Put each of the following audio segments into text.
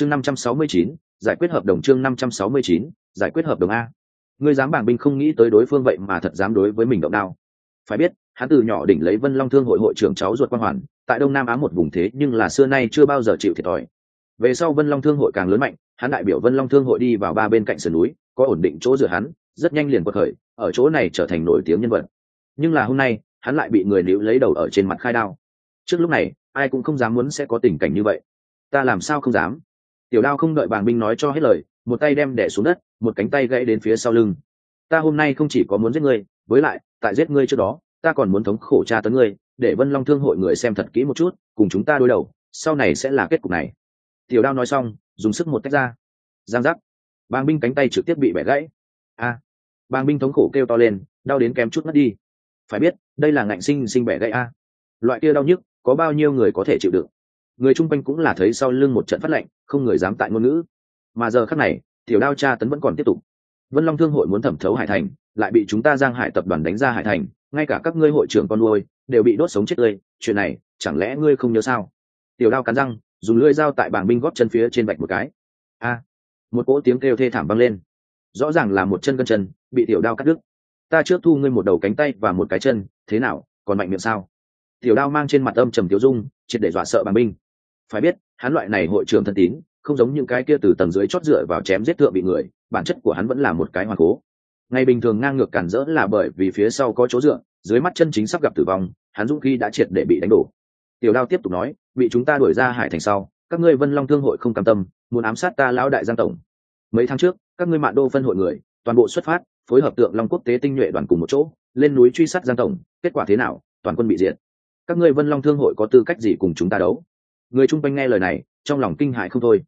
chương năm trăm sáu mươi chín, giải quyết hợp đồng chương năm trăm sáu mươi chín, giải quyết hợp đồng a. Ngươi dám bảng binh không nghĩ tới đối phương vậy mà thật dám đối với mình động đao. Phải biết, hắn từ nhỏ đỉnh lấy vân long thương hội hội trưởng cháu ruột quan hoàn, tại đông nam á một vùng thế nhưng là xưa nay chưa bao giờ chịu thiệt thòi. Về sau vân long thương hội càng lớn mạnh, hắn đại biểu vân long thương hội đi vào ba bên cạnh sườn núi, có ổn định chỗ dựa hắn, rất nhanh liền quật khởi, ở chỗ này trở thành nổi tiếng nhân vật. Nhưng là hôm nay, hắn lại bị người níu lấy đầu ở trên mặt khai đao. Trước lúc này, ai cũng không dám muốn sẽ có tình cảnh như vậy. Ta làm sao không dám? Tiểu đao không đợi bàng binh nói cho hết lời, một tay đem đẻ xuống đất, một cánh tay gãy đến phía sau lưng. Ta hôm nay không chỉ có muốn giết ngươi, với lại, tại giết ngươi trước đó, ta còn muốn thống khổ tra tấn ngươi, để vân long thương hội người xem thật kỹ một chút, cùng chúng ta đối đầu, sau này sẽ là kết cục này. Tiểu đao nói xong, dùng sức một tách ra. Giang giác. Bàng binh cánh tay trực tiếp bị bẻ gãy. A! À. bàng binh thống khổ kêu to lên, đau đến kém chút mất đi. Phải biết, đây là ngạnh sinh sinh bẻ gãy a. Loại kia đau nhức, có bao nhiêu người có thể chịu đựng? Người chung quanh cũng là thấy sau lưng một trận phát lệnh, không người dám tại ngôn ngữ. Mà giờ khắc này, tiểu đao tra tấn vẫn còn tiếp tục. Vân long thương hội muốn thẩm thấu hải thành, lại bị chúng ta giang hải tập đoàn đánh ra hải thành, ngay cả các ngươi hội trưởng con nuôi đều bị đốt sống chết tươi, chuyện này chẳng lẽ ngươi không nhớ sao? Tiểu đao cắn răng, dùng lưỡi dao tại bảng binh góp chân phía trên vạch một cái. A! Một cỗ tiếng kêu thê thảm vang lên. Rõ ràng là một chân gân chân, bị tiểu đao cắt đứt. Ta trước thu ngươi một đầu cánh tay và một cái chân, thế nào, còn mạnh miệng sao? Tiểu đao mang trên mặt âm trầm tiểu dung, triệt để dọa sợ bảng binh phải biết, hắn loại này hội trưởng thân tín, không giống những cái kia từ tầng dưới chót dựa vào chém giết thượng bị người, bản chất của hắn vẫn là một cái hoàn cố. Ngày bình thường ngang ngược cản rỡ là bởi vì phía sau có chỗ dựa, dưới mắt chân chính sắp gặp tử vong, hắn dũng khi đã triệt để bị đánh đổ. Tiểu đao tiếp tục nói, bị chúng ta đuổi ra hải thành sau, các ngươi vân long thương hội không cam tâm, muốn ám sát ta lão đại giang tổng. Mấy tháng trước, các ngươi mạn đô phân hội người, toàn bộ xuất phát, phối hợp tượng long quốc tế tinh nhuệ đoàn cùng một chỗ, lên núi truy sát giang tổng, kết quả thế nào, toàn quân bị diệt. Các ngươi vân long thương hội có tư cách gì cùng chúng ta đấu? Người chung quanh nghe lời này, trong lòng kinh hại không thôi.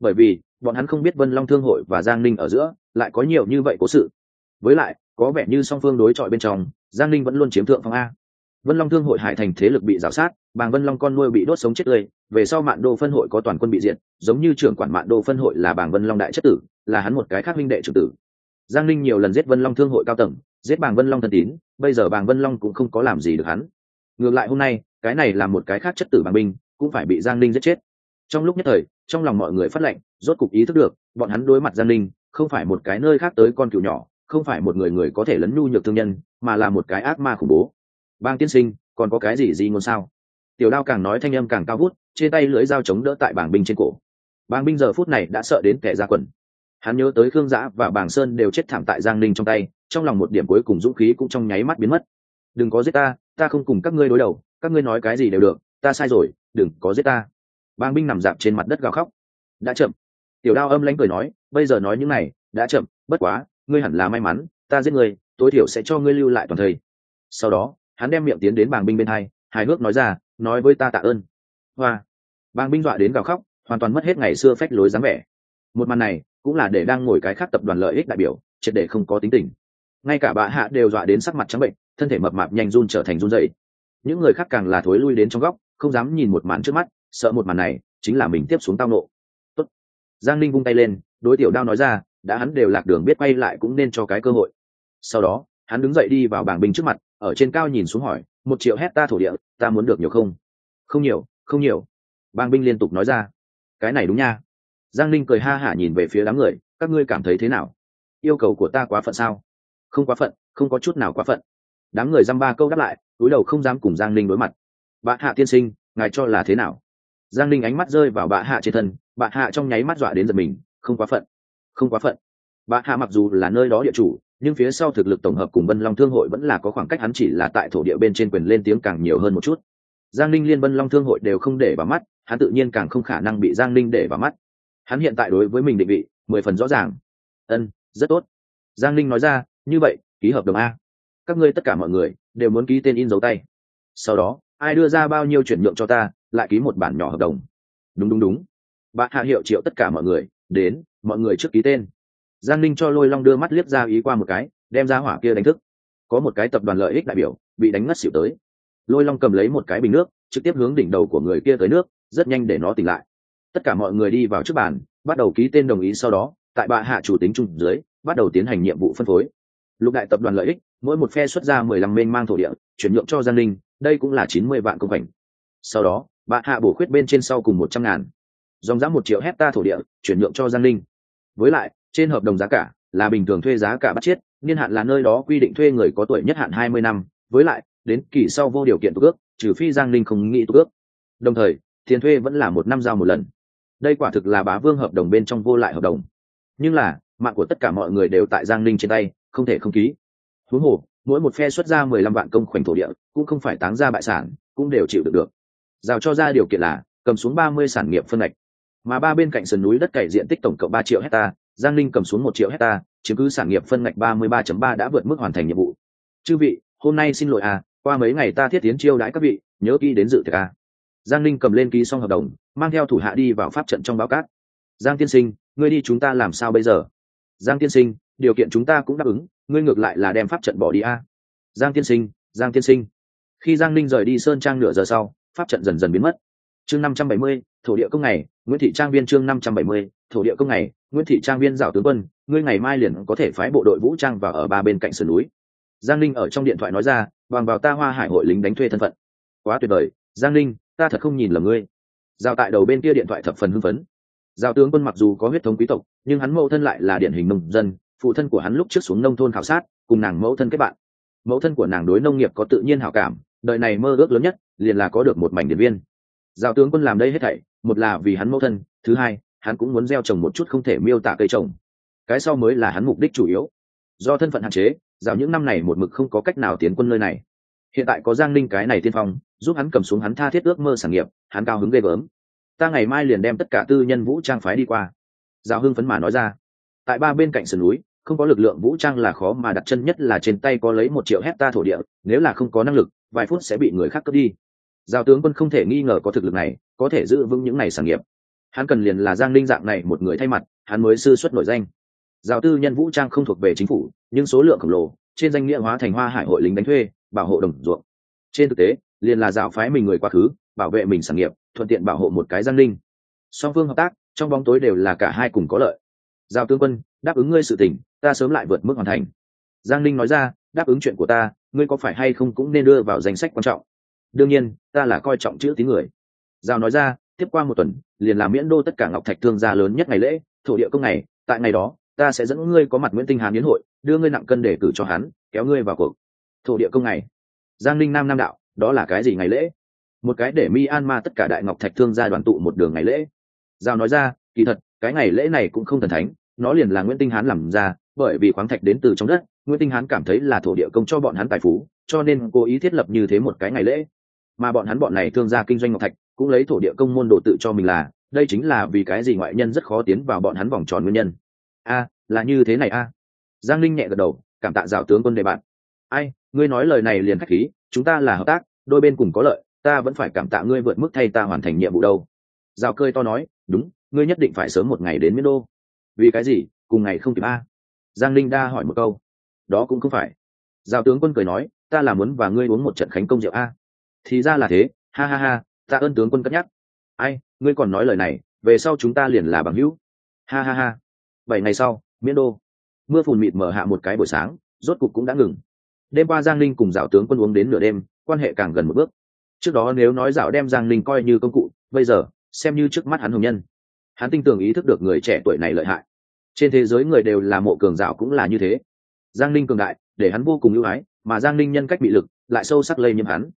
Bởi vì, bọn hắn không biết vân long thương hội và giang ninh ở giữa lại có nhiều như vậy cố sự. Với lại, có vẻ như song phương đối chọi bên trong, giang ninh vẫn luôn chiếm thượng phong a. Vân long thương hội hải thành thế lực bị g sát, bàng vân long con nuôi bị đốt sống chết tươi, về sau mạn đô phân hội có toàn quân bị diệt, giống như trưởng quản mạn đô phân hội là bàng vân long đại chất tử, là hắn một cái khác minh đệ trực tử. Giang ninh nhiều lần giết vân long thương hội cao tầng, giết bàng vân long thần tín, bây giờ bàng vân long cũng không có làm gì được hắn. Ngược lại hôm nay, cái này là một cái khác chất tử bàng binh cũng phải bị giang ninh giết chết. Trong lúc nhất thời, trong lòng mọi người phát lệnh, rốt cục ý thức được, bọn hắn đối mặt giang ninh, không phải một cái nơi khác tới con cựu nhỏ, không phải một người người có thể lấn nhu nhược thương nhân, mà là một cái ác ma khủng bố. Bang tiên sinh, còn có cái gì gì ngôn sao? Tiểu đao càng nói thanh âm càng cao vút, trên tay lưỡi dao chống đỡ tại bảng binh trên cổ. Bảng binh giờ phút này đã sợ đến kẻ ra quần. Hắn nhớ tới khương giã và bảng sơn đều chết thảm tại giang ninh trong tay, trong lòng một điểm cuối cùng dũng khí cũng trong nháy mắt biến mất. Đừng có giết ta ta không cùng các ngươi đối đầu, các ngươi nói cái gì đều được, ta sai rồi đừng có giết ta. Bang binh nằm dạp trên mặt đất gào khóc. Đã chậm. Tiểu đao âm lãnh cười nói, bây giờ nói những này, đã chậm, bất quá, ngươi hẳn là may mắn, ta giết ngươi, tối thiểu sẽ cho ngươi lưu lại toàn thời. Sau đó, hắn đem miệng tiến đến bàng binh bên hai, hài hước nói ra, nói với ta tạ ơn. Hoa. Bàng binh dọa đến gào khóc, hoàn toàn mất hết ngày xưa phách lối dáng vẻ. Một màn này, cũng là để đang ngồi cái khác tập đoàn lợi ích đại biểu, triệt để không có tính tình. Ngay cả bà hạ đều dọa đến sắc mặt trắng bệnh, thân thể mập mạp nhanh run trở thành run dậy những người khác càng là thối lui đến trong góc không dám nhìn một màn trước mắt, sợ một màn này chính là mình tiếp xuống tao nộ. Tốt. giang Linh vung tay lên, đối tiểu đao nói ra, đã hắn đều lạc đường biết quay lại cũng nên cho cái cơ hội. Sau đó, hắn đứng dậy đi vào bảng binh trước mặt, ở trên cao nhìn xuống hỏi, một triệu hecta thổ địa, ta muốn được nhiều không? Không nhiều không nhiều. Bang binh liên tục nói ra. Cái này đúng nha. Giang linh cười ha hả nhìn về phía đám người, các ngươi cảm thấy thế nào? Yêu cầu của ta quá phận sao? Không quá phận, không có chút nào quá phận. Đám người dăm ba câu đáp lại, túi đầu không dám cùng giang linh đối mặt bạ hạ tiên sinh, ngài cho là thế nào? Giang linh ánh mắt rơi vào bạ hạ trên thân, bạ hạ trong nháy mắt dọa đến giật mình, không quá phận, không quá phận. Bạ hạ mặc dù là nơi đó địa chủ, nhưng phía sau thực lực tổng hợp cùng vân long thương hội vẫn là có khoảng cách, hắn chỉ là tại thổ địa bên trên quyền lên tiếng càng nhiều hơn một chút. Giang ninh liên vân long thương hội đều không để vào mắt, hắn tự nhiên càng không khả năng bị giang ninh để vào mắt. Hắn hiện tại đối với mình định vị, mười phần rõ ràng. Ân, rất tốt. Giang ninh nói ra, như vậy, ký hợp đồng a. Các ngươi tất cả mọi người đều muốn ký tên in dấu tay. Sau đó ai đưa ra bao nhiêu chuyển nhượng cho ta, lại ký một bản nhỏ hợp đồng. Đúng đúng đúng. Bạn hạ hiệu triệu tất cả mọi người, đến, mọi người trước ký tên. Giang ninh cho lôi long đưa mắt liếc ra ý qua một cái, đem ra hỏa kia đánh thức. Có một cái tập đoàn lợi ích đại biểu, bị đánh ngất xỉu tới. Lôi long cầm lấy một cái bình nước, trực tiếp hướng đỉnh đầu của người kia tới nước, rất nhanh để nó tỉnh lại. Tất cả mọi người đi vào trước bàn, bắt đầu ký tên đồng ý sau đó, tại bạ hạ chủ tính chung dưới, bắt đầu tiến hành nhiệm vụ phân phối. Lục đại tập đoàn lợi ích mỗi một phe xuất ra mười lăm mênh mang thổ địa chuyển nhượng cho giang Linh, đây cũng là chín mươi vạn công cảnh sau đó bạ hạ bổ khuyết bên trên sau cùng một trăm ngàn. Dòng giá một triệu hecta thổ địa chuyển nhượng cho giang Linh. với lại trên hợp đồng giá cả là bình thường thuê giá cả bắt chiết niên hạn là nơi đó quy định thuê người có tuổi nhất hạn hai mươi năm với lại đến kỳ sau vô điều kiện tục ước trừ phi giang Linh không nghĩ tục ước. Đồng thời tiền thuê vẫn là một năm giao một lần. Đây quả thực là bá vương hợp đồng bên trong vô lại hợp đồng. Nhưng là mạng của tất cả mọi người đều tại giang ninh trên tay không thể không ký huống hồ, mỗi một phe xuất ra mười lăm vạn công khoảnh thổ địa, cũng không phải táng ra bại sản, cũng đều chịu được được. Giao cho ra điều kiện là, cầm xuống ba mươi sản nghiệp phân lệch mà ba bên cạnh sườn núi đất cày diện tích tổng cộng ba triệu hecta, giang ninh cầm xuống một triệu hecta chứng cứ sản nghiệp phân ngạch ba mươi ba ba đã vượt mức hoàn thành nhiệm vụ. Chư vị, hôm nay xin lỗi à qua mấy ngày ta thiết tiến chiêu đãi các vị, nhớ kỹ đến dự tiệc à. giang ninh cầm lên ký xong hợp đồng, mang theo thủ hạ đi vào pháp trận trong báo cát. Giang tiên sinh, ngươi đi chúng ta làm sao bây giờ? Giang tiên sinh điều kiện chúng ta cũng đáp ứng, ngươi ngược lại là đem pháp trận bỏ đi a. Giang tiên sinh, giang tiên sinh. Khi giang ninh rời đi sơn trang nửa giờ sau, pháp trận dần dần biến mất. Chương năm trăm bảy mươi, thổ địa công ngày, nguyễn thị trang viên chương năm trăm bảy mươi, thổ địa công ngày, nguyễn thị trang viên giảo tướng quân, ngươi ngày mai liền có thể phái bộ đội vũ trang vào ở ba bên cạnh sườn núi. Giang ninh ở trong điện thoại nói ra, bằng vào ta hoa hải hội lính đánh thuê thân phận. Quá tuyệt vời, giang ninh, ta thật không nhìn lầm ngươi. Giao tại đầu bên kia điện thoại thập phần hưng phấn. Giao tướng quân mặc dù có huyết thống quý tộc, nhưng hắn mẫu thân lại là điển hình nông dân phụ thân của hắn lúc trước xuống nông thôn khảo sát, cùng nàng mẫu thân kết bạn. Mẫu thân của nàng đối nông nghiệp có tự nhiên hảo cảm, đời này mơ ước lớn nhất, liền là có được một mảnh điện viên giao tướng quân làm đây hết thảy, một là vì hắn mẫu thân, thứ hai, hắn cũng muốn gieo trồng một chút không thể miêu tả cây trồng. Cái sau mới là hắn mục đích chủ yếu. Do thân phận hạn chế, giao những năm này một mực không có cách nào tiến quân nơi này. Hiện tại có giang ninh cái này tiên phong, giúp hắn cầm xuống hắn tha thiết ước mơ sản nghiệp, hắn cao hứng ghê gớm. Ta ngày mai liền đem tất cả tư nhân vũ trang phái đi qua. Giao hưng phấn mà nói ra. Tại ba bên cạnh sườn núi không có lực lượng vũ trang là khó mà đặt chân, nhất là trên tay có lấy một triệu hecta thổ địa, nếu là không có năng lực, vài phút sẽ bị người khác cướp đi. Giao tướng quân không thể nghi ngờ có thực lực này, có thể giữ vững những này sản nghiệp. Hắn cần liền là giang linh dạng này một người thay mặt, hắn mới sư xuất nổi danh. Giao tư nhân vũ trang không thuộc về chính phủ, nhưng số lượng khổng lồ, trên danh nghĩa hóa thành hoa hải hội lính đánh thuê, bảo hộ đồng ruộng. Trên thực tế, liền là giáo phái mình người quá khứ, bảo vệ mình sản nghiệp, thuận tiện bảo hộ một cái giang linh song phương hợp tác, trong bóng tối đều là cả hai cùng có lợi giao tướng quân, đáp ứng ngươi sự tình, ta sớm lại vượt mức hoàn thành. Giang linh nói ra, đáp ứng chuyện của ta, ngươi có phải hay không cũng nên đưa vào danh sách quan trọng. Đương nhiên, ta là coi trọng chữ tín người. Giao nói ra, tiếp qua một tuần, liền làm miễn đô tất cả ngọc thạch thương gia lớn nhất ngày lễ, thổ địa công ngày, tại ngày đó, ta sẽ dẫn ngươi có mặt nguyễn tinh hán yến hội, đưa ngươi nặng cân để cử cho hắn, kéo ngươi vào cuộc. Thổ địa công ngày. Giang linh nam nam đạo, đó là cái gì ngày lễ? Một cái để myanmar tất cả đại ngọc thạch thương gia đoàn tụ một đường ngày lễ. Giao nói ra, kỳ thật, cái ngày lễ này cũng không thần thánh nó liền là nguyễn tinh hán làm ra, bởi vì khoáng thạch đến từ trong đất, nguyễn tinh hán cảm thấy là thổ địa công cho bọn hắn tài phú, cho nên cố ý thiết lập như thế một cái ngày lễ. Mà bọn hắn bọn này thương gia kinh doanh ngọc thạch, cũng lấy thổ địa công môn đồ tự cho mình là, đây chính là vì cái gì ngoại nhân rất khó tiến vào bọn hắn vòng tròn nguyên nhân. A, là như thế này a. Giang linh nhẹ gật đầu, cảm tạ rào tướng quân đề bạn. Ai, ngươi nói lời này liền khách khí, chúng ta là hợp tác, đôi bên cùng có lợi, ta vẫn phải cảm tạ ngươi vượt mức thay ta hoàn thành nhiệm vụ đâu. Giao cơi to nói, đúng, ngươi nhất định phải sớm một ngày đến miễn đô vì cái gì? Cùng ngày không kịp a. Giang linh đa hỏi một câu. Đó cũng không phải. Giao tướng quân cười nói, ta là muốn và ngươi uống một trận khánh công rượu a. Thì ra là thế. Ha ha ha, ta ơn tướng quân cất nhắc. Ai, ngươi còn nói lời này, về sau chúng ta liền là bằng hữu. Ha ha ha. Bảy ngày sau, miễn đô. Mưa phùn mịt mở hạ một cái buổi sáng, rốt cục cũng đã ngừng. Đêm qua giang linh cùng dạo tướng quân uống đến nửa đêm, quan hệ càng gần một bước. Trước đó nếu nói dạo đem giang linh coi như công cụ, bây giờ, xem như trước mắt hắn hồng nhân hắn tin tưởng ý thức được người trẻ tuổi này lợi hại. Trên thế giới người đều là mộ cường dạo cũng là như thế. Giang linh cường đại, để hắn vô cùng ưu ái, mà giang linh nhân cách bị lực, lại sâu sắc lây nhiễm hắn.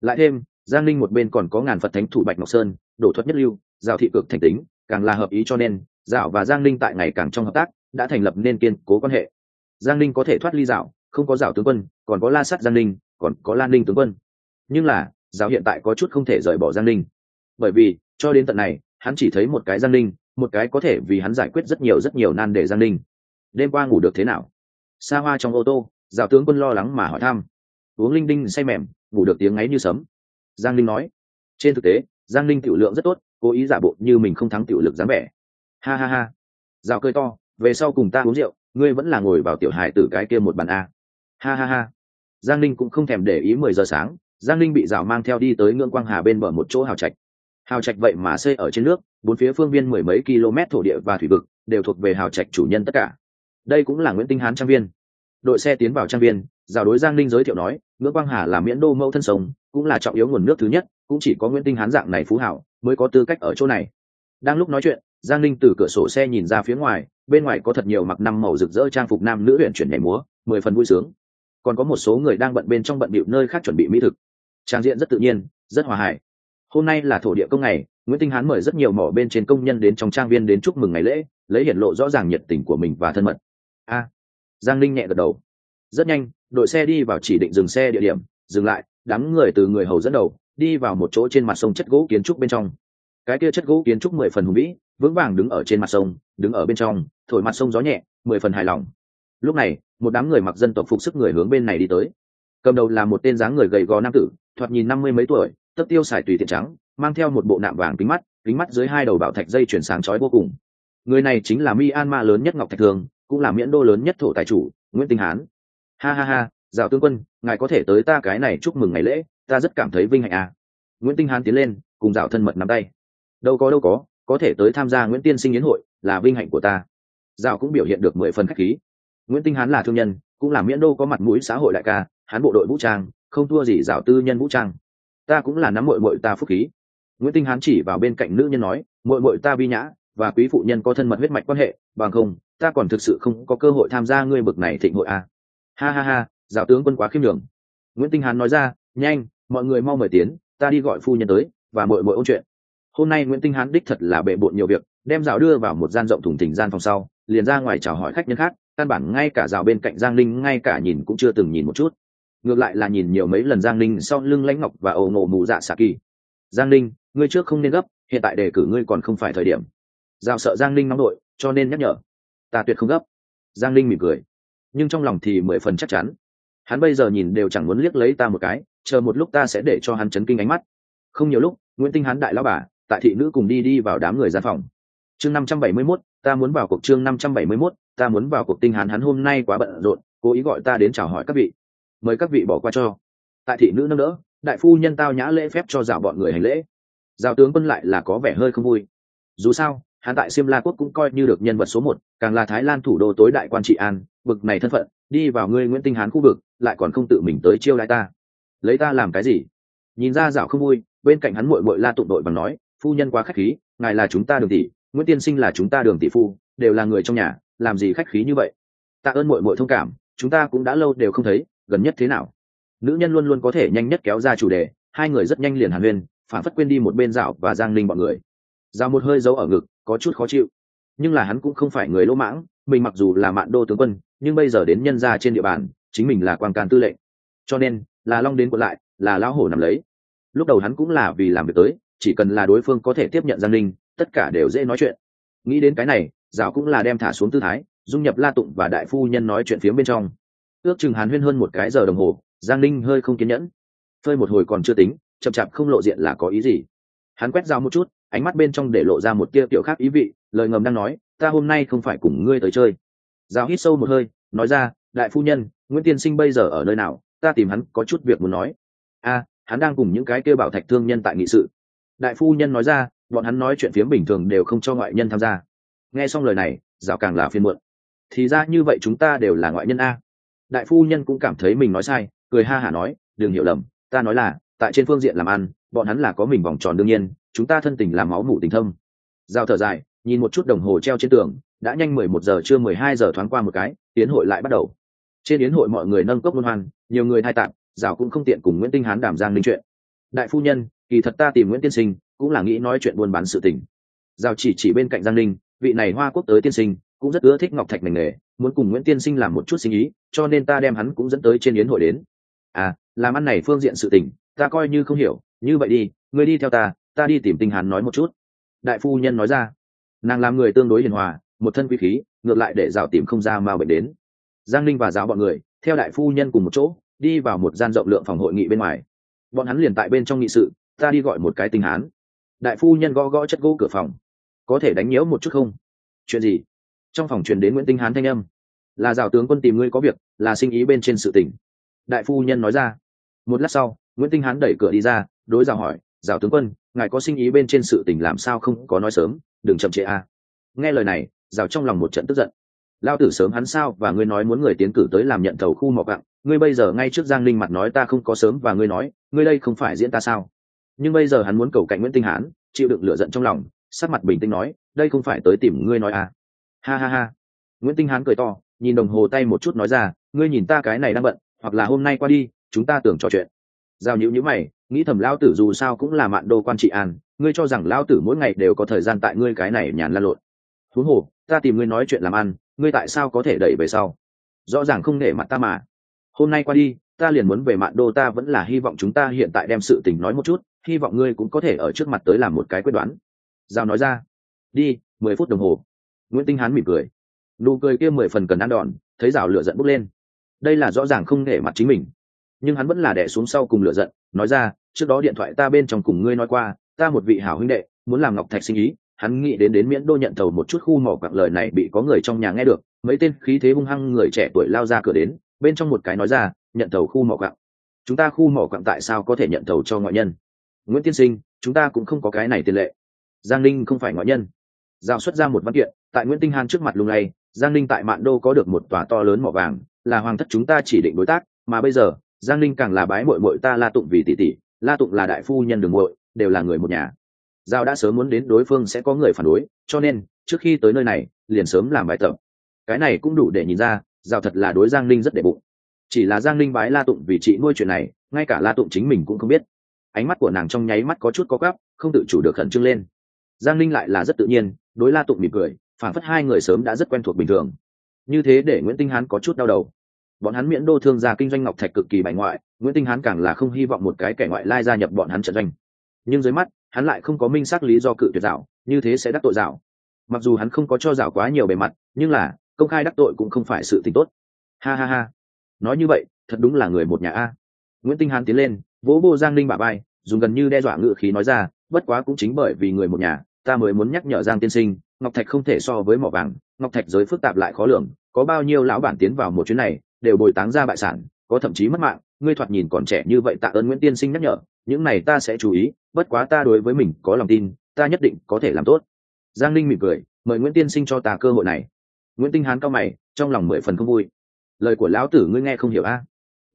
Lại thêm, giang linh một bên còn có ngàn phật thánh thủ bạch ngọc sơn, đổ thuật nhất lưu, giao thị cực thành tính, càng là hợp ý cho nên dạo và giang linh tại ngày càng trong hợp tác, đã thành lập nên kiên cố quan hệ. Giang linh có thể thoát ly dạo không có dạo tướng quân, còn có la sắt giang linh còn có lan linh tướng quân. Nhưng là giáo hiện tại có chút không thể rời bỏ giang linh bởi vì, cho đến tận này hắn chỉ thấy một cái giang linh một cái có thể vì hắn giải quyết rất nhiều rất nhiều nan đề giang linh đêm qua ngủ được thế nào? Xa hoa trong ô tô, giáo tướng quân lo lắng mà hỏi thăm. Uống linh đinh say mềm, ngủ được tiếng ngáy như sấm. Giang linh nói, trên thực tế, giang linh tiểu lượng rất tốt, cố ý giả bộ như mình không thắng tiểu lực dám vẻ. Ha ha ha. Rào cười to, về sau cùng ta uống rượu, ngươi vẫn là ngồi vào tiểu hài tử cái kia một bàn a. Ha ha ha. Giang linh cũng không thèm để ý mười giờ sáng, giang linh bị rào mang theo đi tới ngưỡng quang hà bên bờ một chỗ hào trạch hào trạch vậy mà xây ở trên nước, bốn phía phương viên mười mấy km thổ địa và thủy vực, đều thuộc về hào trạch chủ nhân tất cả. Đây cũng là nguyễn tinh hán trang viên. Đội xe tiến vào trang viên, rào đối giang Ninh giới thiệu nói, ngưỡng quang hà là miễn đô mẫu thân sông cũng là trọng yếu nguồn nước thứ nhất, cũng chỉ có nguyễn tinh hán dạng này phú hảo, mới có tư cách ở chỗ này. Đang lúc nói chuyện, giang Ninh từ cửa sổ xe nhìn ra phía ngoài, bên ngoài có thật nhiều mặc năm màu rực rỡ trang phục nam nữ huyện chuyển nhảy múa, mười phần vui sướng. Còn có một số người đang bận bên trong bận bịu nơi khác chuẩn bị mỹ thực. Trang diện rất tự nhiên, rất hòa hải hôm nay là thổ địa công ngày, nguyễn tinh hán mời rất nhiều mỏ bên trên công nhân đến trong trang viên đến chúc mừng ngày lễ, lấy hiển lộ rõ ràng nhiệt tình của mình và thân mật. A, giang linh nhẹ gật đầu. Rất nhanh, đội xe đi vào chỉ định dừng xe địa điểm, dừng lại, đám người từ người hầu dẫn đầu, đi vào một chỗ trên mặt sông chất gỗ kiến trúc bên trong. Cái kia chất gỗ kiến trúc mười phần hùng vĩ, vững vàng đứng ở trên mặt sông, đứng ở bên trong, thổi mặt sông gió nhẹ, mười phần hài lòng. Lúc này, một đám người mặc dân tộc phục sức người hướng bên này đi tới. Cầm đầu là một tên dáng người gầy gò nam tử, thoạt nhìn năm mươi mấy tuổi tất tiêu xài tùy tiện trắng, mang theo một bộ nạm vàng kính mắt kính mắt dưới hai đầu bảo thạch dây chuyển sáng chói vô cùng. Người này chính là myanmar lớn nhất ngọc thạch thường, cũng là miễn đô lớn nhất thổ tài chủ, nguyễn tinh hán. Ha ha ha, dạo tướng quân, ngài có thể tới ta cái này chúc mừng ngày lễ, ta rất cảm thấy vinh hạnh à. Nguyễn tinh hán tiến lên, cùng dạo thân mật nắm tay. Đâu có đâu có có thể tới tham gia nguyễn tiên sinh yến hội, là vinh hạnh của ta. Dạo cũng biểu hiện được mười phần khách khí. Nguyễn tinh hán là thương nhân, cũng là miễn đô có mặt mũi xã hội đại ca hán bộ đội vũ trang, không thua gì dạo tư nhân vũ trang ta cũng là nắm mội mội ta phúc khí. Nguyễn tinh hán chỉ vào bên cạnh nữ nhân nói mội mội ta vi nhã, và quý phụ nhân có thân mật huyết mạch quan hệ, bằng không, ta còn thực sự không có cơ hội tham gia ngươi bực này thịnh hội à. ha ha ha, dạo tướng quân quá khiêm đường nguyễn tinh hán nói ra, nhanh, mọi người mau mời tiến, ta đi gọi phu nhân tới, và mội mội ôn chuyện. Hôm nay nguyễn tinh hán đích thật là bệ bộn nhiều việc, đem rào đưa vào một gian rộng thùng thình gian phòng sau, liền ra ngoài chào hỏi khách nhân khác, căn bản ngay cả rào bên cạnh giang linh ngay cả nhìn cũng chưa từng nhìn một chút ngược lại là nhìn nhiều mấy lần giang linh sau lưng lãnh ngọc và ồ ngộ mù dạ xạ kỳ. Giang linh ngươi trước không nên gấp, hiện tại đề cử ngươi còn không phải thời điểm. Giao sợ giang linh nóng đội, cho nên nhắc nhở. Ta tuyệt không gấp. Giang linh mỉm cười. Nhưng trong lòng thì mười phần chắc chắn. Hắn bây giờ nhìn đều chẳng muốn liếc lấy ta một cái, chờ một lúc ta sẽ để cho hắn chấn kinh ánh mắt. Không nhiều lúc, nguyễn tinh hắn đại lao bà, tại thị nữ cùng đi đi vào đám người gian phòng. Chương năm trăm bảy mươi mốt, ta muốn vào cuộc chương năm trăm bảy mươi mốt, ta muốn vào cuộc tinh hắn hắn hôm nay quá bận rộn, cố ý gọi ta đến chào hỏi các vị mời các vị bỏ qua cho tại thị nữ nâng đỡ đại phu nhân tao nhã lễ phép cho dạo bọn người hành lễ giao tướng quân lại là có vẻ hơi không vui dù sao hắn tại Siêm La quốc cũng coi như được nhân vật số một, càng là Thái Lan thủ đô tối đại quan trị an, bực này thân phận, đi vào ngươi Nguyễn Tinh Hán khu vực, lại còn không tự mình tới chiêu đãi ta. Lấy ta làm cái gì? Nhìn ra dạo không vui, bên cạnh hắn muội muội La tụng đội bằng nói, phu nhân quá khách khí, ngài là chúng ta đường tỷ, Nguyễn Tiên Sinh là chúng ta đường tỷ phu, đều là người trong nhà, làm gì khách khí như vậy? Tạ ơn muội muội thông cảm, chúng ta cũng đã lâu đều không thấy, gần nhất thế nào? Nữ nhân luôn luôn có thể nhanh nhất kéo ra chủ đề, hai người rất nhanh liền hàn huyên, phản phất quên đi một bên dạo và giang linh bọn người. Dạo một hơi giấu ở ngực, có chút khó chịu. Nhưng là hắn cũng không phải người lỗ mãng mình mặc dù là mạn đô tướng quân nhưng bây giờ đến nhân gia trên địa bàn chính mình là quan can tư lệnh. Cho nên là long đến quật lại là lão hổ nằm lấy. Lúc đầu hắn cũng là vì làm việc tới chỉ cần là đối phương có thể tiếp nhận giang linh tất cả đều dễ nói chuyện. Nghĩ đến cái này dạo cũng là đem thả xuống tư thái dung nhập la tụng và đại phu nhân nói chuyện phía bên trong ước chừng hàn huyên hơn một cái giờ đồng hồ, giang Ninh hơi không kiên nhẫn. Phơi một hồi còn chưa tính, chậm chạp không lộ diện là có ý gì. Hắn quét dao một chút, ánh mắt bên trong để lộ ra một tia tiểu khác ý vị, lời ngầm đang nói, ta hôm nay không phải cùng ngươi tới chơi. Giao hít sâu một hơi, nói ra, đại phu nhân, nguyễn tiên sinh bây giờ ở nơi nào? Ta tìm hắn có chút việc muốn nói. A, hắn đang cùng những cái kêu bảo thạch thương nhân tại nghị sự. Đại phu nhân nói ra, bọn hắn nói chuyện phiếm bình thường đều không cho ngoại nhân tham gia. Nghe xong lời này rào càng là phiên muộn. Thì ra như vậy chúng ta đều là ngoại nhân a đại phu nhân cũng cảm thấy mình nói sai, cười ha hả nói, đừng hiểu lầm, ta nói là, tại trên phương diện làm ăn, bọn hắn là có mình vòng tròn đương nhiên, chúng ta thân tình làm máu mủ tình thâm. Giao thở dài, nhìn một chút đồng hồ treo trên tường, đã nhanh mười một giờ trưa mười hai giờ thoáng qua một cái tiến hội lại bắt đầu. Trên yến hội mọi người nâng cốc luân hoan, nhiều người thay tạm rào cũng không tiện cùng nguyễn tinh hán đảm giang linh chuyện. Đại phu nhân, kỳ thật ta tìm nguyễn tiên sinh, cũng là nghĩ nói chuyện buôn bán sự tình. Rào chỉ chỉ bên cạnh giang linh vị này hoa quốc tới tiên sinh cũng rất ưa thích ngọc thạch ngành nghề, muốn cùng nguyễn tiên sinh làm một chút sinh ý, cho nên ta đem hắn cũng dẫn tới trên yến hội đến. À làm ăn này phương diện sự tình, ta coi như không hiểu, như vậy đi người đi theo ta ta đi tìm tinh hán nói một chút. Đại phu nhân nói ra. Nàng làm người tương đối hiền hòa, một thân quý khí, ngược lại để rào tìm không ra mà bệnh đến. Giang linh và giáo bọn người, theo đại phu nhân cùng một chỗ, đi vào một gian rộng lượng phòng hội nghị bên ngoài. Bọn hắn liền tại bên trong nghị sự, ta đi gọi một cái tinh hán. Đại phu nhân gõ gõ chất gỗ cửa phòng. Có thể đánh nhiễu một chút không? Chuyện gì? Trong phòng truyền đến nguyễn tinh hán thanh âm. Là rào tướng quân tìm ngươi có việc, là sinh ý bên trên sự tỉnh đại phu nhân nói ra. Một lát sau, nguyễn tinh hán đẩy cửa đi ra, đối rào hỏi rào tướng quân, ngài có sinh ý bên trên sự tình làm sao không có nói sớm, đừng chậm trễ a. Nghe lời này rào trong lòng một trận tức giận. Lao tử sớm hắn sao và ngươi nói muốn người tiến cử tới làm nhận thầu khu mọc gặng ngươi bây giờ ngay trước giang linh mặt nói ta không có sớm và ngươi nói, ngươi đây không phải diễn ta sao? Nhưng bây giờ hắn muốn cầu cạnh nguyễn tinh hán, chịu đựng lựa giận trong lòng, sắc mặt bình tĩnh nói, đây không phải tới tìm ngươi nói à ha ha ha. Nguyễn tinh hán cười to, nhìn đồng hồ tay một chút nói ra, ngươi nhìn ta cái này đang bận, hoặc là hôm nay qua đi, chúng ta tưởng trò chuyện. Giao nhữ nhữ mày, nghĩ thầm lao tử dù sao cũng là mạn đô quan trị an, ngươi cho rằng lao tử mỗi ngày đều có thời gian tại ngươi cái này nhàn lan lộn. Thú hồ, ta tìm ngươi nói chuyện làm ăn, ngươi tại sao có thể đẩy về sau? Rõ ràng không nể mặt ta mà. Hôm nay qua đi, ta liền muốn về mạn đô ta vẫn là hy vọng chúng ta hiện tại đem sự tình nói một chút, hy vọng ngươi cũng có thể ở trước mặt tới làm một cái quyết đoán. Giao nói ra, đi, mười phút đồng hồ nguyễn tinh hán mỉm cười. Nụ cười kia mười phần cần ăn đòn, thấy rào lửa giận bốc lên. Đây là rõ ràng không nể mặt chính mình. Nhưng hắn vẫn là đẻ xuống sau cùng lửa giận, nói ra, trước đó điện thoại ta bên trong cùng ngươi nói qua, ta một vị hảo huynh đệ, muốn làm ngọc thạch sinh ý. Hắn nghĩ đến đến miễn đô nhận thầu một chút khu mỏ quặng lời này bị có người trong nhà nghe được, mấy tên khí thế hung hăng người trẻ tuổi lao ra cửa đến, bên trong một cái nói ra, nhận thầu khu mỏ quặng chúng ta khu mỏ quặng tại sao có thể nhận thầu cho ngoại nhân? Nguyễn tiên sinh, chúng ta cũng không có cái này tiền lệ. Giang Ninh không phải ngoại nhân giao xuất ra một văn kiện, tại nguyễn tinh hàn trước mặt lùng lay, giang ninh tại mạn đô có được một tòa to lớn mỏ vàng, là hoàng thất chúng ta chỉ định đối tác, mà bây giờ, giang ninh càng là bái mội mội ta la tụng vì tỷ tỷ, la tụng là đại phu nhân đường mội đều là người một nhà. Giao đã sớm muốn đến đối phương sẽ có người phản đối, cho nên, trước khi tới nơi này, liền sớm làm bài tập. Cái này cũng đủ để nhìn ra, giao thật là đối giang ninh rất đệ bụng. Chỉ là giang ninh bái la tụng vì chị nuôi chuyện này, ngay cả la tụng chính mình cũng không biết. Ánh mắt của nàng trong nháy mắt có chút có gắp không tự chủ được khẩn trương lên. Giang ninh lại là rất tự nhiên đối la tụng mỉm cười phản phất hai người sớm đã rất quen thuộc bình thường. Như thế để nguyễn tinh hán có chút đau đầu. Bọn hắn miễn đô thương gia kinh doanh ngọc thạch cực kỳ bại ngoại, nguyễn tinh hán càng là không hy vọng một cái kẻ ngoại lai gia nhập bọn hắn trận doanh. Nhưng dưới mắt, hắn lại không có minh xác lý do cự tuyệt dạo, như thế sẽ đắc tội dạo. Mặc dù hắn không có cho dạo quá nhiều bề mặt, nhưng là, công khai đắc tội cũng không phải sự tình tốt. Ha ha ha. Nói như vậy, thật đúng là người một nhà a. Nguyễn tinh hán tiến lên, vỗ vô giang linh bà bay dùng gần như đe dọa ngự khí nói ra, bất quá cũng chính bởi vì người một nhà ta mới muốn nhắc nhở giang tiên sinh, ngọc thạch không thể so với mỏ vàng, ngọc thạch giới phức tạp lại khó lường, có bao nhiêu lão bản tiến vào một chuyến này, đều bồi táng ra bại sản, có thậm chí mất mạng, ngươi thoạt nhìn còn trẻ như vậy tạ ơn nguyễn tiên sinh nhắc nhở, những này ta sẽ chú ý, bất quá ta đối với mình có lòng tin, ta nhất định có thể làm tốt. Giang linh mỉm cười, mời nguyễn tiên sinh cho ta cơ hội này. Nguyễn tinh hán cao mày, trong lòng mười phần không vui. Lời của lão tử ngươi nghe không hiểu a? À?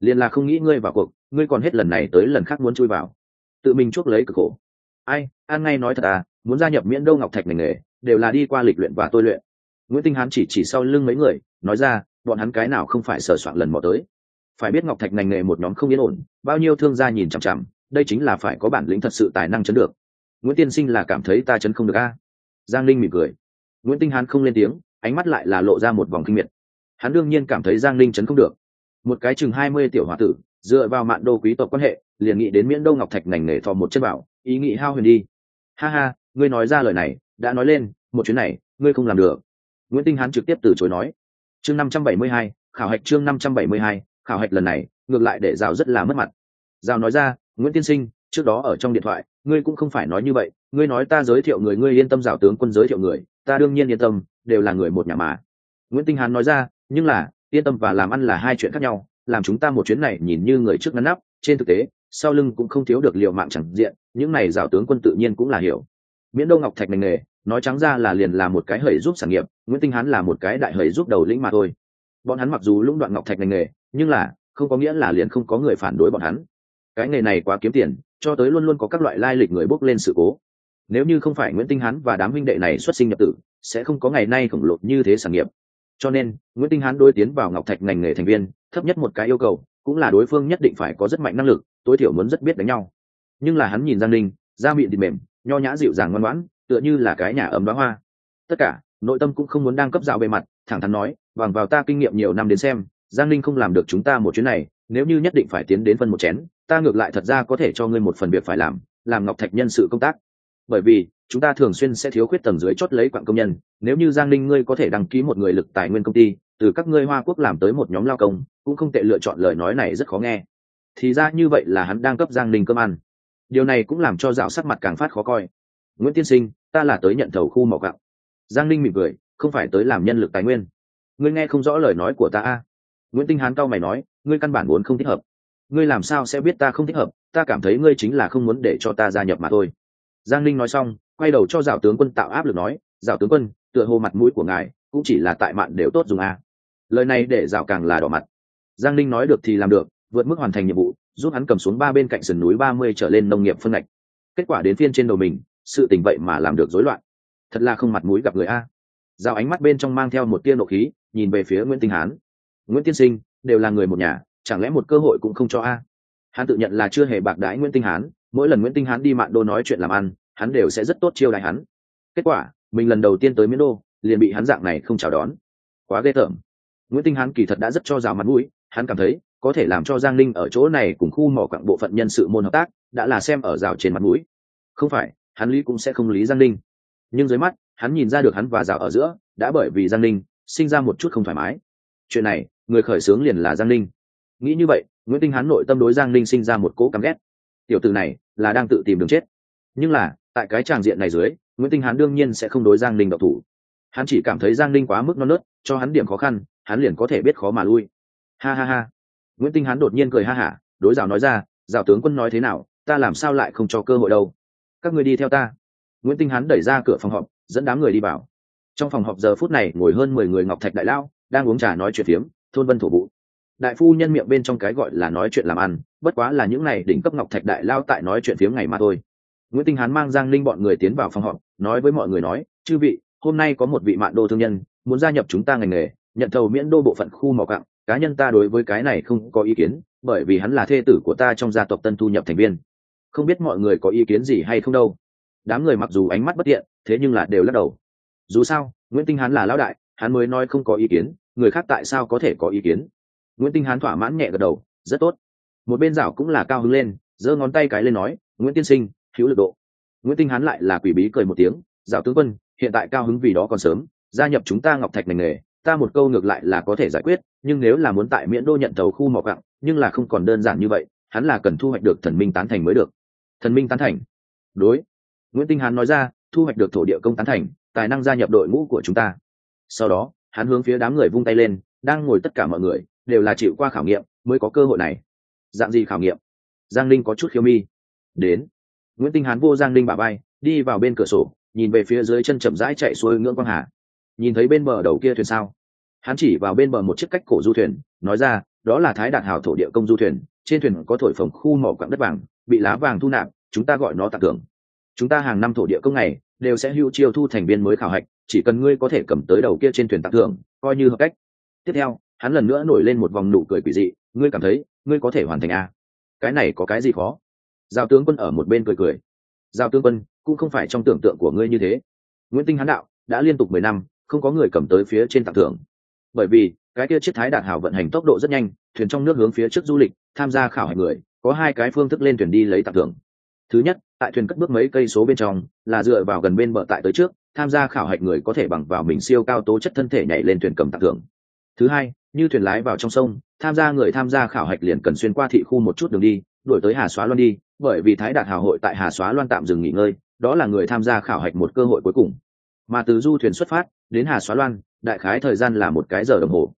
liền là không nghĩ ngươi vào cuộc, ngươi còn hết lần này tới lần khác muốn chui vào. Tự mình chuốc lấy cực khổ ai, an ngay nói thật à muốn gia nhập miễn đâu ngọc thạch ngành nghề, đều là đi qua lịch luyện và tôi luyện. Nguyễn tinh hán chỉ chỉ sau lưng mấy người, nói ra, bọn hắn cái nào không phải sờ soạn lần mò tới. Phải biết ngọc thạch ngành nghề một nhóm không yên ổn, bao nhiêu thương gia nhìn chằm chằm, đây chính là phải có bản lĩnh thật sự tài năng chấn được. Nguyễn tiên sinh là cảm thấy ta chấn không được a. Giang linh mỉm cười. Nguyễn tinh hán không lên tiếng, ánh mắt lại là lộ ra một vòng kinh miệt. Hắn đương nhiên cảm thấy giang linh chấn không được. Một cái chừng hai mươi tiểu h o a tử, dựa vào mạn đô quý tộc quan hệ liền nghĩ đến miễn đâu ngọc thạch ngành nghề thò một chân bảo, ý nghĩ hao huyền đi. Ha ha, ngươi nói ra lời này, đã nói lên, một chuyến này, ngươi không làm được. Nguyễn tinh hán trực tiếp từ chối nói. Chương năm trăm bảy mươi hai, khảo hạch chương năm trăm bảy mươi hai, khảo hạch lần này, ngược lại để rào rất là mất mặt. Rào nói ra, nguyễn tiên sinh, trước đó ở trong điện thoại, ngươi cũng không phải nói như vậy, ngươi nói ta giới thiệu người, ngươi yên tâm rào tướng quân giới thiệu người, ta đương nhiên yên tâm, đều là người một nhà mà. Nguyễn tinh hán nói ra, nhưng là, yên tâm và làm ăn là hai chuyện khác nhau, làm chúng ta một chuyến này nhìn như người trước ngăn nắp, trên thực tế sau lưng cũng không thiếu được liều mạng chẳng diện, những này rào tướng quân tự nhiên cũng là hiểu. Miễn đô ngọc thạch ngành nghề, nói trắng ra là liền là một cái hầy giúp sản nghiệp, nguyễn tinh hán là một cái đại hầy giúp đầu lĩnh mà thôi. Bọn hắn mặc dù lũng đoạn ngọc thạch ngành nghề, nhưng là, không có nghĩa là liền không có người phản đối bọn hắn. Cái nghề này quá kiếm tiền, cho tới luôn luôn có các loại lai lịch người bốc lên sự cố. Nếu như không phải nguyễn tinh hán và đám huynh đệ này xuất sinh nhập tử, sẽ không có ngày nay khổng lồ như thế sản nghiệp. Cho nên, nguyễn tinh hán đối tiến vào ngọc thạch ngành nghề thành viên, thấp nhất một cái yêu cầu, cũng là đối phương nhất định phải có rất mạnh năng lực tối thiểu muốn rất biết đánh nhau. Nhưng là hắn nhìn giang linh da miệng thịt mềm, nho nhã dịu dàng ngoan ngoãn, tựa như là cái nhà ấm bá hoa. Tất cả, nội tâm cũng không muốn đang cấp dạo bề mặt, thẳng thắn nói, bằng vào ta kinh nghiệm nhiều năm đến xem, giang linh không làm được chúng ta một chuyến này, nếu như nhất định phải tiến đến phân một chén, ta ngược lại thật ra có thể cho ngươi một phần việc phải làm làm ngọc thạch nhân sự công tác. Bởi vì, chúng ta thường xuyên sẽ thiếu khuyết tầng dưới chốt lấy quặng công nhân, nếu như giang linh ngươi có thể đăng ký một người lực tài nguyên công ty, từ các ngươi hoa quốc làm tới một nhóm lao công, cũng không tệ lựa chọn lời nói này rất khó nghe thì ra như vậy là hắn đang cấp giang Ninh cơm ăn. Điều này cũng làm cho dạo sắc mặt càng phát khó coi. Nguyễn tiên sinh, ta là tới nhận thầu khu mỏ gạo. Giang Ninh mỉm cười, không phải tới làm nhân lực tài nguyên. Ngươi nghe không rõ lời nói của ta a. Nguyễn tinh hán cao mày nói, ngươi căn bản vốn không thích hợp. Ngươi làm sao sẽ biết ta không thích hợp, ta cảm thấy ngươi chính là không muốn để cho ta gia nhập mà thôi. Giang Ninh nói xong, quay đầu cho dạo tướng quân tạo áp lực nói, dạo tướng quân, tựa hồ mặt mũi của ngài cũng chỉ là tại mạn đều tốt dùng a. Lời này để dạo càng là đỏ mặt. Giang Ninh nói được thì làm được vượt mức hoàn thành nhiệm vụ, giúp hắn cầm xuống ba bên cạnh sườn núi ba mươi trở lên nông nghiệp phân ngạch. Kết quả đến phiên trên đầu mình, sự tình vậy mà làm được rối loạn. Thật là không mặt mũi gặp người a. Giao ánh mắt bên trong mang theo một tia nộ khí, nhìn về phía nguyễn tinh hán. Nguyễn tiên sinh, đều là người một nhà, chẳng lẽ một cơ hội cũng không cho a? Hắn tự nhận là chưa hề bạc đãi nguyễn tinh hán, mỗi lần nguyễn tinh hán đi mạn đô nói chuyện làm ăn, hắn đều sẽ rất tốt chiêu đại hắn. Kết quả, mình lần đầu tiên tới miến đô, liền bị hắn dạng này không chào đón. Quá ghê tởm. Nguyễn tinh hán kỳ thật đã rất cho rào mặt mũi, hắn cảm thấy có thể làm cho giang linh ở chỗ này cùng khu mỏ quặng bộ phận nhân sự môn hợp tác, đã là xem ở rào trên mặt mũi. Không phải, hắn lý cũng sẽ không lý giang linh nhưng dưới mắt, hắn nhìn ra được hắn và rào ở giữa, đã bởi vì giang linh sinh ra một chút không thoải mái. Chuyện này, người khởi xướng liền là giang linh nghĩ như vậy, nguyễn tinh hán nội tâm đối giang linh sinh ra một cỗ căm ghét. Tiểu từ này, là đang tự tìm đường chết. Nhưng là, tại cái tràng diện này dưới, nguyễn tinh hán đương nhiên sẽ không đối giang linh độc thủ. Hắn chỉ cảm thấy giang linh quá mức non nớt, cho hắn điểm khó khăn, hắn liền có thể biết khó mà lui. Ha ha ha nguyễn tinh hán đột nhiên cười ha hả, đối rào nói ra rào tướng quân nói thế nào, ta làm sao lại không cho cơ hội đâu? Các người đi theo ta. Nguyễn tinh hán đẩy ra cửa phòng họp, dẫn đám người đi vào. Trong phòng họp giờ phút này ngồi hơn mười người ngọc thạch đại lao đang uống trà nói chuyện phiếm, thôn vân thổ vụ. Đại phu nhân miệng bên trong cái gọi là nói chuyện làm ăn, bất quá là những này đỉnh cấp ngọc thạch đại lao tại nói chuyện phiếm ngày mà thôi. Nguyễn tinh hán mang giang linh bọn người tiến vào phòng họp, nói với mọi người nói, chư vị, hôm nay có một vị mạn đô thương nhân, muốn gia nhập chúng ta ngành nghề, nhận thầu miễn đô bộ phận khu mỏ cặng cá nhân ta đối với cái này không có ý kiến, bởi vì hắn là thê tử của ta trong gia tộc tân thu nhập thành viên. Không biết mọi người có ý kiến gì hay không đâu. Đám người mặc dù ánh mắt bất tiện thế nhưng là đều lắc đầu. Dù sao, nguyễn tinh hán là lão đại, hắn mới nói không có ý kiến, người khác tại sao có thể có ý kiến? Nguyễn tinh hán thỏa mãn nhẹ gật đầu, rất tốt. Một bên rảo cũng là cao hứng lên, giơ ngón tay cái lên nói, nguyễn tiên sinh, hữu lực độ. Nguyễn tinh hán lại là quỷ bí cười một tiếng rảo tướng quân, hiện tại cao hứng vì đó còn sớm, gia nhập chúng ta ngọc thạch ngành nghề ta một câu ngược lại là có thể giải quyết, nhưng nếu là muốn tại miễn đô nhận tàu khu mỏ cặng nhưng là không còn đơn giản như vậy, hắn là cần thu hoạch được thần minh tán thành mới được. Thần minh tán thành? Đối. Nguyễn tinh hán nói ra, thu hoạch được thổ địa công tán thành, tài năng gia nhập đội ngũ của chúng ta. Sau đó, hắn hướng phía đám người vung tay lên, đang ngồi tất cả mọi người, đều là chịu qua khảo nghiệm, mới có cơ hội này. Dạng gì khảo nghiệm? Giang linh có chút khiêu mi. Đến. Nguyễn tinh hán vô giang linh bà bay đi vào bên cửa sổ, nhìn về phía dưới chân chậm rãi chạy xuôi ngưỡng quang hà nhìn thấy bên bờ đầu kia thuyền sao? Hắn chỉ vào bên bờ một chiếc cách cổ du thuyền, nói ra, đó là thái đạt hào thổ địa công du thuyền, trên thuyền có thổi phồng khu mỏ quặng đất vàng, bị lá vàng thu nạp, chúng ta gọi nó tặng thưởng. Chúng ta hàng năm thổ địa công này đều sẽ hữu chiêu thu thành viên mới khảo hạch, chỉ cần ngươi có thể cầm tới đầu kia trên thuyền tặng thưởng, coi như hợp cách. Tiếp theo, hắn lần nữa nổi lên một vòng nụ cười quỷ dị, ngươi cảm thấy, ngươi có thể hoàn thành a à? cái này có cái gì khó? Giao tướng quân ở một bên cười cười. Giao tướng quân, cũng không phải trong tưởng tượng của ngươi như thế. Nguyễn tinh hán đạo đã liên tục mười năm không có người cầm tới phía trên tặng thưởng. Bởi vì, cái kia chiếc thái đạt hảo vận hành tốc độ rất nhanh, thuyền trong nước hướng phía trước du lịch, tham gia khảo hạch người, có hai cái phương thức lên thuyền đi lấy tặng thưởng. Thứ nhất, tại thuyền cất bước mấy cây số bên trong, là dựa vào gần bên bờ tại tới trước, tham gia khảo hạch người có thể bằng vào mình siêu cao tố chất thân thể nhảy lên thuyền cầm tặng thưởng. Thứ hai, như thuyền lái vào trong sông, tham gia người tham gia khảo hạch liền cần xuyên qua thị khu một chút đường đi, đuổi tới hà xóa loan đi, bởi vì thái đạt hào hội tại hà xóa loan tạm dừng nghỉ ngơi, đó là người tham gia khảo hạch một cơ hội cuối cùng. Mà từ du thuyền xuất phát đến hà xóa loan, đại khái thời gian là một cái giờ đồng hồ.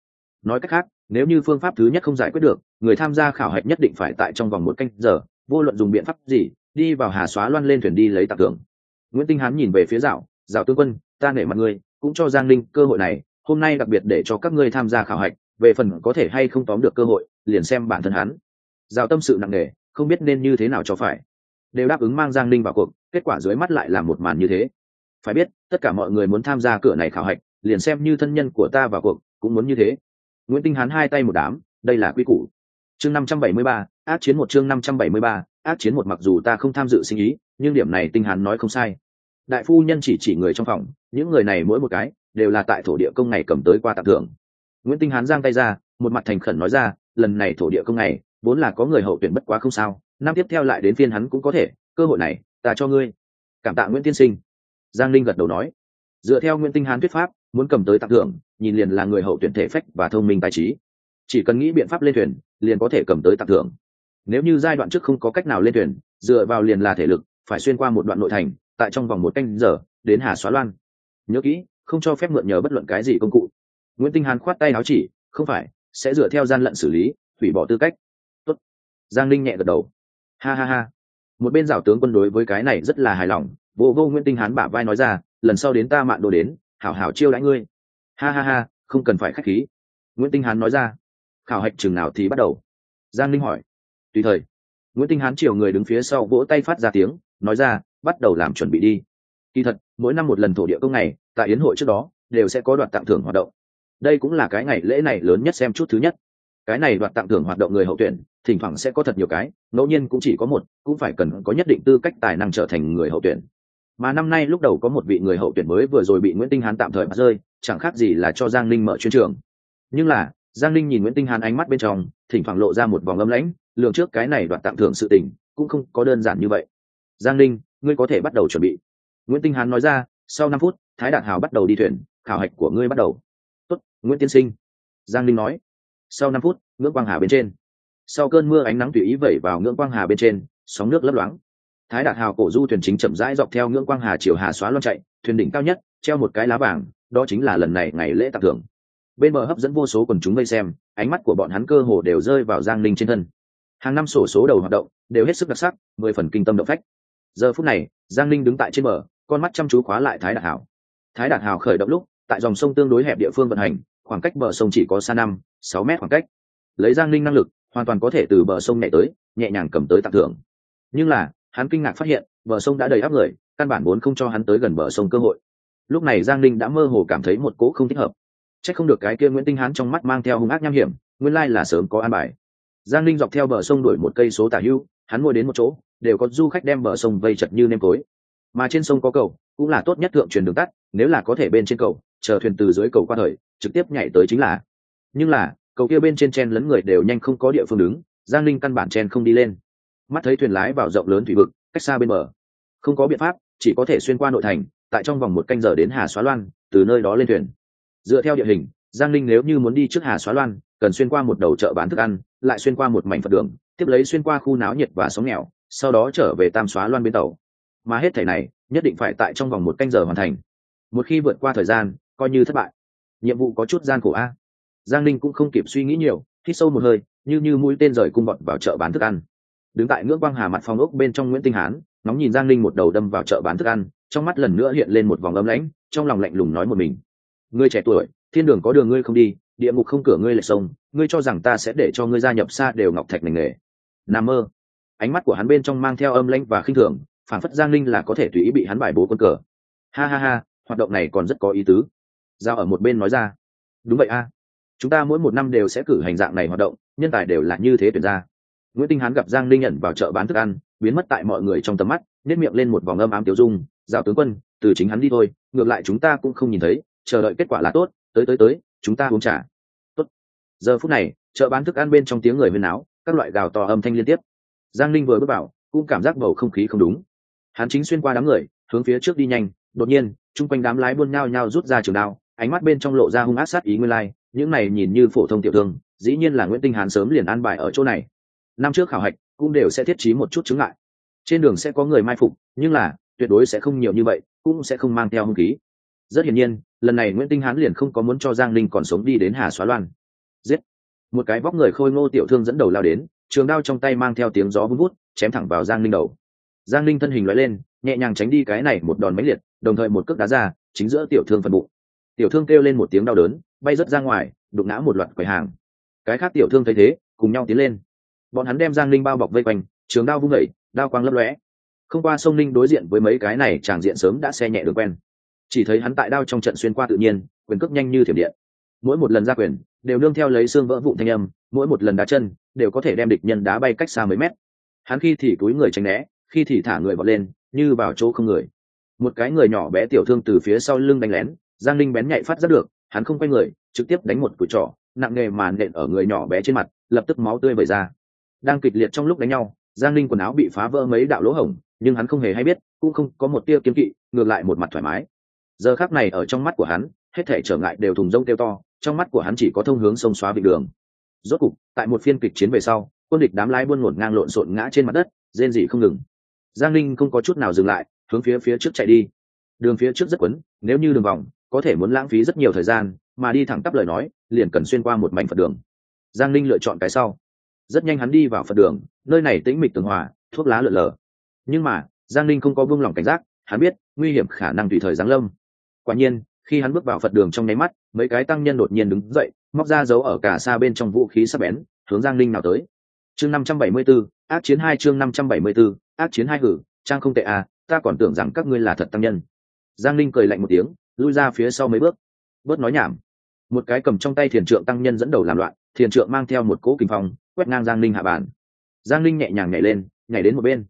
Nói cách khác, nếu như phương pháp thứ nhất không giải quyết được, người tham gia khảo hạch nhất định phải tại trong vòng một canh giờ, vô luận dùng biện pháp gì, đi vào hà xóa loan lên thuyền đi lấy tạc thưởng. Nguyễn tinh hán nhìn về phía dạo dạo tướng quân, ta nể mặt ngươi, cũng cho giang linh cơ hội này, hôm nay đặc biệt để cho các ngươi tham gia khảo hạch, về phần có thể hay không tóm được cơ hội, liền xem bản thân hắn. Dạo tâm sự nặng nề, không biết nên như thế nào cho phải. Đều đáp ứng mang giang linh vào cuộc, kết quả dưới mắt lại là một màn như thế phải biết, tất cả mọi người muốn tham gia cửa này khảo hạch, liền xem như thân nhân của ta vào cuộc, cũng muốn như thế. Nguyễn tinh hán hai tay một đám, đây là quy củ. Chương năm trăm bảy mươi ba át chiến một chương năm trăm bảy mươi ba át chiến một mặc dù ta không tham dự sinh ý, nhưng điểm này tinh hán nói không sai. Đại phu nhân chỉ chỉ người trong phòng, những người này mỗi một cái, đều là tại thổ địa công ngày cầm tới qua tặng thưởng. Nguyễn tinh hán giang tay ra, một mặt thành khẩn nói ra, lần này thổ địa công ngày, vốn là có người hậu tuyển bất quá không sao, năm tiếp theo lại đến phiên hắn cũng có thể, cơ hội này, ta cho ngươi. Cảm tạ nguyễn tiên sinh giang linh gật đầu nói, dựa theo nguyễn tinh hán thuyết pháp, muốn cầm tới tặng thưởng, nhìn liền là người hậu tuyển thể phách và thông minh tài trí. Chỉ cần nghĩ biện pháp lên thuyền, liền có thể cầm tới tặng thưởng. Nếu như giai đoạn trước không có cách nào lên thuyền, dựa vào liền là thể lực, phải xuyên qua một đoạn nội thành, tại trong vòng một canh giờ, đến hà xóa loan. Nhớ kỹ, không cho phép mượn nhờ bất luận cái gì công cụ. Nguyễn tinh hán khoát tay áo chỉ, không phải, sẽ dựa theo gian lận xử lý, hủy bỏ tư cách. Tốt. giang linh nhẹ gật đầu. Ha ha ha. Một bên giảo tướng quân đối với cái này rất là hài lòng vô vô nguyễn tinh hán bả vai nói ra, lần sau đến ta mạn đồ đến, hảo hảo chiêu đãi ngươi. Ha ha ha, không cần phải k h á c h khí. Nguyễn tinh hán nói ra. Khảo hạch chừng nào thì bắt đầu? Giang linh hỏi. Tùy thời. Nguyễn tinh hán chiều người đứng phía sau vỗ tay phát ra tiếng, nói ra, bắt đầu làm chuẩn bị đi. Kỳ thật, mỗi năm một lần thổ địa công ngày, tại yến hội trước đó, đều sẽ có đoạt tặng thưởng hoạt động. Đây cũng là cái ngày lễ này lớn nhất xem chút thứ nhất. Cái này đoạt tặng thưởng hoạt động người hậu tuyển, thỉnh thoảng sẽ có thật nhiều cái, ngẫu nhiên cũng chỉ có một, cũng phải cần có nhất định tư cách tài năng trở thành người hậu tuyển mà năm nay lúc đầu có một vị người hậu tuyển mới vừa rồi bị nguyễn tinh hán tạm thời bắt rơi chẳng khác gì là cho giang linh mở chuyên trường. Nhưng là giang linh nhìn nguyễn tinh hán ánh mắt bên trong thỉnh thoảng lộ ra một vòng âm lãnh lượng trước cái này đoạt tặng thưởng sự tình cũng không có đơn giản như vậy. Giang linh ngươi có thể bắt đầu chuẩn bị. Nguyễn tinh hán nói ra sau năm phút thái đạt hào bắt đầu đi thuyền khảo hạch của ngươi bắt đầu. Tốt, nguyễn tiên sinh. Giang linh nói. Sau năm phút ngưỡng quang hà bên trên. Sau cơn mưa ánh nắng tùy ý vẩy vào ngưỡng quang hà bên trên sóng nước lấp loáng thái đạt hào cổ du thuyền chính chậm rãi dọc theo ngưỡng quang hà chiều hà xóa loan chạy, thuyền đỉnh cao nhất, treo một cái lá vàng, đó chính là lần này ngày lễ tặng thưởng. Bên bờ hấp dẫn vô số quần chúng vây xem, ánh mắt của bọn hắn cơ hồ đều rơi vào giang linh trên thân. Hàng năm sổ số đầu hoạt động, đều hết sức đặc sắc, mười phần kinh tâm động phách. Giờ phút này, giang linh đứng tại trên bờ, con mắt chăm chú khóa lại thái đạt hào. Thái đạt hào khởi động lúc, tại dòng sông tương đối hẹp địa phương vận hành, khoảng cách bờ sông chỉ có xa năm, sáu mét khoảng cách. Lấy giang linh năng lực, hoàn toàn có thể từ bờ sông nhẹ tới, nhẹ nhàng cầm tới tặng thưởng. Nhưng là hắn kinh ngạc phát hiện, bờ sông đã đầy áp người, căn bản vốn không cho hắn tới gần bờ sông cơ hội. Lúc này giang linh đã mơ hồ cảm thấy một cỗ không thích hợp. C h ắ c không được cái kia nguyễn tinh hán trong mắt mang theo hung ác nham hiểm, nguyên lai là sớm có an bài. Giang linh dọc theo bờ sông đổi một cây số tả hưu, hắn ngồi đến một chỗ, đều có du khách đem bờ sông vây chật như nêm tối mà trên sông có cầu, cũng là tốt nhất thượng truyền đường tắt, nếu là có thể bên trên cầu, chờ thuyền từ dưới cầu qua thời, trực tiếp nhảy tới chính là. Nhưng là, cầu kia bên trên chen lấn người đều nhanh không có địa phương đứng, giang linh căn bản chen không đi lên mắt thấy thuyền lái vào rộng lớn thủy vực, cách xa bên bờ. Không có biện pháp, chỉ có thể xuyên qua nội thành, tại trong vòng một canh giờ đến hà xóa loan, từ nơi đó lên thuyền. Dựa theo địa hình, giang linh nếu như muốn đi trước hà xóa loan, cần xuyên qua một đầu chợ bán thức ăn, lại xuyên qua một mảnh phật đường, tiếp lấy xuyên qua khu náo nhiệt và sóng nghèo, sau đó trở về tam xóa loan bên tàu. Mà hết thể này, nhất định phải tại trong vòng một canh giờ hoàn thành. Một khi vượt qua thời gian, coi như thất bại. Nhiệm vụ có chút gian khổ a. Giang linh cũng không kịp suy nghĩ nhiều, hít sâu một hơi, như như mũi tên rời cung bọn vào chợ bán thức ăn đứng tại ngưỡng quang hà mặt phòng ốc bên trong nguyễn tinh hán nóng nhìn giang linh một đầu đâm vào chợ bán thức ăn, trong mắt lần nữa hiện lên một vòng ấm lãnh, trong lòng lạnh lùng nói một mình. Ngươi trẻ tuổi, thiên đường có đường ngươi không đi, địa ngục không cửa ngươi lại sông, ngươi cho rằng ta sẽ để cho ngươi gia nhập xa đều ngọc thạch ngành nghề. Nam mơ. Ánh mắt của hắn bên trong mang theo âm lãnh và khinh thường phản phất giang linh là có thể tùy ý bị hắn bài bố quân cờ. Ha ha ha, hoạt động này còn rất có ý tứ. Giao ở một bên nói ra. Đúng vậy a. Chúng ta mỗi một năm đều sẽ cử hành dạng này hoạt động, nhân tài đều là như thế tuyển ra nguyễn tinh hán gặp giang linh nhận vào chợ bán thức ăn, biến mất tại mọi người trong tầm mắt nếp miệng lên một vòng âm ám tiêu dung giao tướng quân, từ chính hắn đi thôi, ngược lại chúng ta cũng không nhìn thấy, chờ đợi kết quả là tốt, tới tới tới, chúng ta uống trả tốt. Giờ phút này, chợ bán thức ăn bên trong tiếng người huyên áo các loại gào to âm thanh liên tiếp. Giang linh vừa bước vào, cũng cảm giác bầu không khí không đúng. Hắn chính xuyên qua đám người, hướng phía trước đi nhanh, đột nhiên, chung quanh đám lái buôn nhao nhao rút ra trường đao, ánh mắt bên trong lộ ra hung ác sát ý nguyên lai, những này nhìn như phổ thông tiểu thương, dĩ nhiên là nguyễn tinh hán sớm liền an bài ở chỗ này năm trước khảo hạch, cũng đều sẽ thiết trí một chút chứng ngại. Trên đường sẽ có người mai phục, nhưng là, tuyệt đối sẽ không nhiều như vậy, cũng sẽ không mang theo hung khí. Rất hiển nhiên, lần này nguyễn tinh hán liền không có muốn cho giang linh còn sống đi đến hà xóa loan. Giết! Một cái vóc người khôi ngô tiểu thương dẫn đầu lao đến, trường đao trong tay mang theo tiếng gió vun vút, chém thẳng vào giang linh đầu. Giang linh thân hình loại lên, nhẹ nhàng tránh đi cái này một đòn máy liệt, đồng thời một cước đá ra, chính giữa tiểu thương phần bụng. Tiểu thương kêu lên một tiếng đau đớn, bay rớt ra ngoài, đụng ngã một loạt quầy hàng. Cái khác tiểu thương thấy thế, cùng nhau tiến lên bọn hắn đem giang linh bao bọc vây quanh, trường đao vung vẩy đao quang lấp lóe. Không qua sông linh đối diện với mấy cái này tràng diện sớm đã xe nhẹ được quen. Chỉ thấy hắn tại đao trong trận xuyên qua tự nhiên, quyền cước nhanh như thiểm điện. Mỗi một lần ra quyền, đều nương theo lấy xương vỡ vụn thanh âm, mỗi một lần đá chân, đều có thể đem địch nhân đá bay cách xa mấy mét. Hắn khi thì túi người tránh né, khi thì thả người vọt lên, như vào chỗ không người. Một cái người nhỏ bé tiểu thương từ phía sau lưng đánh lén, giang linh bén nhạy phát rất được, hắn không quay người, trực tiếp đánh một cùi trỏ, nặng nghề màn nện ở người nhỏ bé trên mặt, lập tức máu tươi vẩy ra đang kịch liệt trong lúc đánh nhau, giang linh quần áo bị phá vỡ mấy đạo lỗ hổng, nhưng hắn không hề hay biết, cũng không có một tia kiếm kỵ, ngược lại một mặt thoải mái. Giờ khác này ở trong mắt của hắn, hết thể trở ngại đều thùng rông kêu to, trong mắt của hắn chỉ có thông hướng sông xóa vịnh đường. Rốt cục, tại một phiên kịch chiến về sau, quân địch đám lái buôn ngổn ngang lộn xộn ngã trên mặt đất, rên rỉ không ngừng. Giang linh không có chút nào dừng lại, hướng phía phía trước chạy đi. Đường phía trước rất quấn, nếu như đường vòng, có thể muốn lãng phí rất nhiều thời gian, mà đi thẳng tắp lời nói, liền cần xuyên qua một mảnh phật đường. Giang linh lựa chọn cái sau rất nhanh hắn đi vào phật đường nơi này tĩnh mịch tường hòa thuốc lá lượn lờ. Nhưng mà giang linh không có buông lỏng cảnh giác hắn biết nguy hiểm khả năng tùy thời giáng lâm. Quả nhiên khi hắn bước vào phật đường trong nháy mắt mấy cái tăng nhân đột nhiên đứng dậy móc ra giấu ở cả xa bên trong vũ khí sắp bén hướng giang linh nào tới. Chương năm trăm bảy mươi 574, ác chiến hai chương năm trăm bảy mươi 574, ác chiến hai hử trang không tệ à ta còn tưởng rằng các ngươi là thật tăng nhân. Giang linh cười lạnh một tiếng lui ra phía sau mấy bước. Bớt nói nhảm. Một cái cầm trong tay thiền trượng tăng nhân dẫn đầu làm loạn thiền trượng mang theo một cỗ kinh phong quét ngang giang linh hạ bàn. Giang linh nhẹ nhàng nhảy lên, nhảy đến một bên.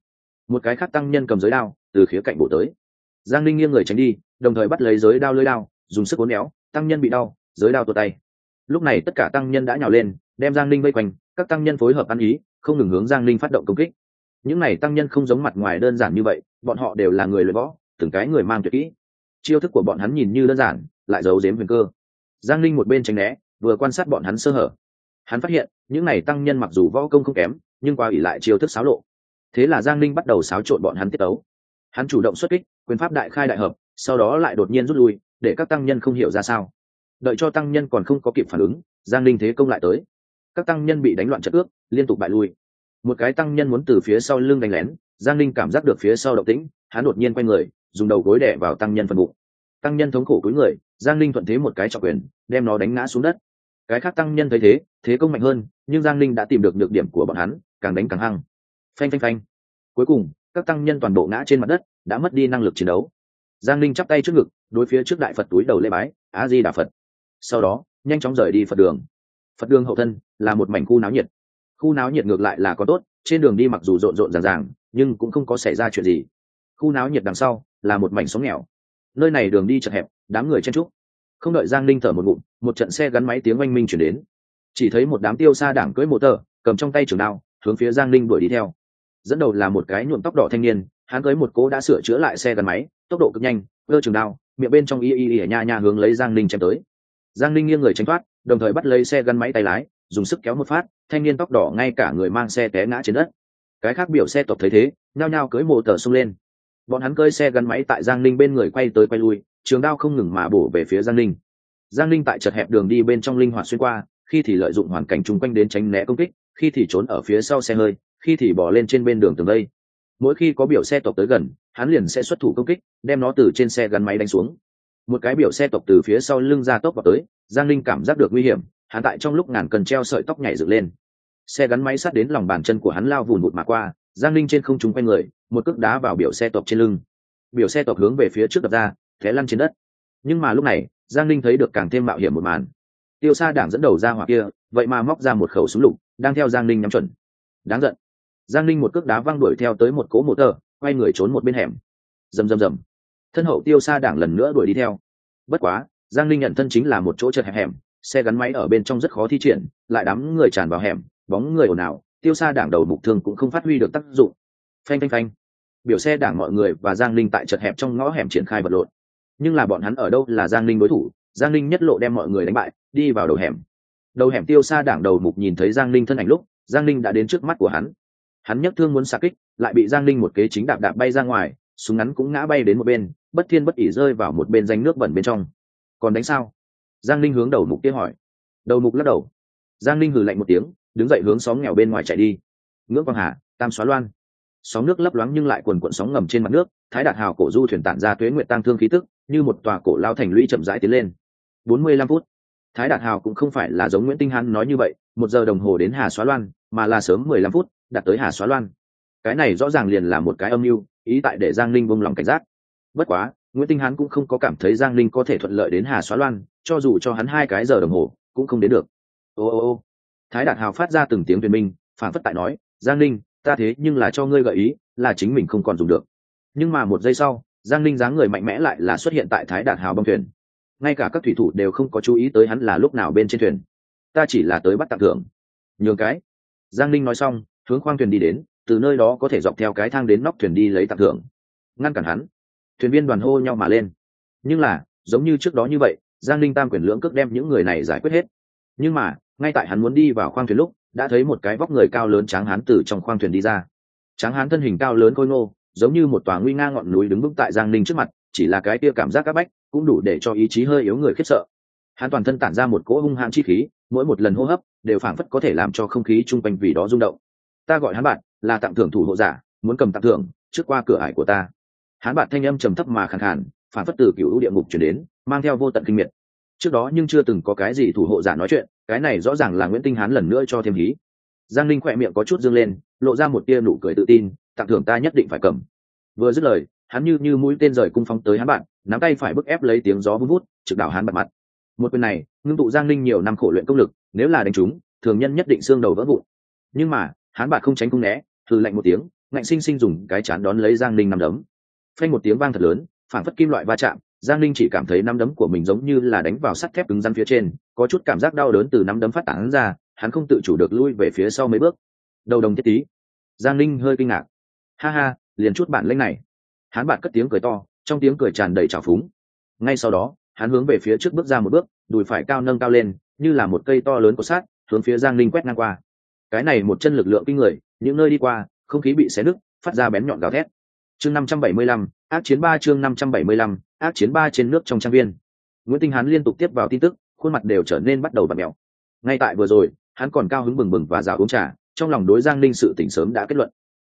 Một cái khác tăng nhân cầm giới đao, từ khía cạnh bổ tới. Giang linh nghiêng người tránh đi, đồng thời bắt lấy giới đao lưới đao, dùng sức uốn éo, tăng nhân bị đau, giới đao tuột tay. Lúc này tất cả tăng nhân đã nhào lên, đem giang linh vây quanh, các tăng nhân phối hợp ăn ý, không ngừng hướng giang linh phát động công kích. Những này tăng nhân không giống mặt ngoài đơn giản như vậy, bọn họ đều là người luyện võ, từng cái người mang tuyệt kỹ. Chiêu thức của bọn hắn nhìn như đơn giản, lại giấu dếm huyền cơ. Giang linh một bên tránh né, vừa quan sát bọn hắn sơ hở hắn phát hiện, những này tăng nhân mặc dù võ công không kém, nhưng qua ủy lại chiêu thức xáo lộ. Thế là giang linh bắt đầu xáo trộn bọn hắn tiết tấu. Hắn chủ động xuất kích, quyền pháp đại khai đại hợp, sau đó lại đột nhiên rút lui, để các tăng nhân không hiểu ra sao. Đợi cho tăng nhân còn không có kịp phản ứng, giang linh thế công lại tới. Các tăng nhân bị đánh loạn chất ước, liên tục bại lui. Một cái tăng nhân muốn từ phía sau lưng đánh lén, giang linh cảm giác được phía sau động tĩnh, hắn đột nhiên quay người, dùng đầu gối đẻ vào tăng nhân phần bụng. Tăng nhân thống khổ cúi người, giang linh thuận thế một cái trọng quyền, đem nó đánh ngã xuống đất. Cái khác tăng nhân thấy thế thế công mạnh hơn, nhưng giang linh đã tìm được nhược điểm của bọn hắn, càng đánh càng hăng. Phanh phanh phanh. Cuối cùng, các tăng nhân toàn bộ ngã trên mặt đất, đã mất đi năng lực chiến đấu. Giang linh chắp tay trước ngực, đối phía trước đại phật túi đầu lê bái á di đà phật. Sau đó, nhanh chóng rời đi phật đường. Phật đường hậu thân là một mảnh khu náo nhiệt. Khu náo nhiệt ngược lại là có tốt, trên đường đi mặc dù rộn rộn ràng ràng, nhưng cũng không có xảy ra chuyện gì. Khu náo nhiệt đằng sau là một mảnh sống nghèo. Nơi này đường đi chật hẹp, đám người chen trúc không đợi giang linh thở một ngụm, một trận xe gắn máy tiếng oanh minh chuyển đến chỉ thấy một đám tiêu xa đảng cưỡi mô tờ, cầm trong tay trường đao, hướng phía giang linh đuổi đi theo. Dẫn đầu là một cái nhuộm tóc đỏ thanh niên, hắn cưới một cố đã sửa chữa lại xe gắn máy, tốc độ cực nhanh cơ trường đao, miệng bên trong y y y nha nha hướng lấy giang linh chém tới. Giang linh nghiêng người tránh thoát, đồng thời bắt lấy xe gắn máy tay lái, dùng sức kéo một phát, thanh niên tóc đỏ ngay cả người mang xe té ngã trên đất. Cái khác biểu xe tộc thấy thế, nhao nhao cưới mồ tờ xông lên. Bọn hắn cơi xe gắn máy tại giang linh bên người quay tới quay lui, trường đao không ngừng mà bổ về phía giang linh giang linh tại chật hẹp đường đi bên trong linh hoạt xuyên qua khi thì lợi dụng hoàn cảnh chung quanh đến tránh né công kích, khi thì trốn ở phía sau xe hơi, khi thì bỏ lên trên bên đường tường đây. Mỗi khi có biểu xe tộc tới gần, hắn liền sẽ xuất thủ công kích, đem nó từ trên xe gắn máy đánh xuống. Một cái biểu xe tộc từ phía sau lưng ra tốc vào tới, giang linh cảm giác được nguy hiểm, hắn tại trong lúc ngàn cần treo sợi tóc nhảy dựng lên. Xe gắn máy sát đến lòng bàn chân của hắn lao vùn vụt mà qua, giang linh trên không trúng quanh người, một cước đá vào biểu xe tộc trên lưng. Biểu xe tộc hướng về phía trước đập ra thế lăn trên đất. Nhưng mà lúc này, giang linh thấy được càng thêm mạo hiểm một màn tiêu xa đảng dẫn đầu ra hỏa kia, vậy mà móc ra một khẩu súng lục, đang theo giang Ninh nhắm chuẩn. Đáng giận. Giang Ninh một cước đá văng đuổi theo tới một cỗ mô tờ, quay người trốn một bên hẻm. Rầm rầm rầm. Thân hậu tiêu xa đảng lần nữa đuổi đi theo. Bất quá, giang Ninh nhận thân chính là một chỗ chật hẹp hẻm, xe gắn máy ở bên trong rất khó thi triển, lại đám người tràn vào hẻm, bóng người ồn ào, tiêu xa đảng đầu mục thương cũng không phát huy được tác dụng. Phanh phanh phanh. Biểu xe đảng mọi người và giang Ninh tại chật hẹp trong ngõ hẻm triển khai vật lộn. Nhưng là bọn hắn ở đâu là giang Ninh đối thủ? Giang linh nhất lộ đem mọi người đánh bại, đi vào đầu hẻm. Đầu hẻm tiêu xa đảng đầu mục nhìn thấy giang linh thân ảnh lúc, giang linh đã đến trước mắt của hắn. Hắn nhấc thương muốn xạ kích, lại bị giang linh một kế chính đạp đạp bay ra ngoài, súng ngắn cũng ngã bay đến một bên, bất thiên bất ỉ rơi vào một bên danh nước bẩn bên trong. Còn đánh sao? Giang linh hướng đầu mục kia hỏi. Đầu mục lắc đầu. Giang linh hừ lạnh một tiếng, đứng dậy hướng xóm nghèo bên ngoài chạy đi. Ngưỡng quang hà, tam xóa loan. Sóng nước lấp loáng nhưng lại quần quận sóng ngầm trên mặt nước, thái đạt hào cổ du thuyền tản ra tuế nguyện tăng thương khí tức, như một tòa cổ lao thành lũy chậm rãi tiến lên bốn mươi lăm phút. Thái đạt hào cũng không phải là giống nguyễn tinh hán nói như vậy, một giờ đồng hồ đến hà xóa loan, mà là sớm mười lăm phút, đạt tới hà xóa loan. Cái này rõ ràng liền là một cái âm mưu, ý tại để giang linh vung lòng cảnh giác. Bất quá, nguyễn tinh hán cũng không có cảm thấy giang linh có thể thuận lợi đến hà xóa loan, cho dù cho hắn hai cái giờ đồng hồ, cũng không đến được. Ô ô ô. Thái đạt hào phát ra từng tiếng tuyên minh phản phất tại nói, giang linh ta thế nhưng là cho ngươi gợi ý, là chính mình không còn dùng được. Nhưng mà một giây sau, giang linh dáng người mạnh mẽ lại là xuất hiện tại thái đạt hào băng thuyền ngay cả các thủy thủ đều không có chú ý tới hắn là lúc nào bên trên thuyền. Ta chỉ là tới bắt tặng thưởng. Nhường cái. Giang Ninh nói xong, hướng khoang thuyền đi đến, từ nơi đó có thể dọc theo cái thang đến nóc thuyền đi lấy tặng thưởng. Ngăn cản hắn. Thuyền viên đoàn hô nhau mà lên. Nhưng là, giống như trước đó như vậy, giang Ninh tam quyền lưỡng cước đem những người này giải quyết hết. Nhưng mà, ngay tại hắn muốn đi vào khoang thuyền lúc, đã thấy một cái vóc người cao lớn tráng hán từ trong khoang thuyền đi ra. Tráng hán thân hình cao lớn khôi ngô, giống như một tòa nguy nga ngọn núi đứng vững tại giang Ninh trước mặt chỉ là cái kia cảm giác các bách, cũng đủ để cho ý chí hơi yếu người khiếp sợ. Hắn toàn thân tản ra một cỗ hung hãn chi khí, mỗi một lần hô hấp đều phảng phất có thể làm cho không khí chung quanh vì đó rung động. Ta gọi hắn bạn, là tặng thưởng thủ hộ giả, muốn cầm tặng thưởng, trước qua cửa ải của ta. Hắn bạn thanh âm trầm thấp mà khẳng khàn phản phất từ cựu địa ngục chuyển đến, mang theo vô tận kinh miệt. Trước đó nhưng chưa từng có cái gì thủ hộ giả nói chuyện, cái này rõ ràng là nguyễn tinh hán lần nữa cho thêm hí. Giang linh khỏe miệng có chút dương lên, lộ ra một tia nụ cười tự tin, tặng thưởng ta nhất định phải cầm. Vừa dứt lời hắn như như mũi tên rời cung phóng tới hắn bạn, nắm tay phải bức ép lấy tiếng gió vun vút, trực đảo hắn bật mặt. Một quyền này, ngưng tụ giang linh nhiều năm khổ luyện công lực, nếu là đánh chúng thường nhân nhất định xương đầu vỡ vụn. Nhưng mà, hắn bạn không tránh cung né thử lạnh một tiếng, ngạnh sinh sinh dùng cái chán đón lấy giang linh nằm đấm. Phanh một tiếng vang thật lớn, phản phất kim loại va chạm, giang linh chỉ cảm thấy nắm đấm của mình giống như là đánh vào sắt thép cứng rắn phía trên, có chút cảm giác đau đớn từ nắm đấm phát tán ra, hắn không tự chủ được lui về phía sau mấy bước. Đầu đồng thiết tí. Giang linh hơi kinh ngạc. Ha ha, liền chút bản lanh này hắn bạn cất tiếng cười to, trong tiếng cười tràn đầy trào phúng. Ngay sau đó, hắn hướng về phía trước bước ra một bước, đùi phải cao nâng cao lên, như là một cây to lớn của sát hướng phía giang linh quét ngang qua. Cái này một chân lực lượng kinh người, những nơi đi qua, không khí bị xé nứt, phát ra bén nhọn gào thét. Chương năm trăm bảy mươi lăm, ác chiến ba chương năm trăm bảy mươi lăm, ác chiến ba trên nước trong trang viên. Nguyễn tinh hán liên tục tiếp vào tin tức, khuôn mặt đều trở nên bắt đầu bật mèo. Ngay tại vừa rồi, hắn còn cao hứng bừng bừng và rào uống trà, trong lòng đối giang ninh sự tỉnh sớm đã kết luận.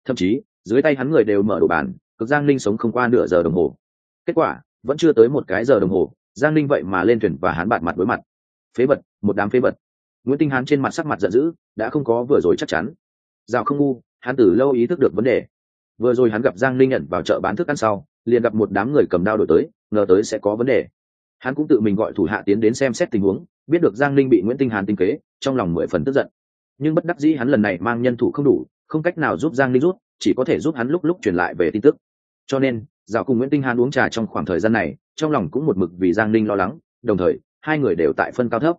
Thậm chí, dưới tay hắn người đều mở đồ bàn cực giang Linh sống không qua nửa giờ đồng hồ. Kết quả, vẫn chưa tới một cái giờ đồng hồ, giang Linh vậy mà lên thuyền và hắn bạn mặt đối mặt. Phế vật, một đám phế vật. Nguyễn tinh hán trên mặt sắc mặt giận dữ, đã không có vừa rồi chắc chắn. Dạo không ngu, hắn từ lâu ý thức được vấn đề. Vừa rồi hắn gặp giang Linh nhận vào chợ bán thức ăn sau, liền gặp một đám người cầm đao đổi tới, ngờ tới sẽ có vấn đề. Hắn cũng tự mình gọi thủ hạ tiến đến xem xét tình huống, biết được giang Linh bị nguyễn tinh hàn tinh kế, trong lòng mười phần tức giận. Nhưng bất đắc dĩ hắn lần này mang nhân thủ không đủ, không cách nào giúp giang Linh rút, chỉ có thể giúp hắn lúc lúc truyền lại về tin tức cho nên dạo cùng nguyễn tinh hàn uống trà trong khoảng thời gian này, trong lòng cũng một mực vì giang ninh lo lắng, đồng thời, hai người đều tại phân cao thấp.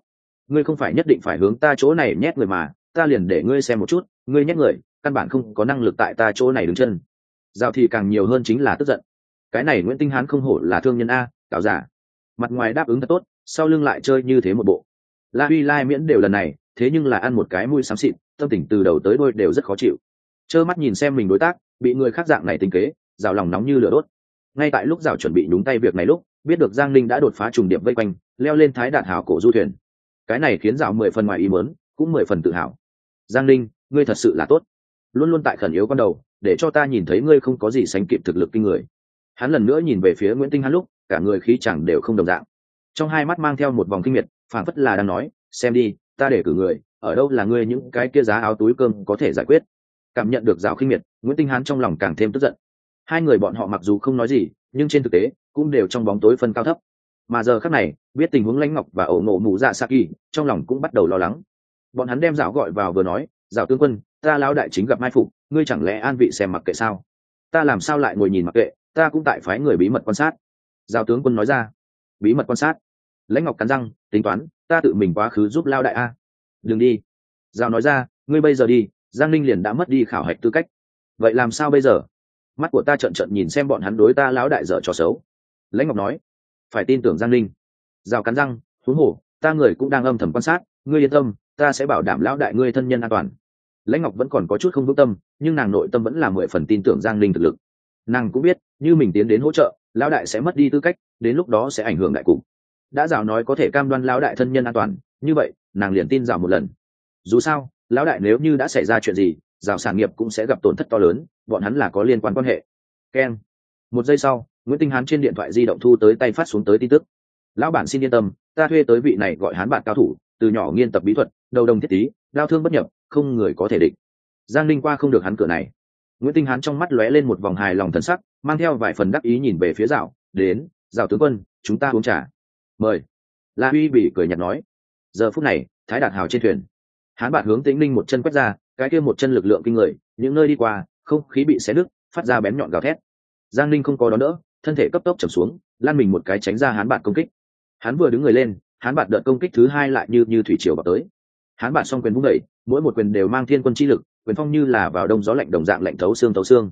Ngươi không phải nhất định phải hướng ta chỗ này nhét người mà, ta liền để ngươi xem một chút, ngươi nhét người, căn bản không có năng lực tại ta chỗ này đứng chân. Giao thì càng nhiều hơn chính là tức giận. Cái này nguyễn tinh hán không hổ là thương nhân a, cáo giả mặt ngoài đáp ứng thật tốt, sau lưng lại chơi như thế một bộ. La huy lai miễn đều lần này, thế nhưng là ăn một cái mũi xám xịt, tâm tình từ đầu tới đôi đều rất khó chịu. Trơ mắt nhìn xem mình đối tác, bị người khác dạng này tính kế rào lòng nóng như lửa đốt. Ngay tại lúc rào chuẩn bị nhúng tay việc này lúc, biết được giang linh đã đột phá trùng điệp vây quanh, leo lên thái đạt hảo cổ du thuyền. Cái này khiến rào mười phần ngoài ý mớn cũng mười phần tự hào. Giang linh ngươi thật sự là tốt. Luôn luôn tại khẩn yếu con đầu, để cho ta nhìn thấy ngươi không có gì sánh kịp thực lực kinh người. Hắn lần nữa nhìn về phía nguyễn tinh hắn lúc, cả người khí chẳng đều không đồng dạng. Trong hai mắt mang theo một vòng kinh miệt, phảng phất là đang nói, xem đi, ta để cử người, ở đâu là ngươi những cái kia giá áo túi cơm có thể giải quyết? Cảm nhận được rào khinh miệt, nguyễn tinh hán trong lòng càng thêm tức giận hai người bọn họ mặc dù không nói gì, nhưng trên thực tế, cũng đều trong bóng tối phân cao thấp. Mà giờ khác này, biết tình huống lãnh ngọc và ẩu nộ mù dạ sa kỳ trong lòng cũng bắt đầu lo lắng. Bọn hắn đem rào gọi vào vừa nói rào tướng quân, ta lao đại chính gặp mai phục, ngươi chẳng lẽ an vị xem mặc kệ sao? Ta làm sao lại ngồi nhìn mặc kệ, ta cũng tại phái người bí mật quan sát. Giao tướng quân nói ra. Bí mật quan sát? Lãnh ngọc cắn răng, tính toán, ta tự mình quá khứ giúp lao đại a. Đừng đi. Giao nói ra, ngươi bây giờ đi, giang ninh liền đã mất đi khảo hạch tư cách. Vậy làm sao bây giờ? Mắt của ta trợn trợn nhìn xem bọn hắn đối ta lão đại dở trò xấu. Lãnh ngọc nói, phải tin tưởng giang ninh Rào cắn răng thú hổ ta người cũng đang âm thầm quan sát, ngươi yên tâm, ta sẽ bảo đảm lão đại ngươi thân nhân an toàn. Lãnh ngọc vẫn còn có chút không vững tâm, nhưng nàng nội tâm vẫn là mười phần tin tưởng giang ninh thực lực. Nàng cũng biết, như mình tiến đến hỗ trợ, lão đại sẽ mất đi tư cách, đến lúc đó sẽ ảnh hưởng đại cục. Đã rào nói có thể cam đoan lão đại thân nhân an toàn, như vậy, nàng liền tin rào một lần. Dù sao, lão đại nếu như đã xảy ra chuyện gì rào sản nghiệp cũng sẽ gặp tổn thất to lớn, bọn hắn là có liên quan quan hệ. Keng một giây sau, nguyễn tinh hán trên điện thoại di động thu tới tay phát xuống tới tin tức. Lão bản xin yên tâm, ta thuê tới vị này gọi hán bạn cao thủ, từ nhỏ nghiên tập bí thuật, đầu đồng thiết tý đao thương bất nhập, không người có thể địch. Giang linh qua không được hắn cửa này. Nguyễn tinh hán trong mắt lóe lên một vòng hài lòng thần sắc, mang theo vài phần đắc ý nhìn về phía dạo, đến, dạo tướng quân, chúng ta uống trà. Mời. La huy bị cười nhạt nói. Giờ phút này, thái đạt hào trên thuyền. Hán bạn hướng tĩnh linh một chân quét ra cái kia một chân lực lượng kinh người, những nơi đi qua, không khí bị xé nứt, phát ra bén nhọn gào thét. Giang linh không có đón đỡ, thân thể cấp tốc trầm xuống, lan mình một cái tránh ra hán bạn công kích. Hắn vừa đứng người lên, hán bạn đợt công kích thứ hai lại như như thủy triều vào tới. Hán bạn xong quyền vung đẩy mỗi một quyền đều mang thiên quân chi lực, quyền phong như là vào đông gió lạnh đồng dạng lạnh thấu xương thấu xương.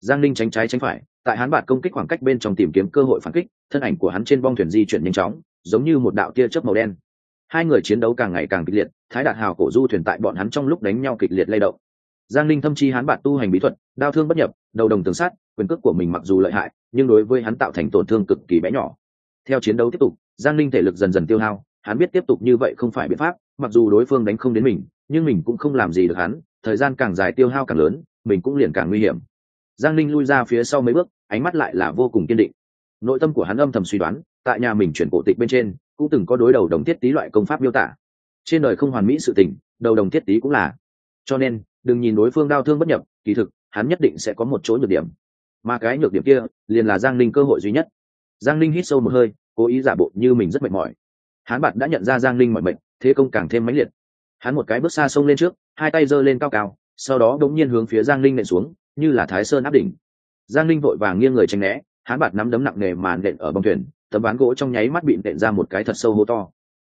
Giang ninh tránh trái tránh phải, tại hắn bạt công kích khoảng cách bên trong tìm kiếm cơ hội phản kích, thân ảnh của hắn trên bong thuyền di chuyển nhanh chóng, giống như một đạo tia chớp màu đen hai người chiến đấu càng ngày càng kịch liệt, thái đạt hào, cổ du thuyền tại bọn hắn trong lúc đánh nhau kịch liệt lay động. Giang Linh thâm chi hắn bạn tu hành bí thuật, đao thương bất nhập, đầu đồng tường sát quyền cước của mình mặc dù lợi hại, nhưng đối với hắn tạo thành tổn thương cực kỳ bé nhỏ. Theo chiến đấu tiếp tục, giang Linh thể lực dần dần tiêu hao, hắn biết tiếp tục như vậy không phải biện pháp, mặc dù đối phương đánh không đến mình, nhưng mình cũng không làm gì được hắn, thời gian càng dài tiêu hao càng lớn, mình cũng liền càng nguy hiểm. Giang Linh lui ra phía sau mấy bước, ánh mắt lại là vô cùng kiên định nội tâm của hắn âm thầm suy đoán, tại nhà mình chuyển cổ tịch bên trên, cũng từng có đối đầu đồng thiết tý loại công pháp miêu tả. Trên đời không hoàn mỹ sự tình, đầu đồng thiết tý cũng là. Cho nên, đừng nhìn đối phương đau thương bất nhập, kỳ thực, hắn nhất định sẽ có một chỗ nhược điểm. Mà cái nhược điểm kia, liền là giang Linh cơ hội duy nhất. Giang Linh hít sâu một hơi, cố ý giả bộ như mình rất mệt mỏi. Hắn bạn đã nhận ra giang Linh mọi mệnh thế công càng thêm mãnh liệt. Hắn một cái bước xa sông lên trước, hai tay giơ lên cao cao, sau đó đ ỗ n g nhiên hướng phía giang Linh nện xuống, như là thái sơn áp đỉnh. Giang Linh vội vàng nghiêng người tranh né hán bạt nắm đấm nặng nề màn nện ở bông thuyền, tấm ván gỗ trong nháy mắt bị nện ra một cái thật sâu hô to.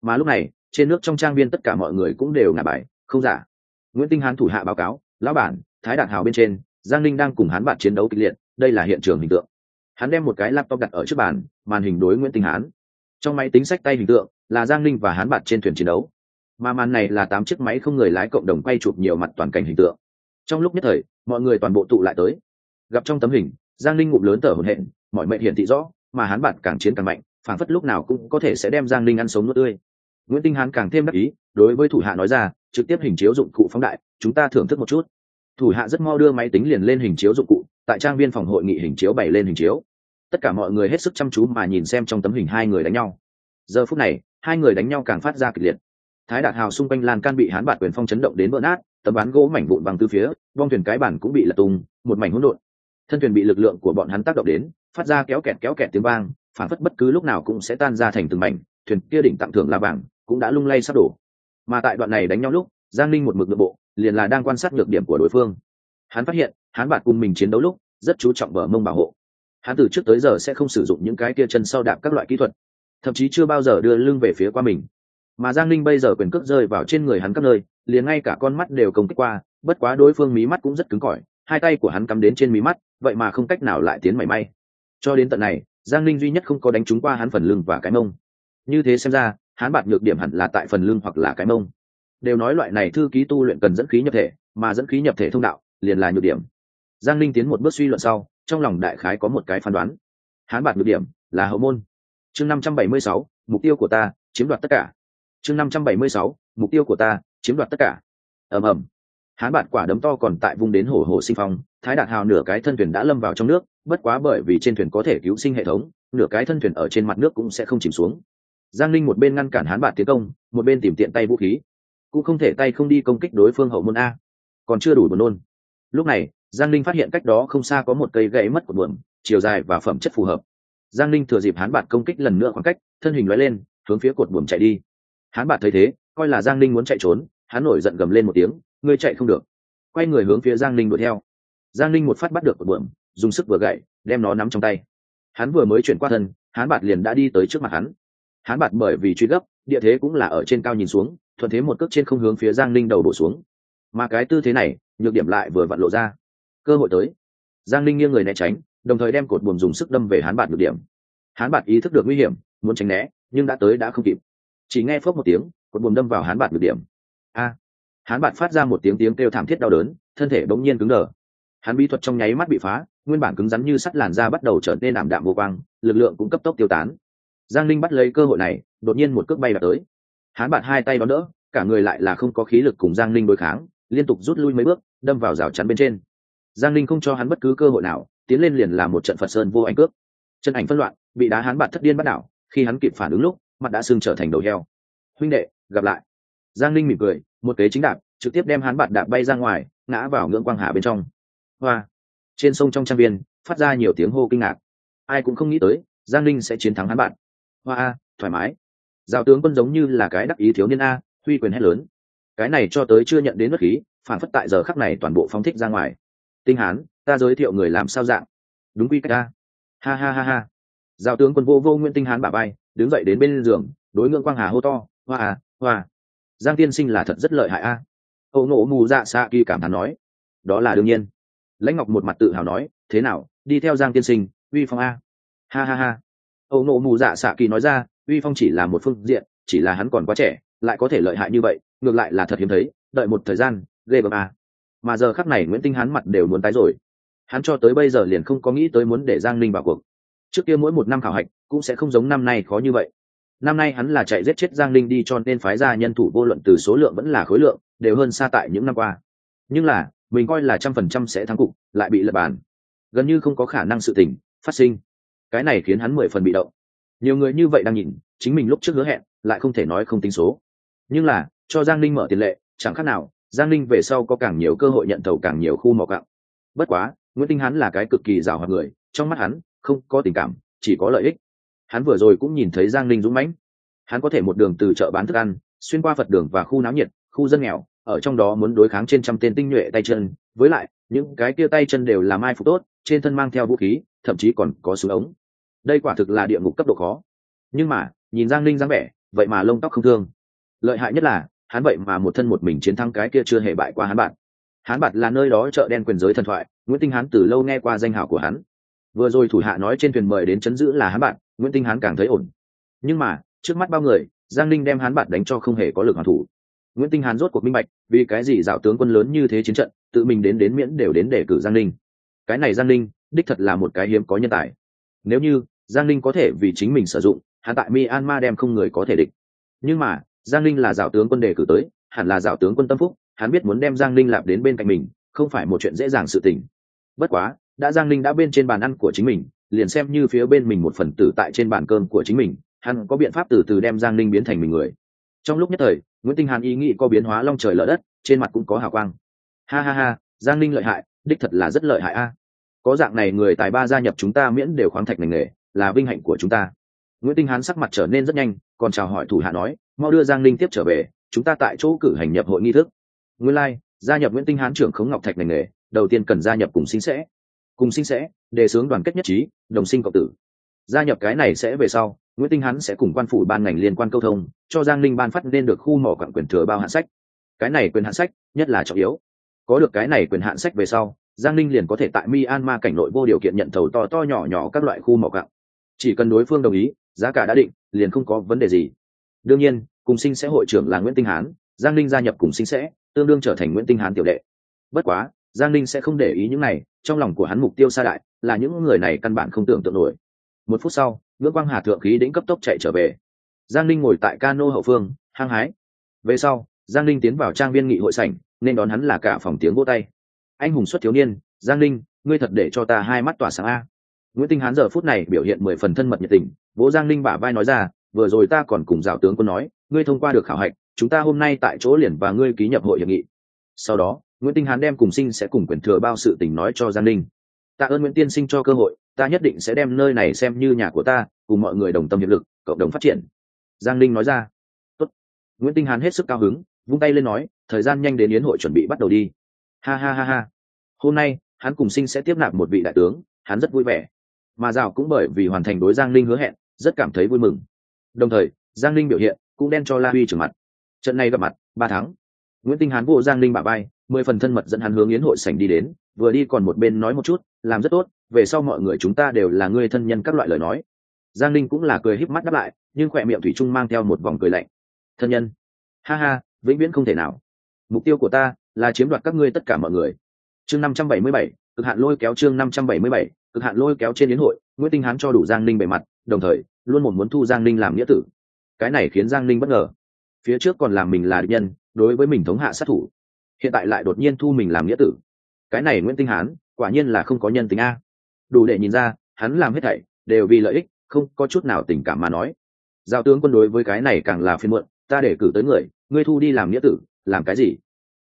Mà lúc này, trên nước trong trang viên tất cả mọi người cũng đều ngả bài, không giả. Nguyễn tinh hán thủ hạ báo cáo, lão bản, thái đạt hào bên trên, giang ninh đang cùng hán bạt chiến đấu kịch liệt, đây là hiện trường hình tượng. Hắn đem một cái laptop đặt ở trước bàn, màn hình đối nguyễn tinh hán. Trong máy tính sách tay hình tượng là giang ninh và hán bạt trên thuyền chiến đấu. Mà màn này là tám chiếc máy không người lái cộng đồng quay chụp nhiều mặt toàn cảnh hình tượng. Trong lúc nhất thời, mọi người toàn bộ tụ lại tới. Gặp trong tấm hình, giang ninh ngụm lớn tở hồn hện mọi mệnh hiển thị rõ, mà hắn bạn càng chiến càng mạnh phản phất lúc nào cũng có thể sẽ đem giang Linh ăn sống nước tươi. Nguyễn tinh hán càng thêm đắc ý, đối với thủ hạ nói ra, trực tiếp hình chiếu dụng cụ phóng đại, chúng ta thưởng thức một chút. Thủ hạ rất mau đưa máy tính liền lên hình chiếu dụng cụ, tại trang viên phòng hội nghị hình chiếu bày lên hình chiếu. Tất cả mọi người hết sức chăm chú mà nhìn xem trong tấm hình hai người đánh nhau. Giờ phút này, hai người đánh nhau càng phát ra kịch liệt. Thái đạt hào xung quanh lan can bị hán bạt quyền phong chấn động đến vỡ nát, tấm ván gỗ mảnh vụn bằng tư phía vong thuyền cái bản cũng bị lật tung, một mảnh hỗn độn. Thân thuyền bị lực lượng của bọn hắn tác động đến phát ra kéo kẹt kéo kẹt tiếng vang phản phất bất cứ lúc nào cũng sẽ tan ra thành từng mảnh, thuyền kia đỉnh tặng thưởng là vàng cũng đã lung lay sắp đổ. Mà tại đoạn này đánh nhau lúc, giang ninh một mực nội bộ, liền là đang quan sát nhược điểm của đối phương. Hắn phát hiện, hắn bạn cùng mình chiến đấu lúc, rất chú trọng bờ mông bảo hộ. Hắn từ trước tới giờ sẽ không sử dụng những cái kia chân sau đạp các loại kỹ thuật, thậm chí chưa bao giờ đưa lưng về phía qua mình. Mà giang ninh bây giờ quyền cước rơi vào trên người hắn các nơi, liền ngay cả con mắt đều công kích qua, bất quá đối phương mí mắt cũng rất cứng cỏi, hai tay của hắn cắm đến trên mí mắt, vậy mà không cách nào lại tiến mảy may cho đến tận này, giang ninh duy nhất không có đánh trúng qua hắn phần lưng và cái mông. Như thế xem ra, hắn bạt nhược điểm hẳn là tại phần lưng hoặc là cái mông. Đều nói loại này thư ký tu luyện cần dẫn khí nhập thể, mà dẫn khí nhập thể thông đạo, liền là nhược điểm. Giang ninh tiến một bước suy luận sau, trong lòng đại khái có một cái phán đoán. Hán bạt nhược điểm là hậu môn. Chương năm trăm bảy mươi sáu, mục tiêu của ta, chiếm đoạt tất cả. Chương năm trăm bảy mươi sáu, mục tiêu của ta, chiếm đoạt tất cả. Ầm ầm. Hán bạt quả đấm to còn tại vùng đến hổ hổ sinh phong thái đạt hào nửa cái thân thuyền đã lâm vào trong nước, bất quá bởi vì trên thuyền có thể cứu sinh hệ thống, nửa cái thân thuyền ở trên mặt nước cũng sẽ không chìm xuống. Giang linh một bên ngăn cản hán bạt tiến công, một bên tìm tiện tay vũ khí. Cũng không thể tay không đi công kích đối phương hậu môn a. Còn chưa đủ buồn nôn. Lúc này, giang linh phát hiện cách đó không xa có một cây gãy mất của buồm, chiều dài và phẩm chất phù hợp. Giang linh thừa dịp hán bạt công kích lần nữa khoảng cách, thân hình lóe lên, hướng phía cột buồm chạy đi. Hán bạt thấy thế, coi là giang linh muốn chạy trốn, hắn nổi giận gầm lên một tiếng, ngươi chạy không được. Quay người hướng phía giang linh đuổi theo giang linh một phát bắt được cột bượm, dùng sức vừa gậy, đem nó nắm trong tay. Hắn vừa mới chuyển qua thân, hán bạt liền đã đi tới trước mặt hắn. Hán bạt bởi vì truy gấp, địa thế cũng là ở trên cao nhìn xuống, thuận thế một cước trên không hướng phía giang linh đầu đổ xuống. Mà cái tư thế này, nhược điểm lại vừa vặn lộ ra. Cơ hội tới. Giang linh nghiêng người né tránh, đồng thời đem cột buồm dùng sức đâm về hán bạt nhược điểm. Hán bạt ý thức được nguy hiểm, muốn tránh né, nhưng đã tới đã không kịp. Chỉ nghe phớp một tiếng, cột buồm đâm vào hán bạt nhược điểm. A! Hán bạt phát ra một tiếng tiếng kêu thảm thiết đau đớn, thân thể bỗng nhiên cứng đờ hắn bí thuật trong nháy mắt bị phá, nguyên bản cứng rắn như sắt làn da bắt đầu trở nên ảm đạm vô quang, lực lượng cũng cấp tốc tiêu tán. Giang linh bắt lấy cơ hội này, đột nhiên một cước bay vào tới. Hắn bạn hai tay đón đỡ, cả người lại là không có khí lực cùng giang linh đối kháng, liên tục rút lui mấy bước, đâm vào rào chắn bên trên. Giang linh không cho hắn bất cứ cơ hội nào, tiến lên liền làm một trận phật sơn vô ảnh cước. Chân ảnh phân loạn, bị đá hắn bạn thất điên bắt đảo, khi hắn kịp phản ứng lúc, mặt đã sưng trở thành đầu heo. Huynh đệ, gặp lại. Giang linh mỉm cười, một kế chính đạp, trực tiếp đem hắn bạn đạp bay ra ngoài, ngã vào ngưỡng quang hà bên trong hoa. Trên sông trong trang viên, phát ra nhiều tiếng hô kinh ngạc. Ai cũng không nghĩ tới, giang linh sẽ chiến thắng hắn bạn. Hoa a thoải mái. Giao tướng quân giống như là cái đắc ý thiếu niên a, huy quyền hét lớn. Cái này cho tới chưa nhận đến bất khí, phản phất tại giờ khắc này toàn bộ phóng thích ra ngoài. Tinh hán, ta giới thiệu người làm sao dạng? Đúng quy cách a. Ha ha ha ha. Giao tướng quân vô vô nguyễn tinh hán bà bay đứng dậy đến bên giường, đối ngưỡng quang hà hô to, hoa à hoa. Giang tiên sinh là thật rất lợi hại a. À. âu nộ mù dạ xạ kỳ cảm thán nói, đó là đương nhiên lãnh ngọc một mặt tự hào nói, thế nào, đi theo giang tiên sinh, uy phong a? Ha ha ha. Âu nộ mù dạ xạ kỳ nói ra, uy phong chỉ là một phương diện, chỉ là hắn còn quá trẻ, lại có thể lợi hại như vậy, ngược lại là thật hiếm thấy, đợi một thời gian, ghê gớm à. mà giờ khắc này nguyễn tinh hắn mặt đều muốn tái rồi. Hắn cho tới bây giờ liền không có nghĩ tới muốn để giang linh vào cuộc. Trước kia mỗi một năm khảo hạch cũng sẽ không giống năm nay khó như vậy. Năm nay hắn là chạy giết chết giang linh đi cho nên phái ra nhân thủ vô luận từ số lượng vẫn là khối lượng, đều hơn xa tại những năm qua. Nhưng là mình coi là trăm phần trăm sẽ thắng cục, lại bị lật bàn. Gần như không có khả năng sự tình phát sinh. Cái này khiến hắn mười phần bị động. Nhiều người như vậy đang nhìn, chính mình lúc trước hứa hẹn, lại không thể nói không tính số. Nhưng là, cho giang ninh mở tiền lệ, chẳng khác nào, giang ninh về sau có càng nhiều cơ hội nhận thầu càng nhiều khu mỏ cạo bất quá, nguyễn tinh hắn là cái cực kỳ rào hoạt người, trong mắt hắn, không có tình cảm, chỉ có lợi ích. Hắn vừa rồi cũng nhìn thấy giang ninh dũng mãnh. Hắn có thể một đường từ chợ bán thức ăn, xuyên qua phật đường và khu náo nhiệt, khu dân nghèo ở trong đó muốn đối kháng trên trăm tên tinh nhuệ tay chân. Với lại, những cái kia tay chân đều là mai phục tốt, trên thân mang theo vũ khí, thậm chí còn có súng ống. Đây quả thực là địa ngục cấp độ khó. Nhưng mà, nhìn giang ninh dáng vẻ, vậy mà lông tóc không thương. Lợi hại nhất là, hắn vậy mà một thân một mình chiến thắng cái kia chưa hề bại qua hắn bạn. Hắn bạn là nơi đó chợ đen quyền giới thần thoại, nguyễn tinh hắn từ lâu nghe qua danh hào của hắn. Vừa rồi thủ hạ nói trên thuyền mời đến chấn giữ là hắn bạn, nguyễn tinh hắn càng thấy ổn. Nhưng mà, trước mắt bao người, giang ninh đem hắn bạn đánh cho không hề có lực hoàn thủ nguyễn tinh Hàn rốt cuộc minh bạch, vì cái gì dạo tướng quân lớn như thế chiến trận, tự mình đến đến miễn đều đến để cử giang ninh. Cái này giang ninh, đích thật là một cái hiếm có nhân tài. Nếu như, giang ninh có thể vì chính mình sử dụng, hắn tại myanmar đem không người có thể địch. Nhưng mà, giang ninh là dạo tướng quân đề cử tới, hẳn là dạo tướng quân tâm phúc, hắn biết muốn đem giang ninh lạp đến bên cạnh mình, không phải một chuyện dễ dàng sự tình. Bất quá, đã giang ninh đã bên trên bàn ăn của chính mình, liền xem như phía bên mình một phần tử tại trên bàn cơm của chính mình, hắn có biện pháp từ từ đem giang ninh biến thành mình người. Trong lúc nhất thời nguyễn tinh hàn ý nghĩ có biến hóa long trời lở đất trên mặt cũng có hào quang. Ha ha ha giang ninh lợi hại đích thật là rất lợi hại a. Có dạng này người tài ba gia nhập chúng ta miễn đều khoáng thạch ngành nghề là vinh hạnh của chúng ta. Nguyễn tinh hán sắc mặt trở nên rất nhanh còn chào hỏi thủ hạ nói mau đưa giang ninh tiếp trở về chúng ta tại chỗ cử hành nhập hội nghi thức. Nguyên lai、like, gia nhập nguyễn tinh hán trưởng khống ngọc thạch ngành nghề đầu tiên cần gia nhập cùng sinh sẽ. Cùng sinh sẽ đề xướng đoàn kết nhất trí đồng sinh cộng tử. Gia nhập cái này sẽ về sau nguyễn tinh hán sẽ cùng quan phủ ban ngành liên quan câu thông, cho giang ninh ban phát nên được khu mỏ quặng quyền thừa bao hạn sách. Cái này quyền hạn sách, nhất là trọng yếu. Có được cái này quyền hạn sách về sau, giang ninh liền có thể tại myanmar cảnh nội vô điều kiện nhận thầu to to nhỏ nhỏ các loại khu mỏ quặng. Chỉ cần đối phương đồng ý, giá cả đã định, liền không có vấn đề gì. Đương nhiên, cùng sinh sẽ hội trưởng là nguyễn tinh hán, giang ninh gia nhập cùng sinh sẽ, tương đương trở thành nguyễn tinh hán tiểu đệ. Bất quá, giang ninh sẽ không để ý những này, trong lòng của hắn mục tiêu xa đại, là những người này căn bản không tưởng tượng nổi. Một phút sau ngưỡng quang hà thượng khí đĩnh cấp tốc chạy trở về. Giang ninh ngồi tại ca hậu phương, hăng hái. Về sau, giang ninh tiến vào trang viên nghị hội sảnh, nên đón hắn là cả phòng tiếng vỗ tay. Anh hùng xuất thiếu niên, giang ninh, ngươi thật để cho ta hai mắt tỏa sáng a. Nguyễn tinh hán giờ phút này biểu hiện mười phần thân mật nhiệt tình bố giang ninh bả vai nói ra, vừa rồi ta còn cùng rào tướng quân nói, ngươi thông qua được khảo hạch, chúng ta hôm nay tại chỗ liền và ngươi ký nhập hội hiệp nghị. Sau đó, nguyễn tinh hán đem cùng sinh sẽ cùng quyền thừa bao sự tình nói cho giang ninh. Tạ ơn nguyễn tiên sinh cho cơ hội ta nhất định sẽ đem nơi này xem như nhà của ta, cùng mọi người đồng tâm hiệp lực, cộng đồng phát triển. Giang Linh nói ra. Tốt. nguyễn tinh hán hết sức cao hứng, vung tay lên nói, thời gian nhanh đến yến hội chuẩn bị bắt đầu đi. Ha ha ha ha. Hôm nay, hắn cùng sinh sẽ tiếp nạp một vị đại tướng, hắn rất vui vẻ. Mà rào cũng bởi vì hoàn thành đối giang Linh hứa hẹn, rất cảm thấy vui mừng. Đồng thời, giang Linh biểu hiện cũng đen cho la huy trưởng mặt. Trận này gặp mặt, ba tháng. Nguyễn tinh hán vô giang Linh bà bay mười phần thân mật dẫn hắn hướng yến hội sảnh đi đến, vừa đi còn một bên nói một chút, làm rất tốt về sau mọi người chúng ta đều là người thân nhân các loại lời nói. Giang ninh cũng là cười híp mắt đáp lại, nhưng khỏe miệng thủy trung mang theo một vòng cười lạnh. Thân nhân. Ha ha, vĩnh viễn không thể nào. Mục tiêu của ta là chiếm đoạt các ngươi tất cả mọi người. Chương năm trăm bảy mươi bảy, cực hạn lôi kéo chương năm trăm bảy mươi bảy, cực hạn lôi kéo trên yến hội, nguyễn tinh hán cho đủ giang ninh bề mặt, đồng thời, luôn một muốn thu giang ninh làm nghĩa tử. Cái này khiến giang ninh bất ngờ. Phía trước còn làm mình là địch nhân, đối với mình thống hạ sát thủ. Hiện tại lại đột nhiên thu mình làm nghĩa tử. Cái này nguyễn tinh hán, quả nhiên là không có nhân tính a đủ để nhìn ra, hắn làm hết thảy đều vì lợi ích, không có chút nào tình cảm mà nói. Giao tướng quân đối với cái này càng là phiên muộn, ta để cử tới người, ngươi thu đi làm nghĩa tử, làm cái gì?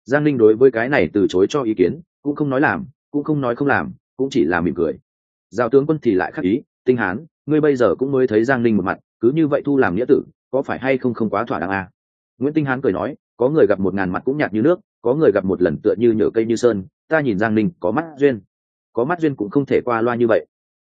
Giang linh đối với cái này từ chối cho ý kiến, cũng không nói làm, cũng không nói không làm, cũng chỉ là mỉm cười. Giao tướng quân thì lại khắc ý, tinh hán, ngươi bây giờ cũng mới thấy giang linh một mặt, cứ như vậy thu làm nghĩa tử, có phải hay không không quá thỏa đáng à? nguyễn tinh hán cười nói, có người gặp một ngàn mặt cũng nhạt như nước, có người gặp một lần tựa như nhở cây như sơn, ta nhìn giang linh có mắt duyên có mắt duyên cũng không thể qua loa như vậy.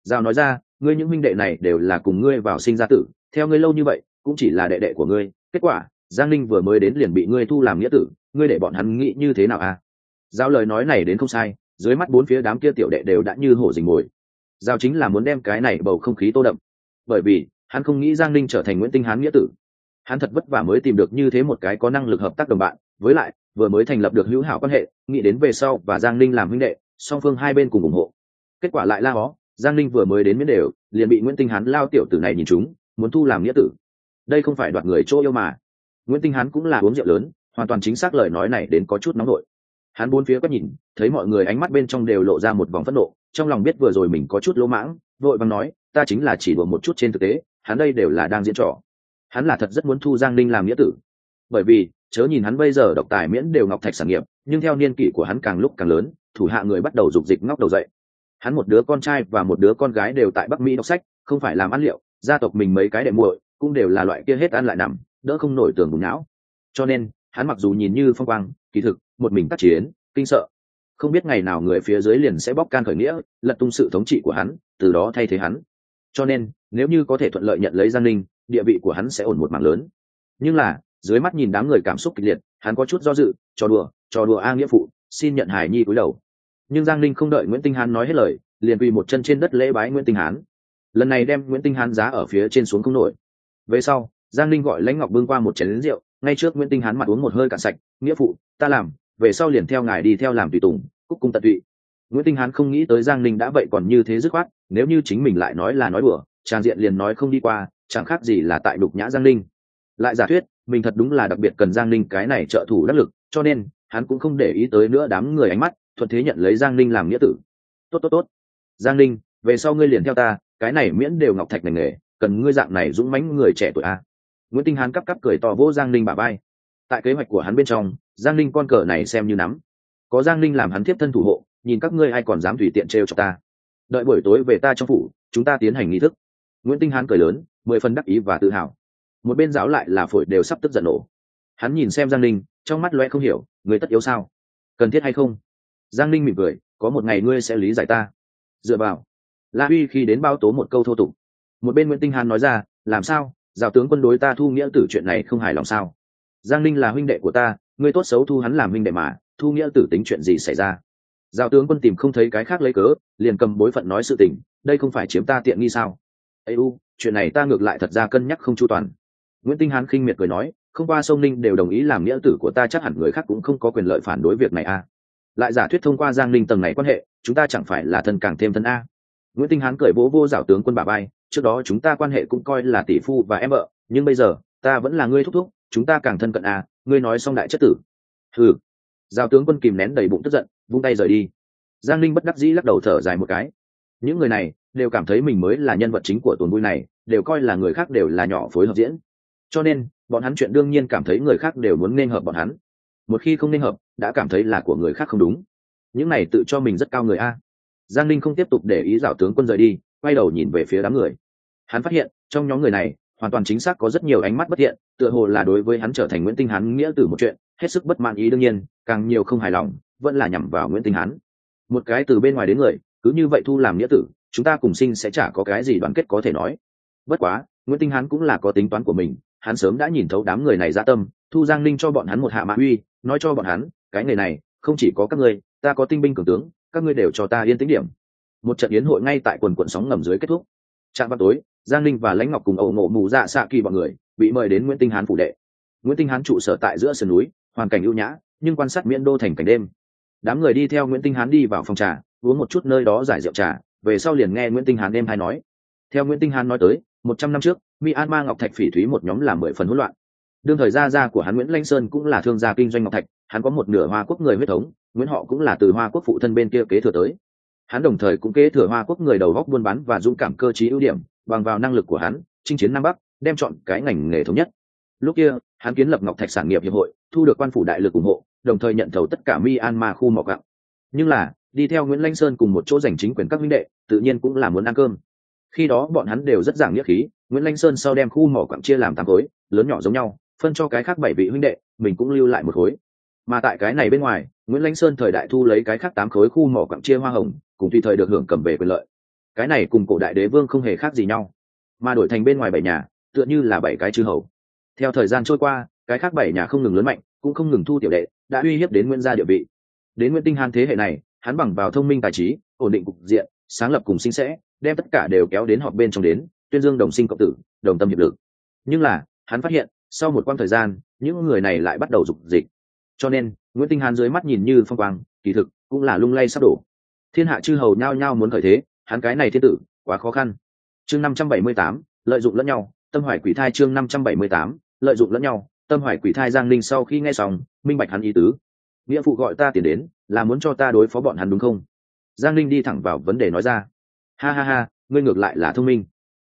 Giao nói ra, ngươi những huynh đệ này đều là cùng ngươi vào sinh ra tử, theo ngươi lâu như vậy, cũng chỉ là đệ đệ của ngươi. Kết quả, giang linh vừa mới đến liền bị ngươi thu làm nghĩa tử, ngươi để bọn hắn nghĩ như thế nào à? Giao lời nói này đến không sai, dưới mắt bốn phía đám kia tiểu đệ đều đã như hổ dình mồi. Giao chính là muốn đem cái này bầu không khí tô đậm. Bởi vì, hắn không nghĩ giang linh trở thành nguyễn tinh hán nghĩa tử. Hắn thật vất vả mới tìm được như thế một cái có năng lực hợp tác đồng bạn, với lại, vừa mới thành lập được hữu hảo quan hệ, nghĩ đến về sau và giang linh làm huynh đệ song phương hai bên cùng ủng hộ. Kết quả lại la ó giang linh vừa mới đến miễn đều, liền bị nguyễn tinh hán lao tiểu tử này nhìn chúng muốn thu làm nghĩa tử. Đây không phải đoạt người chỗ yêu mà. Nguyễn tinh hán cũng là uống rượu lớn, hoàn toàn chính xác lời nói này đến có chút nóng nổi hắn bốn phía quét nhìn, thấy mọi người ánh mắt bên trong đều lộ ra một vòng phẫn nộ, trong lòng biết vừa rồi mình có chút lỗ mãng, vội bằng nói, ta chính là chỉ đùa một chút trên thực tế, hắn đây đều là đang diễn trò. Hắn là thật rất muốn thu giang linh làm nghĩa tử. Bởi vì, chớ nhìn hắn bây giờ độc tài miễn đều ngọc thạch sản nghiệp, nhưng theo niên kỷ của hắn càng lúc càng lớn thủ hạ người bắt đầu dục dịch ngóc đầu dậy. Hắn một đứa con trai và một đứa con gái đều tại bắc mỹ đọc sách, không phải làm ăn liệu, gia tộc mình mấy cái đệ muội cũng đều là loại kia hết ăn lại nằm, đỡ không nổi tường bùng não cho nên, hắn mặc dù nhìn như phong quang, kỳ thực, một mình tác chiến, kinh sợ. Không biết ngày nào người phía dưới liền sẽ bóc can khởi nghĩa, lật tung sự thống trị của hắn, từ đó thay thế hắn. Cho nên, nếu như có thể thuận lợi nhận lấy giang ninh, địa vị của hắn sẽ ổn một mảng lớn. Nhưng là, dưới mắt nhìn đám người cảm xúc kịch liệt, hắn có chút do dự, trò đùa trò đùa a nghĩa phụ xin nhận hải nhi cúi đầu. Nhưng giang ninh không đợi nguyễn tinh hán nói hết lời liền quỳ một chân trên đất lễ bái nguyễn tinh hán. Lần này đem nguyễn tinh hán giá ở phía trên xuống không nổi. Về sau giang ninh gọi lãnh ngọc bưng qua một chén lính rượu ngay trước nguyễn tinh hán mặt uống một hơi cạn sạch nghĩa phụ ta làm về sau liền theo ngài đi theo làm tùy tùng cúc cung tận tụy. Nguyễn tinh hán không nghĩ tới giang ninh đã vậy còn như thế dứt khoát nếu như chính mình lại nói là nói bừa, trang diện liền nói không đi qua chẳng khác gì là tại đục nhã giang ninh. Lại giả thuyết mình thật đúng là đặc biệt cần giang ninh cái này trợ thủ đắc lực cho nên hắn cũng không để ý tới nữa đám người ánh mắt, thuận thế nhận lấy giang ninh làm nghĩa tử. Tốt tốt tốt. Giang ninh, về sau ngươi liền theo ta, cái này miễn đều ngọc thạch ngành nghề, cần ngươi dạng này dũng mãnh người trẻ tuổi a. Nguyễn tinh hán cắp cắp cười to vỗ giang ninh bà bay tại kế hoạch của hắn bên trong, giang ninh con cờ này xem như nắm. Có giang ninh làm hắn tiếp thân thủ hộ, nhìn các ngươi ai còn dám tùy tiện trêu cho ta. Đợi buổi tối về ta trong phủ, chúng ta tiến hành nghi thức. Nguyễn tinh hán cười lớn, mười phần đắc ý và tự hào. Một bên giáo lại là phổi đều sắp tức giận nổ hắn nhìn xem giang ninh, trong mắt loe không hiểu, người tất yếu sao? Cần thiết hay không? Giang ninh mỉm cười, có một ngày ngươi sẽ lý giải ta. Dựa vào. La uy khi đến bao tố một câu thô tục. Một bên nguyễn tinh hán nói ra, làm sao? Giáo tướng quân đối ta thu nghĩa tử chuyện này không hài lòng sao? Giang ninh là huynh đệ của ta, ngươi tốt xấu thu hắn làm huynh đệ mà, thu nghĩa tử tính chuyện gì xảy ra? Giao tướng quân tìm không thấy cái khác lấy cớ, liền cầm bối phận nói sự tình, đây không phải chiếm ta tiện nghi sao? Ây u, chuyện này ta ngược lại thật ra cân nhắc không chu toàn. Nguyễn tinh hán khinh miệt cười nói không qua sông ninh đều đồng ý làm nghĩa tử của ta, chắc hẳn người khác cũng không có quyền lợi phản đối việc này a à. lại giả thuyết thông qua giang ninh tầng này quan hệ, chúng ta chẳng phải là thân càng thêm thân a. Nguyễn tinh hán cười vỗ vô giảo tướng quân bà bay trước đó chúng ta quan hệ cũng coi là tỷ phu và em vợ, nhưng bây giờ, ta vẫn là ngươi thúc thúc, chúng ta càng thân cận a, ngươi nói xong đại chất tử. Ừ giao tướng quân kìm nén đầy bụng tức giận, vung tay rời đi. Giang linh bất đắc dĩ lắc đầu thở dài một cái. Những người này đều cảm thấy mình mới là nhân vật chính của tuần vui này, đều coi là người khác đều là nhỏ phối hợp diễn cho nên, bọn hắn chuyện đương nhiên cảm thấy người khác đều muốn nên hợp bọn hắn. Một khi không nên hợp, đã cảm thấy là của người khác không đúng. Những này tự cho mình rất cao người a. Giang linh không tiếp tục để ý rảo tướng quân rời đi, quay đầu nhìn về phía đám người. Hắn phát hiện, trong nhóm người này, hoàn toàn chính xác có rất nhiều ánh mắt bất thiện, tựa hồ là đối với hắn trở thành nguyễn tinh hắn nghĩa từ một chuyện, hết sức bất mãn ý đương nhiên, càng nhiều không hài lòng, vẫn là nhằm vào nguyễn tinh hắn một cái từ bên ngoài đến người, cứ như vậy thu làm nghĩa tử, chúng ta cùng sinh sẽ chả có cái gì đoàn kết có thể nói. Bất quá, nguyễn tinh hắn cũng là có tính toán của mình hắn sớm đã nhìn thấu đám người này ra tâm, thu giang ninh cho bọn hắn một hạ mạ uy, nói cho bọn hắn, cái nghề này, không chỉ có các ngươi, ta có tinh binh cường tướng, các ngươi đều cho ta yên tĩnh điểm. Một trận yến hội ngay tại quần quận sóng ngầm dưới kết thúc. Trạm vào tối, giang ninh và lãnh ngọc cùng ẩu ngộ mù dạ xạ kỳ bọn người, bị mời đến nguyễn tinh hán phủ đệ. Nguyễn tinh hán trụ sở tại giữa sườn núi, hoàn cảnh ưu nhã, nhưng quan sát miễn đô thành cảnh đêm. Đám người đi theo nguyễn tinh hán đi vào phòng trà, uống một chút nơi đó giải rượu trà, về sau liền nghe nguyễn tinh hán đêm hay nói. Theo nguyễn tinh hán nói tới, một trăm năm trước myanmar ngọc thạch phỉ thúy một nhóm làm mười phần hỗn loạn. Đương thời gia gia của hắn nguyễn lanh sơn cũng là thương gia kinh doanh ngọc thạch, hắn có một nửa hoa quốc người huyết thống, nguyễn họ cũng là từ hoa quốc phụ thân bên kia kế thừa tới. Hắn đồng thời cũng kế thừa hoa quốc người đầu góc buôn bán và dũng cảm cơ t ưu điểm, bằng vào năng lực của hắn, chinh chiến nam bắc, đem chọn cái ngành nghề thống nhất. Lúc kia, hắn kiến lập ngọc thạch sản nghiệp hiệp hội, thu được quan phủ đại lực ủng hộ, đồng thời nhận thầu tất cả myanmar khu mỏ gạo. Nhưng là, đi theo nguyễn lanh sơn cùng một chỗ giành chính quyền các minh đệ, tự nhiên cũng là muốn ăn cơm. Khi đó bọn hắn đều rất giảng nghĩa khí nguyễn lanh sơn sau đem khu mỏ quặng chia làm tám khối, lớn nhỏ giống nhau, phân cho cái khác bảy vị huynh đệ, mình cũng lưu lại một khối. Mà tại cái này bên ngoài, nguyễn lanh sơn thời đại thu lấy cái khác tám khối khu mỏ quặng chia hoa hồng, cùng tùy thời được hưởng cầm về quyền lợi. Cái này cùng cổ đại đế vương không hề khác gì nhau. Mà đổi thành bên ngoài bảy nhà, tựa như là bảy cái chư hầu. Theo thời gian trôi qua, cái khác bảy nhà không ngừng lớn mạnh, cũng không ngừng thu tiểu đệ, đã uy hiếp đến Nguyễn gia địa vị. Đến nguyễn tinh hàn thế hệ này, hắn bằng vào thông minh tài trí, ổn định cục diện, sáng lập cùng sinh sẽ, đem tất cả đều kéo đến họp bên trong đến tuyên dương đồng sinh cộng tử, đồng tâm hiệp lực. Nhưng là, hắn phát hiện, sau một quãng thời gian, những người này lại bắt đầu dục dịch. Cho nên, nguyễn tinh hán dưới mắt nhìn như phong quang, kỳ thực, cũng là lung lay sắp đổ. Thiên hạ chư hầu nhao nhao muốn khởi thế, hắn cái này thiên tử, quá khó khăn. Chương năm trăm bảy mươi tám, lợi dụng lẫn nhau, tâm hoài quỷ thai chương năm trăm bảy mươi tám, lợi dụng lẫn nhau, tâm hoài quỷ thai giang ninh sau khi nghe xong, minh bạch hắn ý tứ. Nghĩa phụ gọi ta tiền đến, là muốn cho ta đối phó bọn hắn đúng không? Giang ninh đi thẳng vào vấn đề nói ra. Ha ha ha, ngươi ngược lại là thông minh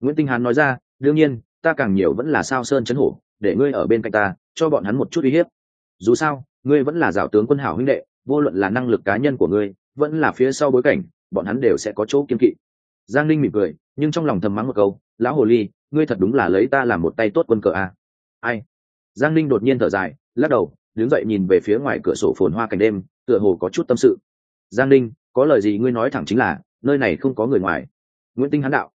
nguyễn tinh hán nói ra, đương nhiên, ta càng nhiều vẫn là sao sơn chấn hổ, để ngươi ở bên cạnh ta, cho bọn hắn một chút uy hiếp. Dù sao, ngươi vẫn là rào tướng quân hảo huynh đệ, vô luận là năng lực cá nhân của ngươi, vẫn là phía sau bối cảnh, bọn hắn đều sẽ có chỗ kiên kỵ. Giang linh mỉm cười, nhưng trong lòng thầm mắng một câu, lão hồ ly, ngươi thật đúng là lấy ta làm một tay tốt quân cờ a. À? ai? Giang linh đột nhiên thở dài, lắc đầu, đứng dậy nhìn về phía ngoài cửa sổ phồn hoa cảnh đêm, tựa hồ có chút tâm sự. Giang linh có lời gì ngươi nói thẳng chính là, nơi này không có người ngoài. Nguyễn tinh hán đạo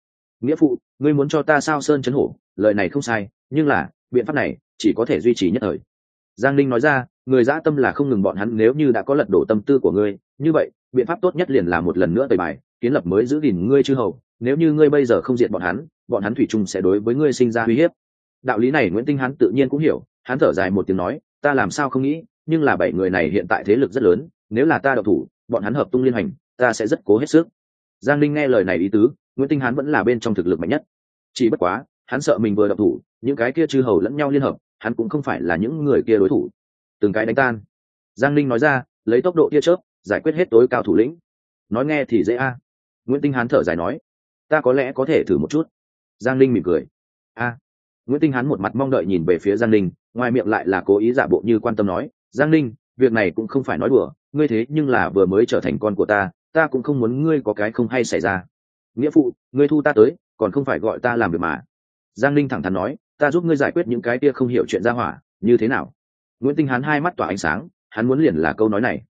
nghĩa phụ, ngươi muốn cho ta sao sơn chấn hổ? Lời này không sai, nhưng là, biện pháp này chỉ có thể duy trì nhất thời. Giang linh nói ra, người dã tâm là không ngừng bọn hắn nếu như đã có lật đổ tâm tư của ngươi, như vậy, biện pháp tốt nhất liền là một lần nữa tời bài, kiến lập mới giữ gìn ngươi chư hầu. Nếu như ngươi bây giờ không diện bọn hắn bọn hắn thủy chung sẽ đối với ngươi sinh ra uy hiếp. Đạo lý này nguyễn tinh hắn tự nhiên cũng hiểu, hắn thở dài một tiếng nói, ta làm sao không nghĩ, nhưng là bảy người này hiện tại thế lực rất lớn, nếu là ta đậu thủ, bọn hắn hợp tung liên hành, ta sẽ rất cố hết sức. Giang linh nghe lời này ý tứ nguyễn tinh Hán vẫn là bên trong thực lực mạnh nhất. Chỉ bất quá, hắn sợ mình vừa đập thủ, những cái kia chư hầu lẫn nhau liên hợp, hắn cũng không phải là những người kia đối thủ. Từng cái đánh tan. Giang linh nói ra, lấy tốc độ tia chớp, giải quyết hết tối cao thủ lĩnh. Nói nghe thì dễ a. Nguyễn tinh hán thở dài nói, ta có lẽ có thể thử một chút. Giang linh mỉm cười. A. Nguyễn tinh hán một mặt mong đợi nhìn về phía giang linh ngoài miệng lại là cố ý giả bộ như quan tâm nói, giang linh việc này cũng không phải nói đùa, ngươi thế nhưng là vừa mới trở thành con của ta ta cũng không muốn ngươi có cái không hay xảy ra nghĩa phụ, ngươi thu ta tới, còn không phải gọi ta làm việc mà. Giang linh thẳng thắn nói, ta giúp ngươi giải quyết những cái kia không hiểu chuyện ra hỏa, như thế nào? Nguyễn tinh hán hai mắt tỏa ánh sáng, hắn muốn liền là câu nói này.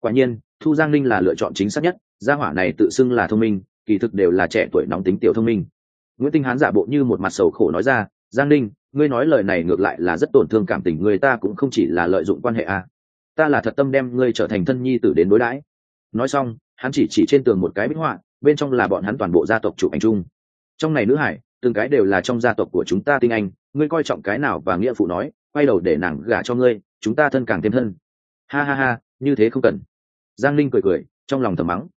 Quả nhiên, thu giang linh là lựa chọn chính xác nhất, gia hỏa này tự xưng là thông minh, kỳ thực đều là trẻ tuổi nóng tính tiểu thông minh. Nguyễn tinh hán giả bộ như một mặt sầu khổ nói ra, giang linh ngươi nói lời này ngược lại là rất tổn thương cảm tình người ta cũng không chỉ là lợi dụng quan hệ à. ta là thật tâm đem ngươi trở thành thân nhi tử đến đối đãi. Nói xong, hắn chỉ chỉ trên tường một cái bích họa bên trong là bọn hắn toàn bộ gia tộc chụp ảnh chung. Trong này nữ hải, từng cái đều là trong gia tộc của chúng ta tinh anh, ngươi coi trọng cái nào và nghĩa phụ nói, quay đầu để nàng gả cho ngươi, chúng ta thân càng thêm thân. Ha ha ha, như thế không cần. Giang linh cười cười, trong lòng thầm mắng.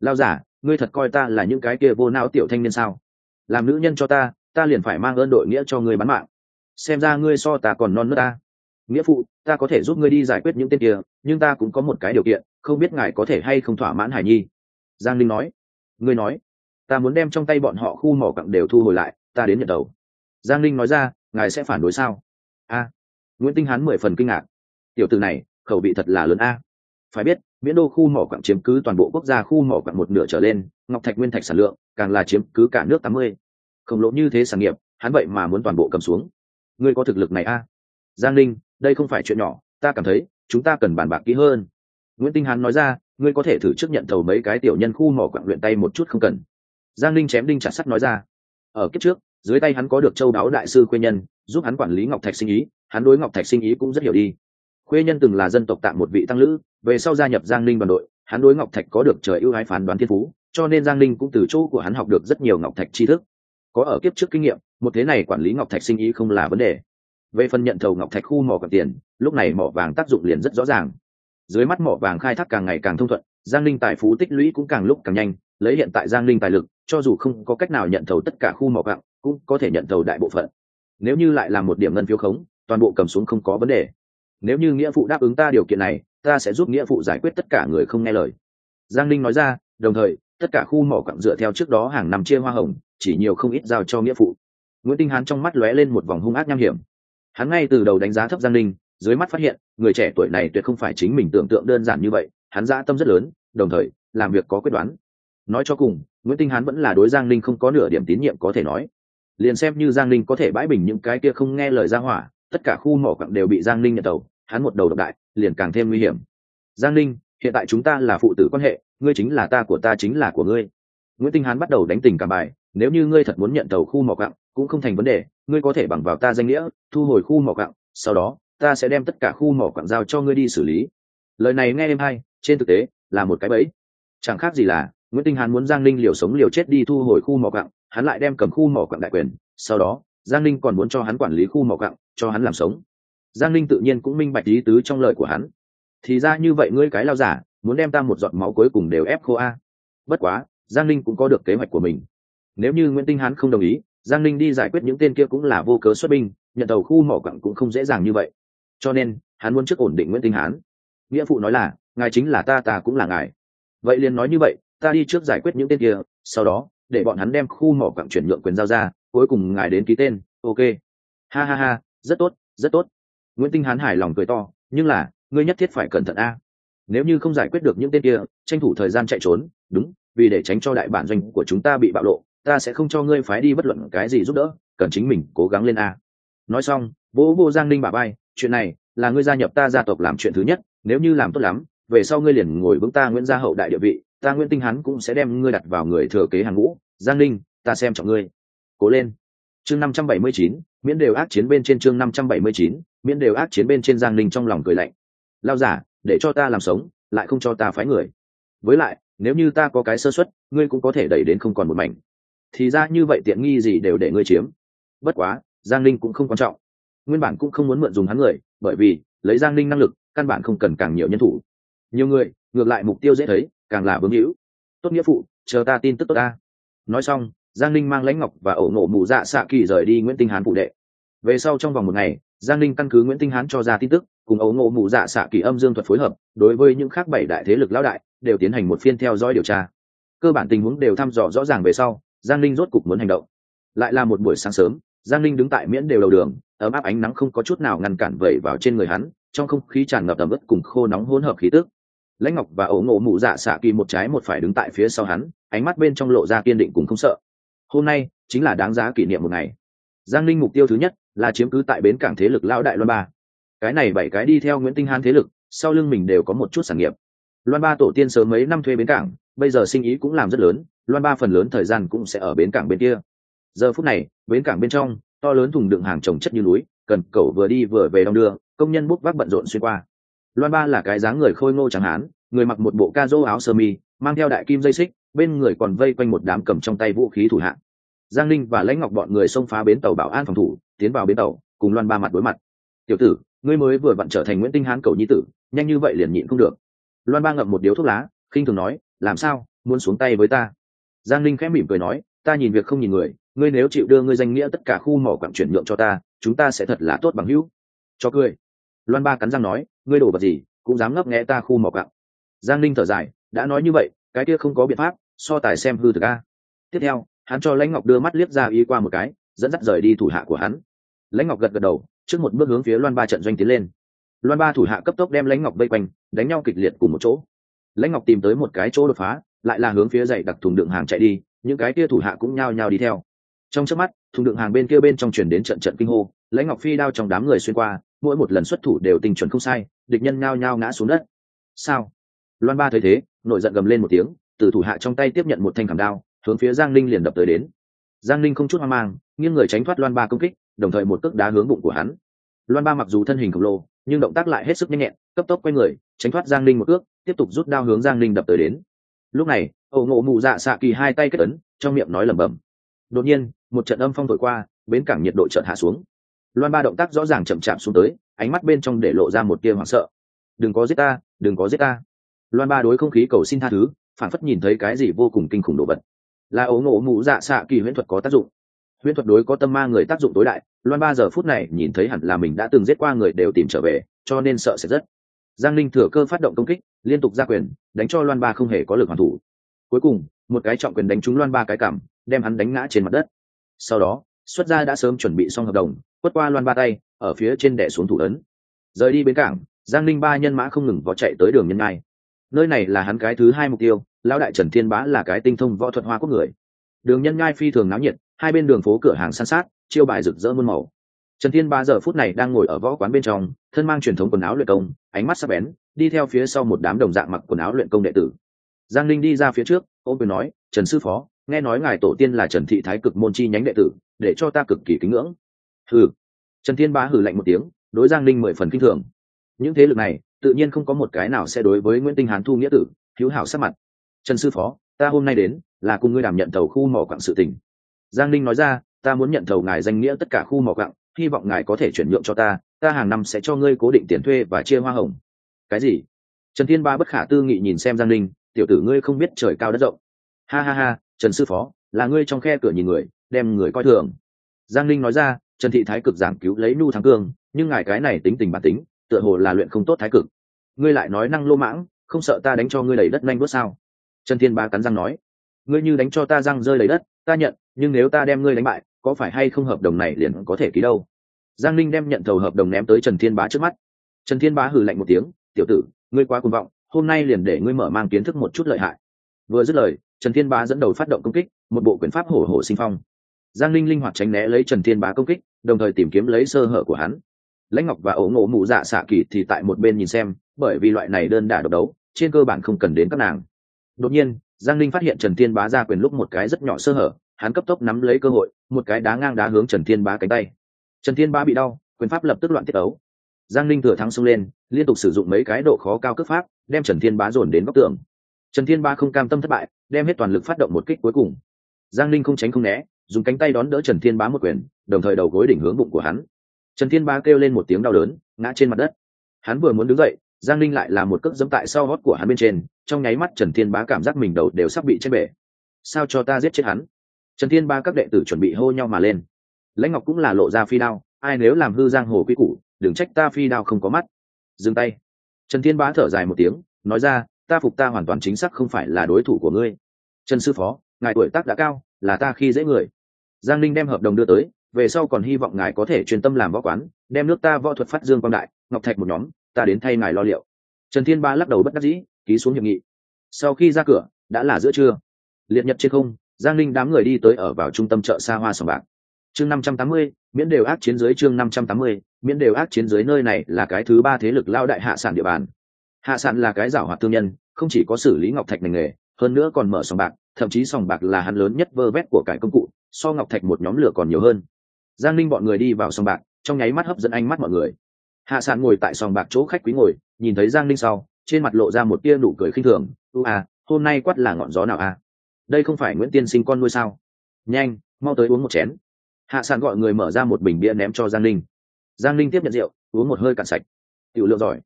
Lao giả, ngươi thật coi ta là những cái kia vô não tiểu thanh niên sao? Làm nữ nhân cho ta ta liền phải mang ơn đội nghĩa cho ngươi bán mạng. Xem ra ngươi so ta còn non nước ta. Nghĩa phụ, ta có thể giúp ngươi đi giải quyết những tên kia, nhưng ta cũng có một cái điều kiện, không biết ngài có thể hay không thỏa mãn hải nhi. Giang linh nói ngươi nói, ta muốn đem trong tay bọn họ khu mỏ cặng đều thu hồi lại, ta đến nhận đầu. Giang linh nói ra, ngài sẽ phản đối sao? A. Nguyễn tinh hán mười phần kinh ngạc. Tiểu từ này, khẩu vị thật là lớn a. Phải biết, miễn đô khu mỏ quặng chiếm cứ toàn bộ quốc gia khu mỏ quặng một nửa trở lên, ngọc thạch nguyên thạch sản lượng, càng là chiếm cứ cả nước tám mươi. Khổng lồ như thế sản nghiệp, hắn vậy mà muốn toàn bộ cầm xuống. Ngươi có thực lực này a. Giang linh đây không phải chuyện nhỏ, ta cảm thấy, chúng ta cần bàn bạc kỹ hơn nguyễn tinh hán nói ra, ngươi có thể thử trước nhận thầu mấy cái tiểu nhân khu mỏ quặng luyện tay một chút không cần. Giang linh chém đinh chặt sắt nói ra, ở kiếp trước, dưới tay hắn có được châu đáo đại sư quê nhân, giúp hắn quản lý ngọc thạch sinh ý, hắn đối ngọc thạch sinh ý cũng rất hiểu đi. Quê nhân từng là dân tộc tạm một vị tăng lữ, về sau gia nhập giang ninh đoàn đội, hắn đối ngọc thạch có được trời ưu ái phán đoán thiên phú, cho nên giang ninh cũng từ chỗ của hắn học được rất nhiều ngọc thạch tri thức. Có ở kiếp trước kinh nghiệm, một thế này quản lý ngọc thạch sinh ý không là vấn đề. Về phần nhận thầu ngọc thạch khu mỏ còn tiền, lúc này mỏ vàng tác dụng liền rất rõ ràng dưới mắt mỏ vàng khai thác càng ngày càng thông thuận giang linh tài phú tích lũy cũng càng lúc càng nhanh lấy hiện tại giang linh tài lực cho dù không có cách nào nhận thầu tất cả khu mỏ vàng, cũng có thể nhận thầu đại bộ phận. Nếu như lại là một điểm ngân phiếu khống toàn bộ cầm xuống không có vấn đề. Nếu như nghĩa phụ đáp ứng ta điều kiện này ta sẽ giúp nghĩa phụ giải quyết tất cả người không nghe lời. Giang linh nói ra đồng thời tất cả khu mỏ quặng dựa theo trước đó hàng năm chia hoa hồng chỉ nhiều không ít giao cho nghĩa phụ. Nguyễn tinh hán trong mắt lóe lên một vòng hung ác nham hiểm. Hắn ngay từ đầu đánh giá thấp giang linh dưới mắt phát hiện, người trẻ tuổi này tuyệt không phải chính mình tưởng tượng đơn giản như vậy, hắn dã tâm rất lớn, đồng thời, làm việc có quyết đoán. Nói cho cùng, nguyễn tinh hán vẫn là đối giang ninh không có nửa điểm tín nhiệm có thể nói. Liền xem như giang ninh có thể bãi bình những cái kia không nghe lời ra hỏa, tất cả khu mỏ quặng đều bị giang ninh nhận tàu, hắn một đầu độc đại, liền càng thêm nguy hiểm. Giang ninh, hiện tại chúng ta là phụ tử quan hệ, ngươi chính là ta của ta chính là của ngươi. Nguyễn tinh hán bắt đầu đánh tình cả bài, nếu như ngươi thật muốn nhận tàu khu mỏ quặng, cũng không thành vấn đề, ngươi có thể bằng vào ta danh nghĩa, thu hồi khu mỏ quặng, sau đó ta sẽ đem tất cả khu mỏ quặng giao cho ngươi đi xử lý. Lời này nghe em hay, trên thực tế, là một cái bẫy. Chẳng khác gì là, nguyễn tinh hán muốn giang ninh liều sống liều chết đi thu hồi khu mỏ quặng, hắn lại đem cầm khu mỏ quặng đại quyền. Sau đó, giang ninh còn muốn cho hắn quản lý khu mỏ quặng, cho hắn làm sống. Giang ninh tự nhiên cũng minh bạch ý tứ trong lời của hắn. Thì ra như vậy ngươi cái lao giả, muốn đem ta một giọt máu cuối cùng đều ép khô a. Bất quá, giang ninh cũng có được kế hoạch của mình. Nếu như nguyễn tinh hán không đồng ý, giang ninh đi giải quyết những tên kia cũng là vô cớ xuất binh, nhận tàu khu mỏ quặng cũng không dễ dàng như vậy cho nên hắn muốn trước ổn định nguyễn tinh hán. Nghĩa phụ nói là, ngài chính là ta ta cũng là ngài. Vậy liền nói như vậy, ta đi trước giải quyết những tên kia, sau đó, để bọn hắn đem khu mỏ quặng chuyển nhượng quyền giao ra, cuối cùng ngài đến ký tên, ok. Ha ha ha, rất tốt rất tốt. Nguyễn tinh hán hài lòng cười to, nhưng là, ngươi nhất thiết phải cẩn thận a. Nếu như không giải quyết được những tên kia, tranh thủ thời gian chạy trốn, đúng, vì để tránh cho đại bản doanh của chúng ta bị bạo lộ, ta sẽ không cho ngươi phái đi bất luận cái gì giúp đỡ, cần chính mình cố gắng lên a. Nói xong, vỗ vô giang ninh bà bay chuyện này là ngươi gia nhập ta gia tộc làm chuyện thứ nhất, nếu như làm tốt lắm, về sau ngươi liền ngồi vững ta nguyễn gia hậu đại địa vị, ta nguyễn tinh hắn cũng sẽ đem ngươi đặt vào người thừa kế hàng ngũ. Giang ninh, ta xem trọng ngươi. Cố lên. Chương năm trăm bảy mươi chín, miễn đều ác chiến bên trên chương năm trăm bảy mươi chín, miễn đều ác chiến bên trên giang ninh trong lòng cười lạnh. Lao giả, để cho ta làm sống, lại không cho ta phái người. Với lại, nếu như ta có cái sơ xuất ngươi cũng có thể đẩy đến không còn một mảnh. Thì ra như vậy tiện nghi gì đều để ngươi chiếm. Bất quá, giang ninh cũng không quan trọng nguyên bản cũng không muốn mượn dùng hắn người, bởi vì, lấy giang ninh năng lực, căn bản không cần càng nhiều nhân thủ. Nhiều người, ngược lại mục tiêu dễ thấy, càng là vương hữu. Tốt nghĩa phụ, chờ ta tin tức tốt ta. Nói xong, giang ninh mang lãnh ngọc và ổ nổ mù dạ xạ kỳ rời đi nguyễn tinh hán phụ đệ. Về sau trong vòng một ngày, giang ninh căn cứ nguyễn tinh hán cho ra tin tức, cùng ấu ngộ mù dạ xạ kỳ âm dương thuật phối hợp, đối với những khác bảy đại thế lực lão đại, đều tiến hành một phiên theo dõi điều tra. Cơ bản tình huống đều thăm dò rõ ràng về sau, giang ninh rốt cục muốn hành động. Lại là một buổi sáng sớm giang Linh đứng tại miễn đều đầu đường, ấm áp ánh nắng không có chút nào ngăn cản vẩy vào trên người hắn, trong không khí tràn ngập ẩm ướt cùng khô nóng hỗn hợp khí tức. Lãnh ngọc và ấu ngộ mụ dạ xạ kỳ một trái một phải đứng tại phía sau hắn, ánh mắt bên trong lộ ra kiên định cùng không sợ. Hôm nay chính là đáng giá kỷ niệm một ngày. Giang Linh mục tiêu thứ nhất là chiếm cứ tại bến cảng thế lực lão đại loan ba. Cái này bảy cái đi theo nguyễn tinh hán thế lực, sau lưng mình đều có một chút sản nghiệp. Loan ba tổ tiên sớm mấy năm thuê bến cảng, bây giờ sinh ý cũng làm rất lớn, loan ba phần lớn thời gian cũng sẽ ở bến cảng bên kia giờ phút này, bến cảng bên trong, to lớn thùng đựng hàng trồng chất như núi, cần cẩu vừa đi vừa về đong đưa, công nhân bút vác bận rộn xuyên qua. Loan ba là cái dáng người khôi ngô chẳng hán, người mặc một bộ ca dô áo sơ mi, mang theo đại kim dây xích, bên người còn vây quanh một đám cầm trong tay vũ khí thủ hạng. Giang linh và lãnh ngọc bọn người xông phá bến tàu bảo an phòng thủ, tiến vào bến tàu, cùng loan ba mặt đối mặt. Tiểu tử, ngươi mới vừa vặn trở thành nguyễn tinh hán cầu nhi tử, nhanh như vậy liền nhịn không được. Loan ba ngậm một điếu thuốc lá, khinh thường nói, làm sao, muốn xuống tay với ta? Giang linh khẽ mỉm cười nói, ta nhìn việc không nhìn người ngươi nếu chịu đưa ngươi danh nghĩa tất cả khu mỏ quặng chuyển nhượng cho ta, chúng ta sẽ thật là tốt bằng hữu. Cho cười. Loan ba cắn răng nói, ngươi đổ vật gì, cũng dám ngấp nghẽ ta khu mỏ quặng. Giang linh thở dài, đã nói như vậy, cái kia không có biện pháp, so tài xem hư thực a. Tiếp theo, hắn cho lãnh ngọc đưa mắt liếc ra ý qua một cái, dẫn dắt rời đi thủ hạ của hắn. Lãnh ngọc gật gật đầu, trước một bước hướng phía loan ba trận doanh tiến lên. Loan ba thủ hạ cấp tốc đem lãnh ngọc vây quanh, đánh nhau kịch liệt cùng một chỗ. Lãnh ngọc tìm tới một cái chỗ đột phá, lại là hướng phía dậy đặc thùng đựng hàng chạy đi, những cái kia thủ hạ cũng nhao nhao đi theo trong trước mắt, thùng đựng hàng bên kia bên trong chuyển đến trận trận kinh hô, lãnh ngọc phi đao trong đám người xuyên qua, mỗi một lần xuất thủ đều tình chuẩn không sai, địch nhân ngao nhao ngã xuống đất. Sao? Loan ba thấy thế, nổi giận gầm lên một tiếng, từ thủ hạ trong tay tiếp nhận một thanh khảm đao, hướng phía giang linh liền đập tới đến. Giang linh không chút hoang mang, nghiêng người tránh thoát loan ba công kích, đồng thời một cước đá hướng bụng của hắn. Loan ba mặc dù thân hình khổng lồ, nhưng động tác lại hết sức nhanh nhẹn, cấp tốc quay người, tránh thoát giang linh một cước, tiếp tục rút đao hướng giang linh đập tới đến. Lúc này ẩu ngộ mụ dạ xạ kỳ hai tay kết ấn, trong miệng nói lẩm bẩm. Đột nhiên một trận âm phong thổi qua, bến cảng nhiệt độ chợt hạ xuống. Loan ba động tác rõ ràng chậm chạp xuống tới, ánh mắt bên trong để lộ ra một tia hoảng sợ. Đừng có giết ta, đừng có giết ta. Loan ba đối không khí cầu xin tha thứ, phản phất nhìn thấy cái gì vô cùng kinh khủng đồ vật. Là ấu ngộ mụ dạ xạ kỳ huyễn thuật có tác dụng. Huyễn thuật đối có tâm ma người tác dụng tối đại, loan ba giờ phút này nhìn thấy hẳn là mình đã từng giết qua người đều tìm trở về, cho nên sợ sẽ rất. Giang linh thừa cơ phát động công kích, liên tục ra quyền, đánh cho loan ba không hề có lực hoàn thủ. Cuối cùng, một cái trọng quyền đánh trúng loan ba cái cảm đem hắn đánh ngã trên mặt đất sau đó, xuất gia đã sớm chuẩn bị xong hợp đồng, quất qua loan ba tay, ở phía trên đẻ xuống thủ ấn. Rời đi bến cảng, giang linh ba nhân mã không ngừng vó chạy tới đường nhân ngai. Nơi này là hắn cái thứ hai mục tiêu, lão đại trần thiên bá là cái tinh thông võ thuật hoa quốc người. Đường nhân ngai phi thường náo nhiệt, hai bên đường phố cửa hàng san sát, chiêu bài rực rỡ muôn màu. Trần thiên ba giờ phút này đang ngồi ở võ quán bên trong, thân mang truyền thống quần áo luyện công, ánh mắt sắc bén, đi theo phía sau một đám đồng dạng mặc quần áo luyện công đệ tử. Giang linh đi ra phía trước ô quyền nói, trần sư phó nghe nói ngài tổ tiên là trần thị thái cực môn chi nhánh đệ tử, để cho ta cực kỳ kính ngưỡng. Hừ. Trần thiên bá hừ lạnh một tiếng, đối giang linh mười phần kinh thường. Những thế lực này, tự nhiên không có một cái nào sẽ đối với nguyễn tinh hán thu nghĩa tử, hữu hảo sắc mặt. Trần sư phó, ta hôm nay đến, là cùng ngươi đảm nhận thầu khu mỏ quặng sự tình. Giang ninh nói ra, ta muốn nhận thầu ngài danh nghĩa tất cả khu mỏ quặng, hy vọng ngài có thể chuyển nhượng cho ta ta hàng năm sẽ cho ngươi cố định tiền thuê và chia hoa hồng. Cái gì? Trần thiên ba bất khả tư nghị nhìn xem giang ninh, tiểu tử ngươi không biết trời cao đất rộng. Ha ha ha trần sư phó, là ngươi trong khe cửa nhìn người, đem người coi thường. Giang Linh nói ra, trần thị thái cực giảng cứu lấy nu thắng cương, nhưng ngài cái này tính tình bản tính, tựa hồ là luyện không tốt thái cực. Ngươi lại nói năng lô mãng, không sợ ta đánh cho ngươi đầy đất nhanh đốt sao? Trần thiên ba cắn răng nói, ngươi như đánh cho ta răng rơi đầy đất, ta nhận, nhưng nếu ta đem ngươi đánh bại, có phải hay không hợp đồng này liền có thể ký đâu? Giang linh đem nhận thầu hợp đồng ném tới trần thiên bá trước mắt. Trần thiên bá hừ lạnh một tiếng, tiểu tử, ngươi quá cuồng vọng, hôm nay liền để ngươi mở mang kiến thức một chút lợi hại. Vừa dứt lời trần thiên bá dẫn đầu phát động công kích, một bộ quyền pháp hổ hổ sinh phong. Giang linh linh hoạt tránh né lấy trần thiên bá công kích, đồng thời tìm kiếm lấy sơ hở của hắn. Lãnh ngọc và ổ ngộ mụ dạ xạ kỳ thì tại một bên nhìn xem, bởi vì loại này đơn đả độc đấu, trên cơ bản không cần đến các nàng. Đột nhiên, giang linh phát hiện trần thiên bá ra quyền lúc một cái rất nhỏ sơ hở, hắn cấp tốc nắm lấy cơ hội, một cái đá ngang đá hướng trần thiên bá cánh tay. Trần thiên bá bị đau, quyền pháp lập tức loạn tiết ấu. Giang linh thừa thắng xông lên, liên tục sử dụng mấy cái độ khó cao cấp pháp, đem trần thiên bá dồn đến góc tường. Trần thiên bá không cam tâm thất bại đem hết toàn lực phát động một kích cuối cùng. Giang linh không tránh không né, dùng cánh tay đón đỡ trần thiên bá một quyền, đồng thời đầu gối đỉnh hướng bụng của hắn. Trần thiên bá kêu lên một tiếng đau đớn, ngã trên mặt đất. Hắn vừa muốn đứng dậy, giang linh lại là một cước dẫm tại sau hót của hắn bên trên, trong nháy mắt trần thiên bá cảm giác mình đầu đều sắp bị chết bể. Sao cho ta giết chết hắn? Trần thiên ba các đệ tử chuẩn bị hô nhau mà lên. Lãnh ngọc cũng là lộ ra phi đao, ai nếu làm hư giang hồ quy củ, đừng trách ta phi đao không có mắt. Dừng tay. Trần thiên bá thở dài một tiếng, nói ra, ta phục ta hoàn toàn chính xác không phải là đối thủ của ngươi trần sư phó, ngài tuổi tác đã cao, là ta khi dễ người. Giang linh đem hợp đồng đưa tới, về sau còn hy vọng ngài có thể truyền tâm làm võ quán, đem nước ta võ thuật phát dương quang đại, ngọc thạch một nhóm, ta đến thay ngài lo liệu. Trần thiên ba lắc đầu bất đắc dĩ, ký xuống hiệp nghị. Sau khi ra cửa, đã là giữa trưa. Liệt nhật trên không, giang linh đám người đi tới ở vào trung tâm chợ xa hoa sòng bạc. Chương năm trăm tám mươi, miễn đều ác chiến dưới chương năm trăm tám mươi, miễn đều ác chiến dưới nơi này là cái thứ ba thế lực lao đại hạ sản địa bàn. Hạ sản là cái giảo hoạt thương nhân, không chỉ có xử lý ngọc thạch ngành nghề hơn nữa còn mở sòng bạc, thậm chí sòng bạc là hắn lớn nhất vơ vét của cải công cụ, so ngọc thạch một nhóm lửa còn nhiều hơn. Giang linh bọn người đi vào sòng bạc, trong nháy mắt hấp dẫn ánh mắt mọi người. Hạ sản ngồi tại sòng bạc chỗ khách quý ngồi, nhìn thấy giang linh sau, trên mặt lộ ra một tia nụ cười khinh thường. U à hôm nay quát là ngọn gió nào à? Đây không phải nguyễn tiên sinh con nuôi sao? Nhanh, mau tới uống một chén. Hạ sản gọi người mở ra một bình bia ném cho giang linh giang linh tiếp nhận rượu, uống một hơi cạn sạch. Tiểu lượng giỏi.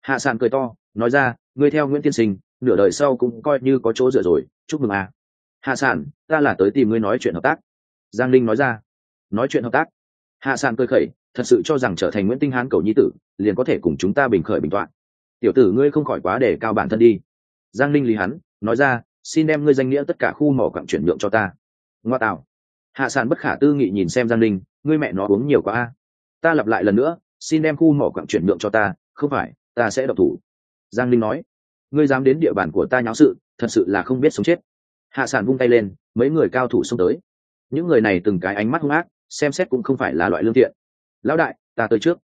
Hạ sản cười to, nói ra, ngươi theo nguyễn tiên sinh nửa đời sau cũng coi như có chỗ dựa rồi, chúc mừng à. hạ sản ta là tới tìm ngươi nói chuyện hợp tác. Giang linh nói ra. Nói chuyện hợp tác? Hạ sản cơ khẩy, thật sự cho rằng trở thành nguyễn tinh hán cầu nhi tử, liền có thể cùng chúng ta bình khởi bình toạn. Tiểu tử ngươi không khỏi quá để cao bản thân đi. Giang linh lý hắn, nói ra, xin đem ngươi danh nghĩa tất cả khu mỏ quặng chuyển nhượng cho ta. Ngoa tạo. Hạ sản bất khả tư nghị nhìn xem giang linh, ngươi mẹ nó uống nhiều quá a. Ta lặp lại lần nữa, xin đem khu mỏ quặng chuyển nhượng cho ta, không phải, ta sẽ độc thủ. Giang linh nói ngươi dám đến địa bàn của ta nháo sự, thật sự là không biết sống chết. Hạ sản vung tay lên, mấy người cao thủ xông tới. Những người này từng cái ánh mắt hung ác, xem xét cũng không phải là loại lương thiện. Lão đại, ta tới trước.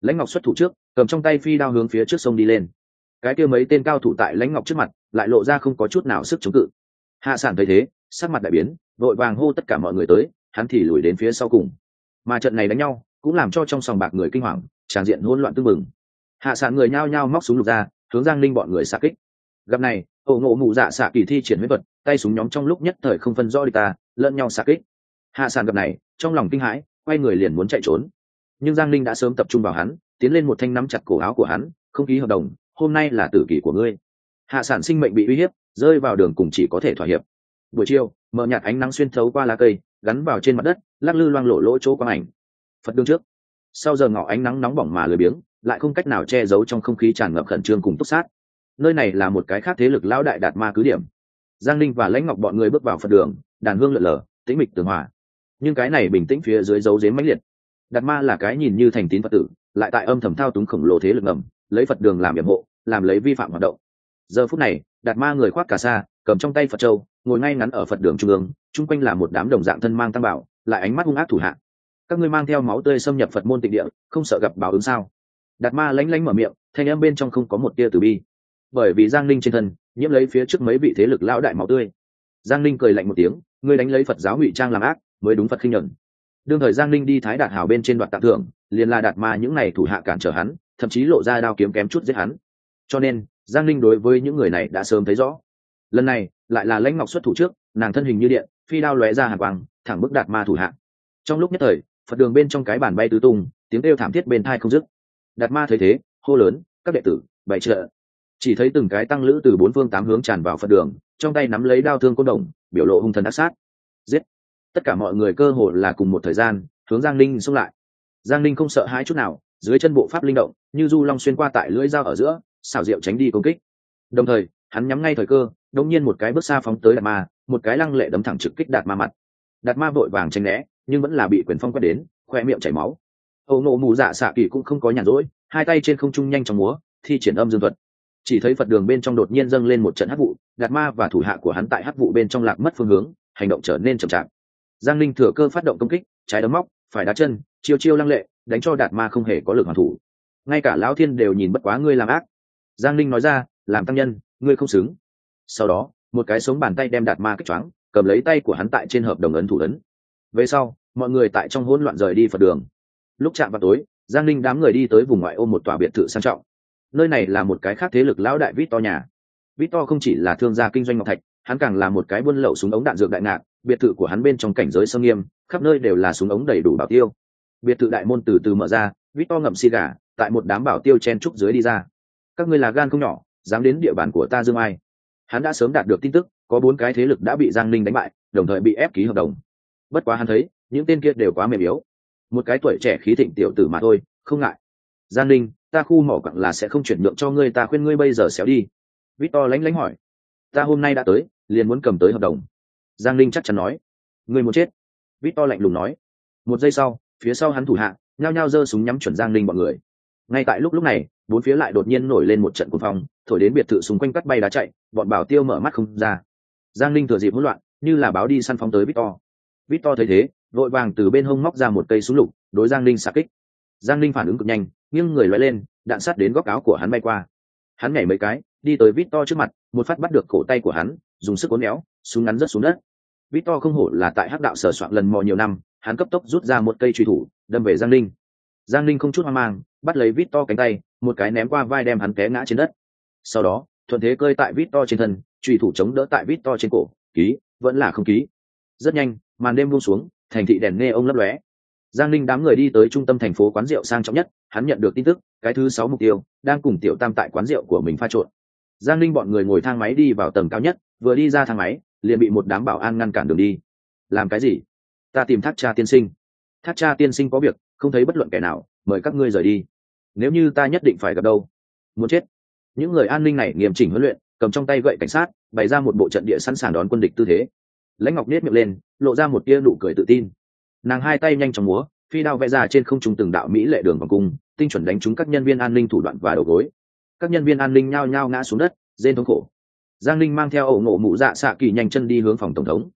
Lãnh ngọc xuất thủ trước, cầm trong tay phi đao hướng phía trước sông đi lên. Cái kia mấy tên cao thủ tại lãnh ngọc trước mặt, lại lộ ra không có chút nào sức chống cự. Hạ sản thấy thế, sắc mặt đại biến, vội vàng hô tất cả mọi người tới, hắn thì lùi đến phía sau cùng. Mà trận này đánh nhau, cũng làm cho trong sòng bạc người kinh hoàng, tràn diện hỗn loạn tưng bừng. Hạ sản người nhao nhao móc súng lục ra hướng giang linh bọn người xa kích. Gặp này ổ ngộ mụ dạ xạ kỳ thi triển huyết vật tay súng nhóm trong lúc nhất thời không phân rõ đi ta, lẫn nhau xạ kích. Hạ Sàn gặp này, trong lòng kinh hãi, quay người liền muốn chạy trốn. Nhưng giang linh đã sớm tập trung vào hắn, tiến lên một thanh nắm chặt cổ áo của hắn, không ký hợp đồng, hôm nay là tử kỷ của ngươi. Hạ sản sinh mệnh bị uy hiếp, rơi vào đường cùng chỉ có thể thỏa hiệp. Buổi chiều, mở nhạt ánh nắng xuyên thấu qua lá cây, gắn vào trên mặt đất, lắc lư loang lộ lỗ chỗ quang ảnh. Phật đương trước. Sau giờ ngỏ ánh nắng nóng bỏng mà lười biếng lại không cách nào che giấu trong không khí tràn ngập khẩn trương cùng túc sát. Nơi này là một cái khác thế lực lão đại đạt ma cứ điểm. Giang linh và lãnh ngọc bọn người bước vào phật đường, đàn hương lượn lờ, tĩnh mịch tường hòa. Nhưng cái này bình tĩnh phía dưới dấu dếm mãnh liệt. Đạt ma là cái nhìn như thành tín phật tử, lại tại âm thầm thao túng khổng lồ thế lực ngầm, lấy phật đường làm nhiệm hộ, làm lấy vi phạm hoạt động. Giờ phút này, đạt ma người khoác cả xa cầm trong tay phật châu, ngồi ngay ngắn ở phật đường trung ương, chung quanh là một đám đồng dạng thân mang tăng bảo, lại ánh mắt hung ác thủ hạ. Các ngươi mang theo máu tươi xâm nhập phật môn tịnh địa, không sợ gặp báo ứng sao? Đạt ma lánh lánh mở miệng, thanh âm bên trong không có một tia từ bi. Bởi vì giang linh trên thân, nhiễm lấy phía trước mấy vị thế lực lão đại máu tươi. Giang linh cười lạnh một tiếng, ngươi đánh lấy phật giáo ngụy trang làm ác, mới đúng phật khinh nhuận. Đương thời giang linh đi thái đạt hào bên trên đoạn tặng thưởng, liền là đạt ma những n à y thủ hạ cản trở hắn, thậm chí lộ ra đao kiếm kém chút giết hắn. Cho nên, giang linh đối với những người này đã sớm thấy rõ. Lần này, lại là lãnh ngọc xuất thủ trước, nàng thân hình như điện, phi đao lóe ra hàng quang, thẳng bức đạt ma thủ hạ. Trong lúc nhất thời, phật đường bên trong cái bàn bay tứ tung, tiếng kêu thảm thiết bên thai không dứt đạt ma thấy thế, hô lớn, các đệ tử, bày trợ chỉ thấy từng cái tăng lữ từ bốn phương tám hướng tràn vào phật đường, trong tay nắm lấy đao thương côn đồng, biểu lộ hung thần ác sát. Giết! Tất cả mọi người cơ hồ là cùng một thời gian, hướng giang linh xông lại. Giang linh không sợ hãi chút nào, dưới chân bộ pháp linh động, như du long xuyên qua tại lưỡi dao ở giữa, xảo diệu tránh đi công kích. Đồng thời, hắn nhắm ngay thời cơ đông nhiên một cái bước xa phóng tới đạt ma, một cái lăng lệ đấm thẳng trực kích đạt ma mặt. Đạt ma vội vàng tranh né, nhưng vẫn là bị quyền phong quét đến, khoe miệng chảy máu âu nộ mù dạ xạ kỳ cũng không có nhàn rỗi, hai tay trên không trung nhanh trong múa, thi triển âm dương thuật. Chỉ thấy phật đường bên trong đột nhiên dâng lên một trận hắc vụ đạt ma và thủ hạ của hắn tại hắc vụ bên trong lạc mất phương hướng, hành động trở nên chậm chạp. Giang linh thừa cơ phát động công kích, trái đấm móc, phải đá chân, chiêu chiêu lăng lệ, đánh cho đạt ma không hề có lực hoàn thủ. Ngay cả lão thiên đều nhìn bất quá ngươi làm ác. Giang linh nói ra, làm tăng nhân, ngươi không xứng. Sau đó, một cái sống bàn tay đem đạt ma kích choáng, cầm lấy tay của hắn tại trên hợp đồng ấn thủ ấn. Về sau, mọi người tại trong hỗn loạn rời đi phật đường lúc chạm vào tối, giang ninh đám người đi tới vùng ngoại ô một tòa biệt thự sang trọng. Nơi này là một cái khác thế lực lão đại vít to nhà. Vít to không chỉ là thương gia kinh doanh ngọc thạch, hắn càng là một cái buôn lậu súng ống đạn dược đại ngạn, biệt thự của hắn bên trong cảnh giới sơ nghiêm, khắp nơi đều là súng ống đầy đủ bảo tiêu. Biệt thự đại môn từ từ mở ra vít to ngậm xì gà, tại một đám bảo tiêu chen trúc dưới đi ra. Các ngươi là gan không nhỏ, dám đến địa bàn của ta dương ai. Hắn đã sớm đạt được tin tức, có bốn cái thế lực đã bị giang ninh đánh bại, đồng thời bị ép ký hợp đồng. Bất quá hắn thấy, những tên kia đều quá mềm yếu một cái tuổi trẻ khí thịnh tiểu tử mà thôi, không ngại. Giang ninh, ta khu mỏ quặng là sẽ không chuyển nhượng cho ngươi, ta khuyên ngươi bây giờ xéo đi. Victor lánh lánh hỏi. Ta hôm nay đã tới, liền muốn cầm tới hợp đồng. Giang ninh chắc chắn nói. Ngươi muốn chết? Victor lạnh lùng nói. Một giây sau, phía sau hắn thủ hạ, nhao nhao giơ súng nhắm chuẩn giang ninh bọn người. Ngay tại lúc lúc này, bốn phía lại đột nhiên nổi lên một trận cuồng phong, thổi đến biệt thự xung quanh cắt bay đá chạy, bọn bảo tiêu mở mắt không ra. Giang ninh thừa dịp hỗn loạn, như là báo đi săn phóng tới victor victor thấy thế, vội vàng từ bên hông móc ra một cây súng lục, đối giang linh xạ kích. Giang linh phản ứng cực nhanh, nghiêng người loay lên, đạn sắt đến góc áo của hắn bay qua. Hắn nhảy mấy cái, đi tới vít to trước mặt, một phát bắt được cổ tay của hắn, dùng sức cố néo súng ngắn rớt xuống đất. Vít to không hổ là tại hắc đạo sở soạn lần mò nhiều năm, hắn cấp tốc rút ra một cây truy thủ, đâm về giang linh giang linh không chút hoang mang, bắt lấy vít to cánh tay, một cái ném qua vai đem hắn té ngã trên đất. Sau đó, thuận thế cơi tại vít to trên thân, truy thủ chống đỡ tại vít to trên cổ, ký, vẫn là không ký. Rất nhanh màn đêm buông xuống, thành thị đèn nghe ông lấp lóe. Giang linh đám người đi tới trung tâm thành phố quán rượu sang trọng nhất, hắn nhận được tin tức, cái thứ sáu mục tiêu, đang cùng tiểu tam tại quán rượu của mình pha trộn. Giang linh bọn người ngồi thang máy đi vào tầng cao nhất, vừa đi ra thang máy, liền bị một đám bảo an ngăn cản đường đi. Làm cái gì? Ta tìm thác cha tiên sinh. Thác cha tiên sinh có việc, không thấy bất luận kẻ nào, mời các ngươi rời đi. Nếu như ta nhất định phải gặp đâu? Muốn chết. Những người an ninh này nghiêm chỉnh huấn luyện, cầm trong tay gậy cảnh sát, bày ra một bộ trận địa sẵn sàng đón quân địch tư thế lãnh ngọc nết miệng lên, lộ ra một tia nụ cười tự tin. Nàng hai tay nhanh chóng múa, phi đao vẽ ra trên không trung từng đạo mỹ lệ đường vòng cung, tinh chuẩn đánh trúng các nhân viên an ninh thủ đoạn và đầu gối. Các nhân viên an ninh nhao nhao ngã xuống đất, rên thống khổ. Giang Linh mang theo ẩu nộ mụ dạ xạ kỳ nhanh chân đi hướng phòng tổng thống.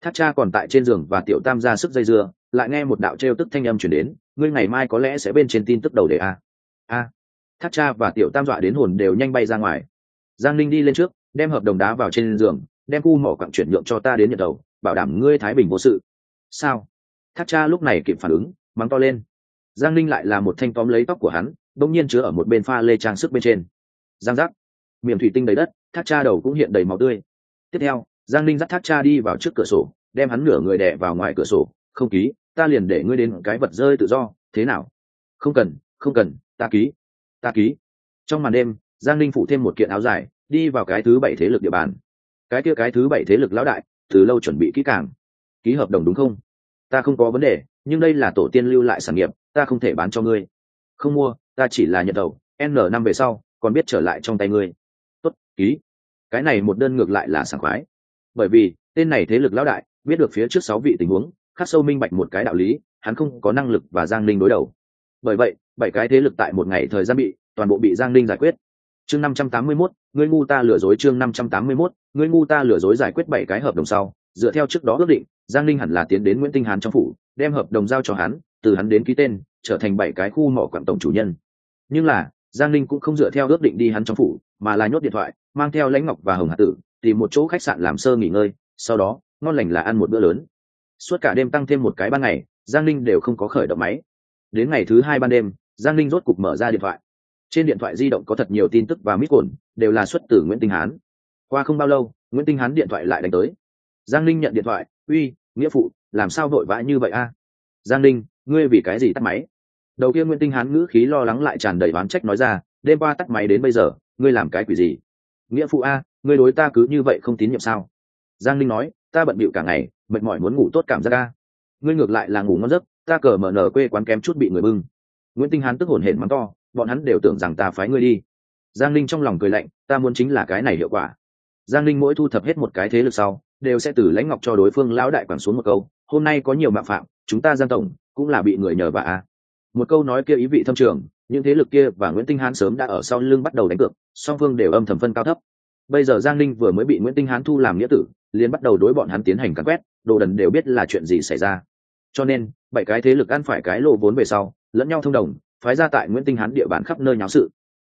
Thác cha còn tại trên giường và tiểu tam ra sức dây dưa, lại nghe một đạo trêu tức thanh âm chuyển đến, ngươi ngày mai có lẽ sẽ bên trên tin tức đầu đề a. A. Thác cha và tiểu tam dọa đến hồn đều nhanh bay ra ngoài. Giang Linh đi lên trước, đem hợp đồng đá vào trên giường đem khu mỏ quặng chuyển nhượng cho ta đến nhận đầu, bảo đảm ngươi thái bình vô sự. Sao? Thác cha lúc này kịp phản ứng, mắng to lên. Giang linh lại là một thanh tóm lấy tóc của hắn, bỗng nhiên chứa ở một bên pha lê trang sức bên trên. Giang giác. Miệng thủy tinh đầy đất, thác cha đầu cũng hiện đầy máu tươi. Tiếp theo, giang linh dắt thác cha đi vào trước cửa sổ, đem hắn nửa người đẻ vào ngoài cửa sổ. Không ký, ta liền để ngươi đến cái vật rơi tự do, thế nào? Không cần không cần, ta ký. Ta ký. Trong màn đêm, giang linh phụ thêm một kiện áo dài, đi vào cái thứ bảy thế lực địa bàn cái kia cái thứ bảy thế lực lão đại, từ lâu chuẩn bị kỹ càng. Ký hợp đồng đúng không? Ta không có vấn đề, nhưng đây là tổ tiên lưu lại sản nghiệp, ta không thể bán cho ngươi. Không mua, ta chỉ là nhận đầu, n năm về sau, còn biết trở lại trong tay ngươi. Tốt, ký. Cái này một đơn ngược lại là sảng khoái. Bởi vì, tên này thế lực lão đại, biết được phía trước sáu vị tình huống, khắc sâu minh bạch một cái đạo lý, hắn không có năng lực và giang linh đối đầu. Bởi vậy, bảy cái thế lực tại một ngày thời gian bị, toàn bộ bị giang linh giải quyết. Chương năm trăm tám mươi mốt ngươi ngu ta lừa dối chương năm trăm tám mươi mốt, ngươi ngu ta lừa dối giải quyết bảy cái hợp đồng sau, dựa theo trước đó ước định, giang linh hẳn là tiến đến nguyễn tinh hán trong phủ, đem hợp đồng giao cho hắn, từ hắn đến ký tên, trở thành bảy cái khu mỏ quản tổng chủ nhân. Nhưng là, giang linh cũng không dựa theo ước định đi hắn trong phủ, mà là nhốt điện thoại, mang theo lãnh ngọc và hồng Hà tử, tìm một chỗ khách sạn làm sơ nghỉ ngơi, sau đó, ngon lành là ăn một bữa lớn. Suốt cả đêm tăng thêm một cái ban ngày, giang linh đều không có khởi động máy. Đến ngày thứ hai ban đêm, giang linh rốt cục mở ra điện thoại trên điện thoại di động có thật nhiều tin tức và mít cồn đều là xuất từ nguyễn tinh hán. Qua không bao lâu, nguyễn tinh hán điện thoại lại đánh tới. Giang linh nhận điện thoại, uy, nghĩa phụ, làm sao vội vã như vậy a? Giang linh ngươi vì cái gì tắt máy? Đầu kia nguyễn tinh hán ngữ khí lo lắng lại tràn đầy oán trách nói ra, đêm qua tắt máy đến bây giờ, ngươi làm cái quỷ gì? Nghĩa phụ a, ngươi đối ta cứ như vậy không tín nhiệm sao? Giang linh nói, ta bận bịu cả ngày, mệt mỏi muốn ngủ tốt cảm giác a. Ngươi ngược lại là ngủ ngon giấc, ta cờ mở nở quê quán kém chút bị người bưng. Nguyễn tinh hán tức hổn hển mắng to bọn hắn đều tưởng rằng ta phái ngươi đi. Giang linh trong lòng cười lạnh, ta muốn chính là cái này hiệu quả. Giang linh mỗi thu thập hết một cái thế lực sau, đều sẽ từ lãnh ngọc cho đối phương lão đại quản xuống một câu, hôm nay có nhiều mạo phạm, chúng ta giang tổng cũng là bị người nhờ vả một câu nói kia ý vị thâm trường, những thế lực kia và nguyễn tinh hán sớm đã ở sau lưng bắt đầu đánh cược, song phương đều âm thầm phân cao thấp. Bây giờ giang ninh vừa mới bị nguyễn tinh hán thu làm nghĩa tử, liền bắt đầu đối bọn hắn tiến hành cắn quét, đồ đần đều biết là chuyện gì xảy ra. Cho nên, bảy cái thế lực ăn phải cái lộ vốn về sau, lẫn nhau thông đồng phái ra tại nguyễn tinh hán địa bàn khắp nơi nháo sự.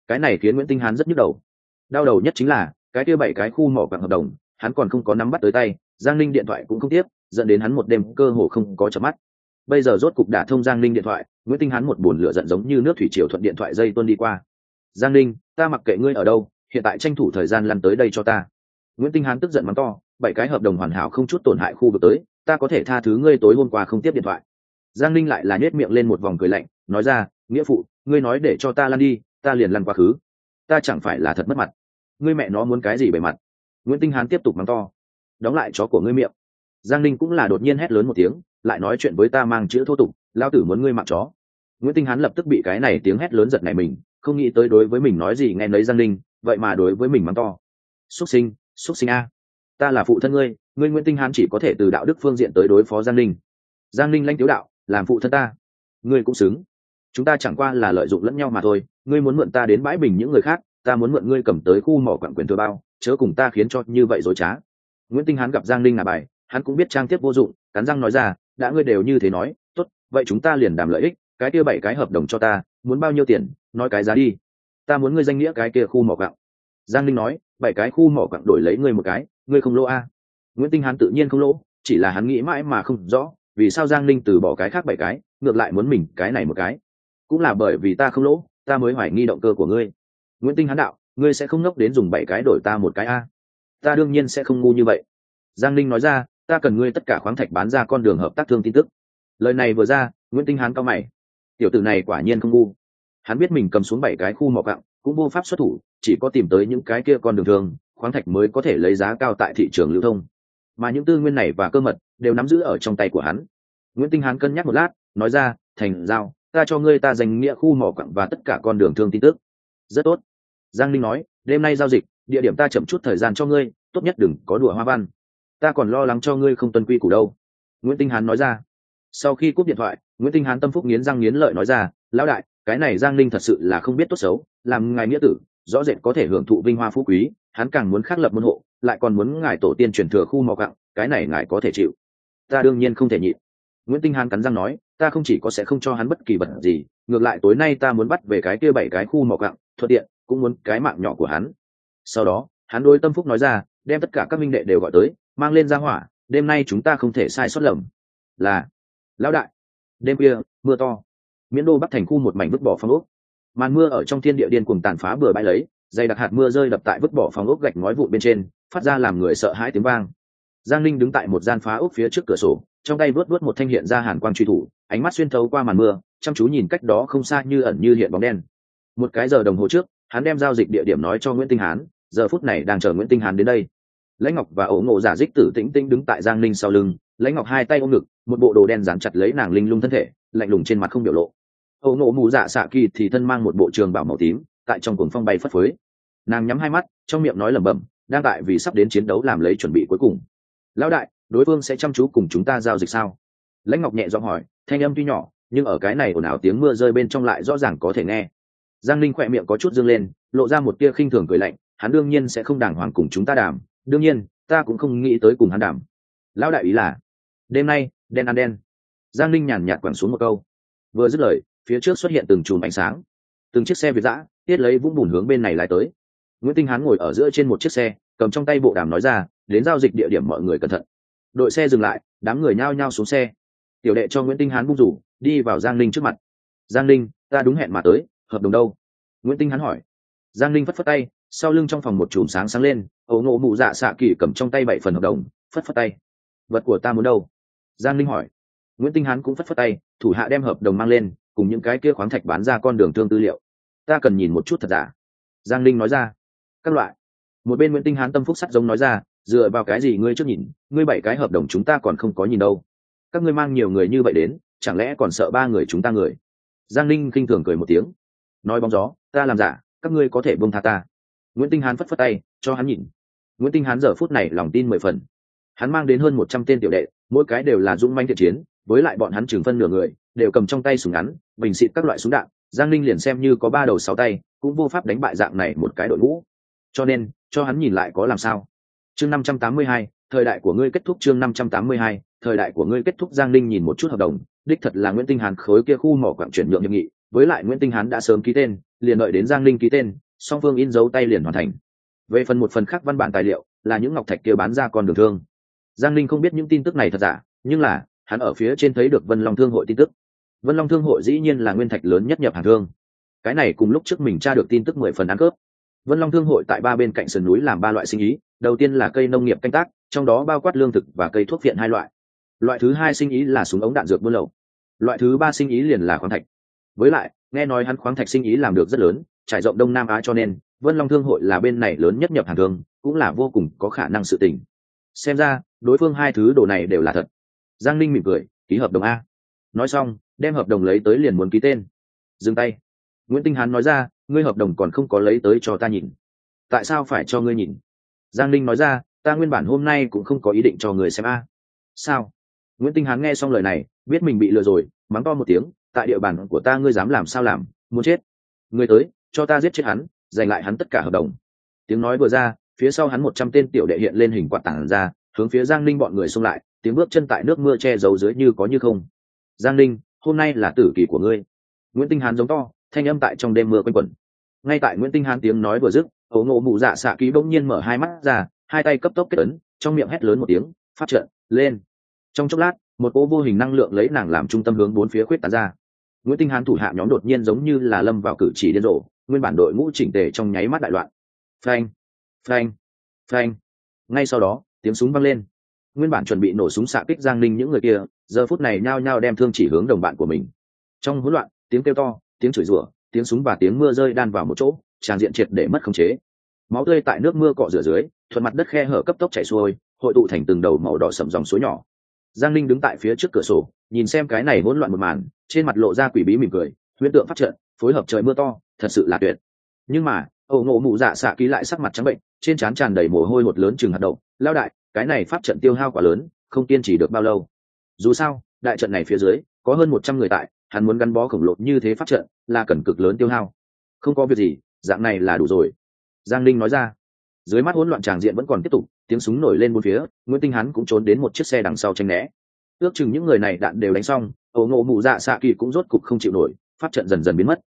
Cái này khiến nguyễn tinh hán rất nhức đầu. Đau đầu nhất chính là, cái kia bảy cái khu mỏ quặng hợp đồng, hắn còn không có nắm bắt tới tay, giang ninh điện thoại cũng không tiếp, dẫn đến hắn một đêm cơ hồ không có chợp mắt. Bây giờ rốt cục đả thông giang ninh điện thoại, nguyễn tinh hán một buồn lửa giận giống như nước thủy triều thuận điện thoại dây tuân đi qua. Giang ninh, ta mặc kệ ngươi ở đâu, hiện tại tranh thủ thời gian lăn tới đây cho ta. Nguyễn tinh hán tức giận mắng to, bảy cái hợp đồng hoàn hảo không chút tổn hại khu vực tới, ta có thể tha thứ ngươi tối hôm qua không tiếp điện thoại giang ninh lại là nhét miệng lên một vòng cười lạnh, nói ra, nghĩa phụ, ngươi nói để cho ta lăn đi, ta liền lăn quá khứ. Ta chẳng phải là thật mất mặt. Ngươi mẹ nó muốn cái gì bề mặt? Nguyễn tinh hán tiếp tục mắng to. Đóng lại chó của ngươi miệng. Giang ninh cũng là đột nhiên hét lớn một tiếng, lại nói chuyện với ta mang chữ thô tục lao tử muốn ngươi mặc chó. Nguyễn tinh hán lập tức bị cái này tiếng hét lớn giật này mình, không nghĩ tới đối với mình nói gì nghe nấy giang ninh, vậy mà đối với mình mắng to. Xúc sinh xúc sinh a. Ta là phụ thân ngươi ngươi nguyễn tinh hán chỉ có thể từ đạo đức phương diện tới đối phó giang ninh. Giang ninh lanh tiếu đạo làm phụ thân ta. Ngươi cũng xứng. Chúng ta chẳng qua là lợi dụng lẫn nhau mà thôi. Ngươi muốn mượn ta đến bãi bình những người khác, ta muốn mượn ngươi cầm tới khu mỏ quảng quyền thừa bao, chớ cùng ta khiến cho như vậy dối trá. Nguyễn tinh hán gặp giang Linh là bài, hắn cũng biết trang tiếp vô dụng, cắn răng nói ra, đã ngươi đều như thế nói, tốt, vậy chúng ta liền đàm lợi ích, cái kia bảy cái hợp đồng cho ta, muốn bao nhiêu tiền, nói cái giá đi. Ta muốn ngươi danh nghĩa cái kia khu mỏ quặng. Giang linh nói, bảy cái khu mỏ quặng đổi lấy ngươi một cái, ngươi không lỗ a. Nguyễn tinh hán tự nhiên không lỗ, chỉ là hắn nghĩ mãi mà không rõ vì sao giang Ninh từ bỏ cái khác bảy cái, ngược lại muốn mình cái này một cái? Cũng là bởi vì ta không lỗ, ta mới hoài nghi động cơ của ngươi. Nguyễn tinh hán đạo, ngươi sẽ không ngốc đến dùng bảy cái đổi ta một cái a? Ta đương nhiên sẽ không ngu như vậy. Giang Ninh nói ra, ta cần ngươi tất cả khoáng thạch bán ra con đường hợp tác thương tin tức. Lời này vừa ra, nguyễn tinh hán cao mày. Tiểu tử này quả nhiên không ngu. Hắn biết mình cầm xuống bảy cái khu mỏ cặng cũng vô pháp xuất thủ, chỉ có tìm tới những cái kia con đường thường, khoáng thạch mới có thể lấy giá cao tại thị trường lưu thông mà những tư nguyên này và cơ mật đều nắm giữ ở trong tay của hắn. Nguyễn tinh hán cân nhắc một lát, nói ra, thành giao, ta cho ngươi ta dành nghĩa khu mỏ quặng và tất cả con đường thương tin tức. Rất tốt. Giang linh nói, đêm nay giao dịch, địa điểm ta chậm chút thời gian cho ngươi, tốt nhất đừng có đùa hoa văn. Ta còn lo lắng cho ngươi không tuân quy củ đâu. Nguyễn tinh hán nói ra. Sau khi cúp điện thoại, nguyễn tinh hán tâm phúc nghiến răng nghiến lợi nói ra, lão đại, cái này giang linh thật sự là không biết tốt xấu, làm ngài nghĩa tử, rõ rệt có thể hưởng thụ vinh hoa phú quý hắn càng muốn khắc lập môn hộ, lại còn muốn ngài tổ tiên truyền thừa khu mỏ cặng cái này ngài có thể chịu. Ta đương nhiên không thể nhịn. Nguyễn tinh hán cắn răng nói, ta không chỉ có sẽ không cho hắn bất kỳ vật gì, ngược lại tối nay ta muốn bắt về cái kia bảy cái khu mỏ cặng thuận tiện, cũng muốn cái mạng nhỏ của hắn. Sau đó, hắn đôi tâm phúc nói ra, đem tất cả các minh đệ đều gọi tới, mang lên ra hỏa, đêm nay chúng ta không thể sai sót lầm. Là, lão đại, đêm kia, mưa to. Miễn đô bắc thành khu một mảnh vứt bỏ phong ốc. Màn mưa ở trong thiên địa điên cùng tàn phá bừa bãi lấy dày đặc hạt mưa rơi đập tại vứt bỏ phòng ốc gạch ngói vụn bên trên, phát ra làm người sợ hãi tiếng vang. Giang linh đứng tại một gian phá ốc phía trước cửa sổ, trong tay vớt vớt một thanh hiện ra hàn quang truy thủ, ánh mắt xuyên thấu qua màn mưa, chăm chú nhìn cách đó không xa như ẩn như hiện bóng đen. Một cái giờ đồng hồ trước, hắn đem giao dịch địa điểm nói cho nguyễn tinh hán, giờ phút này đang chờ nguyễn tinh hán đến đây. Lãnh ngọc và ổ ngộ giả dích tử tĩnh tĩnh đứng tại giang linh sau lưng, lãnh ngọc hai tay ôm ngực, một bộ đồ đen dán chặt lấy nàng linh lung thân thể, lạnh lùng trên mặt không biểu lộ. Ổ ngộ mù dạ xạ kỳ thì thân mang một bộ trường bảo màu tím tại trong cuồng phong bay phất phới. Nàng nhắm hai mắt, trong miệng nói lẩm bẩm, đang tại vì sắp đến chiến đấu làm lấy chuẩn bị cuối cùng. Lão đại, đối phương sẽ chăm chú cùng chúng ta giao dịch sao? Lãnh ngọc nhẹ giọng hỏi, thanh âm tuy nhỏ, nhưng ở cái này ồn ào tiếng mưa rơi bên trong lại rõ ràng có thể nghe. Giang linh khỏe miệng có chút dương lên, lộ ra một tia khinh thường cười lạnh, hắn đương nhiên sẽ không đàng hoàng cùng chúng ta đàm, đương nhiên, ta cũng không nghĩ tới cùng hắn đàm. Lão đại ý là, đêm nay, đen ăn đen. Giang linh nhàn nhạt quẳng xuống một câu. Vừa dứt lời, phía trước xuất hiện từng chùm ánh sáng. Từng chiếc xe việt giã tiết lấy vũng bùn hướng bên này lại tới. Nguyễn tinh hán ngồi ở giữa trên một chiếc xe, cầm trong tay bộ đàm nói ra, đến giao dịch địa điểm mọi người cẩn thận. Đội xe dừng lại, đám người nhao nhao xuống xe. Tiểu đệ cho nguyễn tinh hán bung rủ, đi vào giang linh trước mặt. Giang linh ta đúng hẹn mà tới, hợp đồng đâu? Nguyễn tinh hán hỏi. Giang linh phất phất tay, sau lưng trong phòng một chùm sáng sáng lên, ấu ngộ mụ dạ xạ kỳ cầm trong tay bảy phần hợp đồng, phất phất tay. Vật của ta muốn đâu? Giang linh hỏi. Nguyễn tinh hán cũng phất phất tay, thủ hạ đem hợp đồng mang lên, cùng những cái kia khoáng thạch bán ra con đường thương tư liệu ta cần nhìn một chút thật giả. Giang linh nói ra. Các loại. Một bên nguyễn tinh hán tâm phúc sắt giống nói ra, dựa vào cái gì ngươi trước nhìn, ngươi bảy cái hợp đồng chúng ta còn không có nhìn đâu. Các ngươi mang nhiều người như vậy đến, chẳng lẽ còn sợ ba người chúng ta người? Giang linh khinh thường cười một tiếng. Nói bóng gió, ta làm giả, các ngươi có thể bông tha ta. Nguyễn tinh hán phất phất tay, cho hắn nhìn. Nguyễn tinh hán giờ phút này lòng tin mười phần. Hắn mang đến hơn một trăm tên tiểu đệ, mỗi cái đều là dũng manh thiện chiến, với lại bọn hắn trừng phân nửa người, đều cầm trong tay súng ngắn, bình xịt các loại súng đạn giang linh liền xem như có ba đầu sáu tay, cũng vô pháp đánh bại dạng này một cái đội ngũ. Cho nên, cho hắn nhìn lại có làm sao. Chương năm trăm tám mươi hai, thời đại của ngươi kết thúc chương năm trăm tám mươi hai, thời đại của ngươi kết thúc giang linh nhìn một chút hợp đồng, đích thật là nguyễn tinh hán khối kia khu mỏ quảng chuyển nhượng nhiệm nghị, với lại nguyễn tinh hán đã sớm ký tên, liền đợi đến giang linh ký tên, song phương in dấu tay liền hoàn thành. Về phần một phần khác văn bản tài liệu, là những ngọc thạch kia bán ra còn đường thương. Giang linh không biết những tin tức này thật giả, nhưng là, hắn ở phía trên thấy được vân long thương hội tin tức vân long thương hội dĩ nhiên là nguyên thạch lớn nhất nhập hàng thương. Cái này cùng lúc trước mình tra được tin tức mười phần ăn cướp. Vân long thương hội tại ba bên cạnh sườn núi làm ba loại sinh ý, đầu tiên là cây nông nghiệp canh tác, trong đó bao quát lương thực và cây thuốc viện hai loại. Loại thứ hai sinh ý là súng ống đạn dược buôn lậu. Loại thứ ba sinh ý liền là khoáng thạch. Với lại, nghe nói hắn khoáng thạch sinh ý làm được rất lớn, trải rộng đông nam á cho nên, vân long thương hội là bên này lớn nhất nhập hàng thương, cũng là vô cùng có khả năng sự tình. Xem ra, đối phương hai thứ đồ này đều là thật. Giang ninh mỉm cười, ký hợp đồng a. Nói xong đem hợp đồng lấy tới liền muốn ký tên. Dừng tay. Nguyễn tinh hán nói ra, ngươi hợp đồng còn không có lấy tới cho ta nhìn. Tại sao phải cho ngươi nhìn? Giang Linh nói ra, ta nguyên bản hôm nay cũng không có ý định cho người xem a. Sao? Nguyễn tinh hán nghe xong lời này, biết mình bị lừa rồi, mắng to một tiếng, tại địa bàn của ta ngươi dám làm sao làm, muốn chết. Ngươi tới, cho ta giết chết hắn, giành lại hắn tất cả hợp đồng. Tiếng nói vừa ra, phía sau hắn một trăm tên tiểu đệ hiện lên hình quạt tảng ra, hướng phía giang Linh bọn người xung lại, tiếng bước chân tại nước mưa che giấu dưới như có như không. Giang Linh hôm nay là tử kỳ của ngươi. Nguyễn tinh hán giống to, thanh âm tại trong đêm mưa quanh quẩn. Ngay tại nguyễn tinh hán tiếng nói vừa dứt ấu ngộ mụ dạ xạ ký bỗng nhiên mở hai mắt ra, hai tay cấp tốc kết ấn, trong miệng hét lớn một tiếng, phát trận lên. Trong chốc lát, một cỗ vô hình năng lượng lấy nàng làm trung tâm hướng bốn phía khuyết tán ra. Nguyễn tinh hán thủ hạ nhóm đột nhiên giống như là lâm vào cử chỉ điên rồ, nguyên bản đội ngũ chỉnh tề trong nháy mắt đại loạn. Phanh phanh phanh. Ngay sau đó, tiếng súng vang lên nguyên bản chuẩn bị nổ súng xạ kích giang ninh những người kia, giờ phút này nhao nhao đem thương chỉ hướng đồng bạn của mình. Trong hỗn loạn, tiếng kêu to, tiếng chửi rủa, tiếng súng và tiếng mưa rơi đan vào một chỗ, tràn diện triệt để mất khống chế. Máu tươi tại nước mưa cọ rửa dưới, thuận mặt đất khe hở cấp tốc chảy xuôi, hội tụ thành từng đầu màu đỏ sầm dòng suối nhỏ. Giang ninh đứng tại phía trước cửa sổ, nhìn xem cái này hỗn loạn một màn, trên mặt lộ ra quỷ bí mỉm cười, huyễn tượng phát trận, phối hợp trời mưa to, thật sự là tuyệt. Nhưng mà ẩu ngộ mụ dạ xạ ký lại sắc mặt trắng bệnh, trên trán tràn đầy mồ hôi một lớn chừng hạt đậu, lao đại cái này pháp trận tiêu hao quá lớn, không kiên trì được bao lâu. Dù sao, đại trận này phía dưới, có hơn một trăm người tại, hắn muốn gắn bó khổng lồ như thế pháp trận, là cần cực lớn tiêu hao. Không có việc gì, dạng này là đủ rồi. Giang linh nói ra. Dưới mắt hỗn loạn tràng diện vẫn còn tiếp tục, tiếng súng nổi lên bốn phía, nguyễn tinh hắn cũng trốn đến một chiếc xe đằng sau tranh né. Ước chừng những người này đạn đều đánh xong ẩu ngộ mụ dạ xạ kỳ cũng rốt cục không chịu nổi, pháp trận dần dần biến mất.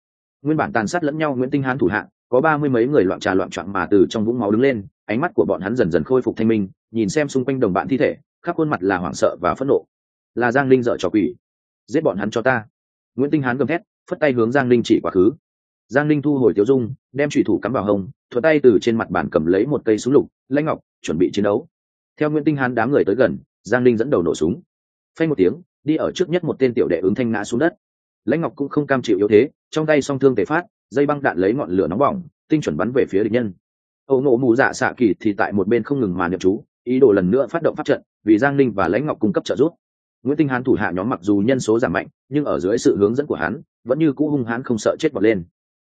Nguyên bản tàn sát lẫn nhau nguyễn tinh hán thủ hạ, có ba mươi mấy người loạn trà loạn trọn mà từ trong vũng máu đứng lên, ánh mắt của bọn hắn dần dần khôi phục thanh minh nhìn xem xung quanh đồng bạn thi thể, khắp khuôn mặt là hoảng sợ và phẫn nộ. Là giang linh dợ trò quỷ. Giết bọn hắn cho ta. Nguyễn tinh hán gầm thét, phất tay hướng giang linh chỉ quá khứ. Giang linh thu hồi tiêu dung, đem thủy thủ cắm vào hông thuật tay từ trên mặt bàn cầm lấy một cây súng lục lãnh ngọc, chuẩn bị chiến đấu. Theo nguyễn tinh hán đám người tới gần, giang linh dẫn đầu nổ súng. Phanh một tiếng, đi ở trước nhất một tên tiểu đệ ứng thanh ngã xuống đất. Lãnh ngọc cũng không cam chịu yếu thế, trong tay song thương tề phát, dây băng đạn lấy ngọn lửa nóng bỏng, tinh chuẩn bắn về phía địch nhân. Ẩu nộ mù dạ xạ kỳ thì tại một bên không ngừng mà niệm chú ý đồ lần nữa phát động pháp trận, vì giang ninh và lãnh ngọc cung cấp trợ giúp. Nguyễn tinh hán thủ hạ nhóm mặc dù nhân số giảm mạnh, nhưng ở dưới sự hướng dẫn của hắn, vẫn như cũ hung hãn không sợ chết bọt lên.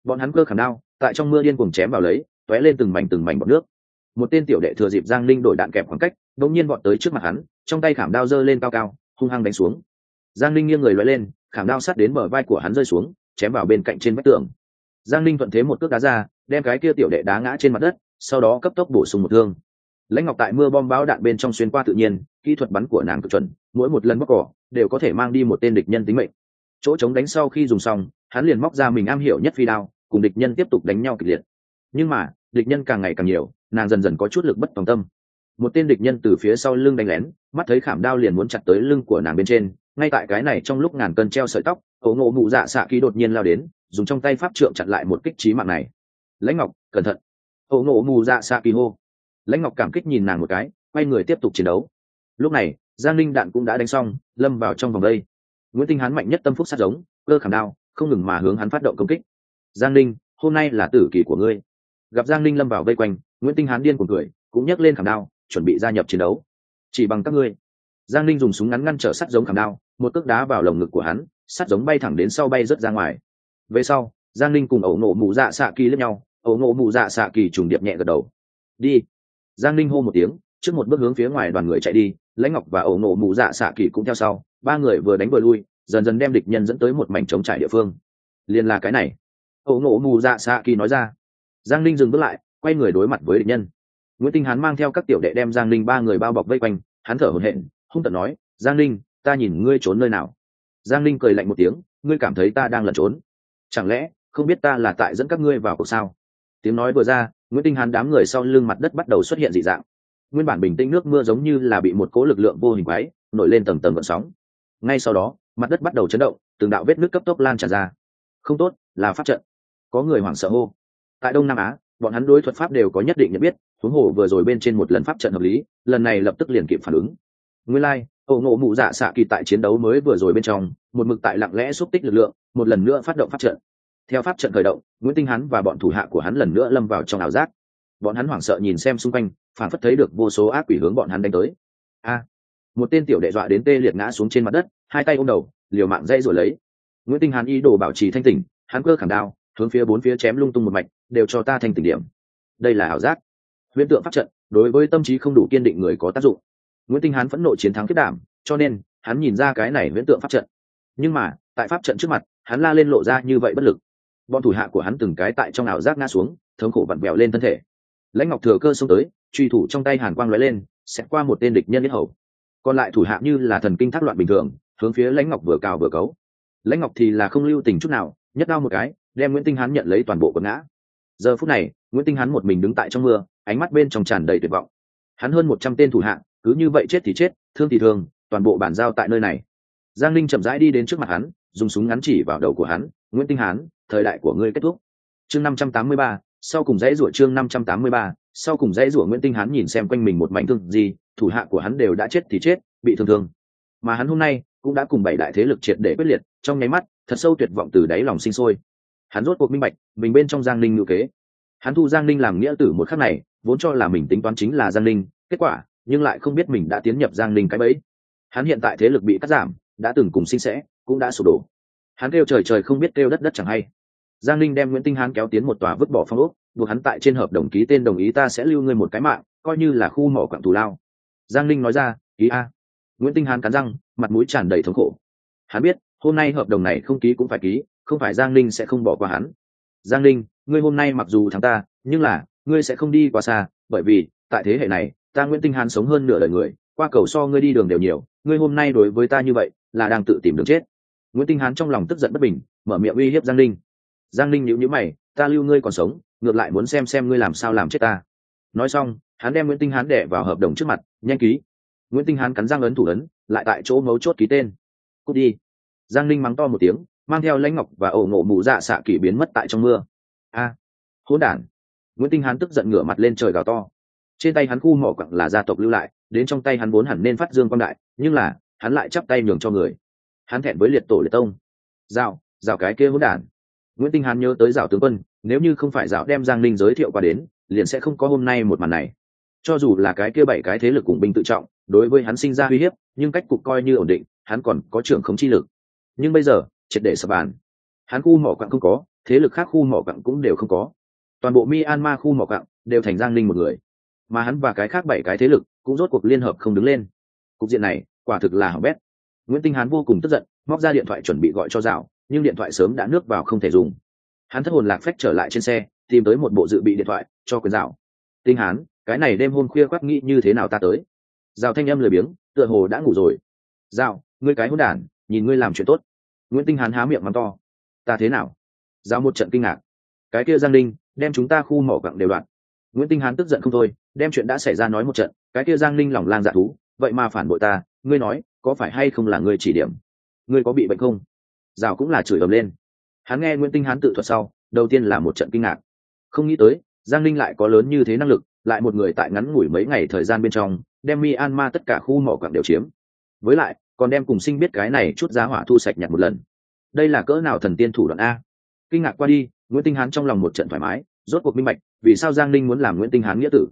Bọn hắn cơ khảm đao, tại trong mưa điên cuồng chém vào lấy t ó é lên từng mảnh từng mảnh bọt nước. Một tên tiểu đệ thừa dịp giang ninh đổi đạn kẹp khoảng cách đ ỗ n g nhiên bọn tới trước mặt hắn, trong tay khảm đao giơ lên cao cao, hung hăng đánh xuống. Giang ninh nghiêng người loay lên, khảm đao sát đến bờ vai của hắn rơi xuống, chém vào bên cạnh trên vách tường. Giang ninh thuận thế một cước đá ra, đem cái kia tiểu đệ đá ngã trên mặt đất, sau đó cấp tốc bổ sung một thương lãnh ngọc tại mưa bom bão đạn bên trong xuyên qua tự nhiên, kỹ thuật bắn của nàng cực chuẩn, mỗi một lần bóc cỏ đều có thể mang đi một tên địch nhân tính mệnh. Chỗ chống đánh sau khi dùng xong, hắn liền móc ra mình am hiểu nhất phi đao, cùng địch nhân tiếp tục đánh nhau kịch liệt. Nhưng mà, địch nhân càng ngày càng nhiều, nàng dần dần có chút lực bất tòng tâm. Một tên địch nhân từ phía sau lưng đánh lén, mắt thấy khảm đao liền muốn chặt tới lưng của nàng bên trên, ngay tại cái này trong lúc ngàn cân treo sợi tóc cậu ngộ mụ dạ xạ ký đột nhiên lao đến, dùng trong tay pháp trượng chặn lại một kích trí mạng này. Lãnh ngọc, cẩn thận. Cậu ngộ mụ dạ xạ kỳ hô lãnh ngọc cảm kích nhìn nàng một cái, quay người tiếp tục chiến đấu. Lúc này, giang linh đạn cũng đã đánh xong, lâm vào trong vòng đây. Nguyễn tinh hán mạnh nhất tâm phúc sát giống, cơ khảm đao, không ngừng mà hướng hắn phát động công kích. Giang linh hôm nay là tử kỳ của ngươi. Gặp giang linh lâm vào vây quanh, nguyễn tinh hán điên cuồng cười, cũng nhấc lên khảm đao, chuẩn bị gia nhập chiến đấu. Chỉ bằng các ngươi. Giang linh dùng súng ngắn ngăn trở sắt giống khảm đao, một cước đá vào lồng ngực của hắn sắt giống bay thẳng đến sau bay rớt ra ngoài. Về sau, giang linh cùng ẩu nộ mù dạ xạ kỳ lẫn nhau, ẩu nộ mù dạ xạ kỳ trùng điệp nhẹ gật đầu. Đi giang linh hô một tiếng, trước một bước hướng phía ngoài đoàn người chạy đi, lãnh ngọc và ẩu nộ mù dạ xạ kỳ cũng theo sau, ba người vừa đánh vừa lui, dần dần đem địch nhân dẫn tới một mảnh trống trải địa phương. Liền là cái này. Ổ nổ mù dạ xạ kỳ nói ra. Giang linh dừng bước lại, quay người đối mặt với địch nhân. Nguyễn tinh hán mang theo các tiểu đệ đem giang linh ba người bao bọc vây quanh, hắn thở hổn hển, hung tận nói, giang linh ta nhìn ngươi trốn nơi nào? Giang linh cười lạnh một tiếng, ngươi cảm thấy ta đang lẩn trốn? Chẳng lẽ không biết ta là tại dẫn các ngươi vào cuộc sao? Tiếng nói vừa ra nguyễn tinh hán đám người sau lưng mặt đất bắt đầu xuất hiện dị dạng. Nguyên bản bình tĩnh nước mưa giống như là bị một cố lực lượng vô hình quái nổi lên tầng tầng vận sóng. Ngay sau đó mặt đất bắt đầu chấn động từng đạo vết nước cấp tốc lan tràn ra. Không tốt là pháp trận. Có người hoảng sợ hô. Tại đông nam á bọn hắn đối thuật pháp đều có nhất định nhận biết huống hồ vừa rồi bên trên một lần pháp trận hợp lý lần này lập tức liền kịp phản ứng. Nguyên lai、like, ổ ngộ mụ dạ xạ kỳ tại chiến đấu mới vừa rồi bên trong một mực tại lặng lẽ xúc tích lực lượng một lần nữa phát động pháp trận theo pháp trận khởi động, nguyễn tinh hắn và bọn thủ hạ của hắn lần nữa lâm vào trong ảo giác. Bọn hắn hoảng sợ nhìn xem xung quanh phản phất thấy được vô số ác quỷ hướng bọn hắn đánh tới. A! Một tên tiểu đệ dọa đến tê liệt ngã xuống trên mặt đất, hai tay ôm đầu, liều mạng dây rồi lấy. Nguyễn tinh hán ý đồ bảo trì thanh tỉnh, hắn cơ khảm đao, hướng phía bốn phía chém lung tung một mạch, đều cho ta thanh tỉnh điểm. Đây là ảo giác. Huyễn tượng pháp trận, đối với tâm trí không đủ kiên định người có tác dụng. Nguyễn tinh hán phẫn nộ chiến thắng kết đảm, cho nên, hắn nhìn ra cái này huyễn tượng pháp trận. Nhưng mà, tại pháp trận trước mặt, hắn la lên lộ ra như vậy bất lực bọn thủ hạ của hắn từng cái tại trong ảo giác ngã xuống, thống khổ vặn vẹo lên thân thể. Lãnh ngọc thừa cơ xông tới, truy thủ trong tay hàn quang lóe lên xét qua một tên địch nhân nhất hầu. Còn lại thủ hạ như là thần kinh thác loạn bình thường, hướng phía lãnh ngọc vừa cào vừa cấu. Lãnh ngọc thì là không lưu tình chút nào nhất đao một cái, đem nguyễn tinh hán nhận lấy toàn bộ quần ngã. Giờ phút này, nguyễn tinh hán một mình đứng tại trong mưa, ánh mắt bên trong tràn đầy tuyệt vọng. Hắn hơn một trăm tên thủ hạ, cứ như vậy chết thì chết, thương thì thương, toàn bộ bản giao tại nơi này. Giang linh chậm rãi đi đến trước mặt hắn, dùng súng ngắn chỉ vào đầu của hắn, nguyễn tinh hán thời đại của ngươi kết thúc. Chương năm trăm tám mươi ba, sau cùng dãy rủa chương năm trăm tám mươi ba, sau cùng dãy rủa nguyễn tinh hán nhìn xem quanh mình một mảnh thương gì, thủ hạ của hắn đều đã chết thì chết, bị thương thương. Mà hắn hôm nay cũng đã cùng bảy đại thế lực triệt để quyết liệt, trong nháy mắt, thật sâu tuyệt vọng từ đáy lòng sinh sôi. Hắn rốt cuộc minh bạch, mình bên trong giang ninh ngữ kế. Hắn thu giang ninh làm nghĩa tử một khắc này, vốn cho là mình tính toán chính là giang ninh, kết quả, nhưng lại không biết mình đã tiến nhập giang ninh cái bẫy. Hắn hiện tại thế lực bị cắt giảm, đã từng cùng sinh sẽ, cũng đã sụp đổ. Hắn kêu trời trời không biết kêu đất đất chẳng hay giang ninh đem nguyễn tinh hán kéo tiến một tòa vứt bỏ phong ốc, buộc hắn tại trên hợp đồng ký tên đồng ý ta sẽ lưu ngươi một cái mạng, coi như là khu mỏ quặng thù lao. Giang ninh nói ra, ký a. Nguyễn tinh hán cắn răng, mặt mũi tràn đầy thống khổ. Hắn biết, hôm nay hợp đồng này không ký cũng phải ký, không phải giang ninh sẽ không bỏ qua hắn. Giang ninh, ngươi hôm nay mặc dù thắng ta, nhưng là, ngươi sẽ không đi quá xa, bởi vì, tại thế hệ này, ta nguyễn tinh hán sống hơn nửa đời người, qua cầu so ngươi đi đường đều nhiều, ngươi hôm nay đối với ta như vậy, là đang tự tìm đường chết. Nguyễn tinh hán trong lòng tức giận bất bình, mở miệng uy hiếp giang ninh giang ninh nhữ nhữ mày ta lưu ngươi còn sống ngược lại muốn xem xem ngươi làm sao làm chết ta. Nói xong hắn đem nguyễn tinh hán đẻ vào hợp đồng trước mặt nhanh ký. Nguyễn tinh hán cắn răng ấn thủ ấn lại tại chỗ mấu chốt ký tên. Cút đi. Giang ninh mắng to một tiếng mang theo lãnh ngọc và ổ ngộ mụ dạ xạ kỷ biến mất tại trong mưa. A à, hỗn đản. Nguyễn tinh hán tức giận ngửa mặt lên trời gào to. Trên tay hắn khu mỏ quặng là gia tộc lưu lại đến trong tay hắn vốn hẳn nên phát dương quan đại nhưng là hắn lại chắp tay nhường cho người. Hắn thẹn với liệt tổ liệt tông. Rào rào cái kia hỗn đản nguyễn tinh hán nhớ tới rào tướng quân, nếu như không phải rào đem giang ninh giới thiệu qua đến, liền sẽ không có hôm nay một màn này. Cho dù là cái kia bảy cái thế lực cùng binh tự trọng, đối với hắn sinh ra uy hiếp, nhưng cách cục coi như ổn định, hắn còn có trưởng khống chi lực. Nhưng bây giờ, triệt để sập bàn. Hắn khu mỏ quặng không có, thế lực khác khu mỏ quặng cũng đều không có. Toàn bộ myanmar khu mỏ quặng đều thành giang linh một người. Mà hắn và cái khác bảy cái thế lực cũng rốt cuộc liên hợp không đứng lên. Cục diện này quả thực là hỏng bét. Nguyễn tinh hán vô cùng tức giận, móc ra điện thoại chuẩn bị gọi cho dạo nhưng điện thoại sớm đã nước vào không thể dùng. Hắn thất hồn lạc phách trở lại trên xe, tìm tới một bộ dự bị điện thoại, cho quyền dạo tinh hán, cái này đêm hôm khuya khoác nghĩ như thế nào ta tới? Dạo thanh âm lười biếng, tựa hồ đã ngủ rồi. Dạo ngươi cái hôn đản, nhìn ngươi làm chuyện tốt. Nguyễn tinh hán há miệng mắng to. Ta thế nào? Dạo một trận kinh ngạc. Cái kia giang Linh đem chúng ta khu mỏ quặng đều đoạn. Nguyễn tinh hán tức giận không thôi, đem chuyện đã xảy ra nói một trận, cái kia giang Linh lòng lang dạ thú, vậy mà phản bội ta, ngươi nói, có phải hay không là ngươi chỉ điểm? Ngươi có bị bệnh không? Rào cũng là chửi ầm lên. Hắn nghe nguyễn tinh hán tự thuật sau đầu tiên là một trận kinh ngạc. Không nghĩ tới giang Linh lại có lớn như thế năng lực lại một người tại ngắn ngủi mấy ngày thời gian bên trong đem myanmar tất cả khu mỏ quặng đều chiếm. Với lại còn đem cùng sinh biết cái này chút giá hỏa thu sạch nhặt một lần. Đây là cỡ nào thần tiên thủ đoạn a? Kinh ngạc qua đi nguyễn tinh hán trong lòng một trận thoải mái rốt cuộc minh bạch vì sao giang ninh muốn làm nguyễn tinh hán nghĩa tử?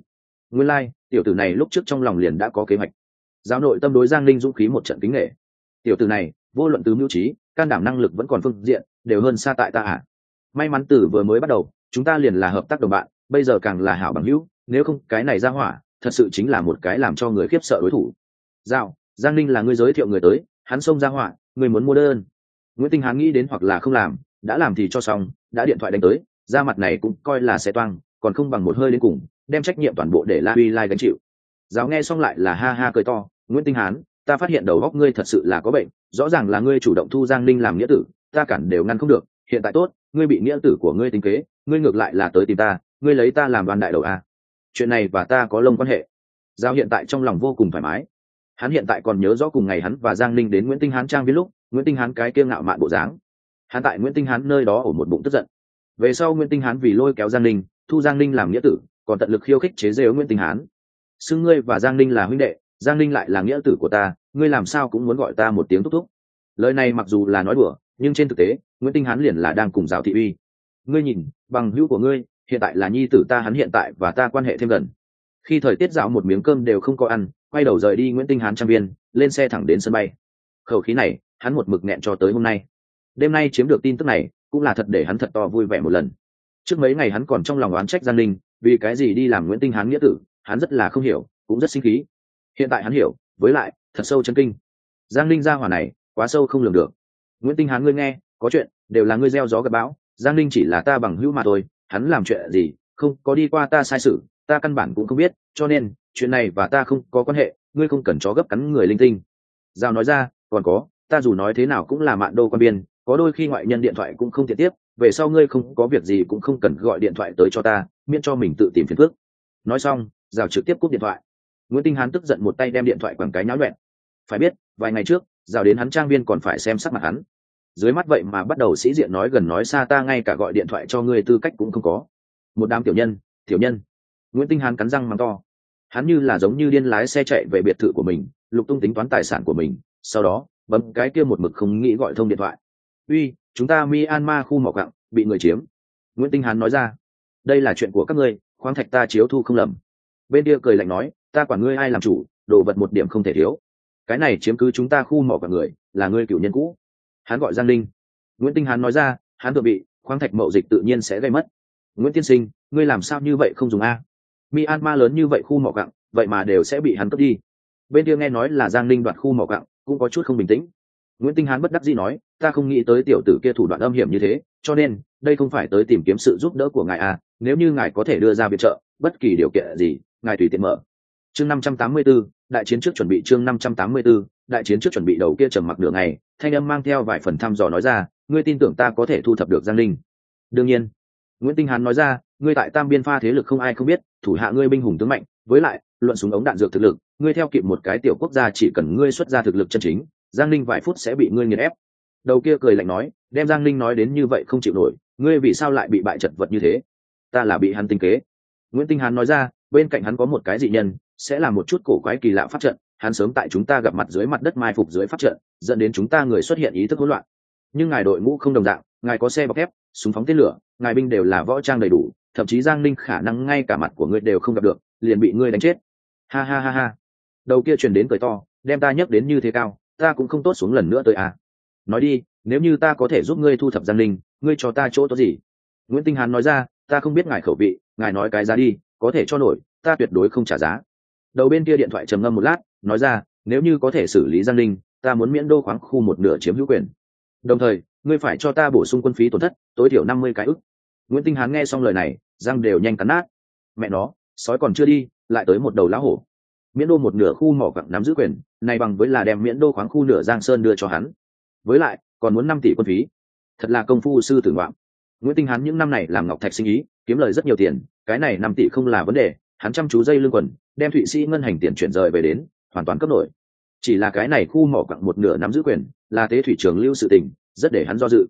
Nguyên lai、like, tiểu tử này lúc trước trong lòng liền đã có kế hoạch. Giáo nội tâm đối giang ninh dũng khí một trận kính nghệ. Tiểu tử này vô luận từ mưu trí can đảm năng lực vẫn còn phương diện, đều hơn xa tại ta à. May mắn từ vừa mới bắt đầu, chúng ta liền là hợp tác đồng bạn, bây giờ càng là hảo bằng hữu, nếu không cái này ra hỏa, thật sự chính là một cái làm cho người khiếp sợ đối thủ. Giao, giang ninh là người giới thiệu người tới, hắn xông ra hỏa, người muốn mua đơn. Nguyễn tinh hán nghĩ đến hoặc là không làm, đã làm thì cho xong, đã điện thoại đánh tới, ra mặt này cũng coi là xe toang, còn không bằng một hơi đến cùng, đem trách nhiệm toàn bộ để la uy lai gánh chịu. Giáo nghe xong lại là ha ha cười to, nguyễn tinh hán ta phát hiện đầu góc ngươi thật sự là có bệnh, rõ ràng là ngươi chủ động thu giang linh làm nghĩa tử, ta cản đều ngăn không được, hiện tại tốt, ngươi bị nghĩa tử của ngươi tính kế, ngươi ngược lại là tới tìm ta, ngươi lấy ta làm đoàn đại đầu a. Chuyện này và ta có lông quan hệ. Giao hiện tại trong lòng vô cùng thoải mái. Hắn hiện tại còn nhớ rõ cùng ngày hắn và giang linh đến nguyễn tinh hán trang viết lúc, nguyễn tinh hán cái kiêng ngạo mạn bộ dáng. Hắn tại nguyễn tinh hán nơi đó ở một bụng tức giận. Về sau nguyễn tinh hán vì lôi kéo giang linh thu giang linh làm nghĩa tử, còn tận lực khiêu khích chế rêu nguyễn tinh hán. Xưng ngươi và giang linh là huynh đệ giang linh lại là nghĩa tử của ta, ngươi làm sao cũng muốn gọi ta một tiếng thúc thúc. Lời này mặc dù là nói đùa, nhưng trên thực tế, nguyễn tinh hán liền là đang cùng rào thị uy. Ngươi nhìn, bằng hữu của ngươi, hiện tại là nhi tử ta hắn hiện tại và ta quan hệ thêm gần. Khi thời tiết dạo một miếng cơm đều không có ăn, quay đầu rời đi nguyễn tinh hán trang viên, lên xe thẳng đến sân bay. Khẩu khí này, hắn một mực nghẹn cho tới hôm nay. Đêm nay chiếm được tin tức này, cũng là thật để hắn thật to vui vẻ một lần. Trước mấy ngày hắn còn trong lòng oán trách giang linh vì cái gì đi làm nguyễn tinh hán nghĩa tử, hắn rất là không hiểu, cũng rất sinh khí hiện tại hắn hiểu, với lại, thật sâu chân kinh. Giang linh ra hỏa này, quá sâu không lường được. Nguyễn tinh hán ngươi nghe, có chuyện, đều là ngươi gieo gió gặp bão. Giang linh chỉ là ta bằng hữu mà thôi, hắn làm chuyện gì, không, có đi qua ta sai sự, ta căn bản cũng không biết, cho nên, chuyện này và ta không có quan hệ, ngươi không cần chó gấp cắn người linh tinh. Giao nói ra, còn có, ta dù nói thế nào cũng là mạn đô quan biên, có đôi khi ngoại nhân điện thoại cũng không tiện tiếp, về sau ngươi không có việc gì cũng không cần gọi điện thoại tới cho ta, miễn cho mình tự tìm phiền phước nói xong, Giao trực tiếp cúp điện thoại nguyễn tinh hán tức giận một tay đem điện thoại quẳng cái nháo nhuẹn phải biết, vài ngày trước, rào đến hắn trang viên còn phải xem sắc mặt hắn. Dưới mắt vậy mà bắt đầu sĩ diện nói gần nói xa ta ngay cả gọi điện thoại cho ngươi tư cách cũng không có. Một đám tiểu nhân tiểu nhân. Nguyễn tinh hán cắn răng mắng to. Hắn như là giống như điên lái xe chạy về biệt thự của mình, lục tung tính toán tài sản của mình, sau đó, bấm cái kia một mực không nghĩ gọi thông điện thoại. Uy, chúng ta myanmar khu mỏ cặng bị người chiếm. Nguyễn tinh hán nói ra. Đây là chuyện của các ngươi, khoáng thạch ta chiếu thu không lầm bên kia cười lạnh nói, ta quản ngươi ai làm chủ, đồ vật một điểm không thể thiếu. Cái này chiếm cứ chúng ta khu mỏ cả người, là ngươi cựu nhân cũ. Hắn gọi giang linh. Nguyễn tinh hán nói ra, hắn tự bị khoáng thạch mậu dịch tự nhiên sẽ gây mất. Nguyễn tiên sinh, ngươi làm sao như vậy không dùng a? Myanmar lớn như vậy khu mỏ cặng vậy mà đều sẽ bị hắn cướp đi. Bên kia nghe nói là giang linh đoạt khu mỏ cặng cũng có chút không bình tĩnh. Nguyễn tinh hán bất đắc dĩ nói, ta không nghĩ tới tiểu tử kia thủ đoạn âm hiểm như thế, cho nên, đây không phải tới tìm kiếm sự giúp đỡ của ngài à nếu như ngài có thể đưa ra viện trợ, bất kỳ điều kiện gì ngài tùy tiện mở. Chương năm trăm tám mươi 584, đại chiến trước chuẩn bị chương năm trăm tám mươi 584, đại chiến trước chuẩn bị đầu kia trầm mặc nửa ngày thanh âm mang theo vài phần thăm dò nói ra ngươi tin tưởng ta có thể thu thập được giang linh? Đương nhiên. Nguyễn tinh hán nói ra ngươi tại tam biên pha thế lực không ai không biết thủ hạ ngươi binh hùng tướng mạnh với lại luận súng ống đạn dược thực lực ngươi theo kịp một cái tiểu quốc gia chỉ cần ngươi xuất ra thực lực chân chính giang linh vài phút sẽ bị ngươi nghiền ép. Đầu kia cười lạnh nói đem giang linh nói đến như vậy không chịu nổi ngươi vì sao lại bị bại chật vật như thế? Ta là bị hắn tinh kế. Nguyễn tinh hán nói ra bên cạnh hắn có một cái dị nhân, sẽ là một chút cổ quái kỳ lạ phát trận, hắn sớm tại chúng ta gặp mặt dưới mặt đất mai phục dưới phát trận, dẫn đến chúng ta người xuất hiện ý thức hỗn loạn. Nhưng ngài đội ngũ không đồng dạng, ngài có xe bọc thép, súng phóng tên lửa, ngài binh đều là võ trang đầy đủ, thậm chí giang linh khả năng ngay cả mặt của ngươi đều không gặp được, liền bị ngươi đánh chết. Ha ha ha ha. Đầu kia truyền đến cười to, đem ta nhấc đến như thế cao, ta cũng không tốt xuống lần nữa tới à. Nói đi, nếu như ta có thể giúp ngươi thu thập giang linh ngươi cho ta chỗ tốt gì? Nguyễn tinh hán nói ra, ta không biết ngài khẩu vị, ngài nói cái giá đi có thể cho nổi, ta tuyệt đối không trả giá. Đầu bên kia điện thoại trầm ngâm một lát, nói ra, nếu như có thể xử lý giang linh ta muốn miễn đô khoáng khu một nửa chiếm hữu quyền. Đồng thời, ngươi phải cho ta bổ sung quân phí tổn thất, tối thiểu năm mươi cái ức. Nguyễn tinh hán nghe xong lời này, răng đều nhanh cắn nát. Mẹ nó, sói còn chưa đi, lại tới một đầu lá hổ. Miễn đô một nửa khu mỏ cặn nắm giữ quyền, này bằng với là đem miễn đô khoáng khu nửa giang sơn đưa cho hắn. Với lại, còn muốn năm tỷ quân phí. Thật là công phu sư tử ngoạm. Nguyễn tinh hán những năm này làm ngọc thạch sinh ý kiếm lời rất nhiều tiền, cái này năm tỷ không là vấn đề, hắn chăm chú dây lưng quần, đem thụy sĩ ngân hành tiền chuyển rời về đến, hoàn toàn cấp nổi chỉ là cái này khu mỏ quặng một nửa nắm giữ quyền, là tế thủy trường lưu sự tình, rất để hắn do dự.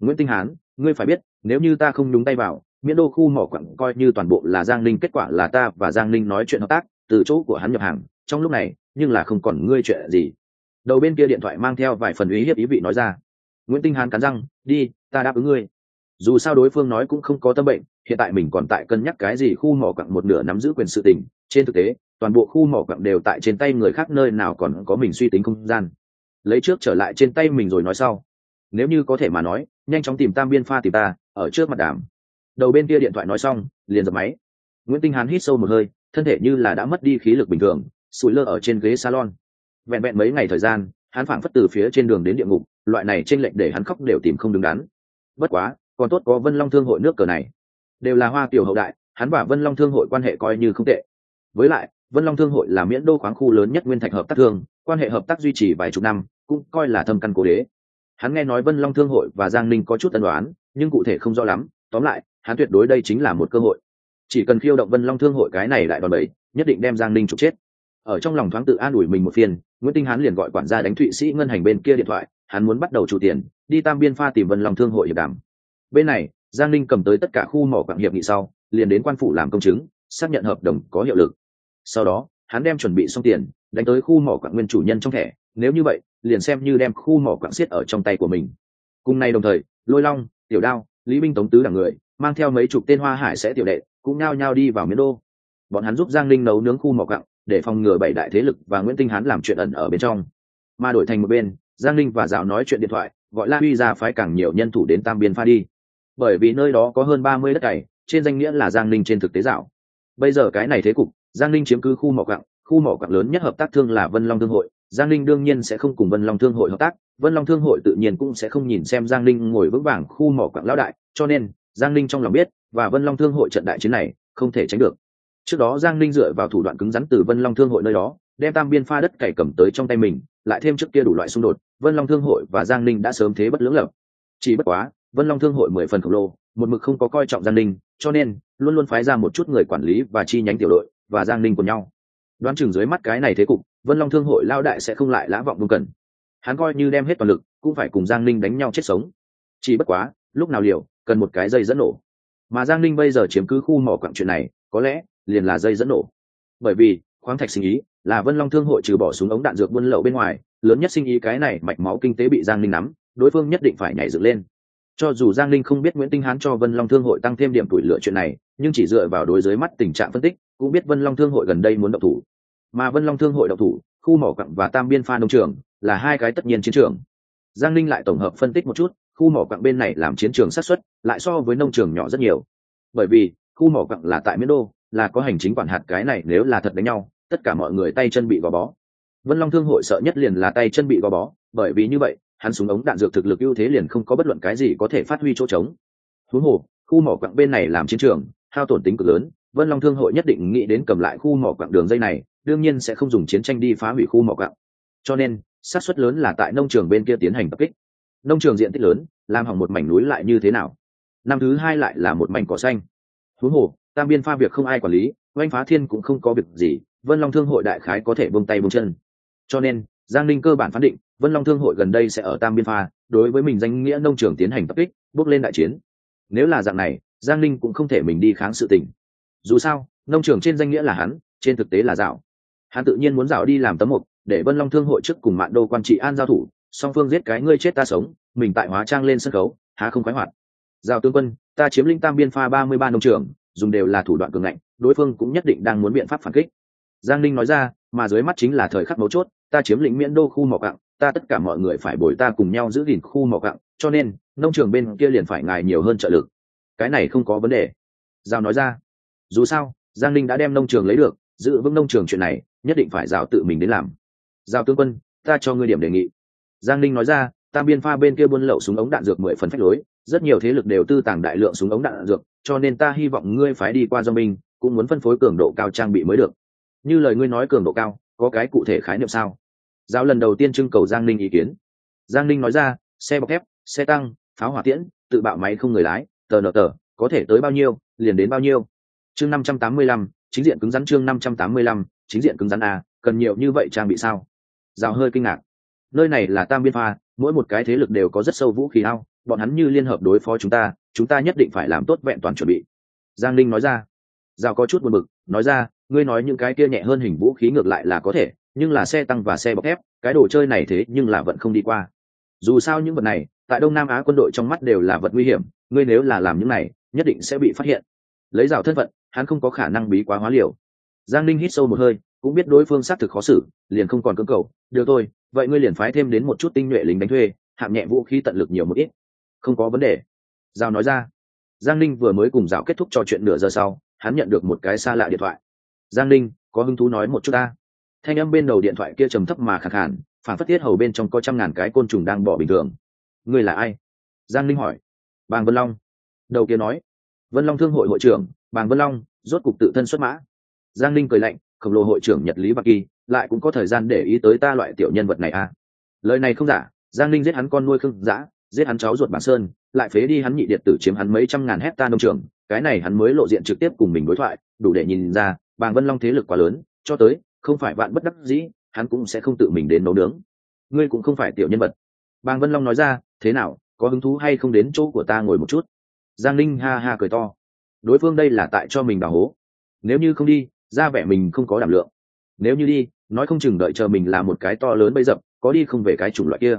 Nguyễn tinh hán, ngươi phải biết, nếu như ta không nhúng tay vào, miễn đô khu mỏ quặng coi như toàn bộ là giang ninh, kết quả là ta và giang ninh nói chuyện hợp tác, từ chỗ của hắn nhập hàng, trong lúc này, nhưng là không còn ngươi chuyện gì. Đầu bên kia điện thoại mang theo vài phần ý hiếp ý vị nói ra. Nguyễn tinh hán cắn răng, đi, ta đáp ứng ngươi dù sao đối phương nói cũng không có tâm bệnh, hiện tại mình còn tại cân nhắc cái gì khu mỏ quặng một nửa nắm giữ quyền sự tình. Trên thực tế, toàn bộ khu mỏ quặng đều tại trên tay người khác nơi nào còn có mình suy tính không gian. Lấy trước trở lại trên tay mình rồi nói sau. Nếu như có thể mà nói, nhanh chóng tìm tam biên pha tìm ta, ở trước mặt đàm. Đầu bên kia điện thoại nói xong, liền dập máy. Nguyễn tinh hán hít sâu một hơi, thân thể như là đã mất đi khí lực bình thường sụi lơ ở trên ghế salon. Vẹn vẹn mấy ngày thời gian, hắn phảng phất từ phía trên đường đến địa ngục, loại này t r ê n lệnh để hắn khóc đều tìm không đứng đắn. Bất quá còn tốt có vân long thương hội nước cờ này. Đều là hoa tiểu hậu đại, hắn và vân long thương hội quan hệ coi như không tệ. Với lại, vân long thương hội là miễn đô khoáng khu lớn nhất nguyên thạch hợp tác thương, quan hệ hợp tác duy trì vài chục năm, cũng coi là thâm căn cố đế. Hắn nghe nói vân long thương hội và giang ninh có chút tân đoán nhưng cụ thể không rõ lắm, tóm lại, hắn tuyệt đối đây chính là một cơ hội. Chỉ cần khiêu động vân long thương hội cái này lại đòn bẩy nhất định đem giang ninh trục chết. Ở trong lòng thoáng tự an ủi mình một phiên nguyễn tinh hắn liền gọi quản gia đánh thụy sĩ ngân hành bên kia điện thoại, hắn muốn bắt đầu chủ tiền, đi tam biên pha tìm vân long thương hội hiệp đàm bên này, giang ninh cầm tới tất cả khu mỏ quạng hiệp nghị sau, liền đến quan phủ làm công chứng, xác nhận hợp đồng có hiệu lực. Sau đó, hắn đem chuẩn bị xong tiền, đánh tới khu mỏ quạng nguyên chủ nhân trong thẻ, nếu như vậy, liền xem như đem khu mỏ quạng xiết ở trong tay của mình. Cùng nay đồng thời, lôi long, tiểu đao, lý binh tống tứ đảng người, mang theo mấy chục tên hoa hải sẽ tiểu đệ, cũng nao nhao đi vào miến đô. Bọn hắn giúp giang ninh nấu nướng khu mỏ quặng để phòng ngừa bảy đại thế lực và nguyễn tinh hán làm chuyện ẩn ở bên trong. Mà đổi thành một bên, giang ninh và dạo nói chuyện điện thoại, gọi la huy ra phái càng nhiều nhân thủ đến tam biên pha đi bởi vì nơi đó có hơn ba mươi đất cày, trên danh nghĩa là giang ninh trên thực tế dạo. Bây giờ cái này thế cục, giang ninh chiếm cứ khu mỏ quặng khu mỏ quặng lớn nhất hợp tác thương là vân long thương hội. Giang ninh đương nhiên sẽ không cùng vân long thương hội hợp tác, vân long thương hội tự nhiên cũng sẽ không nhìn xem giang ninh ngồi vững vàng khu mỏ quặng lão đại, cho nên, giang ninh trong lòng biết, và vân long thương hội trận đại chiến này không thể tránh được. Trước đó giang ninh dựa vào thủ đoạn cứng rắn từ vân long thương hội nơi đó, đem tam biên pha đất cày cầm tới trong tay mình, lại thêm trước kia đủ loại xung đột, vân long thương hội và giang ninh đã sớm thế bất lưỡng lập. Chỉ bất quá vân long thương hội mười phần khổng lồ, một mực không có coi trọng giang ninh, cho nên luôn luôn phái ra một chút người quản lý và chi nhánh tiểu đội và giang ninh cùng nhau. Đoán chừng dưới mắt cái này thế cục, vân long thương hội lao đại sẽ không lại lã vọng vương cần. Hắn coi như đem hết toàn lực, cũng phải cùng giang ninh đánh nhau chết sống. Chỉ bất quá, lúc nào liều, cần một cái dây dẫn nổ. Mà giang ninh bây giờ chiếm cứ khu mỏ quặng chuyện này, có lẽ liền là dây dẫn nổ. Bởi vì, khoáng thạch sinh ý là vân long thương hội trừ bỏ súng ống đạn dược buôn lậu bên ngoài, lớn nhất sinh ý cái này mạch máu kinh tế bị giang ninh nắm, đối phương nhất định phải nhảy dựng lên cho dù giang Linh không biết nguyễn tinh hán cho vân long thương hội tăng thêm điểm tuổi lựa chuyện này, nhưng chỉ dựa vào đối dưới mắt tình trạng phân tích, cũng biết vân long thương hội gần đây muốn động thủ. Mà vân long thương hội động thủ, khu mỏ quặng và tam biên pha nông trường là hai cái tất nhiên chiến trường. Giang Linh lại tổng hợp phân tích một chút, khu mỏ quặng bên này làm chiến trường sát xuất lại so với nông trường nhỏ rất nhiều. Bởi vì, khu mỏ quặng là tại miến đô, là có hành chính quản hạt cái này nếu là thật đánh nhau, tất cả mọi người tay chân bị gò bó. Vân long thương hội sợ nhất liền là tay chân bị gò bó, bởi vì như vậy hắn súng ống đạn dược thực lực ưu thế liền không có bất luận cái gì có thể phát huy chỗ trống. Huống hồ, khu mỏ quặng bên này làm chiến trường, hao tổn tính cực lớn, vân long thương hội nhất định nghĩ đến cầm lại khu mỏ quặng đường dây này, đương nhiên sẽ không dùng chiến tranh đi phá hủy khu mỏ quặng. Cho nên, xác suất lớn là tại nông trường bên kia tiến hành tập kích. Nông trường diện tích lớn, làm hỏng một mảnh núi lại như thế nào? Năm thứ hai lại là một mảnh cỏ xanh. Huống hồ, tam biên pha việc không ai quản lý, oanh phá thiên cũng không có việc gì, vân long thương hội đại khái có thể bông tay bông chân. Cho nên giang ninh cơ bản phán định, vân long thương hội gần đây sẽ ở tam biên pha, đối với mình danh nghĩa nông trường tiến hành tập kích, bước lên đại chiến. Nếu là dạng này, giang ninh cũng không thể mình đi kháng sự tình. Dù sao, nông trường trên danh nghĩa là hắn, trên thực tế là dạo. Hắn tự nhiên muốn dạo đi làm tấm mục, để vân long thương hội trước cùng mạng đô quan trị an giao thủ, song phương giết cái ngươi chết ta sống, mình tại hóa trang lên sân khấu, há không khoái hoạt. Giao tướng quân, ta chiếm linh tam biên pha ba mươi ba nông trường, dùng đều là thủ đoạn cường ngạnh, đối phương cũng nhất định đang muốn biện pháp phản kích. Giang ninh nói ra mà dưới mắt chính là thời khắc mấu chốt, ta chiếm lĩnh miễn đô khu mỏ cặng ta tất cả mọi người phải bồi ta cùng nhau giữ gìn khu mỏ cặng cho nên, nông trường bên kia liền phải ngài nhiều hơn trợ lực. Cái này không có vấn đề. Giao nói ra. Dù sao, giang ninh đã đem nông trường lấy được, giữ vững nông trường chuyện này, nhất định phải giao tự mình đến làm. Giao tướng quân, ta cho ngươi điểm đề nghị. Giang ninh nói ra, tam biên pha bên kia buôn lậu súng ống đạn dược mười phần phách lối, rất nhiều thế lực đều tư tàng đại lượng súng ống đạn dược, cho nên ta hy vọng ngươi phải đi qua do mình, cũng muốn phân phối cường độ cao trang bị mới được như lời ngươi nói cường độ cao, có cái cụ thể khái niệm sao? Giao lần đầu tiên trưng cầu giang ninh ý kiến. Giang ninh nói ra, xe bọc thép, xe tăng, pháo hỏa tiễn, tự bạo máy không người lái, tờ nợ tờ, có thể tới bao nhiêu, liền đến bao nhiêu. Chương năm trăm tám mươi lăm, chính diện cứng rắn chương năm trăm tám mươi lăm, chính diện cứng rắn a, cần nhiều như vậy trang bị sao? Giao hơi kinh ngạc. Nơi này là tam biên pha, mỗi một cái thế lực đều có rất sâu vũ khí ao, bọn hắn như liên hợp đối phó chúng ta chúng ta nhất định phải làm tốt vẹn toàn chuẩn bị. Giang linh nói ra. Giao có chút buồn bực nói ra, ngươi nói những cái kia nhẹ hơn hình vũ khí ngược lại là có thể, nhưng là xe tăng và xe bọc thép, cái đồ chơi này thế nhưng là vẫn không đi qua. Dù sao những vật này, tại đông nam á quân đội trong mắt đều là vật nguy hiểm, ngươi nếu là làm những này, nhất định sẽ bị phát hiện. Lấy rào thân phận, hắn không có khả năng bí quá hóa liều. Giang ninh hít sâu một hơi, cũng biết đối phương xác thực khó xử, liền không còn cưỡng cầu. Được thôi, vậy ngươi liền phái thêm đến một chút tinh nhuệ lính đánh thuê, hạng nhẹ vũ khí tận lực nhiều một ít. Không có vấn đề. Giao nói ra. Giang ninh vừa mới cùng dạo kết thúc trò chuyện nửa giờ sau hắn nhận được một cái xa lạ điện thoại. Giang Linh có hứng thú nói một chút ta? Thanh âm bên đầu điện thoại kia trầm thấp mà khẳng hẳn phản phất tiết hầu bên trong có trăm ngàn cái côn trùng đang bỏ bình thường. Ngươi là ai? Giang Linh hỏi. Bàng vân long. Đầu kia nói. Vân long thương hội hội trưởng, bàng vân long, rốt cục tự thân xuất mã. Giang linh cười lạnh, khổng lồ hội trưởng nhật lý bạc kỳ, lại cũng có thời gian để ý tới ta loại tiểu nhân vật này à? Lời này không giả, giang linh giết hắn con nuôi khương giã giết hắn cháu ruột bản sơn, lại phế đi hắn nhị điện tử chiếm hắn mấy trăm ngàn hecta nông trường cái này hắn mới lộ diện trực tiếp cùng mình đối thoại, đủ để nhìn ra, bàng vân long thế lực quá lớn, cho tới, không phải bạn bất đắc dĩ, hắn cũng sẽ không tự mình đến nấu nướng. Ngươi cũng không phải tiểu nhân vật. Bàng vân long nói ra, thế nào, có hứng thú hay không đến chỗ của ta ngồi một chút? Giang linh ha ha cười to. Đối phương đây là tại cho mình đào hố. Nếu như không đi, ra vẻ mình không có đảm lượng. Nếu như đi, nói không chừng đợi chờ mình là một cái to lớn bây dập, có đi không về cái chủng loại kia.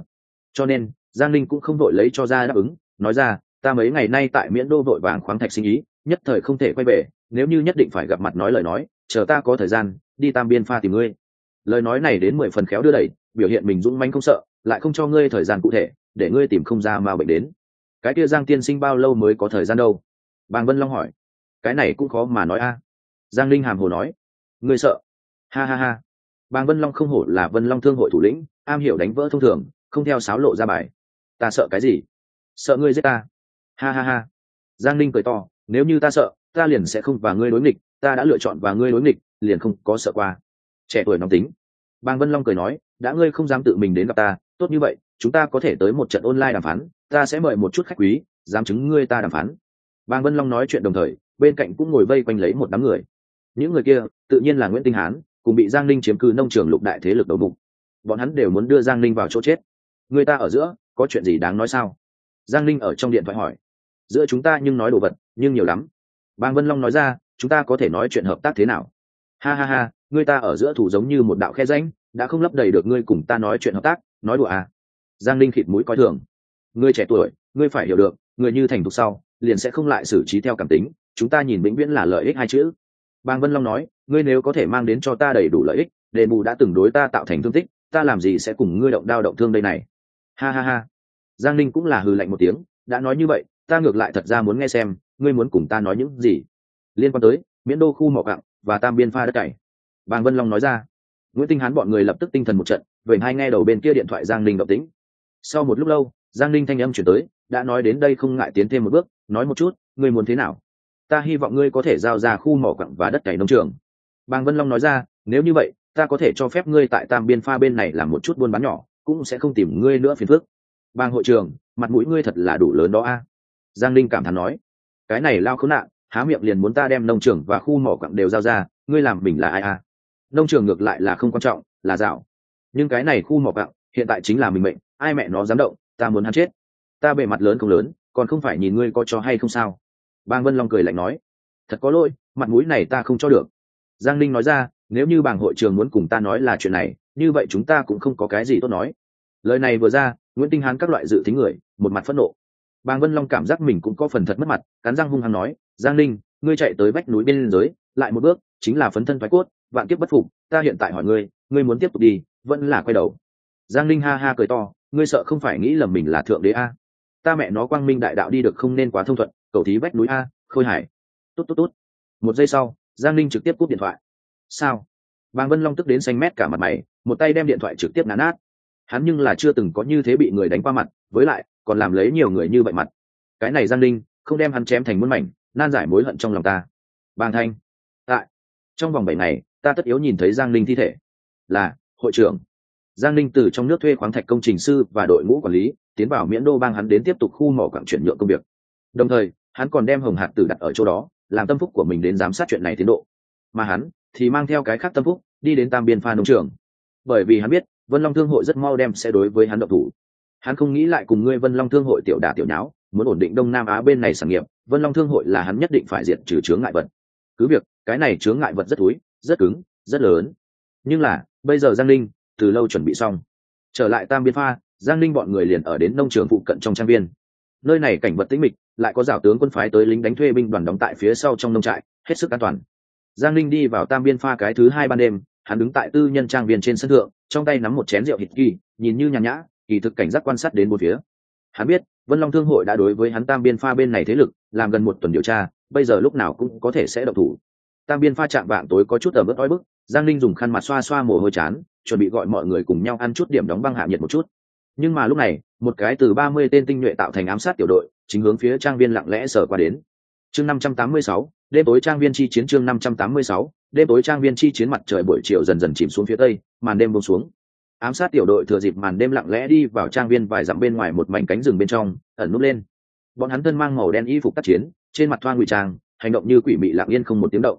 Cho nên, giang linh cũng không đội lấy cho ra đáp ứng, nói ra ta mấy ngày nay tại miễn đô vội vàng khoáng thạch sinh ý, nhất thời không thể quay về, nếu như nhất định phải gặp mặt nói lời nói, chờ ta có thời gian, đi tam biên pha tìm ngươi. Lời nói này đến mười phần khéo đưa đẩy, biểu hiện mình dũng manh không sợ, lại không cho ngươi thời gian cụ thể, để ngươi tìm không ra mà bệnh đến. Cái kia giang tiên sinh bao lâu mới có thời gian đâu? Bàng vân long hỏi. Cái này cũng khó mà nói a. Giang linh hàm hồ nói. Ngươi sợ. Ha ha ha. Bàng vân long không hổ là vân long thương hội thủ lĩnh, am hiểu đánh vỡ thông thường, không theo sáo lộ ra bài. Ta sợ cái gì? Sợ ngươi giết ta ha ha ha. Giang linh cười to, nếu như ta sợ, ta liền sẽ không và ngươi đối nghịch, ta đã lựa chọn và ngươi đối nghịch, liền không có sợ qua. Trẻ tuổi nóng tính. Bàng vân long cười nói, đã ngươi không dám tự mình đến gặp ta, tốt như vậy, chúng ta có thể tới một trận online đàm phán, ta sẽ mời một chút khách quý, dám chứng ngươi ta đàm phán. Bàng vân long nói chuyện đồng thời, bên cạnh cũng ngồi vây quanh lấy một đám người. Những người kia, tự nhiên là nguyễn tinh hán, cùng bị giang ninh chiếm cư nông trường lục đại thế lực đầu bụng bọn hắn đều muốn đưa giang ninh vào chỗ chết. Người ta ở giữa, có chuyện gì đáng nói sao? Giang ninh ở trong điện thoại hỏi giữa chúng ta nhưng nói đồ vật, nhưng nhiều lắm. Bang vân long nói ra, chúng ta có thể nói chuyện hợp tác thế nào? Ha ha ha, người ta ở giữa thủ giống như một đạo khe ránh đã không lấp đầy được ngươi cùng ta nói chuyện hợp tác, nói đùa à? Giang Linh khịt mũi coi thường. Ngươi trẻ tuổi, ngươi phải hiểu được, người như thành thục sau, liền sẽ không lại xử trí theo cảm tính, chúng ta nhìn vĩnh viễn là lợi ích hai chữ. Bang vân long nói, ngươi nếu có thể mang đến cho ta đầy đủ lợi ích, đền bù đã từng đối ta tạo thành thương tích, ta làm gì sẽ cùng ngươi động đao động thương đây này? Ha ha ha. Giang Linh cũng là hừ lạnh một tiếng, đã nói như vậy ta ngược lại thật ra muốn nghe xem, ngươi muốn cùng ta nói những gì. Liên quan tới, miễn đô khu mỏ cặng và tam biên pha đất cày. Bàng vân long nói ra. Nguyễn tinh hán bọn người lập tức tinh thần một trận vậy hai nghe đầu bên kia điện thoại giang Linh động tĩnh. Sau một lúc lâu, giang Linh thanh âm chuyển tới, đã nói đến đây không ngại tiến thêm một bước, nói một chút, ngươi muốn thế nào? Ta hy vọng ngươi có thể giao ra khu mỏ cặng và đất cày nông trường. Bàng vân long nói ra, nếu như vậy, ta có thể cho phép ngươi tại tam biên pha bên này làm một chút buôn bán nhỏ, cũng sẽ không tìm ngươi nữa phiền phức. Bang hội trường mặt mũi ngươi thật là đủ lớn đó a giang linh cảm thán nói, cái này lao khốn nạn, há miệng liền muốn ta đem nông trường và khu mỏ quặng đều giao ra, ngươi làm mình là ai à? nông trường ngược lại là không quan trọng, là dạo. Nhưng cái này khu mỏ quặng, hiện tại chính là mình mệnh, ai mẹ nó dám động, ta muốn hắn chết. Ta bề mặt lớn không lớn, còn không phải nhìn ngươi có cho hay không sao. Bang vân long cười lạnh nói, thật có lỗi, mặt mũi này ta không cho được. Giang ninh nói ra, nếu như bảng hội trường muốn cùng ta nói là chuyện này, như vậy chúng ta cũng không có cái gì tốt nói. Lời này vừa ra, nguyễn tinh hán các loại dự tính người, một mặt phẫn nộ bàng vân long cảm giác mình cũng có phần thật mất mặt, cắn răng hung hăng nói, giang ninh, ngươi chạy tới vách núi bên giới lại một bước, chính là phấn thân thoái cốt, vạn kiếp bất phục, ta hiện tại hỏi ngươi ngươi muốn tiếp tục đi, vẫn là quay đầu. Giang ninh ha ha cười to, ngươi sợ không phải nghĩ lầm mình là thượng đế a? Ta mẹ nó quang minh đại đạo đi được không nên quá thông thuận, cầu thí vách núi a, khôi hải tốt tốt tốt. Một giây sau, giang ninh trực tiếp cúp điện thoại. Sao? Bàng vân long tức đến xanh mét cả mặt mày, một tay đem điện thoại trực tiếp nán nát. Hắn nhưng là chưa từng có như thế bị người đánh qua mặt, với lại còn làm lấy nhiều người như vậy mặt. Cái này giang ninh, không đem hắn chém thành muôn mảnh, nan giải mối hận trong lòng ta. Bàng thanh, tại. Trong vòng bảy ngày, ta tất yếu nhìn thấy giang ninh thi thể. Là, hội trưởng. Giang ninh từ trong nước thuê khoáng thạch công trình sư và đội ngũ quản lý, tiến vào miễn đô bang hắn đến tiếp tục khu mỏ quảng chuyển nhượng công việc. Đồng thời, hắn còn đem hồng hạt tử đặt ở chỗ đó, làm tâm phúc của mình đến giám sát chuyện này tiến độ. Mà hắn, thì mang theo cái khác tâm phúc, đi đến tam biên pha nông trường. Bởi vì hắn biết, vân long thương hội rất mau đem sẽ đối với hắn độc thủ hắn không nghĩ lại cùng ngươi vân long thương hội tiểu đà tiểu nháo, muốn ổn định đông nam á bên này sản nghiệp, vân long thương hội là hắn nhất định phải diệt trừ chướng ngại vật. Cứ việc, cái này chướng ngại vật rất túi rất cứng, rất lớn. Nhưng là, bây giờ giang linh từ lâu chuẩn bị xong. Trở lại tam biên pha, giang linh bọn người liền ở đến nông trường phụ cận trong trang viên. Nơi này cảnh vật tĩnh mịch, lại có rào tướng quân phái tới lính đánh thuê binh đoàn đóng tại phía sau trong nông trại, hết sức an toàn. Giang linh đi vào tam biên pha cái thứ hai ban đêm, hắn đứng tại tư nhân trang viên trên sân thượng, trong tay nắm một chén rượu hít kỳ, nhìn như nhàn nhã kỳ thực cảnh giác quan sát đến bốn phía. Hắn biết, vân long thương hội đã đối với hắn tam biên pha bên này thế lực, làm gần một tuần điều tra, bây giờ lúc nào cũng có thể sẽ động thủ. Tam biên pha chạm vạng tối có chút ở mức ói bức, giang linh dùng khăn mặt xoa xoa mồ hôi chán, chuẩn bị gọi mọi người cùng nhau ăn chút điểm đóng băng hạ nhiệt một chút. Nhưng mà lúc này, một cái từ ba mươi tên tinh nhuệ tạo thành ám sát tiểu đội, chính hướng phía trang viên lặng lẽ sở qua đến. Chương năm trăm tám mươi sáu, đêm tối trang viên chi chiến chương năm trăm tám mươi sáu, đêm tối trang viên chi chiến mặt trời buổi chiều dần dần chìm xuống phía tây, màn đêm buông xuống ám sát tiểu đội thừa dịp màn đêm lặng lẽ đi vào trang viên vài dặm bên ngoài một mảnh cánh rừng bên trong, ẩn núp lên. Bọn hắn thân mang màu đen y phục tác chiến, trên mặt thoa ngụy trang, hành động như quỷ mị lặng yên không một tiếng động.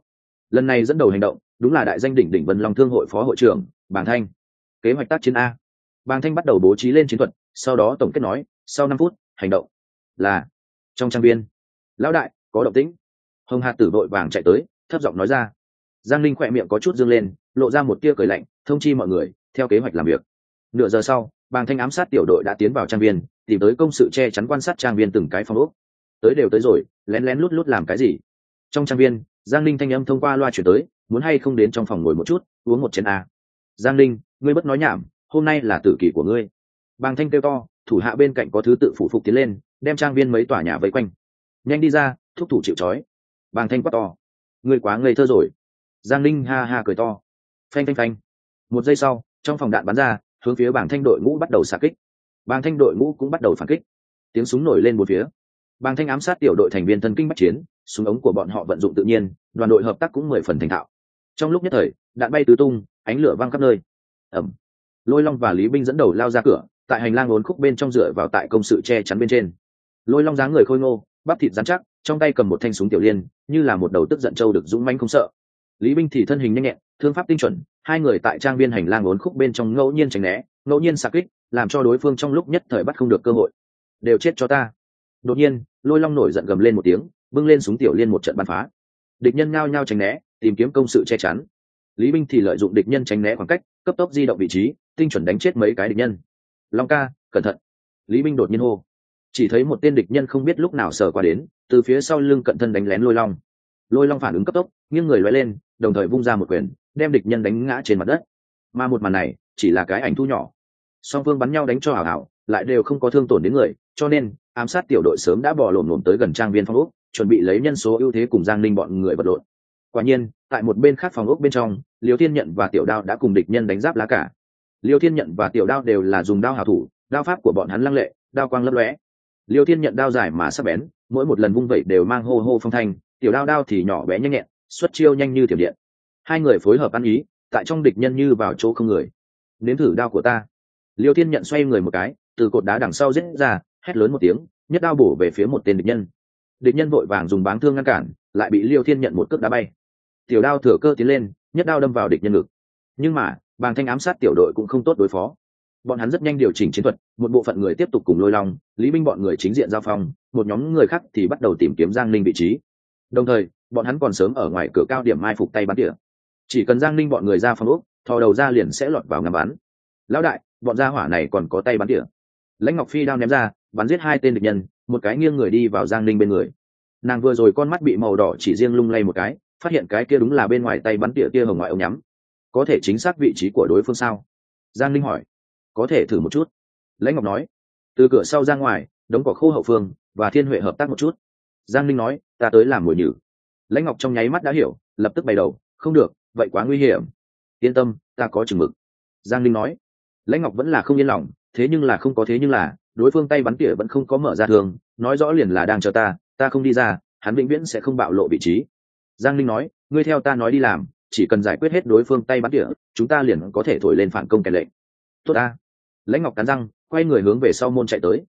Lần này dẫn đầu hành động, đúng là đại danh đỉnh đỉnh vân long thương hội phó hội trưởng, bàng thanh. Kế hoạch tác chiến a. Bàng thanh bắt đầu bố trí lên chiến thuật, sau đó tổng kết nói, sau năm phút, hành động là trong trang viên. Lão đại, có động tĩnh. Hồng hạt tử vội vàng chạy tới, thấp giọng nói ra. Giang linh khỏe miệng có chút dương lên, lộ ra một tia cười lạnh, thông chi mọi người theo kế hoạch làm việc. Nửa giờ sau, bàng thanh ám sát tiểu đội đã tiến vào trang viên, tìm tới công sự che chắn quan sát trang viên từng cái phòng ốc. Tới đều tới rồi, lén lén lút lút làm cái gì? Trong trang viên, giang linh thanh âm thông qua loa chuyển tới, muốn hay không đến trong phòng ngồi một chút, uống một chén a giang linh ngươi bất nói nhảm, hôm nay là tử kỷ của ngươi. Bàng thanh kêu to, thủ hạ bên cạnh có thứ tự phủ phục tiến lên, đem trang viên mấy tòa nhà vây quanh. Nhanh đi ra, thúc thủ chịu trói. Bàng thanh quát to. Ngươi quá ngây thơ rồi. Giang linh ha ha cười to. Phanh phanh phanh. Một giây sau trong phòng đạn bắn ra, hướng phía bảng thanh đội ngũ bắt đầu xạ kích. Bảng thanh đội ngũ cũng bắt đầu phản kích. Tiếng súng nổi lên một phía. Bảng thanh ám sát tiểu đội thành viên thân kinh bắc chiến, súng ống của bọn họ vận dụng tự nhiên, đoàn đội hợp tác cũng mười phần thành thạo. Trong lúc nhất thời, đạn bay tứ tung, ánh lửa văng khắp nơi. Ẩm. Lôi long và lý binh dẫn đầu lao ra cửa, tại hành lang ốn khúc bên trong dựa vào tại công sự che chắn bên trên. Lôi long dáng người khôi ngô, bắp thịt dán chắc, trong tay cầm một thanh súng tiểu liên, như là một đầu tức giận trâu được dũng manh không sợ. Lý binh thì thân hình nhanh nhẹn, thương pháp tinh chuẩn hai người tại trang viên hành lang ốn khúc bên trong ngẫu nhiên tránh né, ngẫu nhiên xạ kích, làm cho đối phương trong lúc nhất thời bắt không được cơ hội. Đều chết cho ta. Đột nhiên, lôi long nổi giận gầm lên một tiếng, bưng lên súng tiểu liên một trận bắn phá. Địch nhân ngao nhau tránh né, tìm kiếm công sự che chắn. Lý binh thì lợi dụng địch nhân tránh né khoảng cách, cấp tốc di động vị trí, tinh chuẩn đánh chết mấy cái địch nhân. Long ca, cẩn thận. Lý binh đột nhiên hô. Chỉ thấy một tên địch nhân không biết lúc nào sờ qua đến, từ phía sau lưng cận thân đánh lén lôi long. Lôi long phản ứng cấp tốc, nghiêng người loay lên, đồng thời vung ra một quyền đem địch nhân đánh ngã trên mặt đất. Mà một màn này, chỉ là cái ảnh thu nhỏ. Song phương bắn nhau đánh cho hảo hảo lại đều không có thương tổn đến người, cho nên, ám sát tiểu đội sớm đã bỏ lổm lổm tới gần trang viên phong úc chuẩn bị lấy nhân số ưu thế cùng giang linh bọn người vật lộn. Quả nhiên, tại một bên khác phòng ốc bên trong, liêu thiên nhận và tiểu đao đã cùng địch nhân đánh giáp lá cả. Liêu thiên nhận và tiểu đao đều là dùng đao hào thủ, đao pháp của bọn hắn lăng lệ, đao quang lấp lóe. Liêu thiên nhận đao dài mà sắc bén, mỗi một lần vung vẩy đều mang hô hô phong thanh, tiểu đao đao thì nhỏ bé nhanh nhẹn, xuất chiêu nhanh như thiểm điện hai người phối hợp ăn ý, tại trong địch nhân như vào chỗ không người. Nếm thử đao của ta. Liêu thiên nhận xoay người một cái, từ cột đá đằng sau rết ra, hét lớn một tiếng, nhất đao bổ về phía một tên địch nhân. Địch nhân vội vàng dùng báng thương ngăn cản, lại bị liêu thiên nhận một cước đá bay. Tiểu đao thừa cơ tiến lên, nhất đao đâm vào địch nhân ngực. Nhưng mà, bàng thanh ám sát tiểu đội cũng không tốt đối phó. Bọn hắn rất nhanh điều chỉnh chiến thuật, một bộ phận người tiếp tục cùng lôi long, lý binh bọn người chính diện giao phong, một nhóm người khác thì bắt đầu tìm kiếm giang linh vị trí. Đồng thời, bọn hắn còn sớm ở ngoài cửa cao điểm mai phục tay bắn tỉa chỉ cần giang ninh bọn người ra phòng úc thò đầu ra liền sẽ lọt vào ngắm bắn. Lão đại, bọn gia hỏa này còn có tay bắn tỉa lãnh ngọc phi đao ném ra, bắn giết hai tên địch nhân, một cái nghiêng người đi vào giang ninh bên người. Nàng vừa rồi con mắt bị màu đỏ chỉ riêng lung lay một cái, phát hiện cái kia đúng là bên ngoài tay bắn tỉa kia hồng ngoại ông nhắm. Có thể chính xác vị trí của đối phương sao? Giang ninh hỏi. Có thể thử một chút. Lãnh ngọc nói. Từ cửa sau ra ngoài, đống cỏ khô hậu phương, và thiên huệ hợp tác một chút. Giang ninh nói, ta tới làm mồi nhử. Lãnh ngọc trong nháy mắt đã hiểu, lập tức bày đầu, không được vậy quá nguy hiểm. Yên tâm, ta có chừng mực. Giang linh nói. Lãnh ngọc vẫn là không yên lòng, thế nhưng là không có thế nhưng là, đối phương tay bắn tỉa vẫn không có mở ra thường, nói rõ liền là đang chờ ta ta không đi ra, hắn vĩnh viễn sẽ không bạo lộ vị trí. Giang linh nói, ngươi theo ta nói đi làm, chỉ cần giải quyết hết đối phương tay bắn tỉa, chúng ta liền có thể thổi lên phản công kèn lệnh. Tốt ta. Lãnh ngọc cắn răng, quay người hướng về sau môn chạy tới.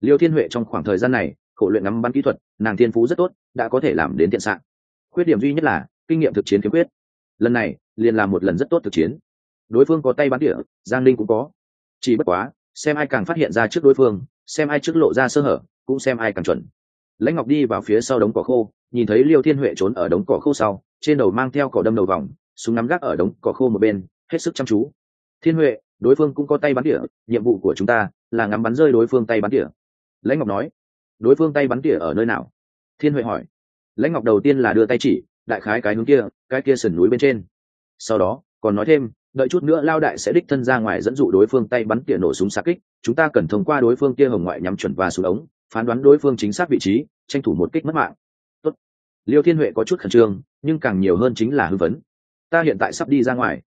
Liêu thiên huệ trong khoảng thời gian này, khổ luyện ngắm bắn kỹ thuật, nàng thiên phú rất tốt, đã có thể làm đến tiện sạn khuyết điểm duy nhất là, kinh nghiệm thực chiến khiếm khuyết lần này liền làm một lần rất tốt thực chiến. Đối phương có tay bắn tỉa, giang linh cũng có. Chỉ bất quá, xem ai càng phát hiện ra trước đối phương, xem ai trước lộ ra sơ hở, cũng xem ai càng chuẩn. Lãnh ngọc đi vào phía sau đống cỏ khô, nhìn thấy liêu thiên huệ trốn ở đống cỏ khô sau, trên đầu mang theo cỏ đâm đầu vòng, súng nắm gác ở đống cỏ khô một bên, hết sức chăm chú. Thiên huệ, đối phương cũng có tay bắn tỉa, nhiệm vụ của chúng ta là ngắm bắn rơi đối phương tay bắn tỉa. Lãnh ngọc nói, đối phương tay bắn tỉa ở nơi nào? Thiên huệ hỏi. Lãnh ngọc đầu tiên là đưa tay chỉ đại khái cái hướng kia, cái kia sườn núi bên trên. Sau đó, còn nói thêm, đợi chút nữa lao đại sẽ đích thân ra ngoài dẫn dụ đối phương tay bắn tỉa nổ súng xa kích, chúng ta cần thông qua đối phương kia hồng ngoại nhắm chuẩn và xuống ống, phán đoán đối phương chính xác vị trí, tranh thủ một kích mất mạng. Tốt. liêu thiên huệ có chút khẩn trương, nhưng càng nhiều hơn chính là hư vấn ta hiện tại sắp đi ra ngoài.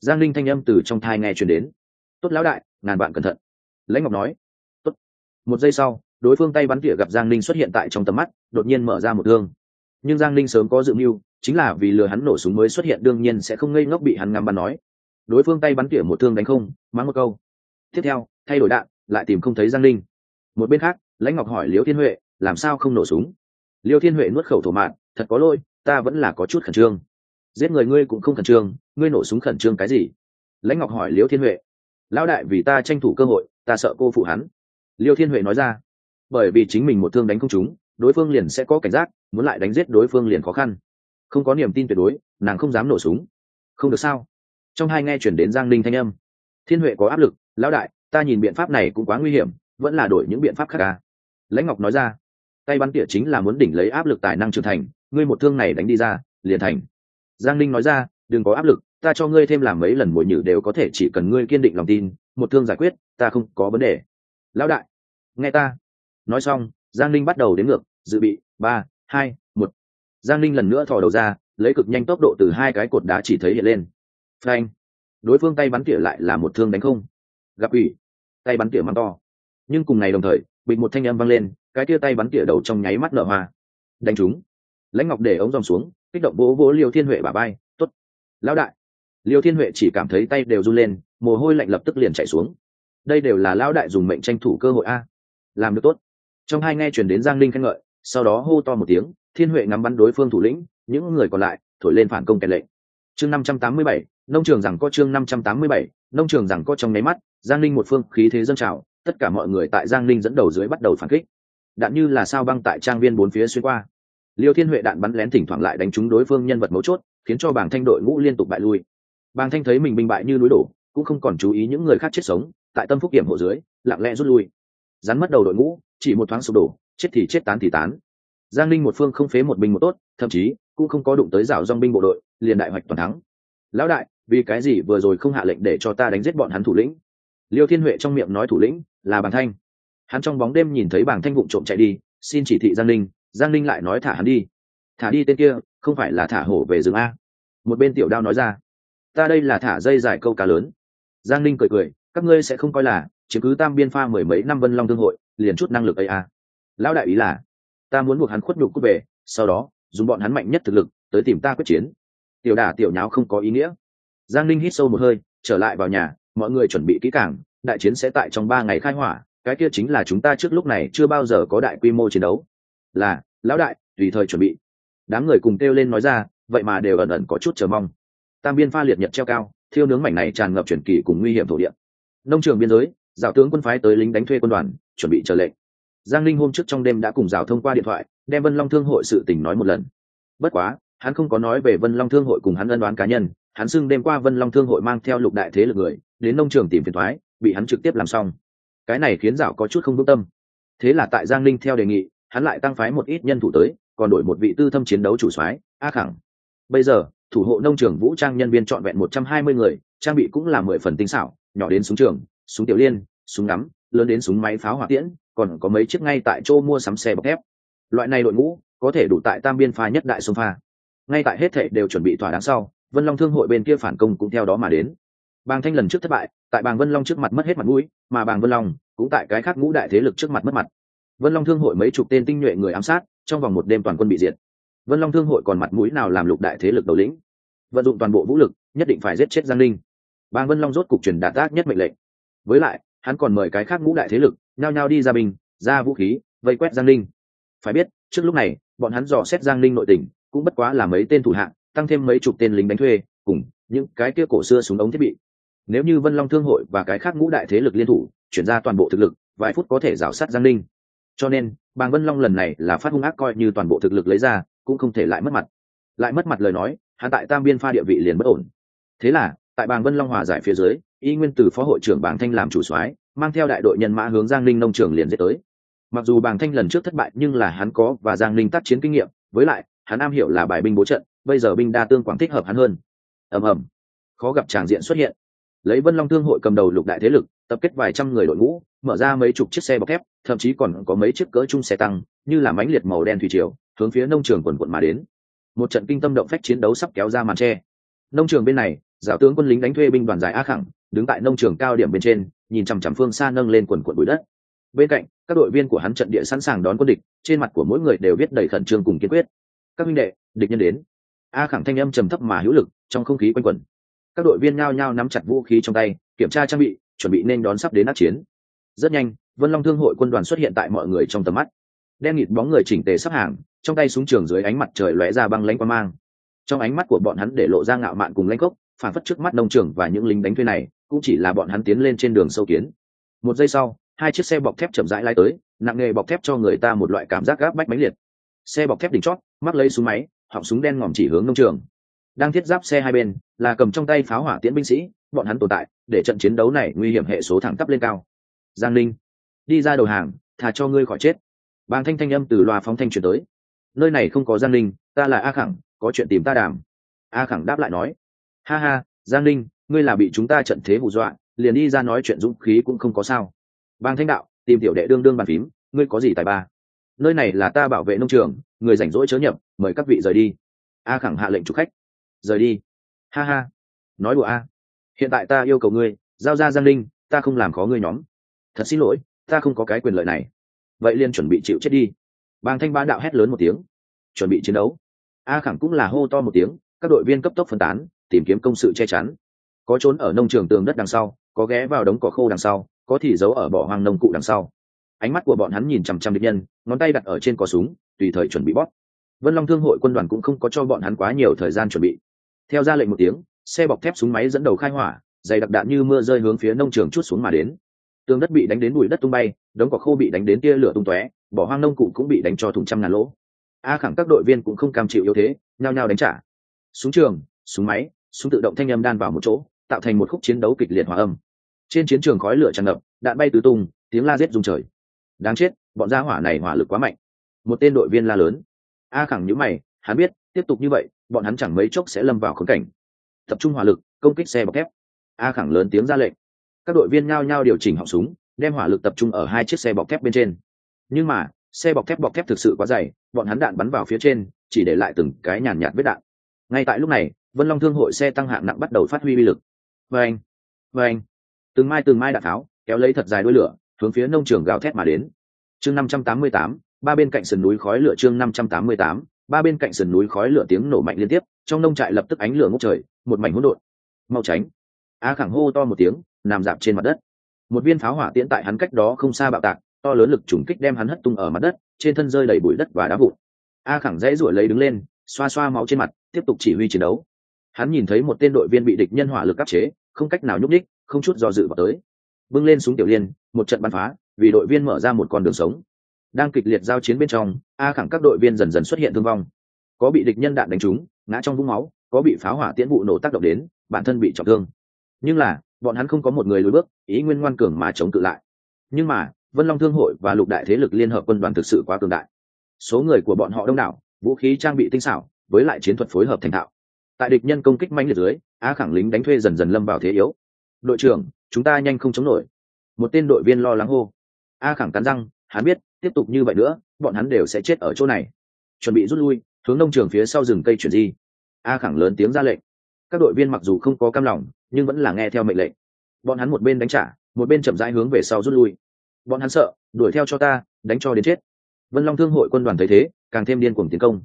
Giang linh thanh âm từ trong thai nghe chuyển đến. Tốt lão đại, ngàn bạn cẩn thận. Lãnh ngọc nói. Tốt. một giây sau, đối phương tay bắn tỉa gặp giang ninh xuất hiện tại trong tầm mắt, đột nhiên mở ra một thương nhưng giang ninh sớm có dự mưu, chính là vì lừa hắn nổ súng mới xuất hiện, đương nhiên sẽ không ngây ngốc bị hắn ngắm bắn nói. Đối phương tay bắn tỉa một thương đánh không, mắng một câu. Tiếp theo, thay đổi đạn, lại tìm không thấy giang ninh. Một bên khác, lãnh ngọc hỏi liễu thiên huệ, làm sao không nổ súng? Liêu thiên huệ nuốt khẩu thổ mạn, thật có lỗi, ta vẫn là có chút khẩn trương. Giết người ngươi cũng không khẩn trương, ngươi nổ súng khẩn trương cái gì? Lãnh ngọc hỏi liêu thiên huệ. Lão đại vì ta tranh thủ cơ hội, ta sợ cô phụ hắn. Liêu thiên huệ nói ra. Bởi vì chính mình một thương đánh không chúng đối phương liền sẽ có cảnh giác, muốn lại đánh giết đối phương liền khó khăn. Không có niềm tin tuyệt đối, nàng không dám nổ súng. Không được sao? Trong hai nghe chuyển đến giang ninh thanh âm. Thiên huệ có áp lực, lão đại, ta nhìn biện pháp này cũng quá nguy hiểm, vẫn là đổi những biện pháp khác cả lãnh ngọc nói ra, tay bắn tỉa chính là muốn đỉnh lấy áp lực tài năng trưởng thành, ngươi một thương này đánh đi ra, liền thành. Giang ninh nói ra, đừng có áp lực, ta cho ngươi thêm làm mấy lần mỗi nhử đều có thể, chỉ cần ngươi kiên định lòng tin, một thương giải quyết, ta không có vấn đề. Lão đại, nghe ta. Nói xong giang Linh bắt đầu đến ngược, dự bị, ba, hai, một. Giang Linh lần nữa thò đầu ra, lấy cực nhanh tốc độ từ hai cái cột đá chỉ thấy hiện lên. Phanh. Đối phương tay bắn tỉa lại là một thương đánh không. Gặp ủy. Tay bắn tỉa mắng to. Nhưng cùng ngày đồng thời bị một thanh âm vang lên, cái tia tay bắn tỉa đầu trong nháy mắt nở hoa. Đánh chúng lãnh ngọc để ống dòng xuống, kích động vỗ vỗ liêu thiên huệ bà bay t ố t lão đại. Liêu thiên huệ chỉ cảm thấy tay đều run lên, mồ hôi lạnh lập tức liền chạy xuống. Đây đều là lão đại dùng mệnh tranh thủ cơ hội a. Làm được tốt trong hai nghe chuyển đến giang linh khen ngợi, sau đó hô to một tiếng, thiên huệ ngắm bắn đối phương thủ lĩnh, những người còn lại, thổi lên phản công kèn lệnh. Chương năm trăm tám mươi bảy, nông trường rằng có chương năm trăm tám mươi bảy, nông trường rằng có trong nháy mắt, giang linh một phương khí thế dâng trào, tất cả mọi người tại giang linh dẫn đầu dưới bắt đầu phản kích. Đạn như là sao băng tại trang viên bốn phía xuyên qua. Liêu thiên huệ đạn bắn lén thỉnh thoảng lại đánh trúng đối phương nhân vật mấu chốt, khiến cho bảng thanh đội ngũ liên tục bại lui. Bàng thanh thấy mình binh bại như núi đổ, cũng không còn chú ý những người khác chết sống, tại tâm phúc điểm hộ dưới, lặng lẽ rút lui rắn mất đầu đội ngũ, chỉ một thoáng sụp đổ, chết thì chết tán thì tán. Giang linh một phương không phế một binh một tốt, thậm chí cũng không có đụng tới rào dong binh bộ đội, liền đại hoạch toàn thắng. Lão đại, vì cái gì vừa rồi không hạ lệnh để cho ta đánh giết bọn hắn thủ lĩnh? Liêu thiên huệ trong miệng nói thủ lĩnh là bàng thanh. Hắn trong bóng đêm nhìn thấy bàng thanh vụng trộm chạy đi, xin chỉ thị giang linh giang linh lại nói thả hắn đi. Thả đi tên kia, không phải là thả hổ về rừng a. Một bên tiểu đao nói ra, ta đây là thả dây dài câu cá lớn. Giang linh cười cười, các ngươi sẽ không coi là chứ cứ tam biên pha mười mấy năm vân long thương hội, liền chút năng lực ấy à. lão đại ý là, ta muốn buộc hắn khuất nhục cút về, sau đó, dùng bọn hắn mạnh nhất thực lực, tới tìm ta quyết chiến. Tiểu đả tiểu nháo không có ý nghĩa. Giang linh hít sâu một hơi, trở lại vào nhà, mọi người chuẩn bị kỹ càng, đại chiến sẽ tại trong ba ngày khai hỏa, cái kia chính là chúng ta trước lúc này chưa bao giờ có đại quy mô chiến đấu. Là, lão đại, tùy thời chuẩn bị. Đám người cùng kêu lên nói ra, vậy mà đều ẩn ẩn có chút chờ mong. Tam biên pha liệt nhật treo cao, thiêu nướng mảnh này tràn ngập truyền kỳ cùng nguy hiểm thổ địa. Nông trường biên giới giáo tướng quân phái tới lính đánh thuê quân đoàn, chuẩn bị chờ lệnh. Giang linh hôm trước trong đêm đã cùng giáo thông qua điện thoại, đem vân long thương hội sự tình nói một lần. Bất quá, hắn không có nói về vân long thương hội cùng hắn ân đoán cá nhân, hắn xưng đêm qua vân long thương hội mang theo lục đại thế lực người, đến nông trường tìm phiền thoái bị hắn trực tiếp làm xong. Cái này khiến dạo có chút không vững tâm. Thế là tại giang linh theo đề nghị, hắn lại tăng phái một ít nhân thủ tới, còn đổi một vị tư thâm chiến đấu chủ soái, a khẳng. Bây giờ, thủ hộ nông trường vũ trang nhân viên trọn vẹn một trăm hai mươi người, trang bị cũng là mười phần tinh xảo, nhỏ đến súng trường súng tiểu liên, súng ngắm, lớn đến súng máy pháo hỏa tiễn, còn có mấy chiếc ngay tại chỗ mua sắm xe bọc thép. Loại này đội ngũ, có thể đủ tại tam biên pha nhất đại sông pha. Ngay tại hết thệ đều chuẩn bị thỏa đáng sau, vân long thương hội bên kia phản công cũng theo đó mà đến. Bàng thanh lần trước thất bại, tại bàng vân long trước mặt mất hết mặt mũi, mà bàng vân long cũng tại cái khác ngũ đại thế lực trước mặt mất mặt. Vân long thương hội mấy chục tên tinh nhuệ người ám sát, trong vòng một đêm toàn quân bị diệt. Vân long thương hội còn mặt mũi nào làm lục đại thế lực đầu lĩnh? Vận dụng toàn bộ vũ lực, nhất định phải giết chết giang linh bàng vân long rốt cục truyền đạt tác nhất mệnh lệnh với lại, hắn còn mời cái khác ngũ đại thế lực, nhao nhao đi ra binh, ra vũ khí, vây quét giang linh phải biết, trước lúc này, bọn hắn dò xét giang linh nội tình, cũng bất quá là mấy tên thủ hạng, tăng thêm mấy chục tên lính đánh thuê, cùng những cái kia cổ xưa súng ống thiết bị. Nếu như vân long thương hội và cái khác ngũ đại thế lực liên thủ, chuyển ra toàn bộ thực lực, vài phút có thể rào sát giang ninh. Cho nên, bàng vân long lần này là phát hung ác coi như toàn bộ thực lực lấy ra, cũng không thể lại mất mặt. Lại mất mặt lời nói hạ tại tam biên pha địa vị liền bất ổn. Thế là, tại bàng vân long hòa giải phía dưới y nguyên từ phó hội trưởng bàng thanh làm chủ soái, mang theo đại đội nhân mã hướng giang ninh nông trường liền dễ tới. Mặc dù bàng thanh lần trước thất bại nhưng là hắn có và giang ninh tác chiến kinh nghiệm, với lại, hắn am hiểu là bài binh bố trận, bây giờ binh đa tương quảng thích hợp hắn hơn. Ầm ầm. Khó gặp tràng diện xuất hiện. Lấy vân long thương hội cầm đầu lục đại thế lực, tập kết vài trăm người đội ngũ, mở ra mấy chục chiếc xe bọc thép, thậm chí còn có mấy chiếc cỡ chung xe tăng, như là mánh liệt màu đen thủy triều, hướng phía nông trường quần quận mà đến. Một trận kinh tâm động phách chiến đấu sắp kéo ra màn tre. Nông trường bên này giáo tướng quân lính đánh thuê binh đoàn dài a khẳng, đứng tại nông trường cao điểm bên trên, nhìn chằm chằm phương xa nâng lên quần quận bụi đất. Bên cạnh, các đội viên của hắn trận địa sẵn sàng đón quân địch, trên mặt của mỗi người đều viết đầy khẩn trương cùng kiên quyết. Các minh đệ, địch nhân đến. A khẳng thanh âm trầm thấp mà hữu lực, trong không khí quanh quẩn. Các đội viên nhao nhao nắm chặt vũ khí trong tay, kiểm tra trang bị, chuẩn bị nên đón sắp đến át chiến. Rất nhanh, vân long thương hội quân đoàn xuất hiện tại mọi người trong tầm mắt. Đen nghịt bóng người chỉnh tề sắp hàng, trong tay súng trường dưới ánh mặt trời lóe ra băng lãnh qua mang. Trong ánh mắt của bọn hắn để lộ ra ngạo mạn cùng lãnh cốc phản phất trước mắt nông trường và những lính đánh thuê này, cũng chỉ là bọn hắn tiến lên trên đường sâu kiến. Một giây sau, hai chiếc xe bọc thép chậm rãi lai tới, nặng nghề bọc thép cho người ta một loại cảm giác gáp bách mãnh liệt. Xe bọc thép đỉnh chót, mắc lấy súng máy, họng súng đen ngòm chỉ hướng nông trường. Đang thiết giáp xe hai bên, là cầm trong tay pháo hỏa tiễn binh sĩ, bọn hắn tồn tại, để trận chiến đấu này nguy hiểm hệ số thẳng tắp lên cao. Giang linh đi ra đầu hàng thà cho ngươi khỏi chết. Bàng thanh thanh âm từ loa phóng thanh truyền tới. Nơi này không có giang linh ta là a khẳng, có chuyện tìm ta đàm. A khẳng đáp lại nói ha ha giang Ninh, ngươi là bị chúng ta trận thế hù dọa liền đi ra nói chuyện dũng khí cũng không có sao. Bang thanh đạo tìm tiểu đệ đương đương bàn phím ngươi có gì tài ba? Nơi này là ta bảo vệ nông trường người rảnh rỗi chớ nhập mời các vị rời đi. A khẳng hạ lệnh chụp khách. Rời đi. Ha ha. Nói đùa a. Hiện tại ta yêu cầu ngươi giao ra giang Ninh, ta không làm khó ngươi nhóm. Thật xin lỗi ta không có cái quyền lợi này. Vậy liền chuẩn bị chịu chết đi. Bang thanh ba đạo hét lớn một tiếng. Chuẩn bị chiến đấu. A khẳng cũng là hô to một tiếng các đội viên cấp tốc phân tán tìm kiếm công sự che chắn. Có trốn ở nông trường tường đất đằng sau, có ghé vào đống cỏ khô đằng sau, có thì giấu ở bỏ hoang nông cụ đằng sau. Ánh mắt của bọn hắn nhìn chằm chằm địch nhân, ngón tay đặt ở trên cò súng, tùy thời chuẩn bị bóp. Vân long thương hội quân đoàn cũng không có cho bọn hắn quá nhiều thời gian chuẩn bị. Theo ra lệnh một tiếng, xe bọc thép súng máy dẫn đầu khai hỏa, dày đặc đạn như mưa rơi hướng phía nông trường chút xuống mà đến. Tường đất bị đánh đến bụi đất tung bay, đống cỏ khô bị đánh đến tia lửa tung tóe, bỏ hoang nông cụ cũng bị đánh cho thùng trăm ngàn lỗ. A khẳng các đội viên cũng không cam chịu yếu thế, nhao nhao đánh trả. Súng trường, súng máy súng tự động thanh âm đan vào một chỗ, tạo thành một khúc chiến đấu kịch liệt hòa âm. Trên chiến trường khói lửa tràn ngập, đạn bay tứ tung, tiếng la rết rung trời. Đáng chết, bọn gia hỏa này hỏa lực quá mạnh. Một tên đội viên la lớn. A khẳng nhữ mày, hắn biết, tiếp tục như vậy, bọn hắn chẳng mấy chốc sẽ lâm vào khốn cảnh. Tập trung hỏa lực, công kích xe bọc thép. A khẳng lớn tiếng ra lệnh. Các đội viên nhao nhao điều chỉnh họng súng, đem hỏa lực tập trung ở hai chiếc xe bọc thép bên trên. Nhưng mà, xe bọc thép bọc thép thực sự quá dày, bọn hắn đạn bắn vào phía trên, chỉ để lại từng cái nhàn nhạt vết đạn. Ngay tại lúc này vân long thương hội xe tăng hạng nặng bắt đầu phát huy uy lực. Vê anh vê anh. Từng mai từng mai đạn tháo, kéo lấy thật dài đuôi lửa, hướng phía nông trường gào thét mà đến. Chương năm trăm tám mươi tám, ba bên cạnh sườn núi khói lửa chương năm trăm tám mươi tám, ba bên cạnh sườn núi khói lửa tiếng nổ mạnh liên tiếp, trong nông trại lập tức ánh lửa ngốc trời, một mảnh hỗn độn. Mau tránh. A khẳng hô to một tiếng, nằm dạp trên mặt đất. Một viên pháo hỏa tiễn tại hắn cách đó không xa bạo tạc, to lớn lực trùng kích đem hắn hất tung ở mặt đất, trên thân rơi đầy bụi đất và đá vụn. A khẳng dãy ruổi lấy đứng lên, xoa xoa máu trên mặt, tiếp tục chỉ huy chiến đấu hắn nhìn thấy một tên đội viên bị địch nhân hỏa lực áp chế, không cách nào nhúc ních không chút do dự vào tới. Bưng lên súng tiểu liên, một trận bắn phá, vì đội viên mở ra một con đường sống. Đang kịch liệt giao chiến bên trong, a khẳng các đội viên dần dần xuất hiện thương vong. Có bị địch nhân đạn đánh trúng, ngã trong vũng máu, có bị pháo hỏa tiễn vụ nổ tác động đến, bản thân bị trọng thương. Nhưng là, bọn hắn không có một người lùi bước, ý nguyên ngoan cường mà chống cự lại. Nhưng mà, vân long thương hội và lục đại thế lực liên hợp quân đoàn thực sự quá cường đại. Số người của bọn họ đông đảo, vũ khí trang bị tinh xảo, với lại chiến thuật phối hợp thành thạo tại địch nhân công kích manh liệt dưới a khẳng lính đánh thuê dần dần lâm vào thế yếu. Đội trưởng, chúng ta nhanh không chống nổi. Một tên đội viên lo lắng hô. A khẳng cắn răng, hắn biết, tiếp tục như vậy nữa, bọn hắn đều sẽ chết ở chỗ này. Chuẩn bị rút lui, hướng nông trường phía sau rừng cây chuyển di. A khẳng lớn tiếng ra lệnh. Các đội viên mặc dù không có cam lòng, nhưng vẫn là nghe theo mệnh lệnh. Bọn hắn một bên đánh trả, một bên chậm rãi hướng về sau rút lui. Bọn hắn sợ, đuổi theo cho ta, đánh cho đến chết. Vân long thương hội quân đoàn thấy thế, càng thêm điên cuồng tiến công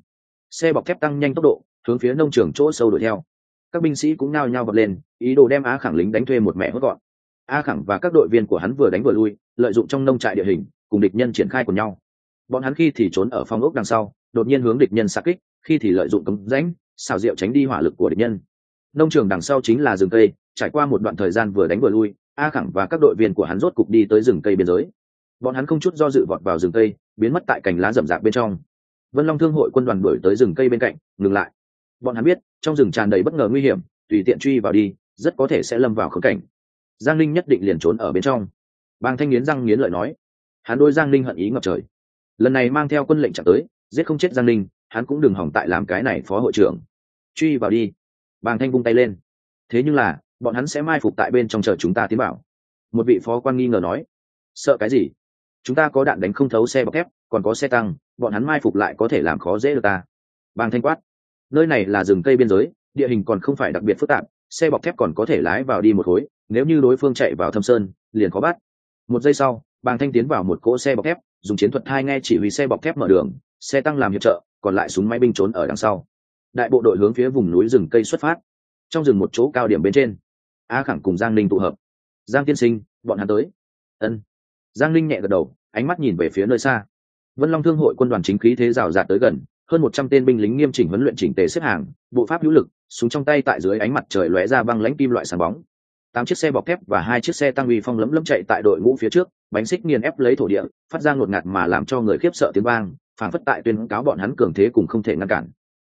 xe bọc thép tăng nhanh tốc độ, hướng phía nông trường chỗ sâu đuổi theo. Các binh sĩ cũng nao nhao vật lên, ý đồ đem á khẳng lính đánh thuê một mẹ hốt gọn. A khẳng và các đội viên của hắn vừa đánh vừa lui, lợi dụng trong nông trại địa hình, cùng địch nhân triển khai của nhau. Bọn hắn khi thì trốn ở phòng ốc đằng sau, đột nhiên hướng địch nhân xa kích, khi thì lợi dụng cấm rãnh, xào rượu tránh đi hỏa lực của địch nhân. Nông trường đằng sau chính là rừng cây, trải qua một đoạn thời gian vừa đánh vừa lui a khẳng và các đội viên của hắn rốt cục đi tới rừng cây biên giới. Bọn hắn không chút do dự vọt vào rừng cây, biến mất tại cành lá rậm rạp bên trong vân long thương hội quân đoàn đuổi tới rừng cây bên cạnh, ngừng lại. Bọn hắn biết, trong rừng tràn đầy bất ngờ nguy hiểm, tùy tiện truy vào đi, rất có thể sẽ lâm vào khớp cảnh. Giang linh nhất định liền trốn ở bên trong. Bang thanh nghiến răng nghiến lợi nói. Hắn đôi giang linh hận ý ngập trời. Lần này mang theo quân lệnh chặt tới, giết không chết giang linh hắn cũng đừng hỏng tại làm cái này phó hội trưởng. Truy vào đi. Bàng thanh vung tay lên. Thế nhưng là, bọn hắn sẽ mai phục tại bên trong chờ chúng ta tiến bảo một vị phó quan nghi ngờ nói. Sợ cái gì? Chúng ta có đạn đánh không thấu xe bọc thép, còn có xe tăng bọn hắn mai phục lại có thể làm khó dễ được ta. Bàng thanh quát, nơi này là rừng cây biên giới, địa hình còn không phải đặc biệt phức tạp, xe bọc thép còn có thể lái vào đi một khối, nếu như đối phương chạy vào thâm sơn, liền khó bắt. Một giây sau, bàng thanh tiến vào một cỗ xe bọc thép, dùng chiến thuật hai nghe chỉ huy xe bọc thép mở đường, xe tăng làm hiệp trợ, còn lại súng máy binh trốn ở đằng sau. Đại bộ đội hướng phía vùng núi rừng cây xuất phát, trong rừng một chỗ cao điểm bên trên. A khẳng cùng giang ninh tụ hợp. Giang tiên sinh, bọn hắn tới. Ân. Giang ninh nhẹ gật đầu, ánh mắt nhìn về phía nơi xa vân long thương hội quân đoàn chính khí thế rào rạt tới gần, hơn một trăm tên binh lính nghiêm chỉnh huấn luyện chỉnh tề xếp hàng, bộ pháp hữu lực, súng trong tay tại dưới ánh mặt trời lóe ra băng lãnh kim loại sáng bóng. Tám chiếc xe bọc thép và hai chiếc xe tăng uy phong lấm lấm chạy tại đội ngũ phía trước, bánh xích nghiền ép lấy thổ địa, phát ra ngột ngạt mà làm cho người khiếp sợ tiếng vang phản phất tại tuyên cáo bọn hắn cường thế cùng không thể ngăn cản.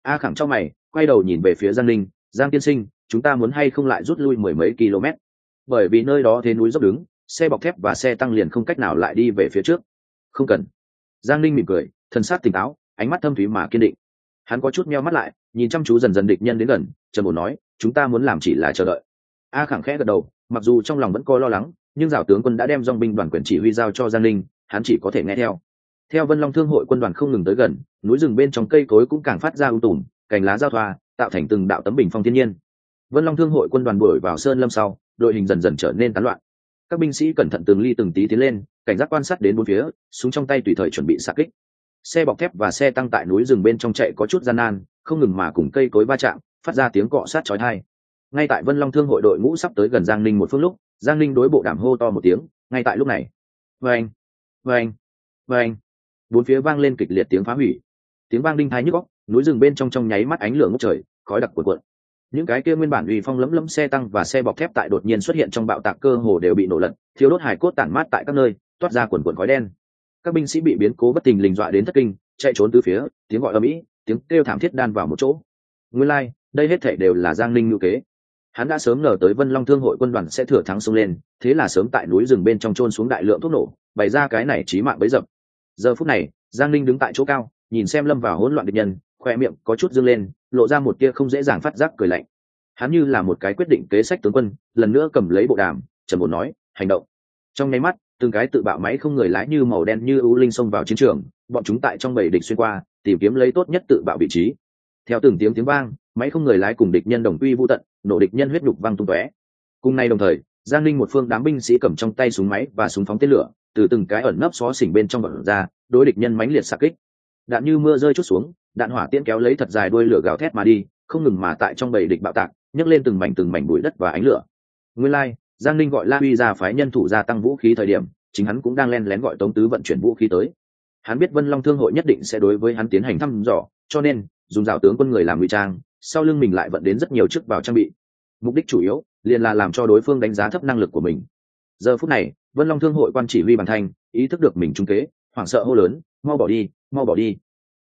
A khẳng trong mày, quay đầu nhìn về phía giang linh giang tiên sinh, chúng ta muốn hay không lại rút lui mười mấy km? Bởi vì nơi đó thế núi dốc đứng, xe bọc thép và xe tăng liền không cách nào lại đi về phía trước. Không cần giang Ninh mỉm cười thần sát tỉnh táo ánh mắt thâm thúy mà kiên định. Hắn có chút meo mắt lại nhìn chăm chú dần dần địch nhân đến gần trần bổ nói chúng ta muốn làm chỉ là chờ đợi. A khẳng khẽ gật đầu mặc dù trong lòng vẫn có lo lắng nhưng giảo tướng quân đã đem dong binh đoàn quyền chỉ huy giao cho giang Ninh, hắn chỉ có thể nghe theo. Theo vân long thương hội quân đoàn không ngừng tới gần núi rừng bên trong cây cối cũng càng phát ra ưu tùm cành lá giao thoa tạo thành từng đạo tấm bình phong thiên nhiên. Vân long thương hội quân đoàn đuổi vào sơn lâm sau đội hình dần dần trở nên tán loạn. Các binh sĩ cẩn thận từng ly từng tí tiến lên cảnh giác quan sát đến bốn phía, súng trong tay tùy thời chuẩn bị xạ kích. Xe bọc thép và xe tăng tại núi rừng bên trong chạy có chút gian nan, không ngừng mà cùng cây cối va chạm, phát ra tiếng cọ sát chói tai. Ngay tại vân long thương hội đội ngũ sắp tới gần giang ninh một phương lúc, giang ninh đối bộ đàm hô to một tiếng, ngay tại lúc này. Vâng vâng vâng. Bốn phía vang lên kịch liệt tiếng phá hủy. Tiếng vang đinh thái nhức góc núi rừng bên trong trong nháy mắt ánh lửa ngốc trời, khói đặc cuộn cuộn. Những cái kia nguyên bản uy phong lấm lấm xe tăng và xe bọc thép tại đột nhiên xuất hiện trong bạo tạc cơ hồ đều bị nổ lật thiếu đốt hải cốt tản mát tại các nơi toát ra quần quần khói đen. Các binh sĩ bị biến cố bất tình lình dọa đến thất kinh chạy trốn từ phía tiếng gọi ở ĩ tiếng kêu thảm thiết đan vào một chỗ. Nguyên lai、like, đây hết thể đều là giang ninh ngữ kế. Hắn đã sớm ngờ tới vân long thương hội quân đoàn sẽ thừa thắng xông lên thế là sớm tại núi rừng bên trong trôn xuống đại lượng thuốc nổ bày ra cái này trí mạng bấy dập. Giờ phút này giang ninh đứng tại chỗ cao nhìn xem lâm vào hỗn loạn địch nhân khoe miệng có chút dâng lên lộ ra một tia không dễ dàng phát giác cười lạnh. Hắn như là một cái quyết định kế sách tướng quân lần nữa cầm lấy bộ đàm trầm bồn nói hành động. Trong nháy mắt từng cái tự bạo máy không người lái như màu đen như ưu linh xông vào chiến trường bọn chúng tại trong bầy địch xuyên qua tìm kiếm lấy tốt nhất tự bạo vị trí. Theo từng tiếng tiếng vang máy không người lái cùng địch nhân đồng quy vô tận nổ địch nhân huyết nhục văng tung tóe. Cùng nay đồng thời giang linh một phương đám binh sĩ cầm trong tay súng máy và súng phóng tên lửa từ từng cái ẩn nấp xó xỉnh bên trong vật ra đối địch nhân mãnh liệt xạ kích. Đạn như mưa rơi chút xuống đạn hỏa tiễn kéo lấy thật dài đuôi lửa gào thét mà đi không ngừng mà tại trong bầy địch bạo tạc nhấc lên từng mảnh từng mảnh bụi đất và ánh lửa. Nguyên lai、like, giang linh gọi la uy ra phái nhân thủ gia tăng vũ khí thời điểm, chính hắn cũng đang len lén gọi tống tứ vận chuyển vũ khí tới. Hắn biết vân long thương hội nhất định sẽ đối với hắn tiến hành thăm dò, cho nên, dùng rào tướng quân người làm ngụy trang, sau lưng mình lại vận đến rất nhiều chức vào trang bị. Mục đích chủ yếu, liền là làm cho đối phương đánh giá thấp năng lực của mình. Giờ phút này, vân long thương hội quan chỉ huy bàn thanh ý thức được mình trung kế, hoảng sợ hô lớn, mau bỏ đi, mau bỏ đi.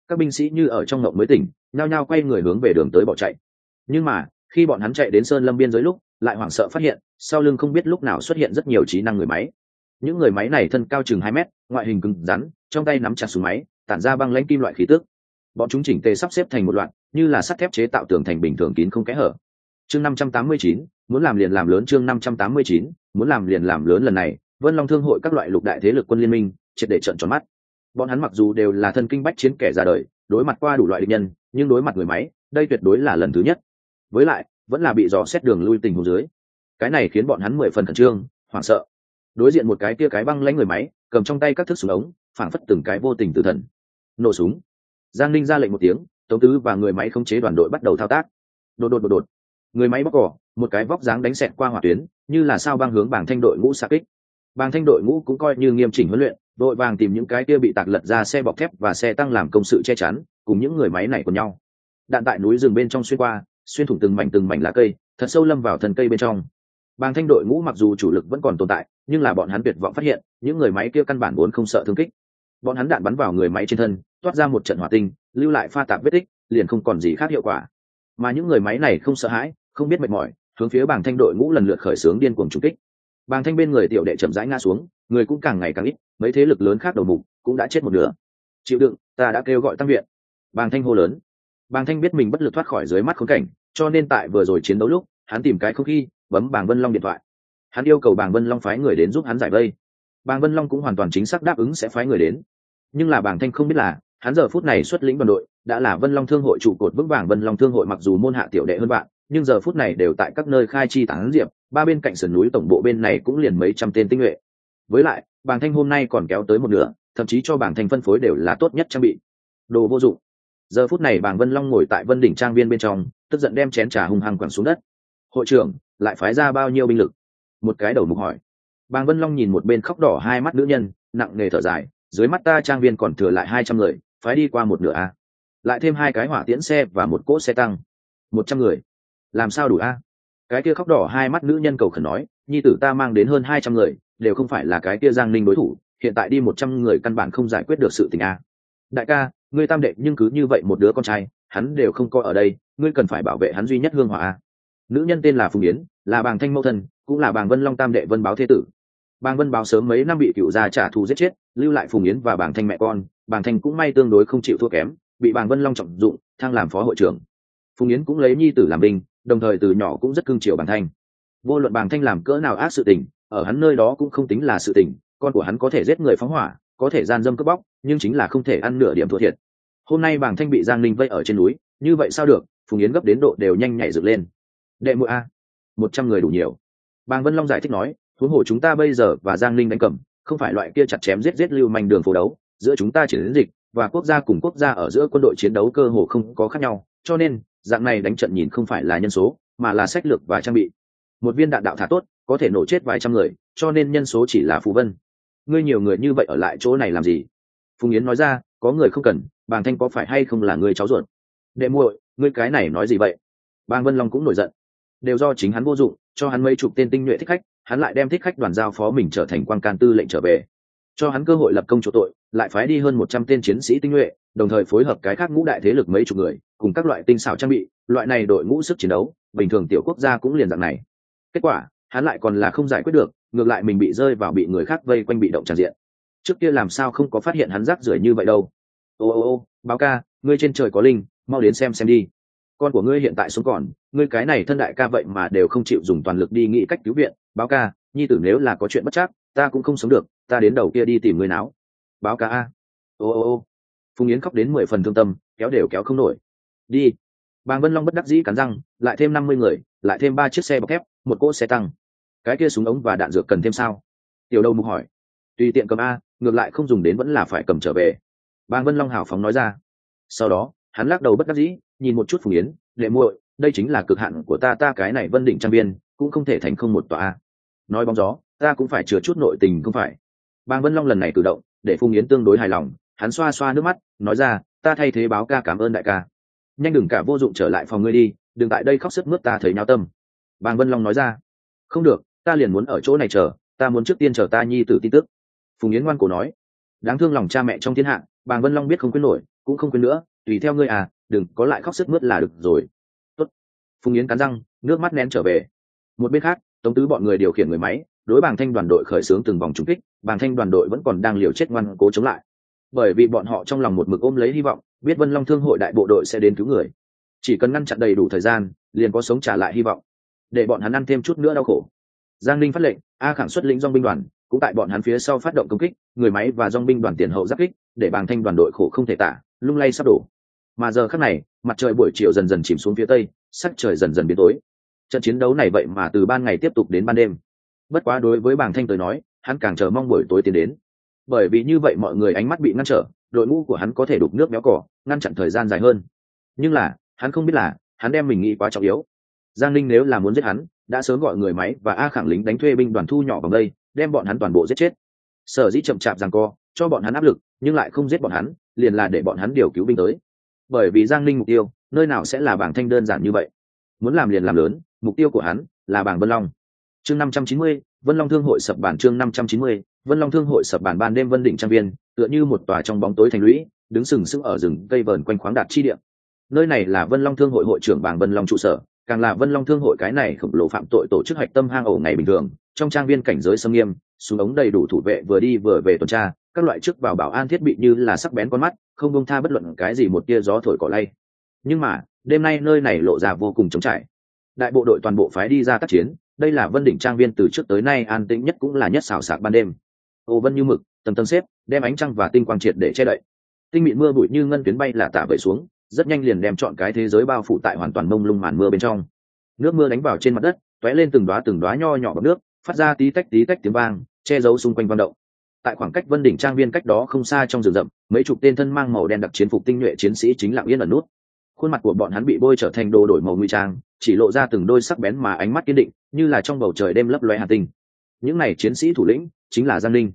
Các binh sĩ như ở trong ngộng mới tỉnh, nhao nhao quay người hướng về đường tới bỏ chạy. Nhưng mà, khi bọn hắn chạy đến sơn lâm biên giới lúc lại hoảng sợ phát hiện, sau lưng không biết lúc nào xuất hiện rất nhiều trí năng người máy. Những người máy này thân cao chừng hai mét, ngoại hình cứng rắn, trong tay nắm chặt súng máy, tản ra băng lãnh kim loại khí tước bọn chúng chỉnh tề sắp xếp thành một loạt, như là sắt thép chế tạo tường thành bình thường kín không kẽ hở. Chương năm trăm tám mươi chín, muốn làm liền làm lớn chương năm trăm tám mươi chín, muốn làm liền làm lớn lần này, vân long thương hội các loại lục đại thế lực quân liên minh, triệt để trận tròn mắt. Bọn hắn mặc dù đều là thân kinh bách chiến kẻ ra đời, đối mặt qua đủ loại địch nhân, nhưng đối mặt người máy, đây tuyệt đối là lần thứ nhất. Với lại vẫn là bị dò xét đường lui tình hồ dưới. Cái này khiến bọn hắn mười phần khẩn trương, hoảng sợ. Đối diện một cái kia cái băng lãnh người máy, cầm trong tay các thức súng ống, phảng phất từng cái vô tình tự thần. Nổ súng. Giang ninh ra lệnh một tiếng, tống tứ và người máy khống chế đoàn đội bắt đầu thao tác. Đột đột đột đột. Người máy bóc cỏ, một cái vóc dáng đánh xẹt qua hỏa tuyến, như là sao băng hướng bảng thanh đội ngũ xa kích. Bảng thanh đội ngũ cũng coi như nghiêm chỉnh huấn luyện, đội vàng tìm những cái kia bị tạc lật ra xe bọc thép và xe tăng làm công sự che chắn, cùng những người máy này cùng nhau. Đạn tại núi rừng bên trong xuyên qua xuyên thủng từng mảnh từng mảnh lá cây, thật sâu lâm vào thân cây bên trong. Bàng thanh đội ngũ mặc dù chủ lực vẫn còn tồn tại, nhưng là bọn hắn tuyệt vọng phát hiện, những người máy kia căn bản vốn không sợ thương kích. Bọn hắn đạn bắn vào người máy trên thân, toát ra một trận hỏa tinh, lưu lại pha tạp vết tích, liền không còn gì khác hiệu quả. Mà những người máy này không sợ hãi, không biết mệt mỏi, hướng phía bàng thanh đội ngũ lần lượt khởi xướng điên cuồng trúng kích. Bàng thanh bên người tiểu đệ chậm rãi ngã xuống, người cũng càng ngày càng ít, mấy thế lực lớn khác đầu mục cũng đã chết một nửa. Chịu đựng, ta đã kêu gọi tăng viện. Bàng thanh hô lớn bàng thanh biết mình bất lực thoát khỏi dưới mắt khốn cảnh, cho nên tại vừa rồi chiến đấu lúc, hắn tìm cái không khí, bấm bàng vân long điện thoại. Hắn yêu cầu bàng vân long phái người đến giúp hắn giải vây. Bàng vân long cũng hoàn toàn chính xác đáp ứng sẽ phái người đến. Nhưng là bàng thanh không biết là, hắn giờ phút này xuất lĩnh đoàn đội, đã là vân long thương hội trụ cột vững vàng vân long thương hội mặc dù môn hạ tiểu đệ hơn bạn, nhưng giờ phút này đều tại các nơi khai chi tán diệp, ba bên cạnh sườn núi tổng bộ bên này cũng liền mấy trăm tên tinh nhuệ. Với lại, bàng thanh hôm nay còn kéo tới một nửa, thậm chí cho bàng thanh phân phối đều là tốt nhất trang bị. Đồ vô dụng giờ phút này bàng vân long ngồi tại vân đỉnh trang viên bên trong, tức giận đem chén trà hung hăng quẳng xuống đất. Hội trưởng, lại phái ra bao nhiêu binh lực? Một cái đầu mục hỏi. Bàng vân long nhìn một bên khóc đỏ hai mắt nữ nhân, nặng nề thở dài. Dưới mắt ta trang viên còn thừa lại hai trăm người, phái đi qua một nửa a. Lại thêm hai cái hỏa tiễn xe và một cỗ xe tăng. Một trăm người? Làm sao đủ a? Cái kia khóc đỏ hai mắt nữ nhân cầu khẩn nói. Nhi tử ta mang đến hơn hai trăm người, đều không phải là cái kia giang ninh đối thủ, hiện tại đi một trăm người căn bản không giải quyết được sự tình a. Đại ca ngươi tam đệ nhưng cứ như vậy một đứa con trai, hắn đều không coi ở đây, ngươi cần phải bảo vệ hắn duy nhất hương hỏa nữ nhân tên là phùng yến, là bàng thanh mẫu thân, cũng là bàng vân long tam đệ vân báo thế tử. Bàng vân báo sớm mấy năm bị cựu gia trả thù giết chết, lưu lại phùng yến và bàng thanh mẹ con, bàng thanh cũng may tương đối không chịu thua kém, bị bàng vân long trọng dụng, thăng làm phó hội trưởng. Phùng yến cũng lấy nhi tử làm binh, đồng thời từ nhỏ cũng rất cưng chiều bàng thanh. Vô luận bàng thanh làm cỡ nào ác sự tình, ở hắn nơi đó cũng không tính là sự tình, con của hắn có thể giết người phóng hỏa có thể gian dâm cướp bóc, nhưng chính là không thể ăn nửa điểm thua thiệt. Hôm nay bảng thanh bị giang ninh vây ở trên núi, như vậy sao được, phùng yến gấp đến độ đều nhanh nhảy dựng lên. Đệ mũi a, một trăm người đủ nhiều. Bàng vân long giải thích nói, huống hồ chúng ta bây giờ và giang ninh đánh cầm, không phải loại kia chặt chém giết giết lưu manh đường phố đấu, giữa chúng ta chỉ đến dịch và quốc gia cùng quốc gia ở giữa quân đội chiến đấu cơ hồ không có khác nhau, cho nên, dạng này đánh trận nhìn không phải là nhân số, mà là sách lược và trang bị. Một viên đạn đạo thả tốt, có thể nổ chết vài trăm người, cho nên nhân số chỉ là phù vân ngươi nhiều người như vậy ở lại chỗ này làm gì? Phùng yến nói ra, có người không cần, bàng thanh có phải hay không là người cháu ruột? Đệ muội, ngươi cái này nói gì vậy? Bàng vân long cũng nổi giận. Đều do chính hắn vô dụng, cho hắn mấy chục tên tinh nhuệ thích khách, hắn lại đem thích khách đoàn giao phó mình trở thành quan can tư lệnh trở về. Cho hắn cơ hội lập công chỗ tội, lại phái đi hơn một trăm tên chiến sĩ tinh nhuệ, đồng thời phối hợp cái khác ngũ đại thế lực mấy chục người, cùng các loại tinh xảo trang bị, loại này đội ngũ sức chiến đấu, bình thường tiểu quốc gia cũng liền dạng này. Kết quả, hắn lại còn là không giải quyết được ngược lại mình bị rơi vào bị người khác vây quanh bị động tràn diện. Trước kia làm sao không có phát hiện hắn rác rưởi như vậy đâu. Ô ô ô, báo ca, ngươi trên trời có linh, mau đến xem xem đi. Con của ngươi hiện tại sống còn, ngươi cái này thân đại ca vậy mà đều không chịu dùng toàn lực đi nghĩ cách cứu viện. Báo ca, nhi tử nếu là có chuyện bất chắc, ta cũng không sống được, ta đến đầu kia đi tìm người não báo ca a. Ô ô ô. Phùng yến khóc đến mười phần thương tâm, kéo đều kéo không nổi. Đi. Bàng vân long bất đắc dĩ cắn răng, lại thêm năm mươi người, lại thêm ba chiếc xe bọc thép, một cỗ xe tăng cái kia súng ống và đạn dược cần thêm sao? Tiểu đầu mục hỏi. Tùy tiện cầm a, ngược lại không dùng đến vẫn là phải cầm trở về. Bang vân long hào phóng nói ra. Sau đó, hắn lắc đầu bất đắc dĩ, nhìn một chút phùng yến, lệ muội, đây chính là cực hạn của ta ta cái này vân định trang biên, cũng không thể thành không một tòa a. Nói bóng gió, ta cũng phải chứa chút nội tình không phải. Bang vân long lần này cử động, để phùng yến tương đối hài lòng, hắn xoa xoa nước mắt, nói ra, ta thay thế báo ca cảm ơn đại ca. Nhanh đừng cả vô dụng trở lại phòng ngươi đi, đừng tại đây khóc sức mướt ta thấy nhau tâm. Bàng vân long nói ra. Không được ta liền muốn ở chỗ này chờ, ta muốn trước tiên chờ ta nhi tử tin tức. Phùng yến ngoan cổ nói. Đáng thương lòng cha mẹ trong thiên hạ bàng vân long biết không quên nổi, cũng không quên nữa, tùy theo ngươi à đừng có lại khóc sức mướt là được rồi. Tốt. phùng yến cắn răng, nước mắt nén trở về. Một bên khác, tống tứ bọn người điều khiển người máy, đối bàng thanh đoàn đội khởi xướng từng vòng trúng kích bàng thanh đoàn đội vẫn còn đang liều chết ngoan cố chống lại. Bởi vì bọn họ trong lòng một mực ôm lấy hy vọng, biết vân long thương hội đại bộ đội sẽ đến cứu người. Chỉ cần ngăn chặn đầy đủ thời gian, liền có sống trả lại hy vọng, để bọn hắn ăn thêm chút nữa đau khổ giang ninh phát lệnh, a khẳng xuất lĩnh dong binh đoàn, cũng tại bọn hắn phía sau phát động công kích, người máy và dong binh đoàn tiền hậu giáp kích, để bàng thanh đoàn đội khổ không thể tả, lung lay sắp đổ. Mà giờ khắc này, mặt trời buổi chiều dần dần chìm xuống phía tây, sắc trời dần dần biến tối. Trận chiến đấu này vậy mà từ ban ngày tiếp tục đến ban đêm. Bất quá đối với bàng thanh tới nói, hắn càng chờ mong buổi tối tiến đến. Bởi vì như vậy mọi người ánh mắt bị ngăn trở, đội ngũ của hắn có thể đục nước béo cỏ, ngăn chặn thời gian dài hơn. Nhưng là, hắn không biết là, hắn đem mình nghĩ quá trọng yếu. Giang linh nếu là muốn giết hắn đã sớm gọi người máy và a khẳng lính đánh thuê binh đoàn thu nhỏ vào đây, đem bọn hắn toàn bộ giết chết. Sở dĩ chậm chạp rằng co, cho bọn hắn áp lực, nhưng lại không giết bọn hắn, liền là để bọn hắn điều cứu binh tới. Bởi vì giang linh mục tiêu, nơi nào sẽ là bảng thanh đơn giản như vậy. Muốn làm liền làm lớn, mục tiêu của hắn là bảng vân long. Chương năm trăm chín mươi, vân long thương hội sập bản chương năm trăm chín mươi, vân long thương hội sập bản ban đêm vân đỉnh trang viên, tựa như một tòa trong bóng tối thành lũy, đứng sừng sững ở rừng cây vờn quanh khoáng đạt chi địa. Nơi này là vân long thương hội hội trưởng bảng vân long trụ sở càng là vân long thương hội cái này khổng lồ phạm tội tổ chức hạch tâm hang ổ ngày bình thường, trong trang viên cảnh giới sâm nghiêm, súng ống đầy đủ thủ vệ vừa đi vừa về tuần tra, các loại chức vào bảo an thiết bị như là sắc bén con mắt, không bông tha bất luận cái gì một tia gió thổi cỏ lay. Nhưng mà, đêm nay nơi này lộ ra vô cùng trống trải. Đại bộ đội toàn bộ phái đi ra tác chiến, đây là vân đỉnh trang viên từ trước tới nay an tĩnh nhất cũng là nhất xào sạc ban đêm. Ô vân như mực tầm tầm xếp, đem ánh trăng và tinh quang triệt để che đậy. Tinh mịn mưa bụi như ngân tuyến bay là tả vẩy xuống rất nhanh liền đem chọn cái thế giới bao phủ tại hoàn toàn mông lung màn mưa bên trong. Nước mưa đánh vào trên mặt đất t ó é lên từng đoá từng đoá nho nhỏ bọc nước, phát ra tí tách tí tách tiếng vang, che giấu xung quanh văn động. Tại khoảng cách vân đỉnh trang viên cách đó không xa trong rừng rậm, mấy chục tên thân mang màu đen đặc chiến phục tinh nhuệ chiến sĩ chính lặng yên ẩn nút. Khuôn mặt của bọn hắn bị bôi trở thành đồ đổi màu nguy trang, chỉ lộ ra từng đôi sắc bén mà ánh mắt kiên định, như là trong bầu trời đêm lấp loe hà tinh. Những này chiến sĩ thủ lĩnh chính là giang linh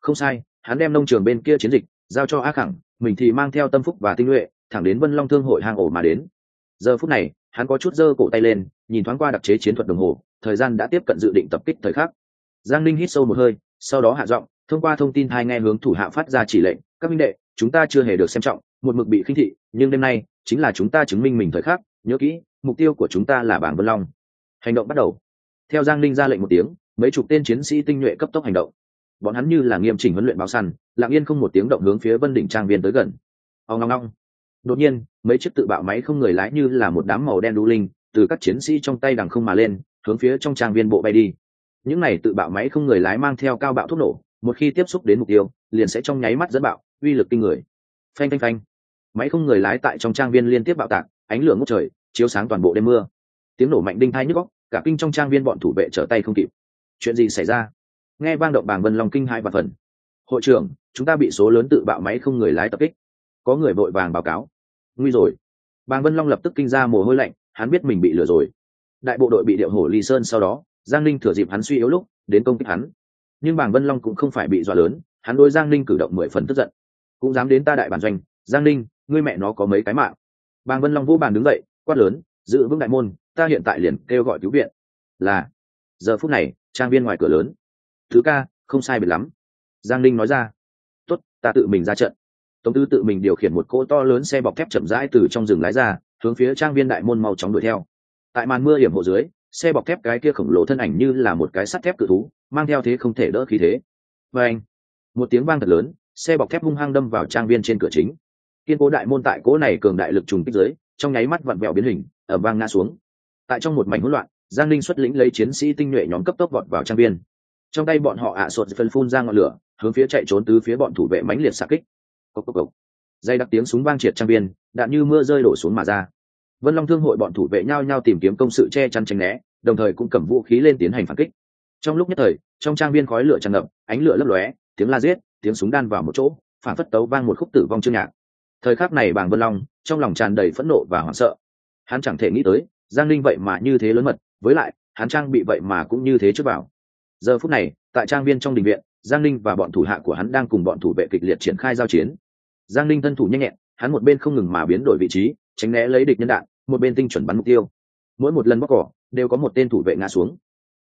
không sai, hắn đem nông trường bên kia chiến dịch giao cho á khẳng, mình thì mang theo tâm phúc và tinh nhuệ thẳng đến vân long thương hội hang ổ mà đến. Giờ phút này, hắn có chút giơ cổ tay lên, nhìn thoáng qua đặc chế chiến thuật đồng hồ, thời gian đã tiếp cận dự định tập kích thời khắc. Giang Ninh hít sâu một hơi, sau đó hạ giọng, thông qua thông tin hai nghe hướng thủ hạ phát ra chỉ lệnh, các minh đệ, chúng ta chưa hề được xem trọng, một mực bị khinh thị, nhưng đêm nay, chính là chúng ta chứng minh mình thời khắc, nhớ kỹ, mục tiêu của chúng ta là bảng vân long. Hành động bắt đầu. Theo giang Ninh ra lệnh một tiếng, mấy chục tên chiến sĩ tinh nhuệ cấp tốc hành động. Bọn hắn như là nghiêm chỉnh huấn luyện báo săn, lặng yên không một tiếng động hướng phía vân đỉnh trang viên tới gần. Ông ngong ngong đột nhiên, mấy chiếc tự bạo máy không người lái như là một đám màu đen đu linh, từ các chiến sĩ trong tay đằng không mà lên, hướng phía trong trang viên bộ bay đi. Những này tự bạo máy không người lái mang theo cao bạo thuốc nổ, một khi tiếp xúc đến mục tiêu, liền sẽ trong nháy mắt dẫn bạo, uy lực kinh người. Phanh phanh phanh. Máy không người lái tại trong trang viên liên tiếp bạo tạc, ánh lửa ngút trời, chiếu sáng toàn bộ đêm mưa. Tiếng nổ mạnh đinh thai nhức góc cả kinh trong trang viên bọn thủ vệ trở tay không kịp. Chuyện gì xảy ra? Nghe vang động bàng vân long kinh hai và phần. Hội trưởng, chúng ta bị số lớn tự bạo máy không người lái tập kích. Có người vội vàng báo cáo nguy rồi. Bàng vân long lập tức kinh ra mồ hôi lạnh, hắn biết mình bị lừa rồi. Đại bộ đội bị điệu hổ ly sơn sau đó, giang ninh thừa dịp hắn suy yếu lúc, đến công kích hắn. Nhưng bàng vân long cũng không phải bị dọa lớn, hắn đối giang ninh cử động mười phần tức giận. Cũng dám đến ta đại bản doanh, giang ninh, ngươi mẹ nó có mấy cái mạng. Bàng vân long vũ bàn đứng dậy, quát lớn, giữ vững đại môn, ta hiện tại liền kêu gọi cứu viện. Là, giờ phút này, trang viên ngoài cửa lớn. Thứ ca, không sai biệt lắm. Giang ninh nói ra, tốt, ta tự mình ra trận tống tư tự mình điều khiển một cỗ to lớn xe bọc thép chậm rãi từ trong rừng lái ra, hướng phía trang viên đại môn mau chóng đuổi theo. Tại màn mưa hiểm hộ dưới, xe bọc thép cái kia khổng lồ thân ảnh như là một cái sắt thép cự thú, mang theo thế không thể đỡ khí thế. Và anh, một tiếng vang thật lớn, xe bọc thép hung hăng đâm vào trang viên trên cửa chính. Kiên cố đại môn tại cỗ này cường đại lực trùng kích dưới, trong nháy mắt vặn vẹo biến hình ở vang ngã xuống. Tại trong một mảnh hỗn loạn, giang linh xuất lĩnh lấy chiến sĩ tinh nhuệ nhóm cấp tốc vọt vào trang viên. Trong tay bọn họ ạ à sột phân phun ra ngọn lửa, hướng phía chạy trốn tứ phía bọn thủ vệ mãnh liệt xạ kích cốc cốc cốc. dây đặc tiếng súng vang triệt trang viên đạn như mưa rơi đổ xuống mà ra. Vân long thương hội bọn thủ vệ nhau nhau tìm kiếm công sự che chắn tránh né, đồng thời cũng cầm vũ khí lên tiến hành phản kích. Trong lúc nhất thời, trong trang viên khói lửa tràn ngập, ánh lửa lấp lóe, tiếng la giết, tiếng súng đan vào một chỗ, phản phất tấu vang một khúc tử vong chương nhạc. Thời khắc này bàng vân long, trong lòng tràn đầy phẫn nộ và hoảng sợ. Hắn chẳng thể nghĩ tới, giang linh vậy mà như thế lớn mật, với lại, hắn trang bị vậy mà cũng như thế trước vào. Giờ phút này, tại trang viên trong đình viện giang linh và bọn thủ hạ của hắn đang cùng bọn thủ vệ kịch liệt triển khai giao chiến. Giang linh thân thủ nhanh nhẹn, hắn một bên không ngừng mà biến đổi vị trí, tránh né lấy địch nhân đạn, một bên tinh chuẩn bắn mục tiêu. Mỗi một lần bóc cỏ, đều có một tên thủ vệ ngã xuống.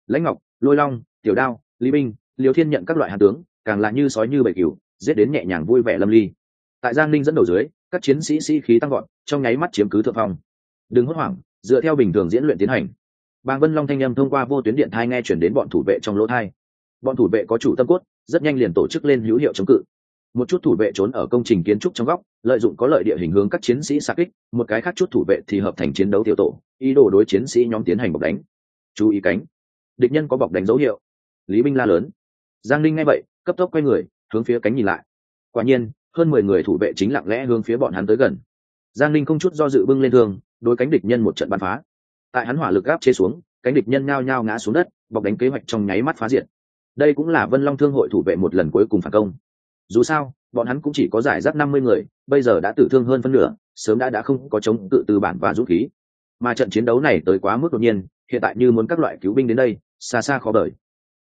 Lãnh ngọc, lôi long, tiểu đao, lý binh liều thiên nhận các loại hạt tướng, càng là như sói như bầy cừu, giết đến nhẹ nhàng vui vẻ lâm ly. Tại giang ninh dẫn đầu dưới, các chiến sĩ sĩ khí tăng gọn trong nháy mắt chiếm cứ thượng phong. Đừng hốt hoảng, dựa theo bình thường diễn luyện tiến hành. Bàng vân long thanh â m thông qua vô tuyến điện thai nghe chuyển đến bọn thủ vệ trong lỗ thai bọn thủ vệ có chủ tâm cốt, rất nhanh liền tổ chức lên hữu hiệu chống cự. Một chút thủ vệ trốn ở công trình kiến trúc trong góc, lợi dụng có lợi địa hình hướng các chiến sĩ xa kích, một cái khác chút thủ vệ thì hợp thành chiến đấu tiểu tổ, ý đồ đối chiến sĩ nhóm tiến hành bọc đánh. Chú ý cánh. Địch nhân có bọc đánh dấu hiệu. Lý binh la lớn. Giang linh nghe vậy, cấp tốc quay người, hướng phía cánh nhìn lại. Quả nhiên, hơn mười người thủ vệ chính lặng lẽ hướng phía bọn hắn tới gần. Giang linh không chút do dự bưng lên thương, đối cánh địch nhân một trận bắn phá. Tại hắn hỏa lực gáp chế xuống, cánh địch nhân ngao nhao ngã xuống đất, bọc đánh kế hoạch trong nháy mắt phá diện đây cũng là vân long thương hội thủ vệ một lần cuối cùng phản công dù sao bọn hắn cũng chỉ có giải rác năm mươi người bây giờ đã tử thương hơn phân nửa sớm đã đã không có chống tự từ bản và dũng khí mà trận chiến đấu này tới quá mức đột nhiên hiện tại như muốn các loại cứu binh đến đây xa xa khó đợi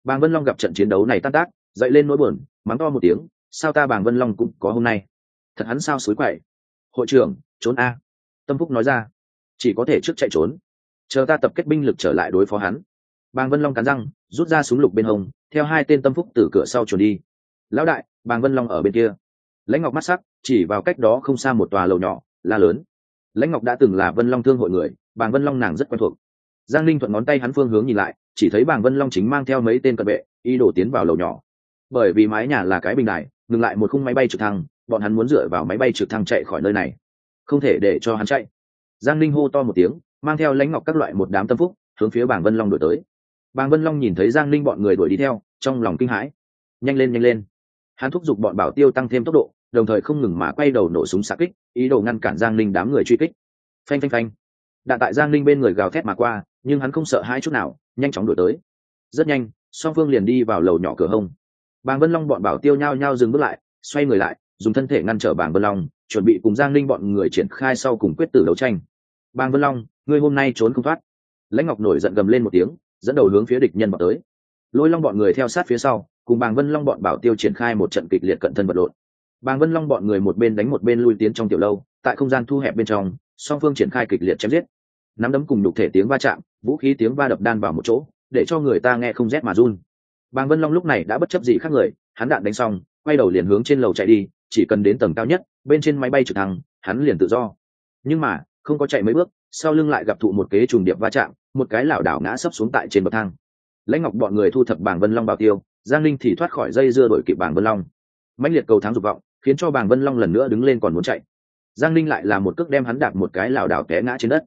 bàng vân long gặp trận chiến đấu này tan tác dậy lên nỗi buồn mắng to một tiếng sao ta bàng vân long cũng có hôm nay thật hắn sao xối quậy hội trưởng trốn a tâm phúc nói ra chỉ có thể trước chạy trốn chờ ta tập kết binh lực trở lại đối phó hắn bàng vân long cắn răng rút ra súng lục bên hông, theo hai tên tâm phúc từ cửa sau chuồn đi. Lão đại, bàng vân long ở bên kia. Lãnh ngọc mắt sắc, chỉ vào cách đó không xa một tòa lầu nhỏ, la lớn. Lãnh ngọc đã từng là vân long thương hội người, bàng vân long nàng rất quen thuộc. Giang linh thuận ngón tay hắn phương hướng nhìn lại, chỉ thấy bàng vân long chính mang theo mấy tên cận vệ y đổ tiến vào lầu nhỏ. Bởi vì mái nhà là cái bình đài, ngừng lại một khung máy bay trực thăng, bọn hắn muốn dựa vào máy bay trực thăng chạy khỏi nơi này. Không thể để cho hắn chạy. Giang linh hô to một tiếng, mang theo lãnh ngọc các loại một đám tâm phúc, hướng phía bàng vân long đổi tới bàng vân long nhìn thấy giang linh bọn người đuổi đi theo, trong lòng kinh hãi. Nhanh lên nhanh lên. Hắn thúc giục bọn bảo tiêu tăng thêm tốc độ, đồng thời không ngừng mà quay đầu nổ súng xạ kích, ý đồ ngăn cản giang linh đám người truy kích. Phanh phanh phanh. Đạn tại giang linh bên người gào thét mà qua, nhưng hắn không sợ hai chút nào, nhanh chóng đổi tới. Rất nhanh, song phương liền đi vào lầu nhỏ cửa hông. Bàng vân long bọn bảo tiêu nhao nhao dừng bước lại, xoay người lại, dùng thân thể ngăn trở bàng vân long, chuẩn bị cùng giang linh bọn người triển khai sau cùng quyết tử đấu tranh. Bàng vân long, ngươi hôm nay trốn không thoát. Lãnh ngọc nổi giận gầm lên một tiếng dẫn đầu hướng phía địch nhân vào tới. Lôi long bọn người theo sát phía sau, cùng bàng vân long bọn bảo tiêu triển khai một trận kịch liệt cận thân vật lộn. Bàng vân long bọn người một bên đánh một bên lui tiến trong tiểu lâu, tại không gian thu hẹp bên trong, song phương triển khai kịch liệt chém giết. Nắm đấm cùng nhục thể tiếng va chạm, vũ khí tiếng va đập đan vào một chỗ, để cho người ta nghe không rét mà run. Bàng vân long lúc này đã bất chấp gì khác người, hắn đạn đánh xong, quay đầu liền hướng trên lầu chạy đi, chỉ cần đến tầng cao nhất, bên trên máy bay trực thăng, hắn liền tự do. Nhưng mà, không có chạy mấy bước, sau lưng lại gặp thụ một kế trùng điệp va chạm một cái lảo đảo ngã sấp xuống tại trên bậc thang. Lãnh ngọc bọn người thu thập bảng vân long bảo tiêu, giang linh thì thoát khỏi dây dưa đổi kịp bảng vân long. Mãnh liệt cầu thắng dục vọng, khiến cho bảng vân long lần nữa đứng lên còn muốn chạy. Giang linh lại là một cước đem hắn đạp một cái lảo đảo té ngã trên đất.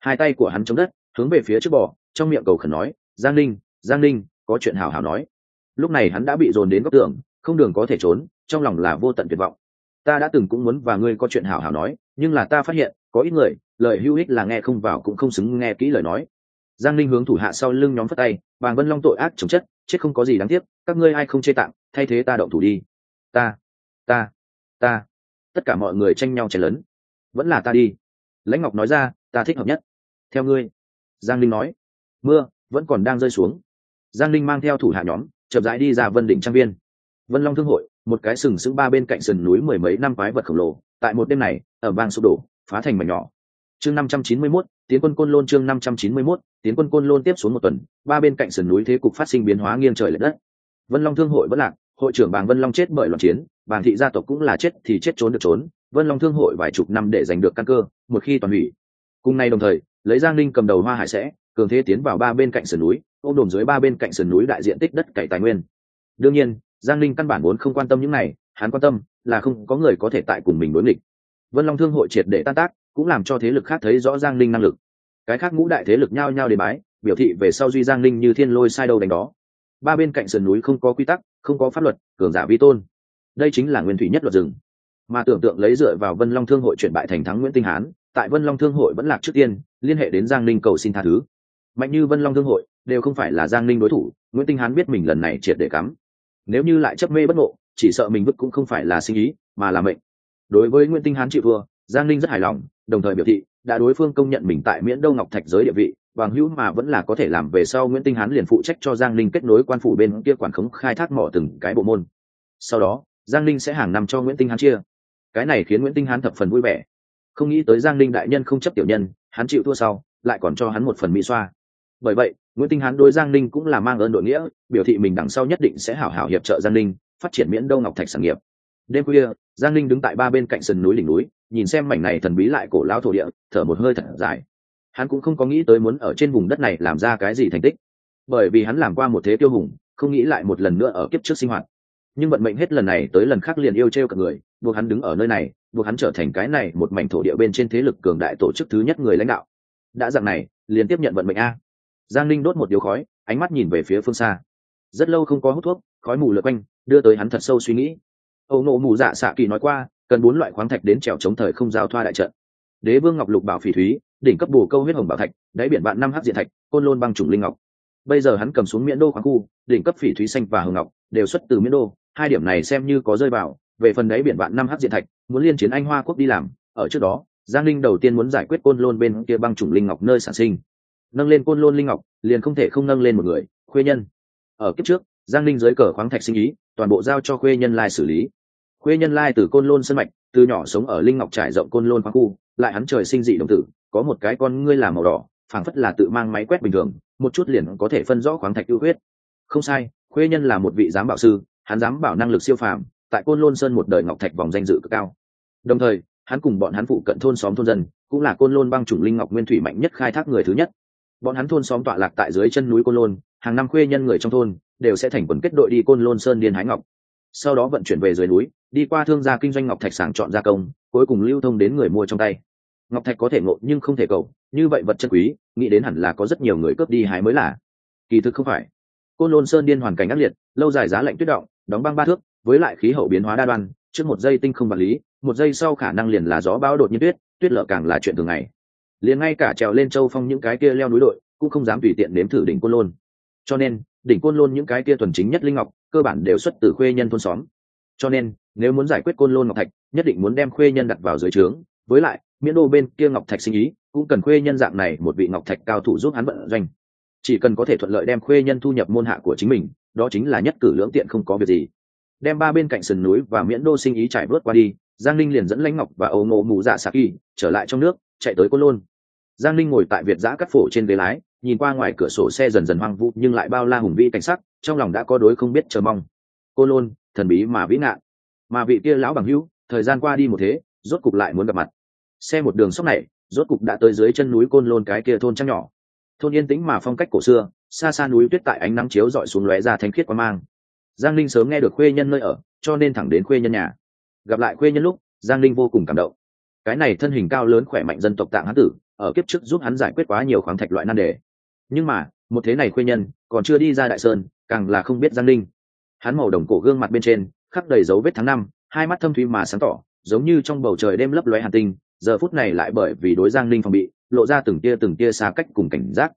Hai tay của hắn chống đất, hướng về phía trước bò, trong miệng cầu khẩn nói, giang linh giang linh có chuyện hào hào nói. Lúc này hắn đã bị dồn đến góc tường, không đường có thể trốn, trong lòng là vô tận tuyệt vọng. Ta đã từng cũng muốn và ngươi có chuyện hào hào nói, nhưng là ta phát hiện, có ít người, lời hữu ích là nghe không vào cũng không xứng nghe kỹ lời nói giang linh hướng thủ hạ sau lưng nhóm phất tay, bàng vân long tội ác chống chất, chết không có gì đáng tiếc, các ngươi ai không chê tặng thay thế ta động thủ đi. Ta ta ta. Tất cả mọi người tranh nhau chen lớn. Vẫn là ta đi. Lãnh ngọc nói ra, ta thích hợp nhất. Theo ngươi. Giang linh nói, mưa vẫn còn đang rơi xuống. Giang linh mang theo thủ hạ nhóm, chậm rãi đi ra vân đỉnh trang viên. Vân long thương hội, một cái sừng sững ba bên cạnh sườn núi mười mấy năm quái vật khổng lồ, tại một đêm này, ở bang sụp đổ, phá thành mảnh nhỏ. Chương năm trăm chín mươi mốt, tiến quân côn lôn chương năm trăm chín mươi mốt tiến quân côn lôn tiếp xuống một tuần, ba bên cạnh sườn núi thế cục phát sinh biến hóa nghiêng trời lệch đất. Vân long thương hội vẫn lạc, hội trưởng bàng vân long chết bởi loạn chiến, bàng thị gia tộc cũng là chết thì chết trốn được trốn, vân long thương hội vài chục năm để giành được căn cơ, một khi toàn hủy. Cùng nay đồng thời, lấy giang ninh cầm đầu hoa hải sẽ, cường thế tiến vào ba bên cạnh sườn núi, ôm đồn dưới ba bên cạnh sườn núi đại diện tích đất cày tài nguyên. Đương nhiên, giang ninh căn bản vốn không quan tâm những này, hắn quan tâm là không có người có thể tại cùng mình đối nghịch. Vân long thương hội triệt để tan tác, cũng làm cho thế lực khác thấy rõ giang ninh năng lực cái khác ngũ đại thế lực nhao nhao đề bái, biểu thị về sau duy giang ninh như thiên lôi sai đâu đánh đó. Ba bên cạnh sườn núi không có quy tắc, không có pháp luật, cường giả vi tôn. Đây chính là nguyên thủy nhất luật rừng. Mà tưởng tượng lấy dựa vào vân long thương hội chuyển bại thành thắng nguyễn tinh hán, tại vân long thương hội vẫn lạc trước tiên, liên hệ đến giang ninh cầu xin tha thứ. Mạnh như vân long thương hội, đều không phải là giang ninh đối thủ, nguyễn tinh hán biết mình lần này triệt để cắm. Nếu như lại chấp mê bất ngộ, chỉ sợ mình vứt cũng không phải là sinh ý, mà là mệnh. Đối với nguyễn tinh hán chịu thua, giang ninh rất hài lòng, đồng thời biểu thị đã đối phương công nhận mình tại miễn đâu ngọc thạch giới địa vị bằng hữu mà vẫn là có thể làm về sau nguyễn tinh hán liền phụ trách cho giang linh kết nối quan phủ bên kia quản khống khai thác mỏ từng cái bộ môn. Sau đó, giang linh sẽ hàng năm cho nguyễn tinh hán chia. Cái này khiến nguyễn tinh hán thập phần vui vẻ. Không nghĩ tới giang linh đại nhân không chấp tiểu nhân, hắn chịu thua sau, lại còn cho hắn một phần mỹ xoa. Bởi vậy, nguyễn tinh hán đối giang linh cũng là mang ơn đội nghĩa, biểu thị mình đằng sau nhất định sẽ hảo hảo hiệp trợ giang linh phát triển miễn đâu ngọc thạch sản nghiệp. Đêm khuya, giang linh đứng tại ba bên cạnh sườn núi đỉnh núi nhìn xem mảnh này thần bí lại cổ lão thổ địa, thở một hơi thật dài. Hắn cũng không có nghĩ tới muốn ở trên vùng đất này làm ra cái gì thành tích. Bởi vì hắn làm qua một thế tiêu hùng, không nghĩ lại một lần nữa ở kiếp trước sinh hoạt. Nhưng vận mệnh hết lần này tới lần khác liền yêu t r cả người, buộc hắn đứng ở nơi này, buộc hắn trở thành cái này một mảnh thổ địa bên trên thế lực cường đại tổ chức thứ nhất người lãnh đạo. Đã dạng này, liền tiếp nhận vận mệnh a. Giang linh đốt một điếu khói, ánh mắt nhìn về phía phương xa. Rất lâu không có hút thuốc, khói mù lượt quanh, đưa tới hắn thật sâu suy nghĩ. Âu nộ mù dạ xạ kỳ nói qua cần bốn loại khoáng thạch đến trèo chống thời không giao thoa đại trận. Đế vương ngọc lục bảo phỉ thúy, đỉnh cấp bồ câu huyết hồng bảo thạch, đáy biển bạn năm h diện thạch, côn lôn băng trùng linh ngọc. Bây giờ hắn cầm xuống miễn đô khoáng khu, đỉnh cấp phỉ thúy xanh và hồng ngọc, đều xuất từ miễn đô, hai điểm này xem như có rơi vào, về phần đáy biển bạn năm h diện thạch, muốn liên chiến anh hoa quốc đi làm, ở trước đó, giang linh đầu tiên muốn giải quyết côn lôn bên kia băng trùng linh ngọc nơi sản sinh. Nâng lên côn lôn linh ngọc, liền không thể không nâng lên một người, khuê nhân. Ở kiếp trước, giang linh dưới cờ khoáng thạch sinh ý, toàn bộ giao cho khuê nhân lai xử lý. Quê nhân lai từ côn lôn sơn mạch, từ nhỏ sống ở linh ngọc trải rộng côn lôn khoáng khu, lại hắn trời sinh dị đồng tử, có một cái con ngươi là màu đỏ, phảng phất là tự mang máy quét bình thường, một chút liền có thể phân rõ khoáng thạch ưu huyết. Không sai Quê nhân là một vị giám bảo sư, hắn giám bảo năng lực siêu phàm, tại côn lôn sơn một đời ngọc thạch vòng danh dự cực cao. Đồng thời, hắn cùng bọn hắn phụ cận thôn xóm thôn dân, cũng là côn lôn băng chủng linh ngọc nguyên thủy mạnh nhất khai thác người thứ nhất. Bọn hắn thôn xóm tọa lạc tại dưới chân núi côn lôn, hàng năm Quê nhân người trong thôn, đều sẽ thành quần kết đội đi côn lôn sơn điên hái ngọc sau đó vận chuyển về dưới núi, đi qua thương gia kinh doanh ngọc thạch sàng chọn gia công, cuối cùng lưu thông đến người mua trong tay. Ngọc thạch có thể ngộ nhưng không thể cầu, như vậy vật chân quý, nghĩ đến hẳn là có rất nhiều người cướp đi hái mới là. Kỳ thực không phải. Côn lôn sơn điên hoàn cảnh ác liệt, lâu dài giá lạnh tuyết động, đóng băng ba thước, với lại khí hậu biến hóa đa đoan, trước một giây tinh không vật lý, một giây sau khả năng liền là gió bão đột nhiên tuyết tuyết lở càng là chuyện thường ngày. Liền ngay cả trèo lên châu phong những cái kia leo núi đội, cũng không dám tùy tiện nếm thử đỉnh côn lôn. Cho nên, đỉnh côn lôn những cái kia thuần chính nhất linh ngọc cơ bản đều xuất từ khuê nhân thôn xóm. Cho nên, nếu muốn giải quyết côn lôn ngọc thạch, nhất định muốn đem khuê nhân đặt vào dưới trướng. Với lại, miễn đô bên kia ngọc thạch sinh ý, cũng cần khuê nhân dạng này một vị ngọc thạch cao thủ giúp hắn vận doanh. Chỉ cần có thể thuận lợi đem khuê nhân thu nhập môn hạ của chính mình, đó chính là nhất cử lưỡng tiện không có việc gì. Đem ba bên cạnh sườn núi và miễn đô sinh ý trải vớt qua đi, giang linh liền dẫn lãnh ngọc và âu ngộ mù dạ xạ kỳ trở lại trong nước, chạy tới côn lôn giang linh ngồi tại việt giã cắt phổ trên ghế lái, nhìn qua ngoài cửa sổ xe dần dần hoang vu, nhưng lại bao la hùng vĩ cảnh sắc, trong lòng đã có đối không biết chờ mong. Côn lôn, thần bí mà vĩ ngạn. Mà vị kia lão bằng hữu, thời gian qua đi một thế, rốt cục lại muốn gặp mặt. Xe một đường sóc này, rốt cục đã tới dưới chân núi côn lôn cái kia thôn trăng nhỏ. Thôn yên tĩnh mà phong cách cổ xưa, xa xa núi tuyết tại ánh nắng chiếu dọi xuống lóe ra thanh khiết qua mang. Giang linh sớm nghe được khuê nhân nơi ở, cho nên thẳng đến khuê nhân nhà. Gặp lại khuê nhân lúc, giang linh vô cùng cảm động. Cái này thân hình cao lớn khỏe mạnh dân tộc tạng hán tử ở kiếp trước giúp hắn giải quyết quá nhiều khoáng thạch loại nan đề. Nhưng mà, một thế này khuê nhân, còn chưa đi ra đại sơn, càng là không biết giang linh hắn màu đồng cổ gương mặt bên trên, khắc đầy dấu vết tháng năm, hai mắt thâm thúy mà sáng tỏ, giống như trong bầu trời đêm lấp lóe hàn tinh, giờ phút này lại bởi vì đối giang linh phòng bị, lộ ra từng tia từng tia xa cách cùng cảnh giác.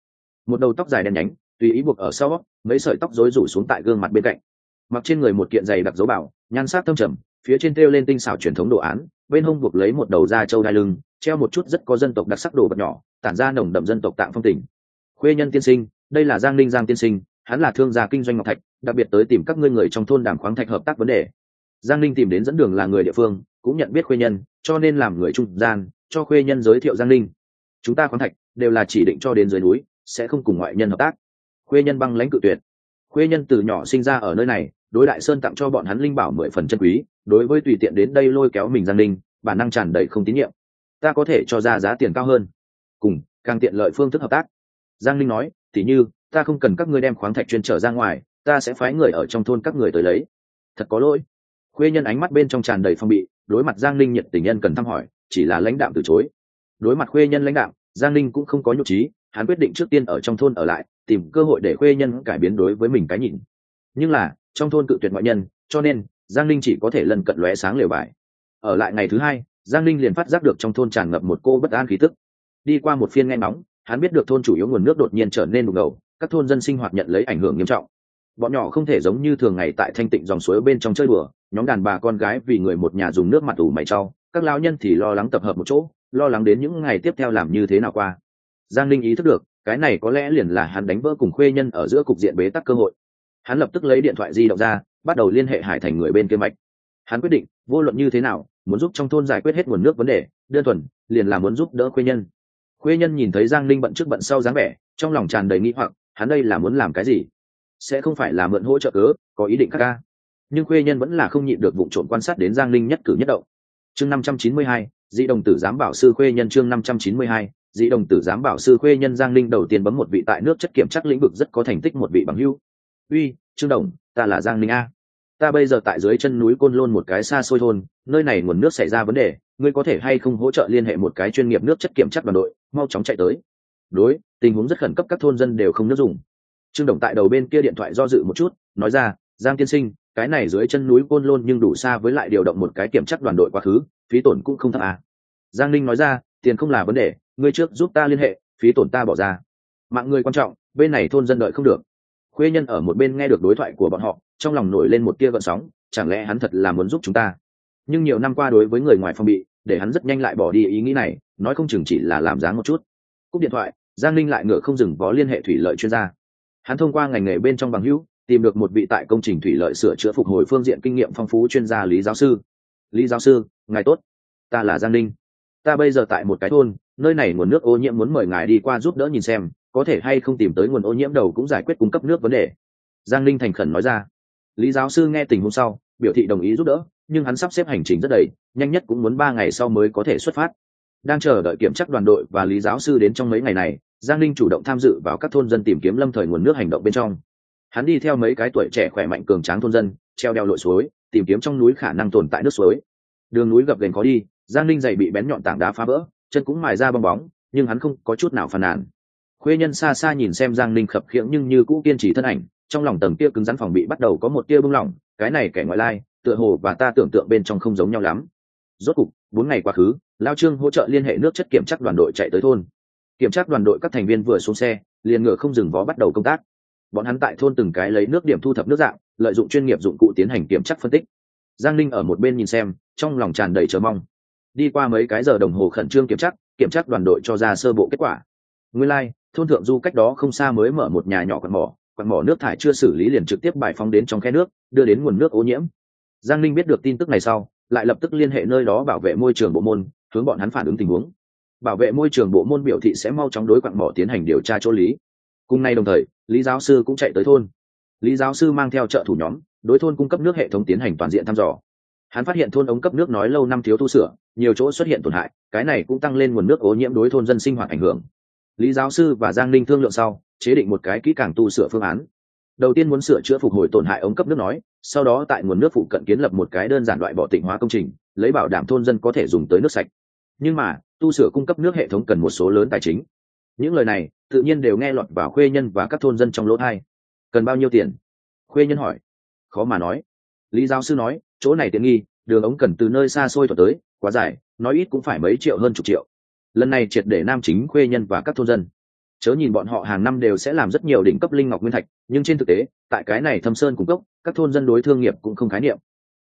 Một đầu tóc dài đen nhánh, tùy ý buộc ở sau, mấy sợi tóc rối rủ xuống tại gương mặt bên cạnh. Mặc trên người một kiện giày đặc dấu bảo, nhan sắc thâm trầm phía trên treo lên tinh xảo truyền thống đồ án, bên hông buộc lấy một đầu da trâu đai lưng, treo một chút rất có dân tộc đặc sắc đồ vật nhỏ, tản ra nồng đậm dân tộc tạng phong tình. Khuê nhân tiên sinh, đây là giang Ninh giang tiên sinh, hắn là thương gia kinh doanh ngọc thạch, đặc biệt tới tìm các ngươi người trong thôn đàm khoáng thạch hợp tác vấn đề. Giang Ninh tìm đến dẫn đường là người địa phương, cũng nhận biết khuê nhân, cho nên làm người trung gian, cho khuê nhân giới thiệu giang Ninh. chúng ta khoáng thạch, đều là chỉ định cho đến dưới núi, sẽ không cùng ngoại nhân hợp tác. Khuê nhân băng lãnh cự tuyệt. Khuê nhân từ nhỏ sinh ra ở nơi này đối đại sơn tặng cho bọn hắn linh bảo mười phần chân quý, đối với tùy tiện đến đây lôi kéo mình giang linh, bản năng tràn đầy không tín nhiệm. Ta có thể cho ra giá tiền cao hơn. Cùng, càng tiện lợi phương thức hợp tác. Giang linh nói, tỉ như, ta không cần các ngươi đem khoáng thạch chuyên trở ra ngoài, ta sẽ phái người ở trong thôn các người tới lấy. Thật có lỗi. Khuê nhân ánh mắt bên trong tràn đầy phong bị, đối mặt giang linh nhiệt tình nhân cần thăm hỏi, chỉ là lãnh đạo từ chối. Đối mặt khuê nhân lãnh đạo giang linh cũng không có nhục trí, hắn quyết định trước tiên ở trong thôn ở lại, tìm cơ hội để khuê nhân cải biến đối với mình cái nhìn. Nhưng là trong thôn cự tuyệt ngoại nhân, cho nên, giang linh chỉ có thể lần cận lóe sáng lều vải ở lại ngày thứ hai, giang linh liền phát giác được trong thôn tràn ngập một cô bất an khí tức. Đi qua một phiên nghe nóng hắn biết được thôn chủ yếu nguồn nước đột nhiên trở nên đục ngầu các thôn dân sinh hoạt nhận lấy ảnh hưởng nghiêm trọng. Bọn nhỏ không thể giống như thường ngày tại thanh tịnh dòng suối bên trong chơi bừa nhóm đàn bà con gái vì người một nhà dùng nước mặt ủ mày trau các lao nhân thì lo lắng tập hợp một chỗ, lo lắng đến những ngày tiếp theo làm như thế nào qua. Giang linh ý thức được, cái này có lẽ liền là hắn đánh vỡ cùng khuê nhân ở giữa cục diện bế tắc cơ hội hắn lập tức lấy điện thoại di động ra, bắt đầu liên hệ hải thành người bên kia mạch. Hắn quyết định, vô luận như thế nào, muốn giúp trong thôn giải quyết hết nguồn nước vấn đề, đơn thuần, liền là muốn giúp đỡ khuê nhân. Khuê nhân nhìn thấy giang linh bận trước bận sau dáng vẻ, trong lòng tràn đầy nghĩ hoặc, hắn đây là muốn làm cái gì? Sẽ không phải là mượn hỗ trợ cớ, có ý định khác ca. Nhưng khuê nhân vẫn là không nhịn được vụ trộm quan sát đến giang linh nhất cử nhất động. Chương năm trăm chín mươi hai, dị đồng tử giám bảo sư khuê nhân chương năm trăm chín mươi hai, dị đồng tử giám bảo sư khuê nhân giang linh đầu tiên bấm một vị tại nước chất kiểm chắc lĩnh vực rất có thành tích một vị bằng hưu uy, trương đồng, ta là giang ninh a. Ta bây giờ tại dưới chân núi côn lôn một cái xa xôi thôn, nơi này nguồn nước xảy ra vấn đề, ngươi có thể hay không hỗ trợ liên hệ một cái chuyên nghiệp nước chất kiểm chất đoàn đội, mau chóng chạy tới. Đối, tình huống rất khẩn cấp, các thôn dân đều không nước dùng. Trương đồng tại đầu bên kia điện thoại do dự một chút, nói ra, giang tiên sinh, cái này dưới chân núi côn lôn nhưng đủ xa với lại điều động một cái kiểm chất đoàn đội quá khứ, phí tổn cũng không thấp à. giang ninh nói ra, tiền không là vấn đề, ngươi trước giúp ta liên hệ, phí tổn ta bỏ ra. Mạng người quan trọng, bên này thôn dân đợi không được khuê nhân ở một bên nghe được đối thoại của bọn họ, trong lòng nổi lên một tia gợn sóng, chẳng lẽ hắn thật là muốn giúp chúng ta? Nhưng nhiều năm qua đối với người ngoài phong bị, để hắn rất nhanh lại bỏ đi ý nghĩ này, nói không chừng chỉ là làm dáng một chút. Cúp điện thoại, giang linh lại ngựa không dừng có liên hệ thủy lợi chuyên gia. Hắn thông qua ngành nghề bên trong bằng hữu, tìm được một vị tại công trình thủy lợi sửa chữa phục hồi phương diện kinh nghiệm phong phú chuyên gia lý giáo sư. Lý giáo sư, ngài tốt. Ta là giang linh ta bây giờ tại một cái thôn, nơi này nguồn nước ô nhiễm muốn mời ngài đi qua giúp đỡ nhìn xem có thể hay không tìm tới nguồn ô nhiễm đầu cũng giải quyết cung cấp nước vấn đề. Giang linh thành khẩn nói ra. Lý giáo sư nghe tình huống sau, biểu thị đồng ý giúp đỡ, nhưng hắn sắp xếp hành trình rất đầy, nhanh nhất cũng muốn ba ngày sau mới có thể xuất phát. Đang chờ đợi kiểm tra đoàn đội và lý giáo sư đến trong mấy ngày này, giang linh chủ động tham dự vào các thôn dân tìm kiếm lâm thời nguồn nước hành động bên trong. Hắn đi theo mấy cái tuổi trẻ khỏe mạnh cường tráng thôn dân, treo đeo lội suối, tìm kiếm trong núi khả năng tồn tại nước suối. Đường núi gập ghềnh khó đi, giang linh dày bị bén nhọn tảng đá phá vỡ, chân cũng mài ra bong bóng, nhưng hắn không có chút nào phàn nàn khuê nhân xa xa nhìn xem giang ninh khập khiễng nhưng như cũ kiên trì thân ảnh trong lòng tầng kia cứng rắn phòng bị bắt đầu có một tia bung lỏng cái này kẻ ngoại lai tựa hồ và ta tưởng tượng bên trong không giống nhau lắm. Rốt cục bốn ngày quá khứ lao trương hỗ trợ liên hệ nước chất kiểm tra đoàn đội chạy tới thôn. Kiểm tra đoàn đội các thành viên vừa xuống xe liền ngựa không dừng vó bắt đầu công tác. Bọn hắn tại thôn từng cái lấy nước điểm thu thập nước dạng lợi dụng chuyên nghiệp dụng cụ tiến hành kiểm tra phân tích. Giang ninh ở một bên nhìn xem trong lòng tràn đầy chờ mong. Đi qua mấy cái giờ đồng hồ khẩn trương kiểm tra kiểm tra đoàn đội cho ra sơ bộ kết quả. Nguyên lai、like, thôn thượng du cách đó không xa mới mở một nhà nhỏ quạt mỏ quạt mỏ nước thải chưa xử lý liền trực tiếp bài phóng đến trong khe nước, đưa đến nguồn nước ô nhiễm. Giang linh biết được tin tức này sau, lại lập tức liên hệ nơi đó bảo vệ môi trường bộ môn, hướng bọn hắn phản ứng tình huống. Bảo vệ môi trường bộ môn biểu thị sẽ mau chóng đối quặng mỏ tiến hành điều tra chỗ lý. Cùng nay đồng thời, lý giáo sư cũng chạy tới thôn. Lý giáo sư mang theo trợ thủ nhóm, đối thôn cung cấp nước hệ thống tiến hành toàn diện thăm dò. Hắn phát hiện thôn ống cấp nước nói lâu năm thiếu tu sửa, nhiều chỗ xuất hiện tổn hại, cái này cũng tăng lên nguồn nước ô nhiễm đối thôn dân sinh hoạt ảnh hưởng lý giáo sư và giang ninh thương lượng sau, chế định một cái kỹ càng tu sửa phương án. Đầu tiên muốn sửa chữa phục hồi tổn hại ống cấp nước nói, sau đó tại nguồn nước phụ cận kiến lập một cái đơn giản loại bỏ tịnh hóa công trình, lấy bảo đảm thôn dân có thể dùng tới nước sạch. Nhưng mà, tu sửa cung cấp nước hệ thống cần một số lớn tài chính. Những lời này, tự nhiên đều nghe lọt vào khuê nhân và các thôn dân trong lỗ thai. Cần bao nhiêu tiền? Khuê nhân hỏi. Khó mà nói. Lý giáo sư nói, chỗ này tiện nghi, đường ống cần từ nơi xa xôi thuật tới, quá dài, nói ít cũng phải mấy triệu hơn chục triệu lần này triệt để nam chính, khuê nhân và các thôn dân. Chớ nhìn bọn họ hàng năm đều sẽ làm rất nhiều đỉnh cấp linh ngọc nguyên thạch, nhưng trên thực tế, tại cái này thâm sơn cung cấp, các thôn dân đối thương nghiệp cũng không khái niệm.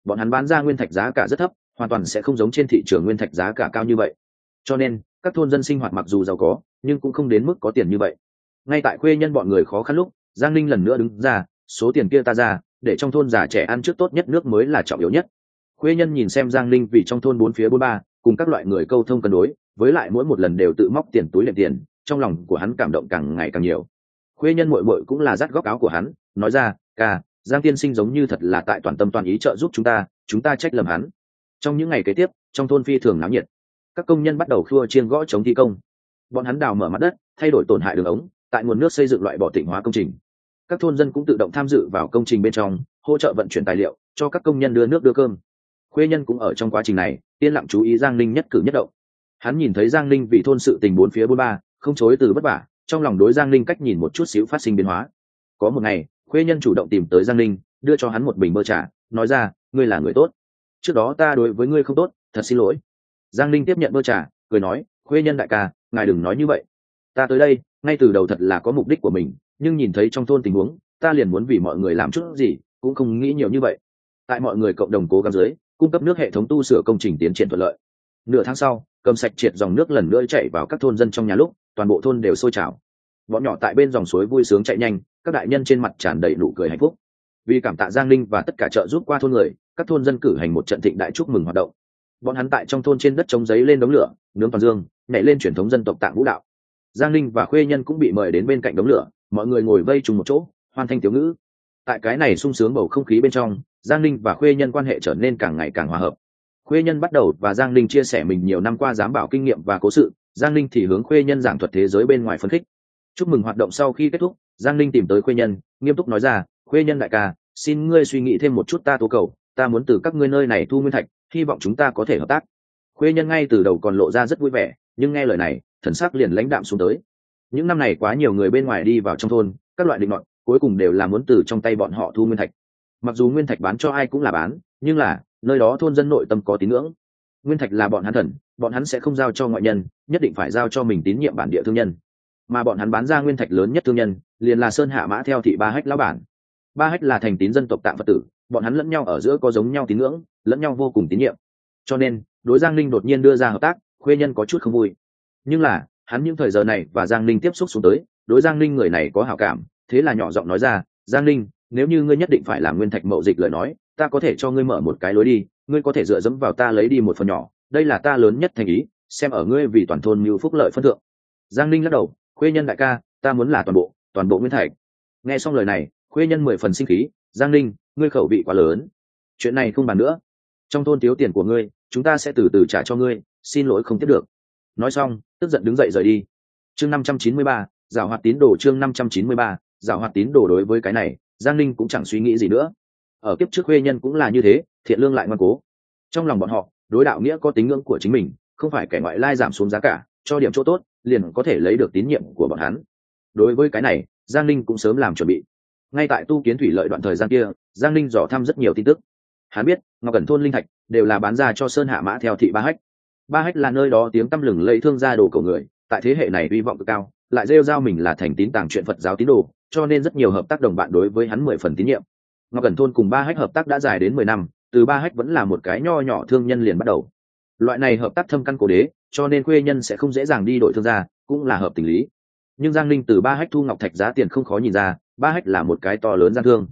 Bọn hắn bán ra nguyên thạch giá cả rất thấp, hoàn toàn sẽ không giống trên thị trường nguyên thạch giá cả cao như vậy. Cho nên, các thôn dân sinh hoạt mặc dù giàu có, nhưng cũng không đến mức có tiền như vậy. Ngay tại khuê nhân bọn người khó khăn lúc, giang linh lần nữa đứng ra, số tiền kia ta ra, để trong thôn già trẻ ăn trước tốt nhất nước mới là trọng yếu nhất. Khuê nhân nhìn xem giang linh vì trong thôn bốn phía bốn ba cùng các loại người câu thông cân đối, với lại mỗi một lần đều tự móc tiền túi lệ tiền, trong lòng của hắn cảm động càng ngày càng nhiều. Khuê nhân mội mội cũng là rát góc áo của hắn, nói ra, ca, giang tiên sinh giống như thật là tại toàn tâm toàn ý trợ giúp chúng ta chúng ta trách lầm hắn. Trong những ngày kế tiếp, trong thôn phi thường náo nhiệt, các công nhân bắt đầu khua chiên gõ chống thi công. Bọn hắn đào mở mặt đất, thay đổi tổn hại đường ống, tại nguồn nước xây dựng loại bỏ tịnh hóa công trình. Các thôn dân cũng tự động tham dự vào công trình bên trong, hỗ trợ vận chuyển tài liệu, cho các công nhân đưa nước đưa cơm khuê nhân cũng ở trong quá trình này, yên lặng chú ý giang ninh nhất cử nhất động. Hắn nhìn thấy giang ninh vì thôn sự tình bốn phía bốn ba, không chối từ bất vả, trong lòng đối giang ninh cách nhìn một chút xíu phát sinh biến hóa. Có một ngày, khuê nhân chủ động tìm tới giang ninh, đưa cho hắn một bình bơ trà, nói ra, ngươi là người tốt. Trước đó ta đối với ngươi không tốt, thật xin lỗi. Giang ninh tiếp nhận bơ trà, cười nói, khuê nhân đại ca, ngài đừng nói như vậy. Ta tới đây, ngay từ đầu thật là có mục đích của mình, nhưng nhìn thấy trong thôn tình huống, ta liền muốn vì mọi người làm chút gì, cũng không nghĩ nhiều như vậy. Tại mọi người cộng đồng cố gắng dưới cung cấp nước hệ thống tu sửa công trình tiến triển thuận lợi. Nửa tháng sau, cầm sạch triệt dòng nước lần nữa chảy vào các thôn dân trong nhà lúc, toàn bộ thôn đều sôi trào. Bọn nhỏ tại bên dòng suối vui sướng chạy nhanh, các đại nhân trên mặt tràn đầy nụ cười hạnh phúc. Vì cảm tạ giang linh và tất cả trợ giúp qua thôn người, các thôn dân cử hành một trận thịnh đại chúc mừng hoạt động. Bọn hắn tại trong thôn trên đất trống giấy lên đống lửa, nướng toàn dương, nhảy lên truyền thống dân tộc tạng vũ đạo. Giang linh và khuê nhân cũng bị mời đến bên cạnh đống lửa, mọi người ngồi vây trùng một chỗ, hoan thanh tiểu ngữ. Tại cái này sung sướng bầu không khí bên trong giang Ninh và khuê nhân quan hệ trở nên càng ngày càng hòa hợp. Khuê nhân bắt đầu và giang Ninh chia sẻ mình nhiều năm qua giám bảo kinh nghiệm và cố sự, giang Ninh thì hướng khuê nhân giảng thuật thế giới bên ngoài phân khích. Chúc mừng hoạt động sau khi kết thúc, giang Ninh tìm tới khuê nhân, nghiêm túc nói ra, khuê nhân đại ca, xin ngươi suy nghĩ thêm một chút ta tố cầu, ta muốn từ các ngươi nơi này thu nguyên thạch, hy vọng chúng ta có thể hợp tác. Khuê nhân ngay từ đầu còn lộ ra rất vui vẻ, nhưng nghe lời này, thần sắc liền lãnh đạm xuống tới. Những năm này quá nhiều người bên ngoài đi vào trong thôn, các loại định luận cuối cùng đều là muốn từ trong tay bọn họ thu nguyên thạch mặc dù nguyên thạch bán cho ai cũng là bán, nhưng là, nơi đó thôn dân nội tâm có tín ngưỡng. Nguyên thạch là bọn hắn thần, bọn hắn sẽ không giao cho ngoại nhân, nhất định phải giao cho mình tín nhiệm bản địa thương nhân. Mà bọn hắn bán ra nguyên thạch lớn nhất thương nhân, liền là sơn hạ mã theo thị ba hách lão bản. Ba hách là thành tín dân tộc tạng phật tử, bọn hắn lẫn nhau ở giữa có giống nhau tín ngưỡng, lẫn nhau vô cùng tín nhiệm. Cho nên, đối giang linh đột nhiên đưa ra hợp tác, khuê nhân có chút không vui. Nhưng là, hắn những thời giờ này và giang linh tiếp xúc xuống tới, đối giang linh người này có hảo cảm, thế là nhỏ giọng nói ra, giang linh nếu như ngươi nhất định phải làm nguyên thạch mậu dịch lời nói ta có thể cho ngươi mở một cái lối đi ngươi có thể dựa dẫm vào ta lấy đi một phần nhỏ đây là ta lớn nhất thành ý xem ở ngươi vì toàn thôn mưu phúc lợi phân thượng. Giang Ninh lắc đầu khuê nhân đại ca ta muốn là toàn bộ toàn bộ nguyên thạch. Nghe xong lời này khuê nhân mười phần sinh khí giang Ninh, ngươi khẩu vị quá lớn. Chuyện này không bàn nữa. Trong thôn thiếu tiền của ngươi chúng ta sẽ từ từ trả cho ngươi xin lỗi không tiếp được. Nói xong tức giận đứng dậy rời đi. Chương năm trăm chín mươi ba giảo hoạt tín đồ chương năm trăm chín mươi ba giảo hoạt tín đồ đối với cái này giang Ninh cũng chẳng suy nghĩ gì nữa. Ở kiếp trước huê nhân cũng là như thế, thiện lương lại ngoan cố. Trong lòng bọn họ, đối đạo nghĩa có tính ngưỡng của chính mình, không phải kẻ ngoại lai giảm xuống giá cả, cho điểm chỗ tốt, liền có thể lấy được tín nhiệm của bọn hắn. Đối với cái này, giang Ninh cũng sớm làm chuẩn bị. Ngay tại tu kiến thủy lợi đoạn thời gian kia, giang Ninh dò thăm rất nhiều tin tức. Hắn biết, ngọc cẩn thôn linh thạch đều là bán ra cho sơn hạ mã theo thị ba hách. Ba hách là nơi đó tiếng tăm lừng lấy thương gia đồ cổ người, tại thế hệ này hy vọng cực cao, lại rêu giao mình là thành tín tàng chuyện phật giáo tín đồ cho nên rất nhiều hợp tác đồng bạn đối với hắn mười phần tín nhiệm. Ngọc cẩn thôn cùng ba hách hợp tác đã dài đến mười năm, từ ba hách vẫn là một cái nho nhỏ thương nhân liền bắt đầu. Loại này hợp tác thâm căn cổ đế, cho nên quê nhân sẽ không dễ dàng đi đổi thương gia, cũng là hợp tình lý. Nhưng giang linh từ ba hách thu ngọc thạch giá tiền không khó nhìn ra, ba hách là một cái to lớn gian thương.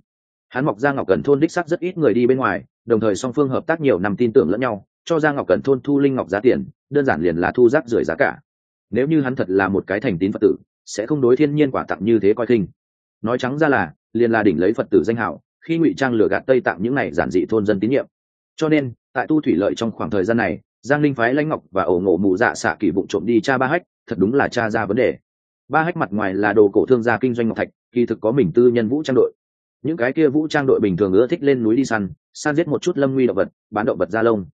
Hắn mọc ra ngọc cần thôn đích sắc rất ít người đi bên ngoài, đồng thời song phương hợp tác nhiều năm tin tưởng lẫn nhau, cho ra ngọc cần thôn thu linh ngọc giá tiền, đơn giản liền là thu rác rưởi giá cả. Nếu như hắn thật là một cái thành tín phật tử, sẽ không đối thiên nhiên quả tặng như thế coi khinh nói trắng ra là, liền là đỉnh lấy phật tử danh hảo khi ngụy trang lừa gạt tây tạng những này giản dị thôn dân tín nhiệm. Cho nên, tại tu thủy lợi trong khoảng thời gian này, giang linh phái lãnh ngọc và ổ ngộ mụ dạ xạ kỳ bụng trộm đi cha ba hách, thật đúng là cha ra vấn đề. Ba hách mặt ngoài là đồ cổ thương gia kinh doanh ngọc thạch, kỳ thực có mình tư nhân vũ trang đội. Những cái kia vũ trang đội bình thường ưa thích lên núi đi săn săn giết một chút lâm nguy động vật, bán động vật da lông.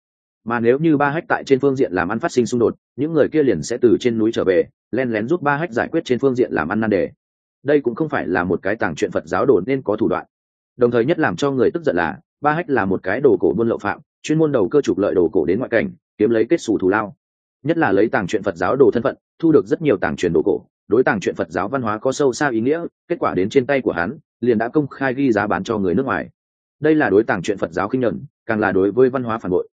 Mà nếu như ba hách tại trên phương diện làm ăn phát sinh xung đột, những người kia liền sẽ từ trên núi trở về, len lén giúp ba hách giải quyết trên phương diện làm ăn nan đề đây cũng không phải là một cái tàng chuyện phật giáo đồ nên có thủ đoạn. Đồng thời nhất làm cho người tức giận là, ba hách là một cái đồ cổ buôn lậu phạm, chuyên môn đầu cơ trục lợi đồ cổ đến ngoại cảnh, kiếm lấy kết xù thù lao. Nhất là lấy tàng chuyện phật giáo đồ thân phận, thu được rất nhiều tàng truyền đồ cổ, đối tàng chuyện phật giáo văn hóa có sâu xa ý nghĩa, kết quả đến trên tay của hắn, liền đã công khai ghi giá bán cho người nước ngoài. Đây là đối tàng chuyện phật giáo khinh nhuận, càng là đối với văn hóa phản bội.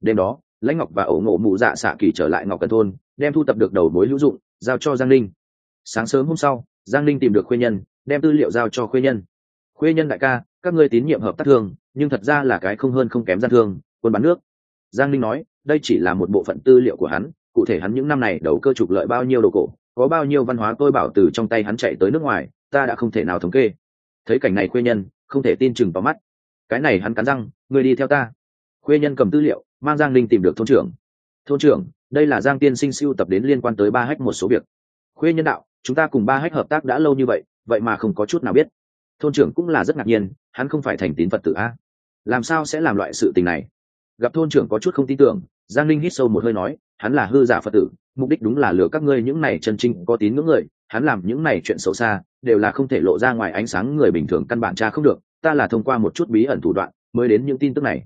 Đêm đó, lãnh ngọc và ổ ngộ mụ dạ xạ kỳ trở lại ngọc cần thôn, đem thu tập được đầu mối hữu dụng, giao cho giang linh sáng sớm hôm sau giang linh tìm được khuê nhân, đem tư liệu giao cho khuê nhân. Khuê nhân đại ca, các ngươi tín nhiệm hợp tác thương, nhưng thật ra là cái không hơn không kém gian thương, quân bán nước. Giang linh nói, đây chỉ là một bộ phận tư liệu của hắn, cụ thể hắn những năm này đầu cơ trục lợi bao nhiêu đồ cổ, có bao nhiêu văn hóa tôi bảo từ trong tay hắn chạy tới nước ngoài, ta đã không thể nào thống kê. Thấy cảnh này khuê nhân, không thể tin chừng vào mắt. Cái này hắn cắn răng người đi theo ta. Khuê nhân cầm tư liệu, mang giang linh tìm được thôn trưởng. Thôn trưởng, đây là giang tiên sinh siêu tập đến liên quan tới ba hách một số việc khuê nhân đạo, chúng ta cùng ba hách hợp tác đã lâu như vậy vậy mà không có chút nào biết. Thôn trưởng cũng là rất ngạc nhiên, hắn không phải thành tín phật tử a. Làm sao sẽ làm loại sự tình này? Gặp thôn trưởng có chút không tin tưởng, giang linh hít sâu một hơi nói, hắn là hư giả phật tử, mục đích đúng là lừa các ngươi những này chân chính có tín ngưỡng người, hắn làm những này chuyện xấu xa, đều là không thể lộ ra ngoài ánh sáng người bình thường căn bản tra không được, ta là thông qua một chút bí ẩn thủ đoạn mới đến những tin tức này.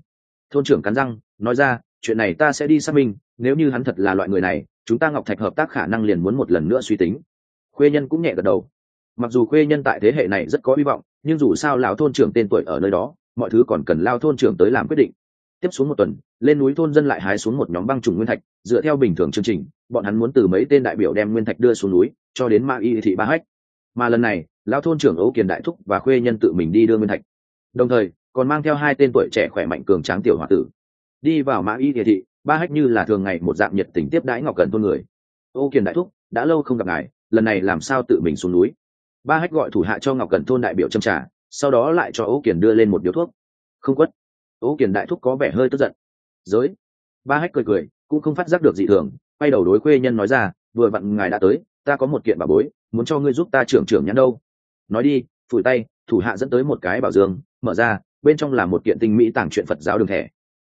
Thôn trưởng cắn răng, nói ra, chuyện này ta sẽ đi xác minh, nếu như hắn thật là loại người này chúng ta ngọc thạch hợp tác khả năng liền muốn một lần nữa suy tính. Khuê nhân cũng nhẹ gật đầu. Mặc dù khuê nhân tại thế hệ này rất có hy vọng, nhưng dù sao lão thôn trưởng tên tuổi ở nơi đó, mọi thứ còn cần lao thôn trưởng tới làm quyết định. Tiếp xuống một tuần, lên núi thôn dân lại hái xuống một nhóm băng trùng nguyên thạch, dựa theo bình thường chương trình, bọn hắn muốn từ mấy tên đại biểu đem nguyên thạch đưa xuống núi, cho đến ma y thị ba hách. Mà lần này, lão thôn trưởng ấu kiền đại thúc và khuê nhân tự mình đi đưa nguyên thạch. Đồng thời, còn mang theo hai tên tuổi trẻ khỏe mạnh cường tráng tiểu h tử. Đi vào mã y địa thị ba hách như là thường ngày một dạng nhiệt tình tiếp đãi ngọc cần thôn người. Ô kiền đại thúc, đã lâu không gặp ngài, lần này làm sao tự mình xuống núi? Ba hách gọi thủ hạ cho ngọc cần thôn đại biểu châm trả sau đó lại cho ô kiền đưa lên một điếu thuốc. Không quất. Ô kiền đại thúc có vẻ hơi tức giận. Giới. Ba hách cười cười, cũng không phát giác được gì thường, quay đầu đối khuê nhân nói ra, vừa vặn ngài đã tới, ta có một kiện bà bối, muốn cho ngươi giúp ta trưởng trưởng nhắn đâu. Nói đi, phủi tay, thủ hạ dẫn tới một cái bảo dương, mở ra, bên trong là một kiện tinh mỹ tàng truyện phật giáo đường thẻ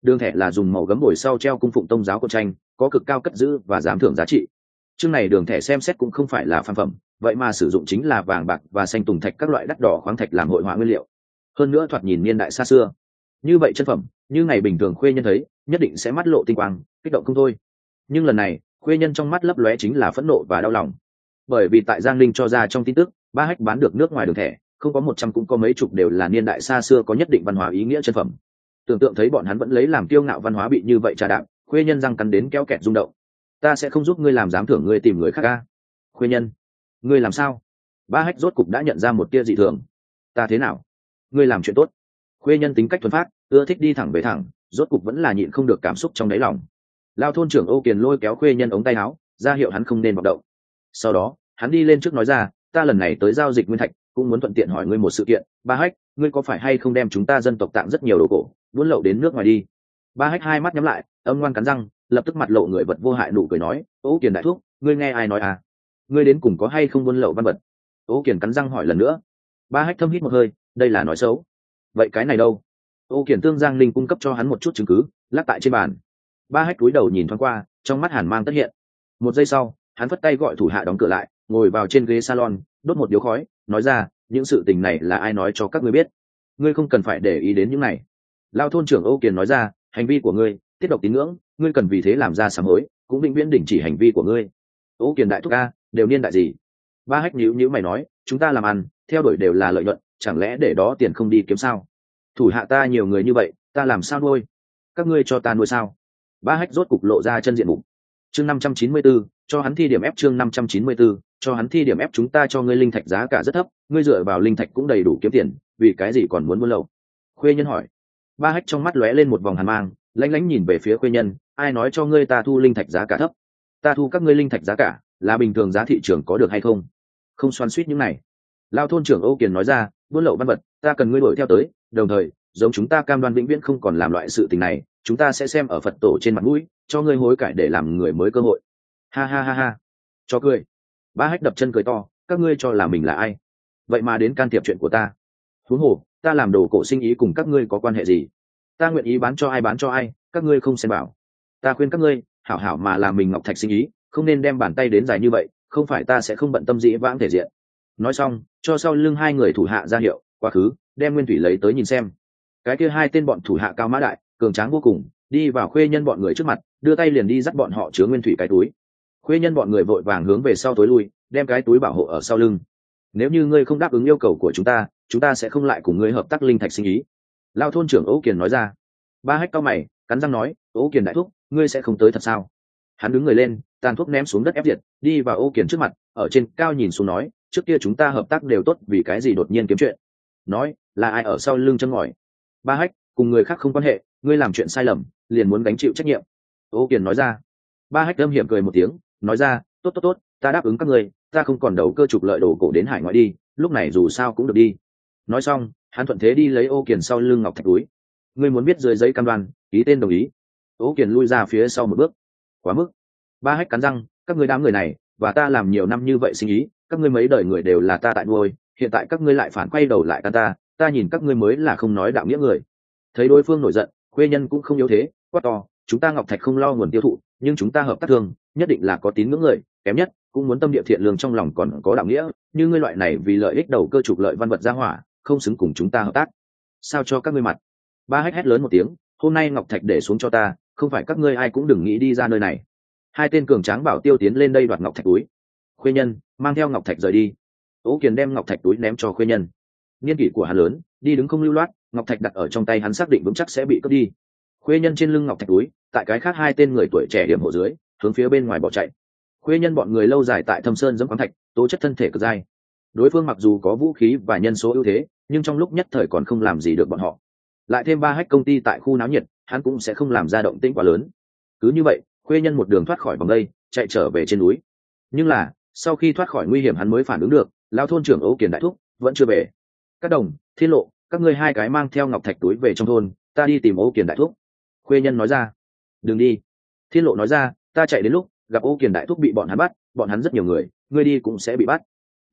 đường thẻ là dùng màu gấm bồi sau treo cung phụng tông giáo cột tranh, có cực cao cất giữ và giám thưởng giá trị. Chương này đường thẻ xem xét cũng không phải là phan phẩm, vậy mà sử dụng chính là vàng bạc và xanh tùng thạch các loại đắt đỏ khoáng thạch làm hội họa nguyên liệu. Hơn nữa thoạt nhìn niên đại xa xưa. Như vậy chân phẩm, như ngày bình thường khuê nhân thấy, nhất định sẽ mắt lộ tinh quang, kích động không thôi. Nhưng lần này, khuê nhân trong mắt lấp lóe chính là phẫn nộ và đau lòng. Bởi vì tại giang linh cho ra trong tin tức, ba hách bán được nước ngoài đường thẻ, không có một trăm cũng có mấy chục đều là niên đại xa xưa có nhất định văn hóa ý nghĩa chân phẩm tưởng tượng thấy bọn hắn vẫn lấy làm kiêu ngạo văn hóa bị như vậy trà đạm khuê nhân răng cắn đến kéo kẹt rung động. Ta sẽ không giúp ngươi làm dám thưởng ngươi tìm người khác ca khuê nhân, ngươi làm sao? Ba hách rốt cục đã nhận ra một tia dị thường. Ta thế nào? Ngươi làm chuyện tốt. Khuê nhân tính cách thuần phát, ưa thích đi thẳng về thẳng, rốt cục vẫn là nhịn không được cảm xúc trong đáy lòng. Lao thôn trưởng âu kiền lôi kéo khuê nhân ống tay áo, ra hiệu hắn không nên vọng động. Sau đó, hắn đi lên trước nói ra, ta lần này tới giao dịch nguyên thạch, cũng muốn thuận tiện hỏi ngươi một sự kiện. Ba hách, ngươi có phải hay không đem chúng ta dân tộc tạng rất nhiều đồ cổ? Buôn lậu đến nước ngoài đi. Ba hách hai mắt nhắm lại, âm ngoan cắn răng, lập tức mặt lộ người vật vô hại nụ cười nói ố kiền đại thúc, ngươi nghe ai nói à? Ngươi đến cùng có hay không buôn lậu văn vật? Ố kiền cắn răng hỏi lần nữa. Ba hách thâm hít một hơi, đây là nói xấu. Vậy cái này đâu? Ô kiển tương giang linh cung cấp cho hắn một chút chứng cứ, lắc tại trên bàn. Ba hách cúi đầu nhìn thoáng qua, trong mắt hàn mang tất hiện. Một giây sau, hắn phất tay gọi thủ hạ đóng cửa lại, ngồi vào trên ghế salon, đốt một điếu khói, nói ra, những sự tình này là ai nói cho các ngươi biết? Ngươi không cần phải để ý đến những này lao thôn trưởng âu kiền nói ra hành vi của ngươi tiết độc tín ngưỡng ngươi cần vì thế làm ra sám hối cũng định viễn đình chỉ hành vi của ngươi. Âu kiền đại thúc ca đều niên đại gì? Ba hách nhữ nhữ mày nói chúng ta làm ăn theo đuổi đều là lợi nhuận chẳng lẽ để đó tiền không đi kiếm sao? Thủ hạ ta nhiều người như vậy ta làm sao nuôi? Các ngươi cho ta nuôi sao? Ba hách rốt cục lộ ra chân diện mục. Chương năm trăm chín mươi 594, cho hắn thi điểm ép chương năm trăm chín mươi 594, cho hắn thi điểm ép chúng ta cho ngươi linh thạch giá cả rất thấp ngươi dựa vào linh thạch cũng đầy đủ kiếm tiền vì cái gì còn muốn buôn lậu? Khuê nhân hỏi ba hách trong mắt lóe lên một vòng hàn mang, lánh lánh nhìn về phía khuê nhân, ai nói cho ngươi ta thu linh thạch giá cả thấp? Ta thu các ngươi linh thạch giá cả, là bình thường giá thị trường có được hay không? Không xoan suýt những này. Lao thôn trưởng âu kiền nói ra, buôn lậu văn vật, ta cần ngươi đuổi theo tới, đồng thời, giống chúng ta cam đoan vĩnh viễn không còn làm loại sự tình này, chúng ta sẽ xem ở phật tổ trên mặt mũi, cho ngươi hối cải để làm người mới cơ hội. Ha ha ha ha. Cho cười. Ba hách đập chân cười to, các ngươi cho là mình là ai? Vậy mà đến can thiệp chuyện của ta. Huống hồ ta làm đồ cổ sinh ý cùng các ngươi có quan hệ gì? Ta nguyện ý bán cho ai bán cho ai, các ngươi không xem bảo. Ta khuyên các ngươi, hảo hảo mà làm mình ngọc thạch sinh ý, không nên đem bàn tay đến dài như vậy, không phải ta sẽ không bận tâm dĩ vãng thể diện. Nói xong, cho sau lưng hai người thủ hạ ra hiệu, quá khứ, đem nguyên thủy lấy tới nhìn xem. Cái kia hai tên bọn thủ hạ cao mã đại, cường tráng vô cùng, đi vào khuê nhân bọn người trước mặt, đưa tay liền đi dắt bọn họ chứa nguyên thủy cái túi. Khuê nhân bọn người vội vàng hướng về sau tối lui, đem cái túi bảo hộ ở sau lưng. Nếu như ngươi không đáp ứng yêu cầu của chúng ta chúng ta sẽ không lại cùng ngươi hợp tác linh thạch sinh ý. Lao thôn trưởng ấu kiền nói ra. Ba hách cao mày, cắn răng nói ấu kiền đại thúc, ngươi sẽ không tới thật sao? Hắn đứng người lên, tàn thuốc ném xuống đất ép diệt, đi vào ấu kiền trước mặt, ở trên cao nhìn xuống nói, trước kia chúng ta hợp tác đều tốt vì cái gì đột nhiên kiếm chuyện? Nói, là ai ở sau lưng chân ngòi? Ba hách, cùng người khác không quan hệ, ngươi làm chuyện sai lầm, liền muốn gánh chịu trách nhiệm. Ô kiền nói ra. Ba hách âm hiểm cười một tiếng, nói ra, tốt tốt tốt, ta đáp ứng các ngươi, ta không còn đầu cơ trục lợi đồ cổ đến hải ngoại đi, lúc này dù sao cũng được đi nói xong, hắn thuận thế đi lấy ô kiền sau lưng ngọc thạch túi. Ngươi muốn biết dưới giấy cam đoan, ký tên đồng ý. Ô kiền lui ra phía sau một bước. Quá mức. Ba hách cắn răng, các ngươi đám người này, và ta làm nhiều năm như vậy sinh ý, các ngươi mấy đời người đều là ta tại nuôi, hiện tại các ngươi lại phản quay đầu lại ta ta ta nhìn các ngươi mới là không nói đạo nghĩa người. Thấy đối phương nổi giận, khuê nhân cũng không yếu thế, quát to, chúng ta ngọc thạch không lo nguồn tiêu thụ, nhưng chúng ta hợp tác thương, nhất định là có tín ngưỡng người, kém nhất, cũng muốn tâm địa thiện lương trong lòng còn có đạo nghĩa, như ngươi loại này vì lợi ích đầu cơ trục lợi văn vật ra hỏa không xứng cùng chúng ta hợp tác. Sao cho các ngươi mặt? Ba hét hét lớn một tiếng, hôm nay ngọc thạch để xuống cho ta, không phải các ngươi ai cũng đừng nghĩ đi ra nơi này. Hai tên cường tráng bảo tiêu tiến lên đây đoạt ngọc thạch túi. Khuê nhân, mang theo ngọc thạch rời đi. Ố kiền đem ngọc thạch túi ném cho khuê nhân. Niên kỷ của hắn lớn, đi đứng không lưu loát, ngọc thạch đặt ở trong tay hắn xác định vững chắc sẽ bị cướp đi. Khuê nhân trên lưng ngọc thạch túi, tại cái khác hai tên người tuổi trẻ điểm hộ dưới, hướng phía bên ngoài bỏ chạy. Khuê nhân bọn người lâu dài tại thâm sơn dẫm khoáng thạch, tố chất thân thể cực dai. Đối phương mặc dù có vũ khí và nhân số ưu thế nhưng trong lúc nhất thời còn không làm gì được bọn họ. Lại thêm ba hách công ty tại khu náo nhiệt, hắn cũng sẽ không làm ra động tĩnh quá lớn. Cứ như vậy, khuê nhân một đường thoát khỏi vòng đây, chạy trở về trên núi. Nhưng là, sau khi thoát khỏi nguy hiểm hắn mới phản ứng được lao thôn trưởng ấu kiền đại thúc vẫn chưa về. Các đồng, thiên lộ, các ngươi hai cái mang theo ngọc thạch túi về trong thôn, ta đi tìm ấu kiền đại thúc. Khuê nhân nói ra. Đừng đi. Thiên lộ nói ra, ta chạy đến lúc gặp Âu kiền đại thúc bị bọn hắn bắt, bọn hắn rất nhiều người, ngươi đi cũng sẽ bị bắt.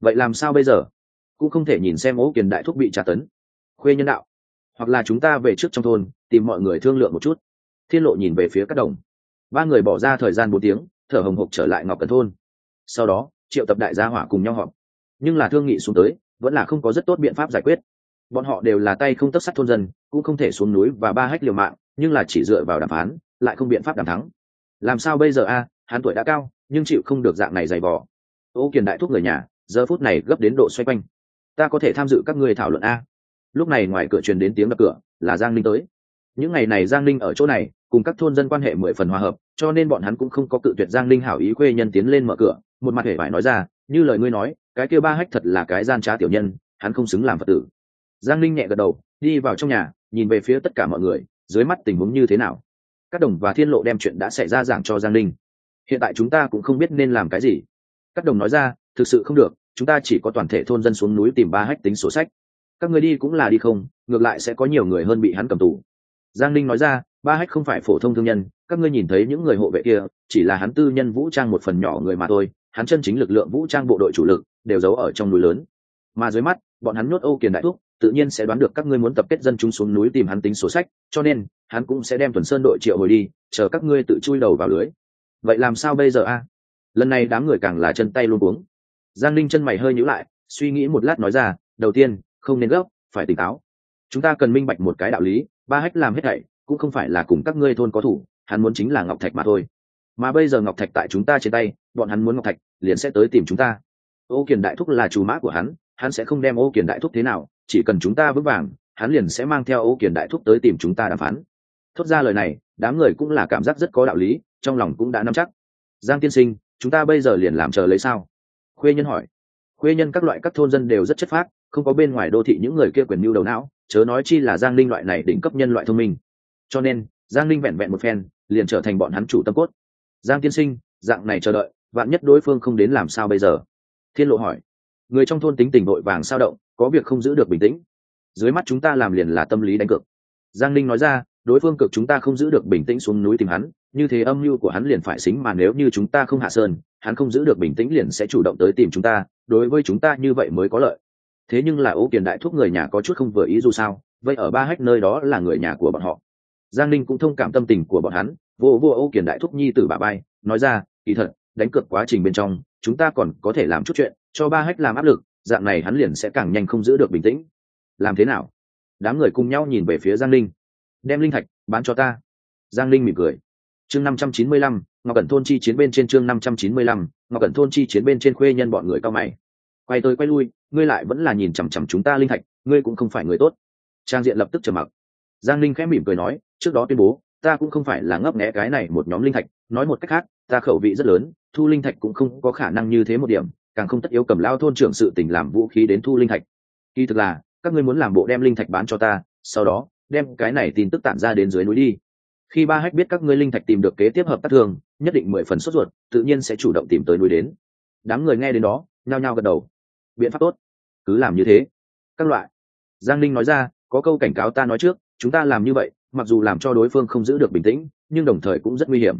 Vậy làm sao bây giờ? Cũng không thể nhìn xem ố kiền đại thúc bị tra tấn. Khuê nhân đạo, hoặc là chúng ta về trước trong thôn, tìm mọi người thương lượng một chút. Thiên lộ nhìn về phía các đồng. Ba người bỏ ra thời gian bốn tiếng, thở hồng hộc trở lại ngọc cần thôn. Sau đó, triệu tập đại gia hỏa cùng nhau họp. Nhưng là thương nghị xuống tới, vẫn là không có rất tốt biện pháp giải quyết. Bọn họ đều là tay không tất sắt thôn dân, cũng không thể xuống núi và ba hách liều mạng, nhưng là chỉ dựa vào đàm phán, lại không biện pháp đàm thắng. Làm sao bây giờ a? Hắn tuổi đã cao, nhưng chịu không được dạng này dày vỏ ô kiền đại thúc người nhà, giờ phút này gấp đến độ xoay quanh ta có thể tham dự các ngươi thảo luận a. Lúc này ngoài cửa truyền đến tiếng đập cửa, là giang ninh tới. Những ngày này giang ninh ở chỗ này, cùng các thôn dân quan hệ mười phần hòa hợp, cho nên bọn hắn cũng không có cự tuyệt giang ninh hảo ý khuê nhân tiến lên mở cửa. Một mặt hề phải nói ra, như lời ngươi nói, cái kia ba hách thật là cái gian trá tiểu nhân, hắn không xứng làm phật tử. Giang ninh nhẹ gật đầu, đi vào trong nhà, nhìn về phía tất cả mọi người, dưới mắt tình huống như thế nào. Các đồng và thiên lộ đem chuyện đã xảy ra giảng cho giang ninh. Hiện tại chúng ta cũng không biết nên làm cái gì. Các đồng nói ra, thực sự không được chúng ta chỉ có toàn thể thôn dân xuống núi tìm ba hách tính sổ sách. Các người đi cũng là đi không, ngược lại sẽ có nhiều người hơn bị hắn cầm tù. Giang ninh nói ra, ba hách không phải phổ thông thương nhân, các ngươi nhìn thấy những người hộ vệ kia, chỉ là hắn tư nhân vũ trang một phần nhỏ người mà thôi, hắn chân chính lực lượng vũ trang bộ đội chủ lực, đều giấu ở trong núi lớn. Mà dưới mắt, bọn hắn nhốt âu kiền đại thúc, tự nhiên sẽ đoán được các ngươi muốn tập kết dân chúng xuống núi tìm hắn tính sổ sách, cho nên, hắn cũng sẽ đem tuần sơn đội triệu hồi đi, chờ các ngươi tự chui đầu vào lưới. Vậy làm sao bây giờ a? Lần này đám người càng là chân tay luôn uống giang linh chân mày hơi nhíu lại, suy nghĩ một lát nói ra, đầu tiên, không nên gấp, phải tỉnh táo. Chúng ta cần minh bạch một cái đạo lý, ba hách làm hết thảy, cũng không phải là cùng các ngươi thôn có thủ, hắn muốn chính là ngọc thạch mà thôi. Mà bây giờ ngọc thạch tại chúng ta trên tay, bọn hắn muốn ngọc thạch, liền sẽ tới tìm chúng ta. Ô kiền đại thúc là chủ mã của hắn hắn sẽ không đem ô kiền đại thúc thế nào, chỉ cần chúng ta vững vàng, hắn liền sẽ mang theo ô kiền đại thúc tới tìm chúng ta đàm phán. Thốt ra lời này, đám người cũng là cảm giác rất có đạo lý, trong lòng cũng đã nắm chắc. Giang tiên sinh, chúng ta bây giờ liền làm chờ lấy sao? Khuê nhân hỏi. Khuê nhân các loại các thôn dân đều rất chất phác, không có bên ngoài đô thị những người kia quyền mưu đầu não, chớ nói chi là giang linh loại này đỉnh cấp nhân loại thông minh. Cho nên, giang linh vẹn vẹn một phen, liền trở thành bọn hắn chủ tâm cốt. Giang tiên sinh, dạng này chờ đợi, vạn nhất đối phương không đến làm sao bây giờ? Thiên lộ hỏi. Người trong thôn tính tình vội vàng sao động, có việc không giữ được bình tĩnh. Dưới mắt chúng ta làm liền là tâm lý đánh cược. Giang linh nói ra, đối phương cực chúng ta không giữ được bình tĩnh xuống núi tìm hắn, như thế âm mưu của hắn liền phải xính mà nếu như chúng ta không hạ sơn hắn không giữ được bình tĩnh liền sẽ chủ động tới tìm chúng ta, đối với chúng ta như vậy mới có lợi. Thế nhưng là ô kiền đại thúc người nhà có chút không vừa ý dù sao, vậy ở ba hách nơi đó là người nhà của bọn họ. Giang Ninh cũng thông cảm tâm tình của bọn hắn, vô vô ô kiền đại thúc nhi tử bà bay, nói ra, kỳ thật, đánh cược quá trình bên trong, chúng ta còn có thể làm chút chuyện, cho ba hách làm áp lực, dạng này hắn liền sẽ càng nhanh không giữ được bình tĩnh. Làm thế nào? Đám người cùng nhau nhìn về phía giang linh đem linh thạch bán cho ta. Giang linh mỉm cười chương năm trăm chín mươi lăm, ngọc cẩn thôn chi chiến bên trên chương năm trăm chín mươi lăm, ngọc cẩn thôn chi chiến bên trên khuê nhân bọn người cao mày. Quay tới quay lui, ngươi lại vẫn là nhìn chằm chằm chúng ta linh thạch, ngươi cũng không phải người tốt. Trang diện lập tức trầm mặc. Giang linh khẽ mỉm cười nói, trước đó tuyên bố, ta cũng không phải là ngấp nghẽ cái này một nhóm linh thạch, nói một cách khác, ta khẩu vị rất lớn, thu linh thạch cũng không có khả năng như thế một điểm, càng không tất yếu cầm lao thôn trưởng sự tình làm vũ khí đến thu linh thạch. Kỳ thực là, các ngươi muốn làm bộ đem linh thạch bán cho ta, sau đó, đem cái này tin tức tản ra đến dưới núi đi khi ba hách biết các ngươi linh thạch tìm được kế tiếp hợp tác thường, nhất định mười phần sốt ruột, tự nhiên sẽ chủ động tìm tới núi đến. Đám người nghe đến đó, nhao nhao gật đầu. Biện pháp tốt. Cứ làm như thế. Các loại. Giang linh nói ra, có câu cảnh cáo ta nói trước, chúng ta làm như vậy, mặc dù làm cho đối phương không giữ được bình tĩnh, nhưng đồng thời cũng rất nguy hiểm.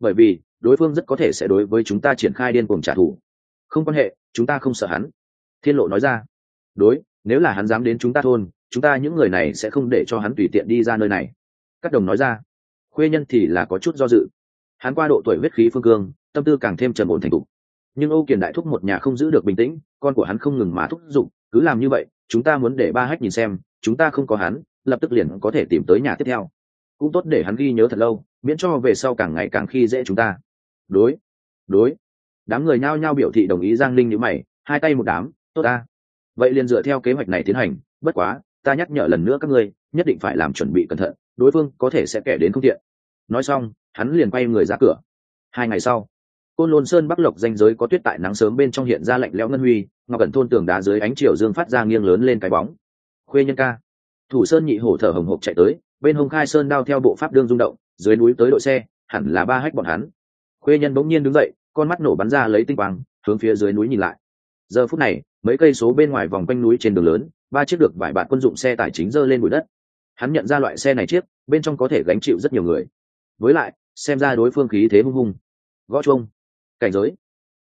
Bởi vì, đối phương rất có thể sẽ đối với chúng ta triển khai điên cuồng trả thù. Không quan hệ, chúng ta không sợ hắn. Thiên lộ nói ra. Đối, nếu là hắn dám đến chúng ta thôn, chúng ta những người này sẽ không để cho hắn tùy tiện đi ra nơi này. Các đồng nói ra khuê nhân thì là có chút do dự. Hắn qua độ tuổi huyết khí phương cương, tâm tư càng thêm trầm ổn thành thục. Nhưng âu kiền đại thúc một nhà không giữ được bình tĩnh, con của hắn không ngừng mà thúc giục, cứ làm như vậy, chúng ta muốn để ba hách nhìn xem, chúng ta không có hắn, lập tức liền có thể tìm tới nhà tiếp theo. Cũng tốt để hắn ghi nhớ thật lâu, miễn cho về sau càng ngày càng khi dễ chúng ta. Đối đối. Đám người nhao nhao biểu thị đồng ý giang linh như mày, hai tay một đám, tốt ta. Vậy liền dựa theo kế hoạch này tiến hành, bất quá, ta nhắc nhở lần nữa các ngươi, nhất định phải làm chuẩn bị cẩn thận đối phương có thể sẽ kẻ đến không thiện. Nói xong, hắn liền quay người ra cửa. Hai ngày sau, côn lôn sơn bắc lộc danh giới có tuyết tại nắng sớm bên trong hiện ra lạnh lẽo ngân huy, ngọc cẩn thôn tường đá dưới ánh chiều dương phát ra nghiêng lớn lên cái bóng. Khuê nhân ca. Thủ sơn nhị hổ thở hồng hộc chạy tới, bên hông khai sơn đao theo bộ pháp đương rung động, dưới núi tới đội xe, hẳn là ba hách bọn hắn. Khuê nhân bỗng nhiên đứng dậy, con mắt nổ bắn ra lấy tinh quang, hướng phía dưới núi nhìn lại. Giờ phút này, mấy cây số bên ngoài vòng quanh núi trên đường lớn, ba chiếc được vải bạn quân dụng xe tài chính dơ lên bụi đất hắn nhận ra loại xe này chiếc, bên trong có thể gánh chịu rất nhiều người. Với lại, xem ra đối phương khí thế hung hung. Gõ chuông. Cảnh giới.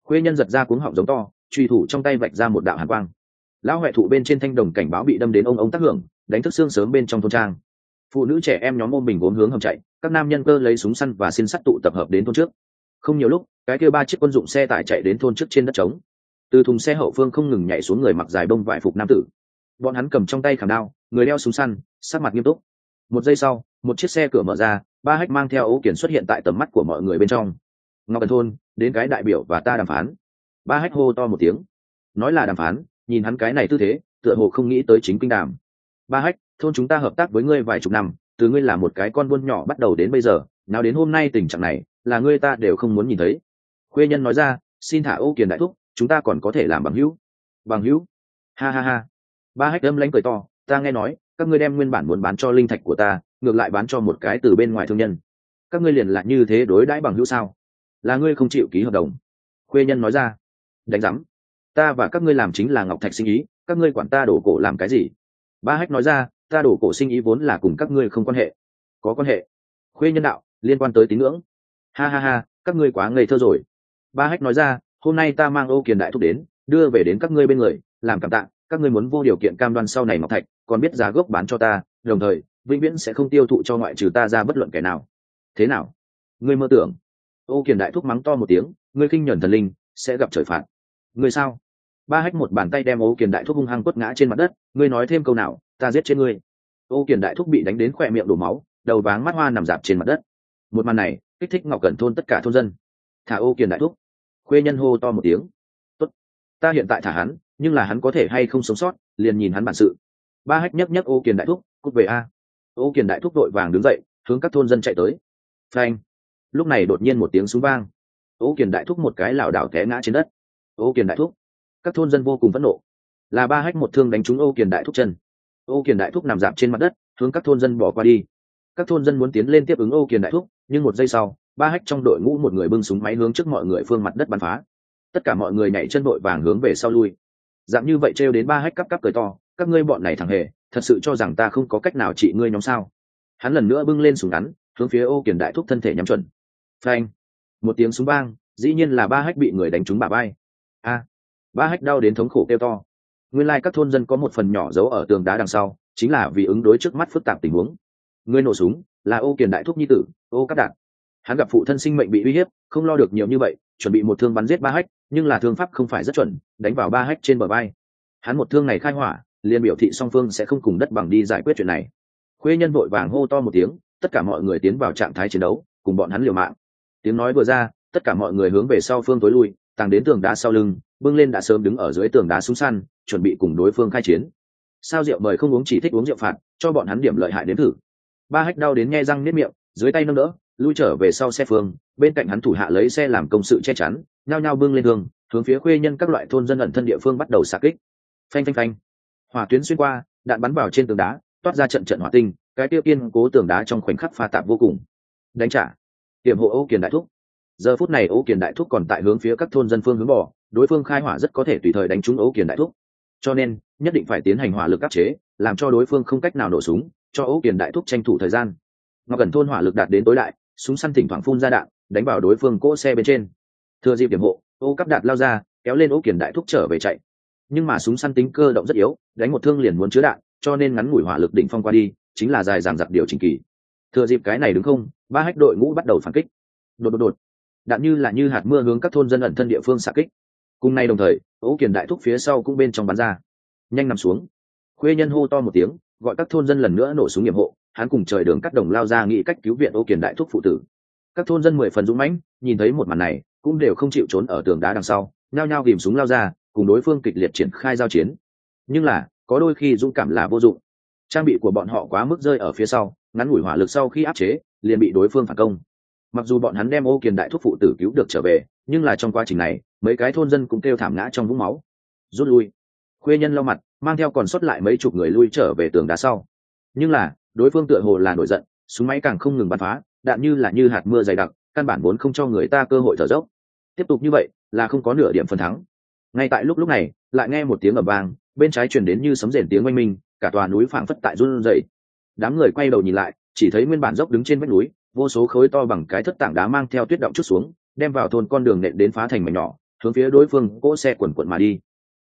Khuê nhân giật ra cuống họng giống to, truy thủ trong tay vạch ra một đạo hàn quang. Lão huệ thụ bên trên thanh đồng cảnh báo bị đâm đến ông ông tác hưởng, đánh thức xương sớm bên trong thôn trang. Phụ nữ trẻ em nhóm ôm mình gốm hướng hầm chạy, các nam nhân cơ lấy súng săn và xin sắt tụ tập hợp đến thôn trước. Không nhiều lúc, cái kêu ba chiếc quân dụng xe tải chạy đến thôn trước trên đất trống. Từ thùng xe hậu phương không ngừng nhảy xuống người mặc dài bông vải phục nam tử. Bọn hắn cầm trong tay khảm đao người đeo súng săn, sắc mặt nghiêm túc. Một giây sau, một chiếc xe cửa mở ra, ba hách mang theo ấu kiển xuất hiện tại tầm mắt của mọi người bên trong. Ngọc cần thôn, đến cái đại biểu và ta đàm phán. Ba hách hô to một tiếng. Nói là đàm phán, nhìn hắn cái này tư thế, tựa hồ không nghĩ tới chính kinh đàm. Ba hách thôn chúng ta hợp tác với ngươi vài chục năm, từ ngươi là một cái con buôn nhỏ bắt đầu đến bây giờ, nào đến hôm nay tình trạng này, là ngươi ta đều không muốn nhìn thấy. Khuê nhân nói ra, xin thả ô kiền đại thúc, chúng ta còn có thể làm bằng hữu. Bằng hữu? Ha ha ha. Ba hách âm lánh cười to ta nghe nói, các ngươi đem nguyên bản muốn bán cho linh thạch của ta, ngược lại bán cho một cái từ bên ngoài thương nhân. Các ngươi liền lại như thế đối đãi bằng hữu sao? Là ngươi không chịu ký hợp đồng. Khuê nhân nói ra. Đánh giám. Ta và các ngươi làm chính là ngọc thạch sinh ý, các ngươi quản ta đổ cổ làm cái gì? Ba hách nói ra, ta đổ cổ sinh ý vốn là cùng các ngươi không quan hệ. Có quan hệ. Khuê nhân đạo, liên quan tới tín ngưỡng. Ha ha ha, các ngươi quá ngây thơ rồi. Ba hách nói ra, hôm nay ta mang ô kiền đại thúc đến, đưa về đến các ngươi bên người, làm cảm tạ, các ngươi muốn vô điều kiện cam đoan sau này ngọc thạch còn biết giá gốc bán cho ta, đồng thời, vĩnh viễn sẽ không tiêu thụ cho ngoại trừ ta ra bất luận kẻ nào. Thế nào? Ngươi mơ tưởng. Ô kiền đại thúc mắng to một tiếng, ngươi khinh nhuần thần linh, sẽ gặp trời phạt. Ngươi sao? Ba hách một bàn tay đem ô kiền đại thúc hung hăng quất ngã trên mặt đất, ngươi nói thêm câu nào, ta giết chết ngươi. Ô kiền đại thúc bị đánh đến khỏe miệng đổ máu, đầu váng mắt hoa nằm dạp trên mặt đất. Một màn này, kích thích ngọc cẩn thôn tất cả thôn dân. Thả ô kiền đại thúc. Khuê nhân hô to một tiếng. Tốt. Ta hiện tại thả hắn, nhưng là hắn có thể hay không sống sót, liền nhìn hắn bản sự ba hách nhấc nhấc ô kiền đại thúc, cút về a. Ô kiền đại thúc đội vàng đứng dậy, hướng các thôn dân chạy tới. Phanh. Lúc này đột nhiên một tiếng súng vang. Ô kiền đại thúc một cái lảo đảo té ngã trên đất. Ô kiền đại thúc. Các thôn dân vô cùng phẫn nộ. Là ba hách một thương đánh trúng ô kiền đại thúc chân. Ô kiền đại thúc nằm dạp trên mặt đất, hướng các thôn dân bỏ qua đi. Các thôn dân muốn tiến lên tiếp ứng ô kiền đại thúc, nhưng một giây sau, ba hách trong đội ngũ một người bưng súng máy hướng trước mọi người phương mặt đất bắn phá. Tất cả mọi người nhảy chân đội vàng hướng về sau lui. Dạng như vậy trêu đến ba hách cắp cắp cười to các ngươi bọn này thằng hề, thật sự cho rằng ta không có cách nào trị ngươi nhóm sao? Hắn lần nữa bưng lên súng ngắn, hướng phía ô kiền đại thúc thân thể nhắm chuẩn. Phanh! Một tiếng súng vang, dĩ nhiên là ba hách bị người đánh trúng bà bay a! Ba hách đau đến thống khổ kêu to. Nguyên lai、like、các thôn dân có một phần nhỏ giấu ở tường đá đằng sau, chính là vì ứng đối trước mắt phức tạp tình huống. Người nổ súng là ô kiền đại thúc nhi tử, ô cắt đạt hắn gặp phụ thân sinh mệnh bị uy hiếp, không lo được nhiều như vậy, chuẩn bị một thương bắn giết ba hách, nhưng là thương pháp không phải rất chuẩn, đánh vào ba hách trên bờ bay hắn một thương này khai hỏa liền biểu thị song phương sẽ không cùng đất bằng đi giải quyết chuyện này. Khuê nhân vội vàng hô to một tiếng, tất cả mọi người tiến vào trạng thái chiến đấu, cùng bọn hắn liều mạng. Tiếng nói vừa ra, tất cả mọi người hướng về sau phương tối lui, tàng đến tường đá sau lưng, bưng lên đã sớm đứng ở dưới tường đá súng săn, chuẩn bị cùng đối phương khai chiến. Sao rượu mời không uống chỉ thích uống rượu phạt, cho bọn hắn điểm lợi hại đến thử. Ba hách đau đến nghe răng nếp miệng, dưới tay nâng đỡ, lui trở về sau xe phương, bên cạnh hắn thủ hạ lấy xe làm công sự che chắn, nhao nhao bưng lên đường, hướng phía khuê nhân các loại thôn dân ẩn thân địa phương bắt đầu xạ kích. Phanh phanh phanh hỏa tuyến xuyên qua, đạn bắn vào trên tường đá, toát ra trận trận hỏa tinh, cái tiêu kiên cố tường đá trong khoảnh khắc pha tạp vô cùng. Đánh trả. Hiểm hộ ô kiền đại thúc. Giờ phút này ô kiền đại thúc còn tại hướng phía các thôn dân phương hướng bỏ, đối phương khai hỏa rất có thể tùy thời đánh trúng ô kiền đại thúc. Cho nên, nhất định phải tiến hành hỏa lực áp chế, làm cho đối phương không cách nào nổ súng, cho ô kiền đại thúc tranh thủ thời gian. Ngọc cần thôn hỏa lực đạt đến tối đại, súng săn thỉnh thoảng phun ra đạn, đánh vào đối phương cỗ xe bên trên. Thừa dịp điểm hộ ô cắp đạt lao ra, kéo lên ô kiền đại thúc trở về chạy nhưng mà súng săn tính cơ động rất yếu, đánh một thương liền muốn chứa đạn, cho nên ngắn ngủi hỏa lực đỉnh phong qua đi, chính là dài dàng giặc điều chỉnh kỳ. Thừa dịp cái này đứng không, ba hách đội ngũ bắt đầu phản kích. Đột đột đột. Đạn như là như hạt mưa hướng các thôn dân ẩn thân địa phương xạ kích. Cùng nay đồng thời ố kiền đại thúc phía sau cũng bên trong bắn ra. Nhanh nằm xuống. Khuê nhân hô to một tiếng, gọi các thôn dân lần nữa nổ súng nhiệm hộ, hắn cùng trời đường cắt đồng lao ra nghĩ cách cứu viện ô kiền đại thúc phụ tử. Các thôn dân mười phần dũng mãnh, nhìn thấy một màn này, cũng đều không chịu trốn ở tường đá đằng sau, nhao nhao ghìm súng lao ra cùng đối phương kịch liệt triển khai giao chiến. Nhưng là, có đôi khi dũng cảm là vô dụng. Trang bị của bọn họ quá mức rơi ở phía sau, ngắn ngủi hỏa lực sau khi áp chế, liền bị đối phương phản công. Mặc dù bọn hắn đem ô kiền đại thúc phụ tử cứu được trở về, nhưng là trong quá trình này, mấy cái thôn dân cũng kêu thảm ngã trong vũng máu. Rút lui. Khuê nhân lau mặt, mang theo còn sót lại mấy chục người lui trở về tường đá sau. Nhưng là, đối phương tựa hồ là nổi giận, súng máy càng không ngừng bắn phá, đạn như là như hạt mưa dày đặc, căn bản vốn không cho người ta cơ hội thở dốc. Tiếp tục như vậy, là không có nửa điểm phần thắng ngay tại lúc lúc này, lại nghe một tiếng ầm vang, bên trái truyền đến như sấm rền tiếng oanh minh, cả tòa núi phảng phất tại run rẩy. Đám người quay đầu nhìn lại, chỉ thấy nguyên bản dốc đứng trên vách núi, vô số khối to bằng cái thất tảng đá mang theo tuyết động chút xuống, đem vào thôn con đường nện đến phá thành mảnh nhỏ, hướng phía đối phương cỗ xe quần quận mà đi.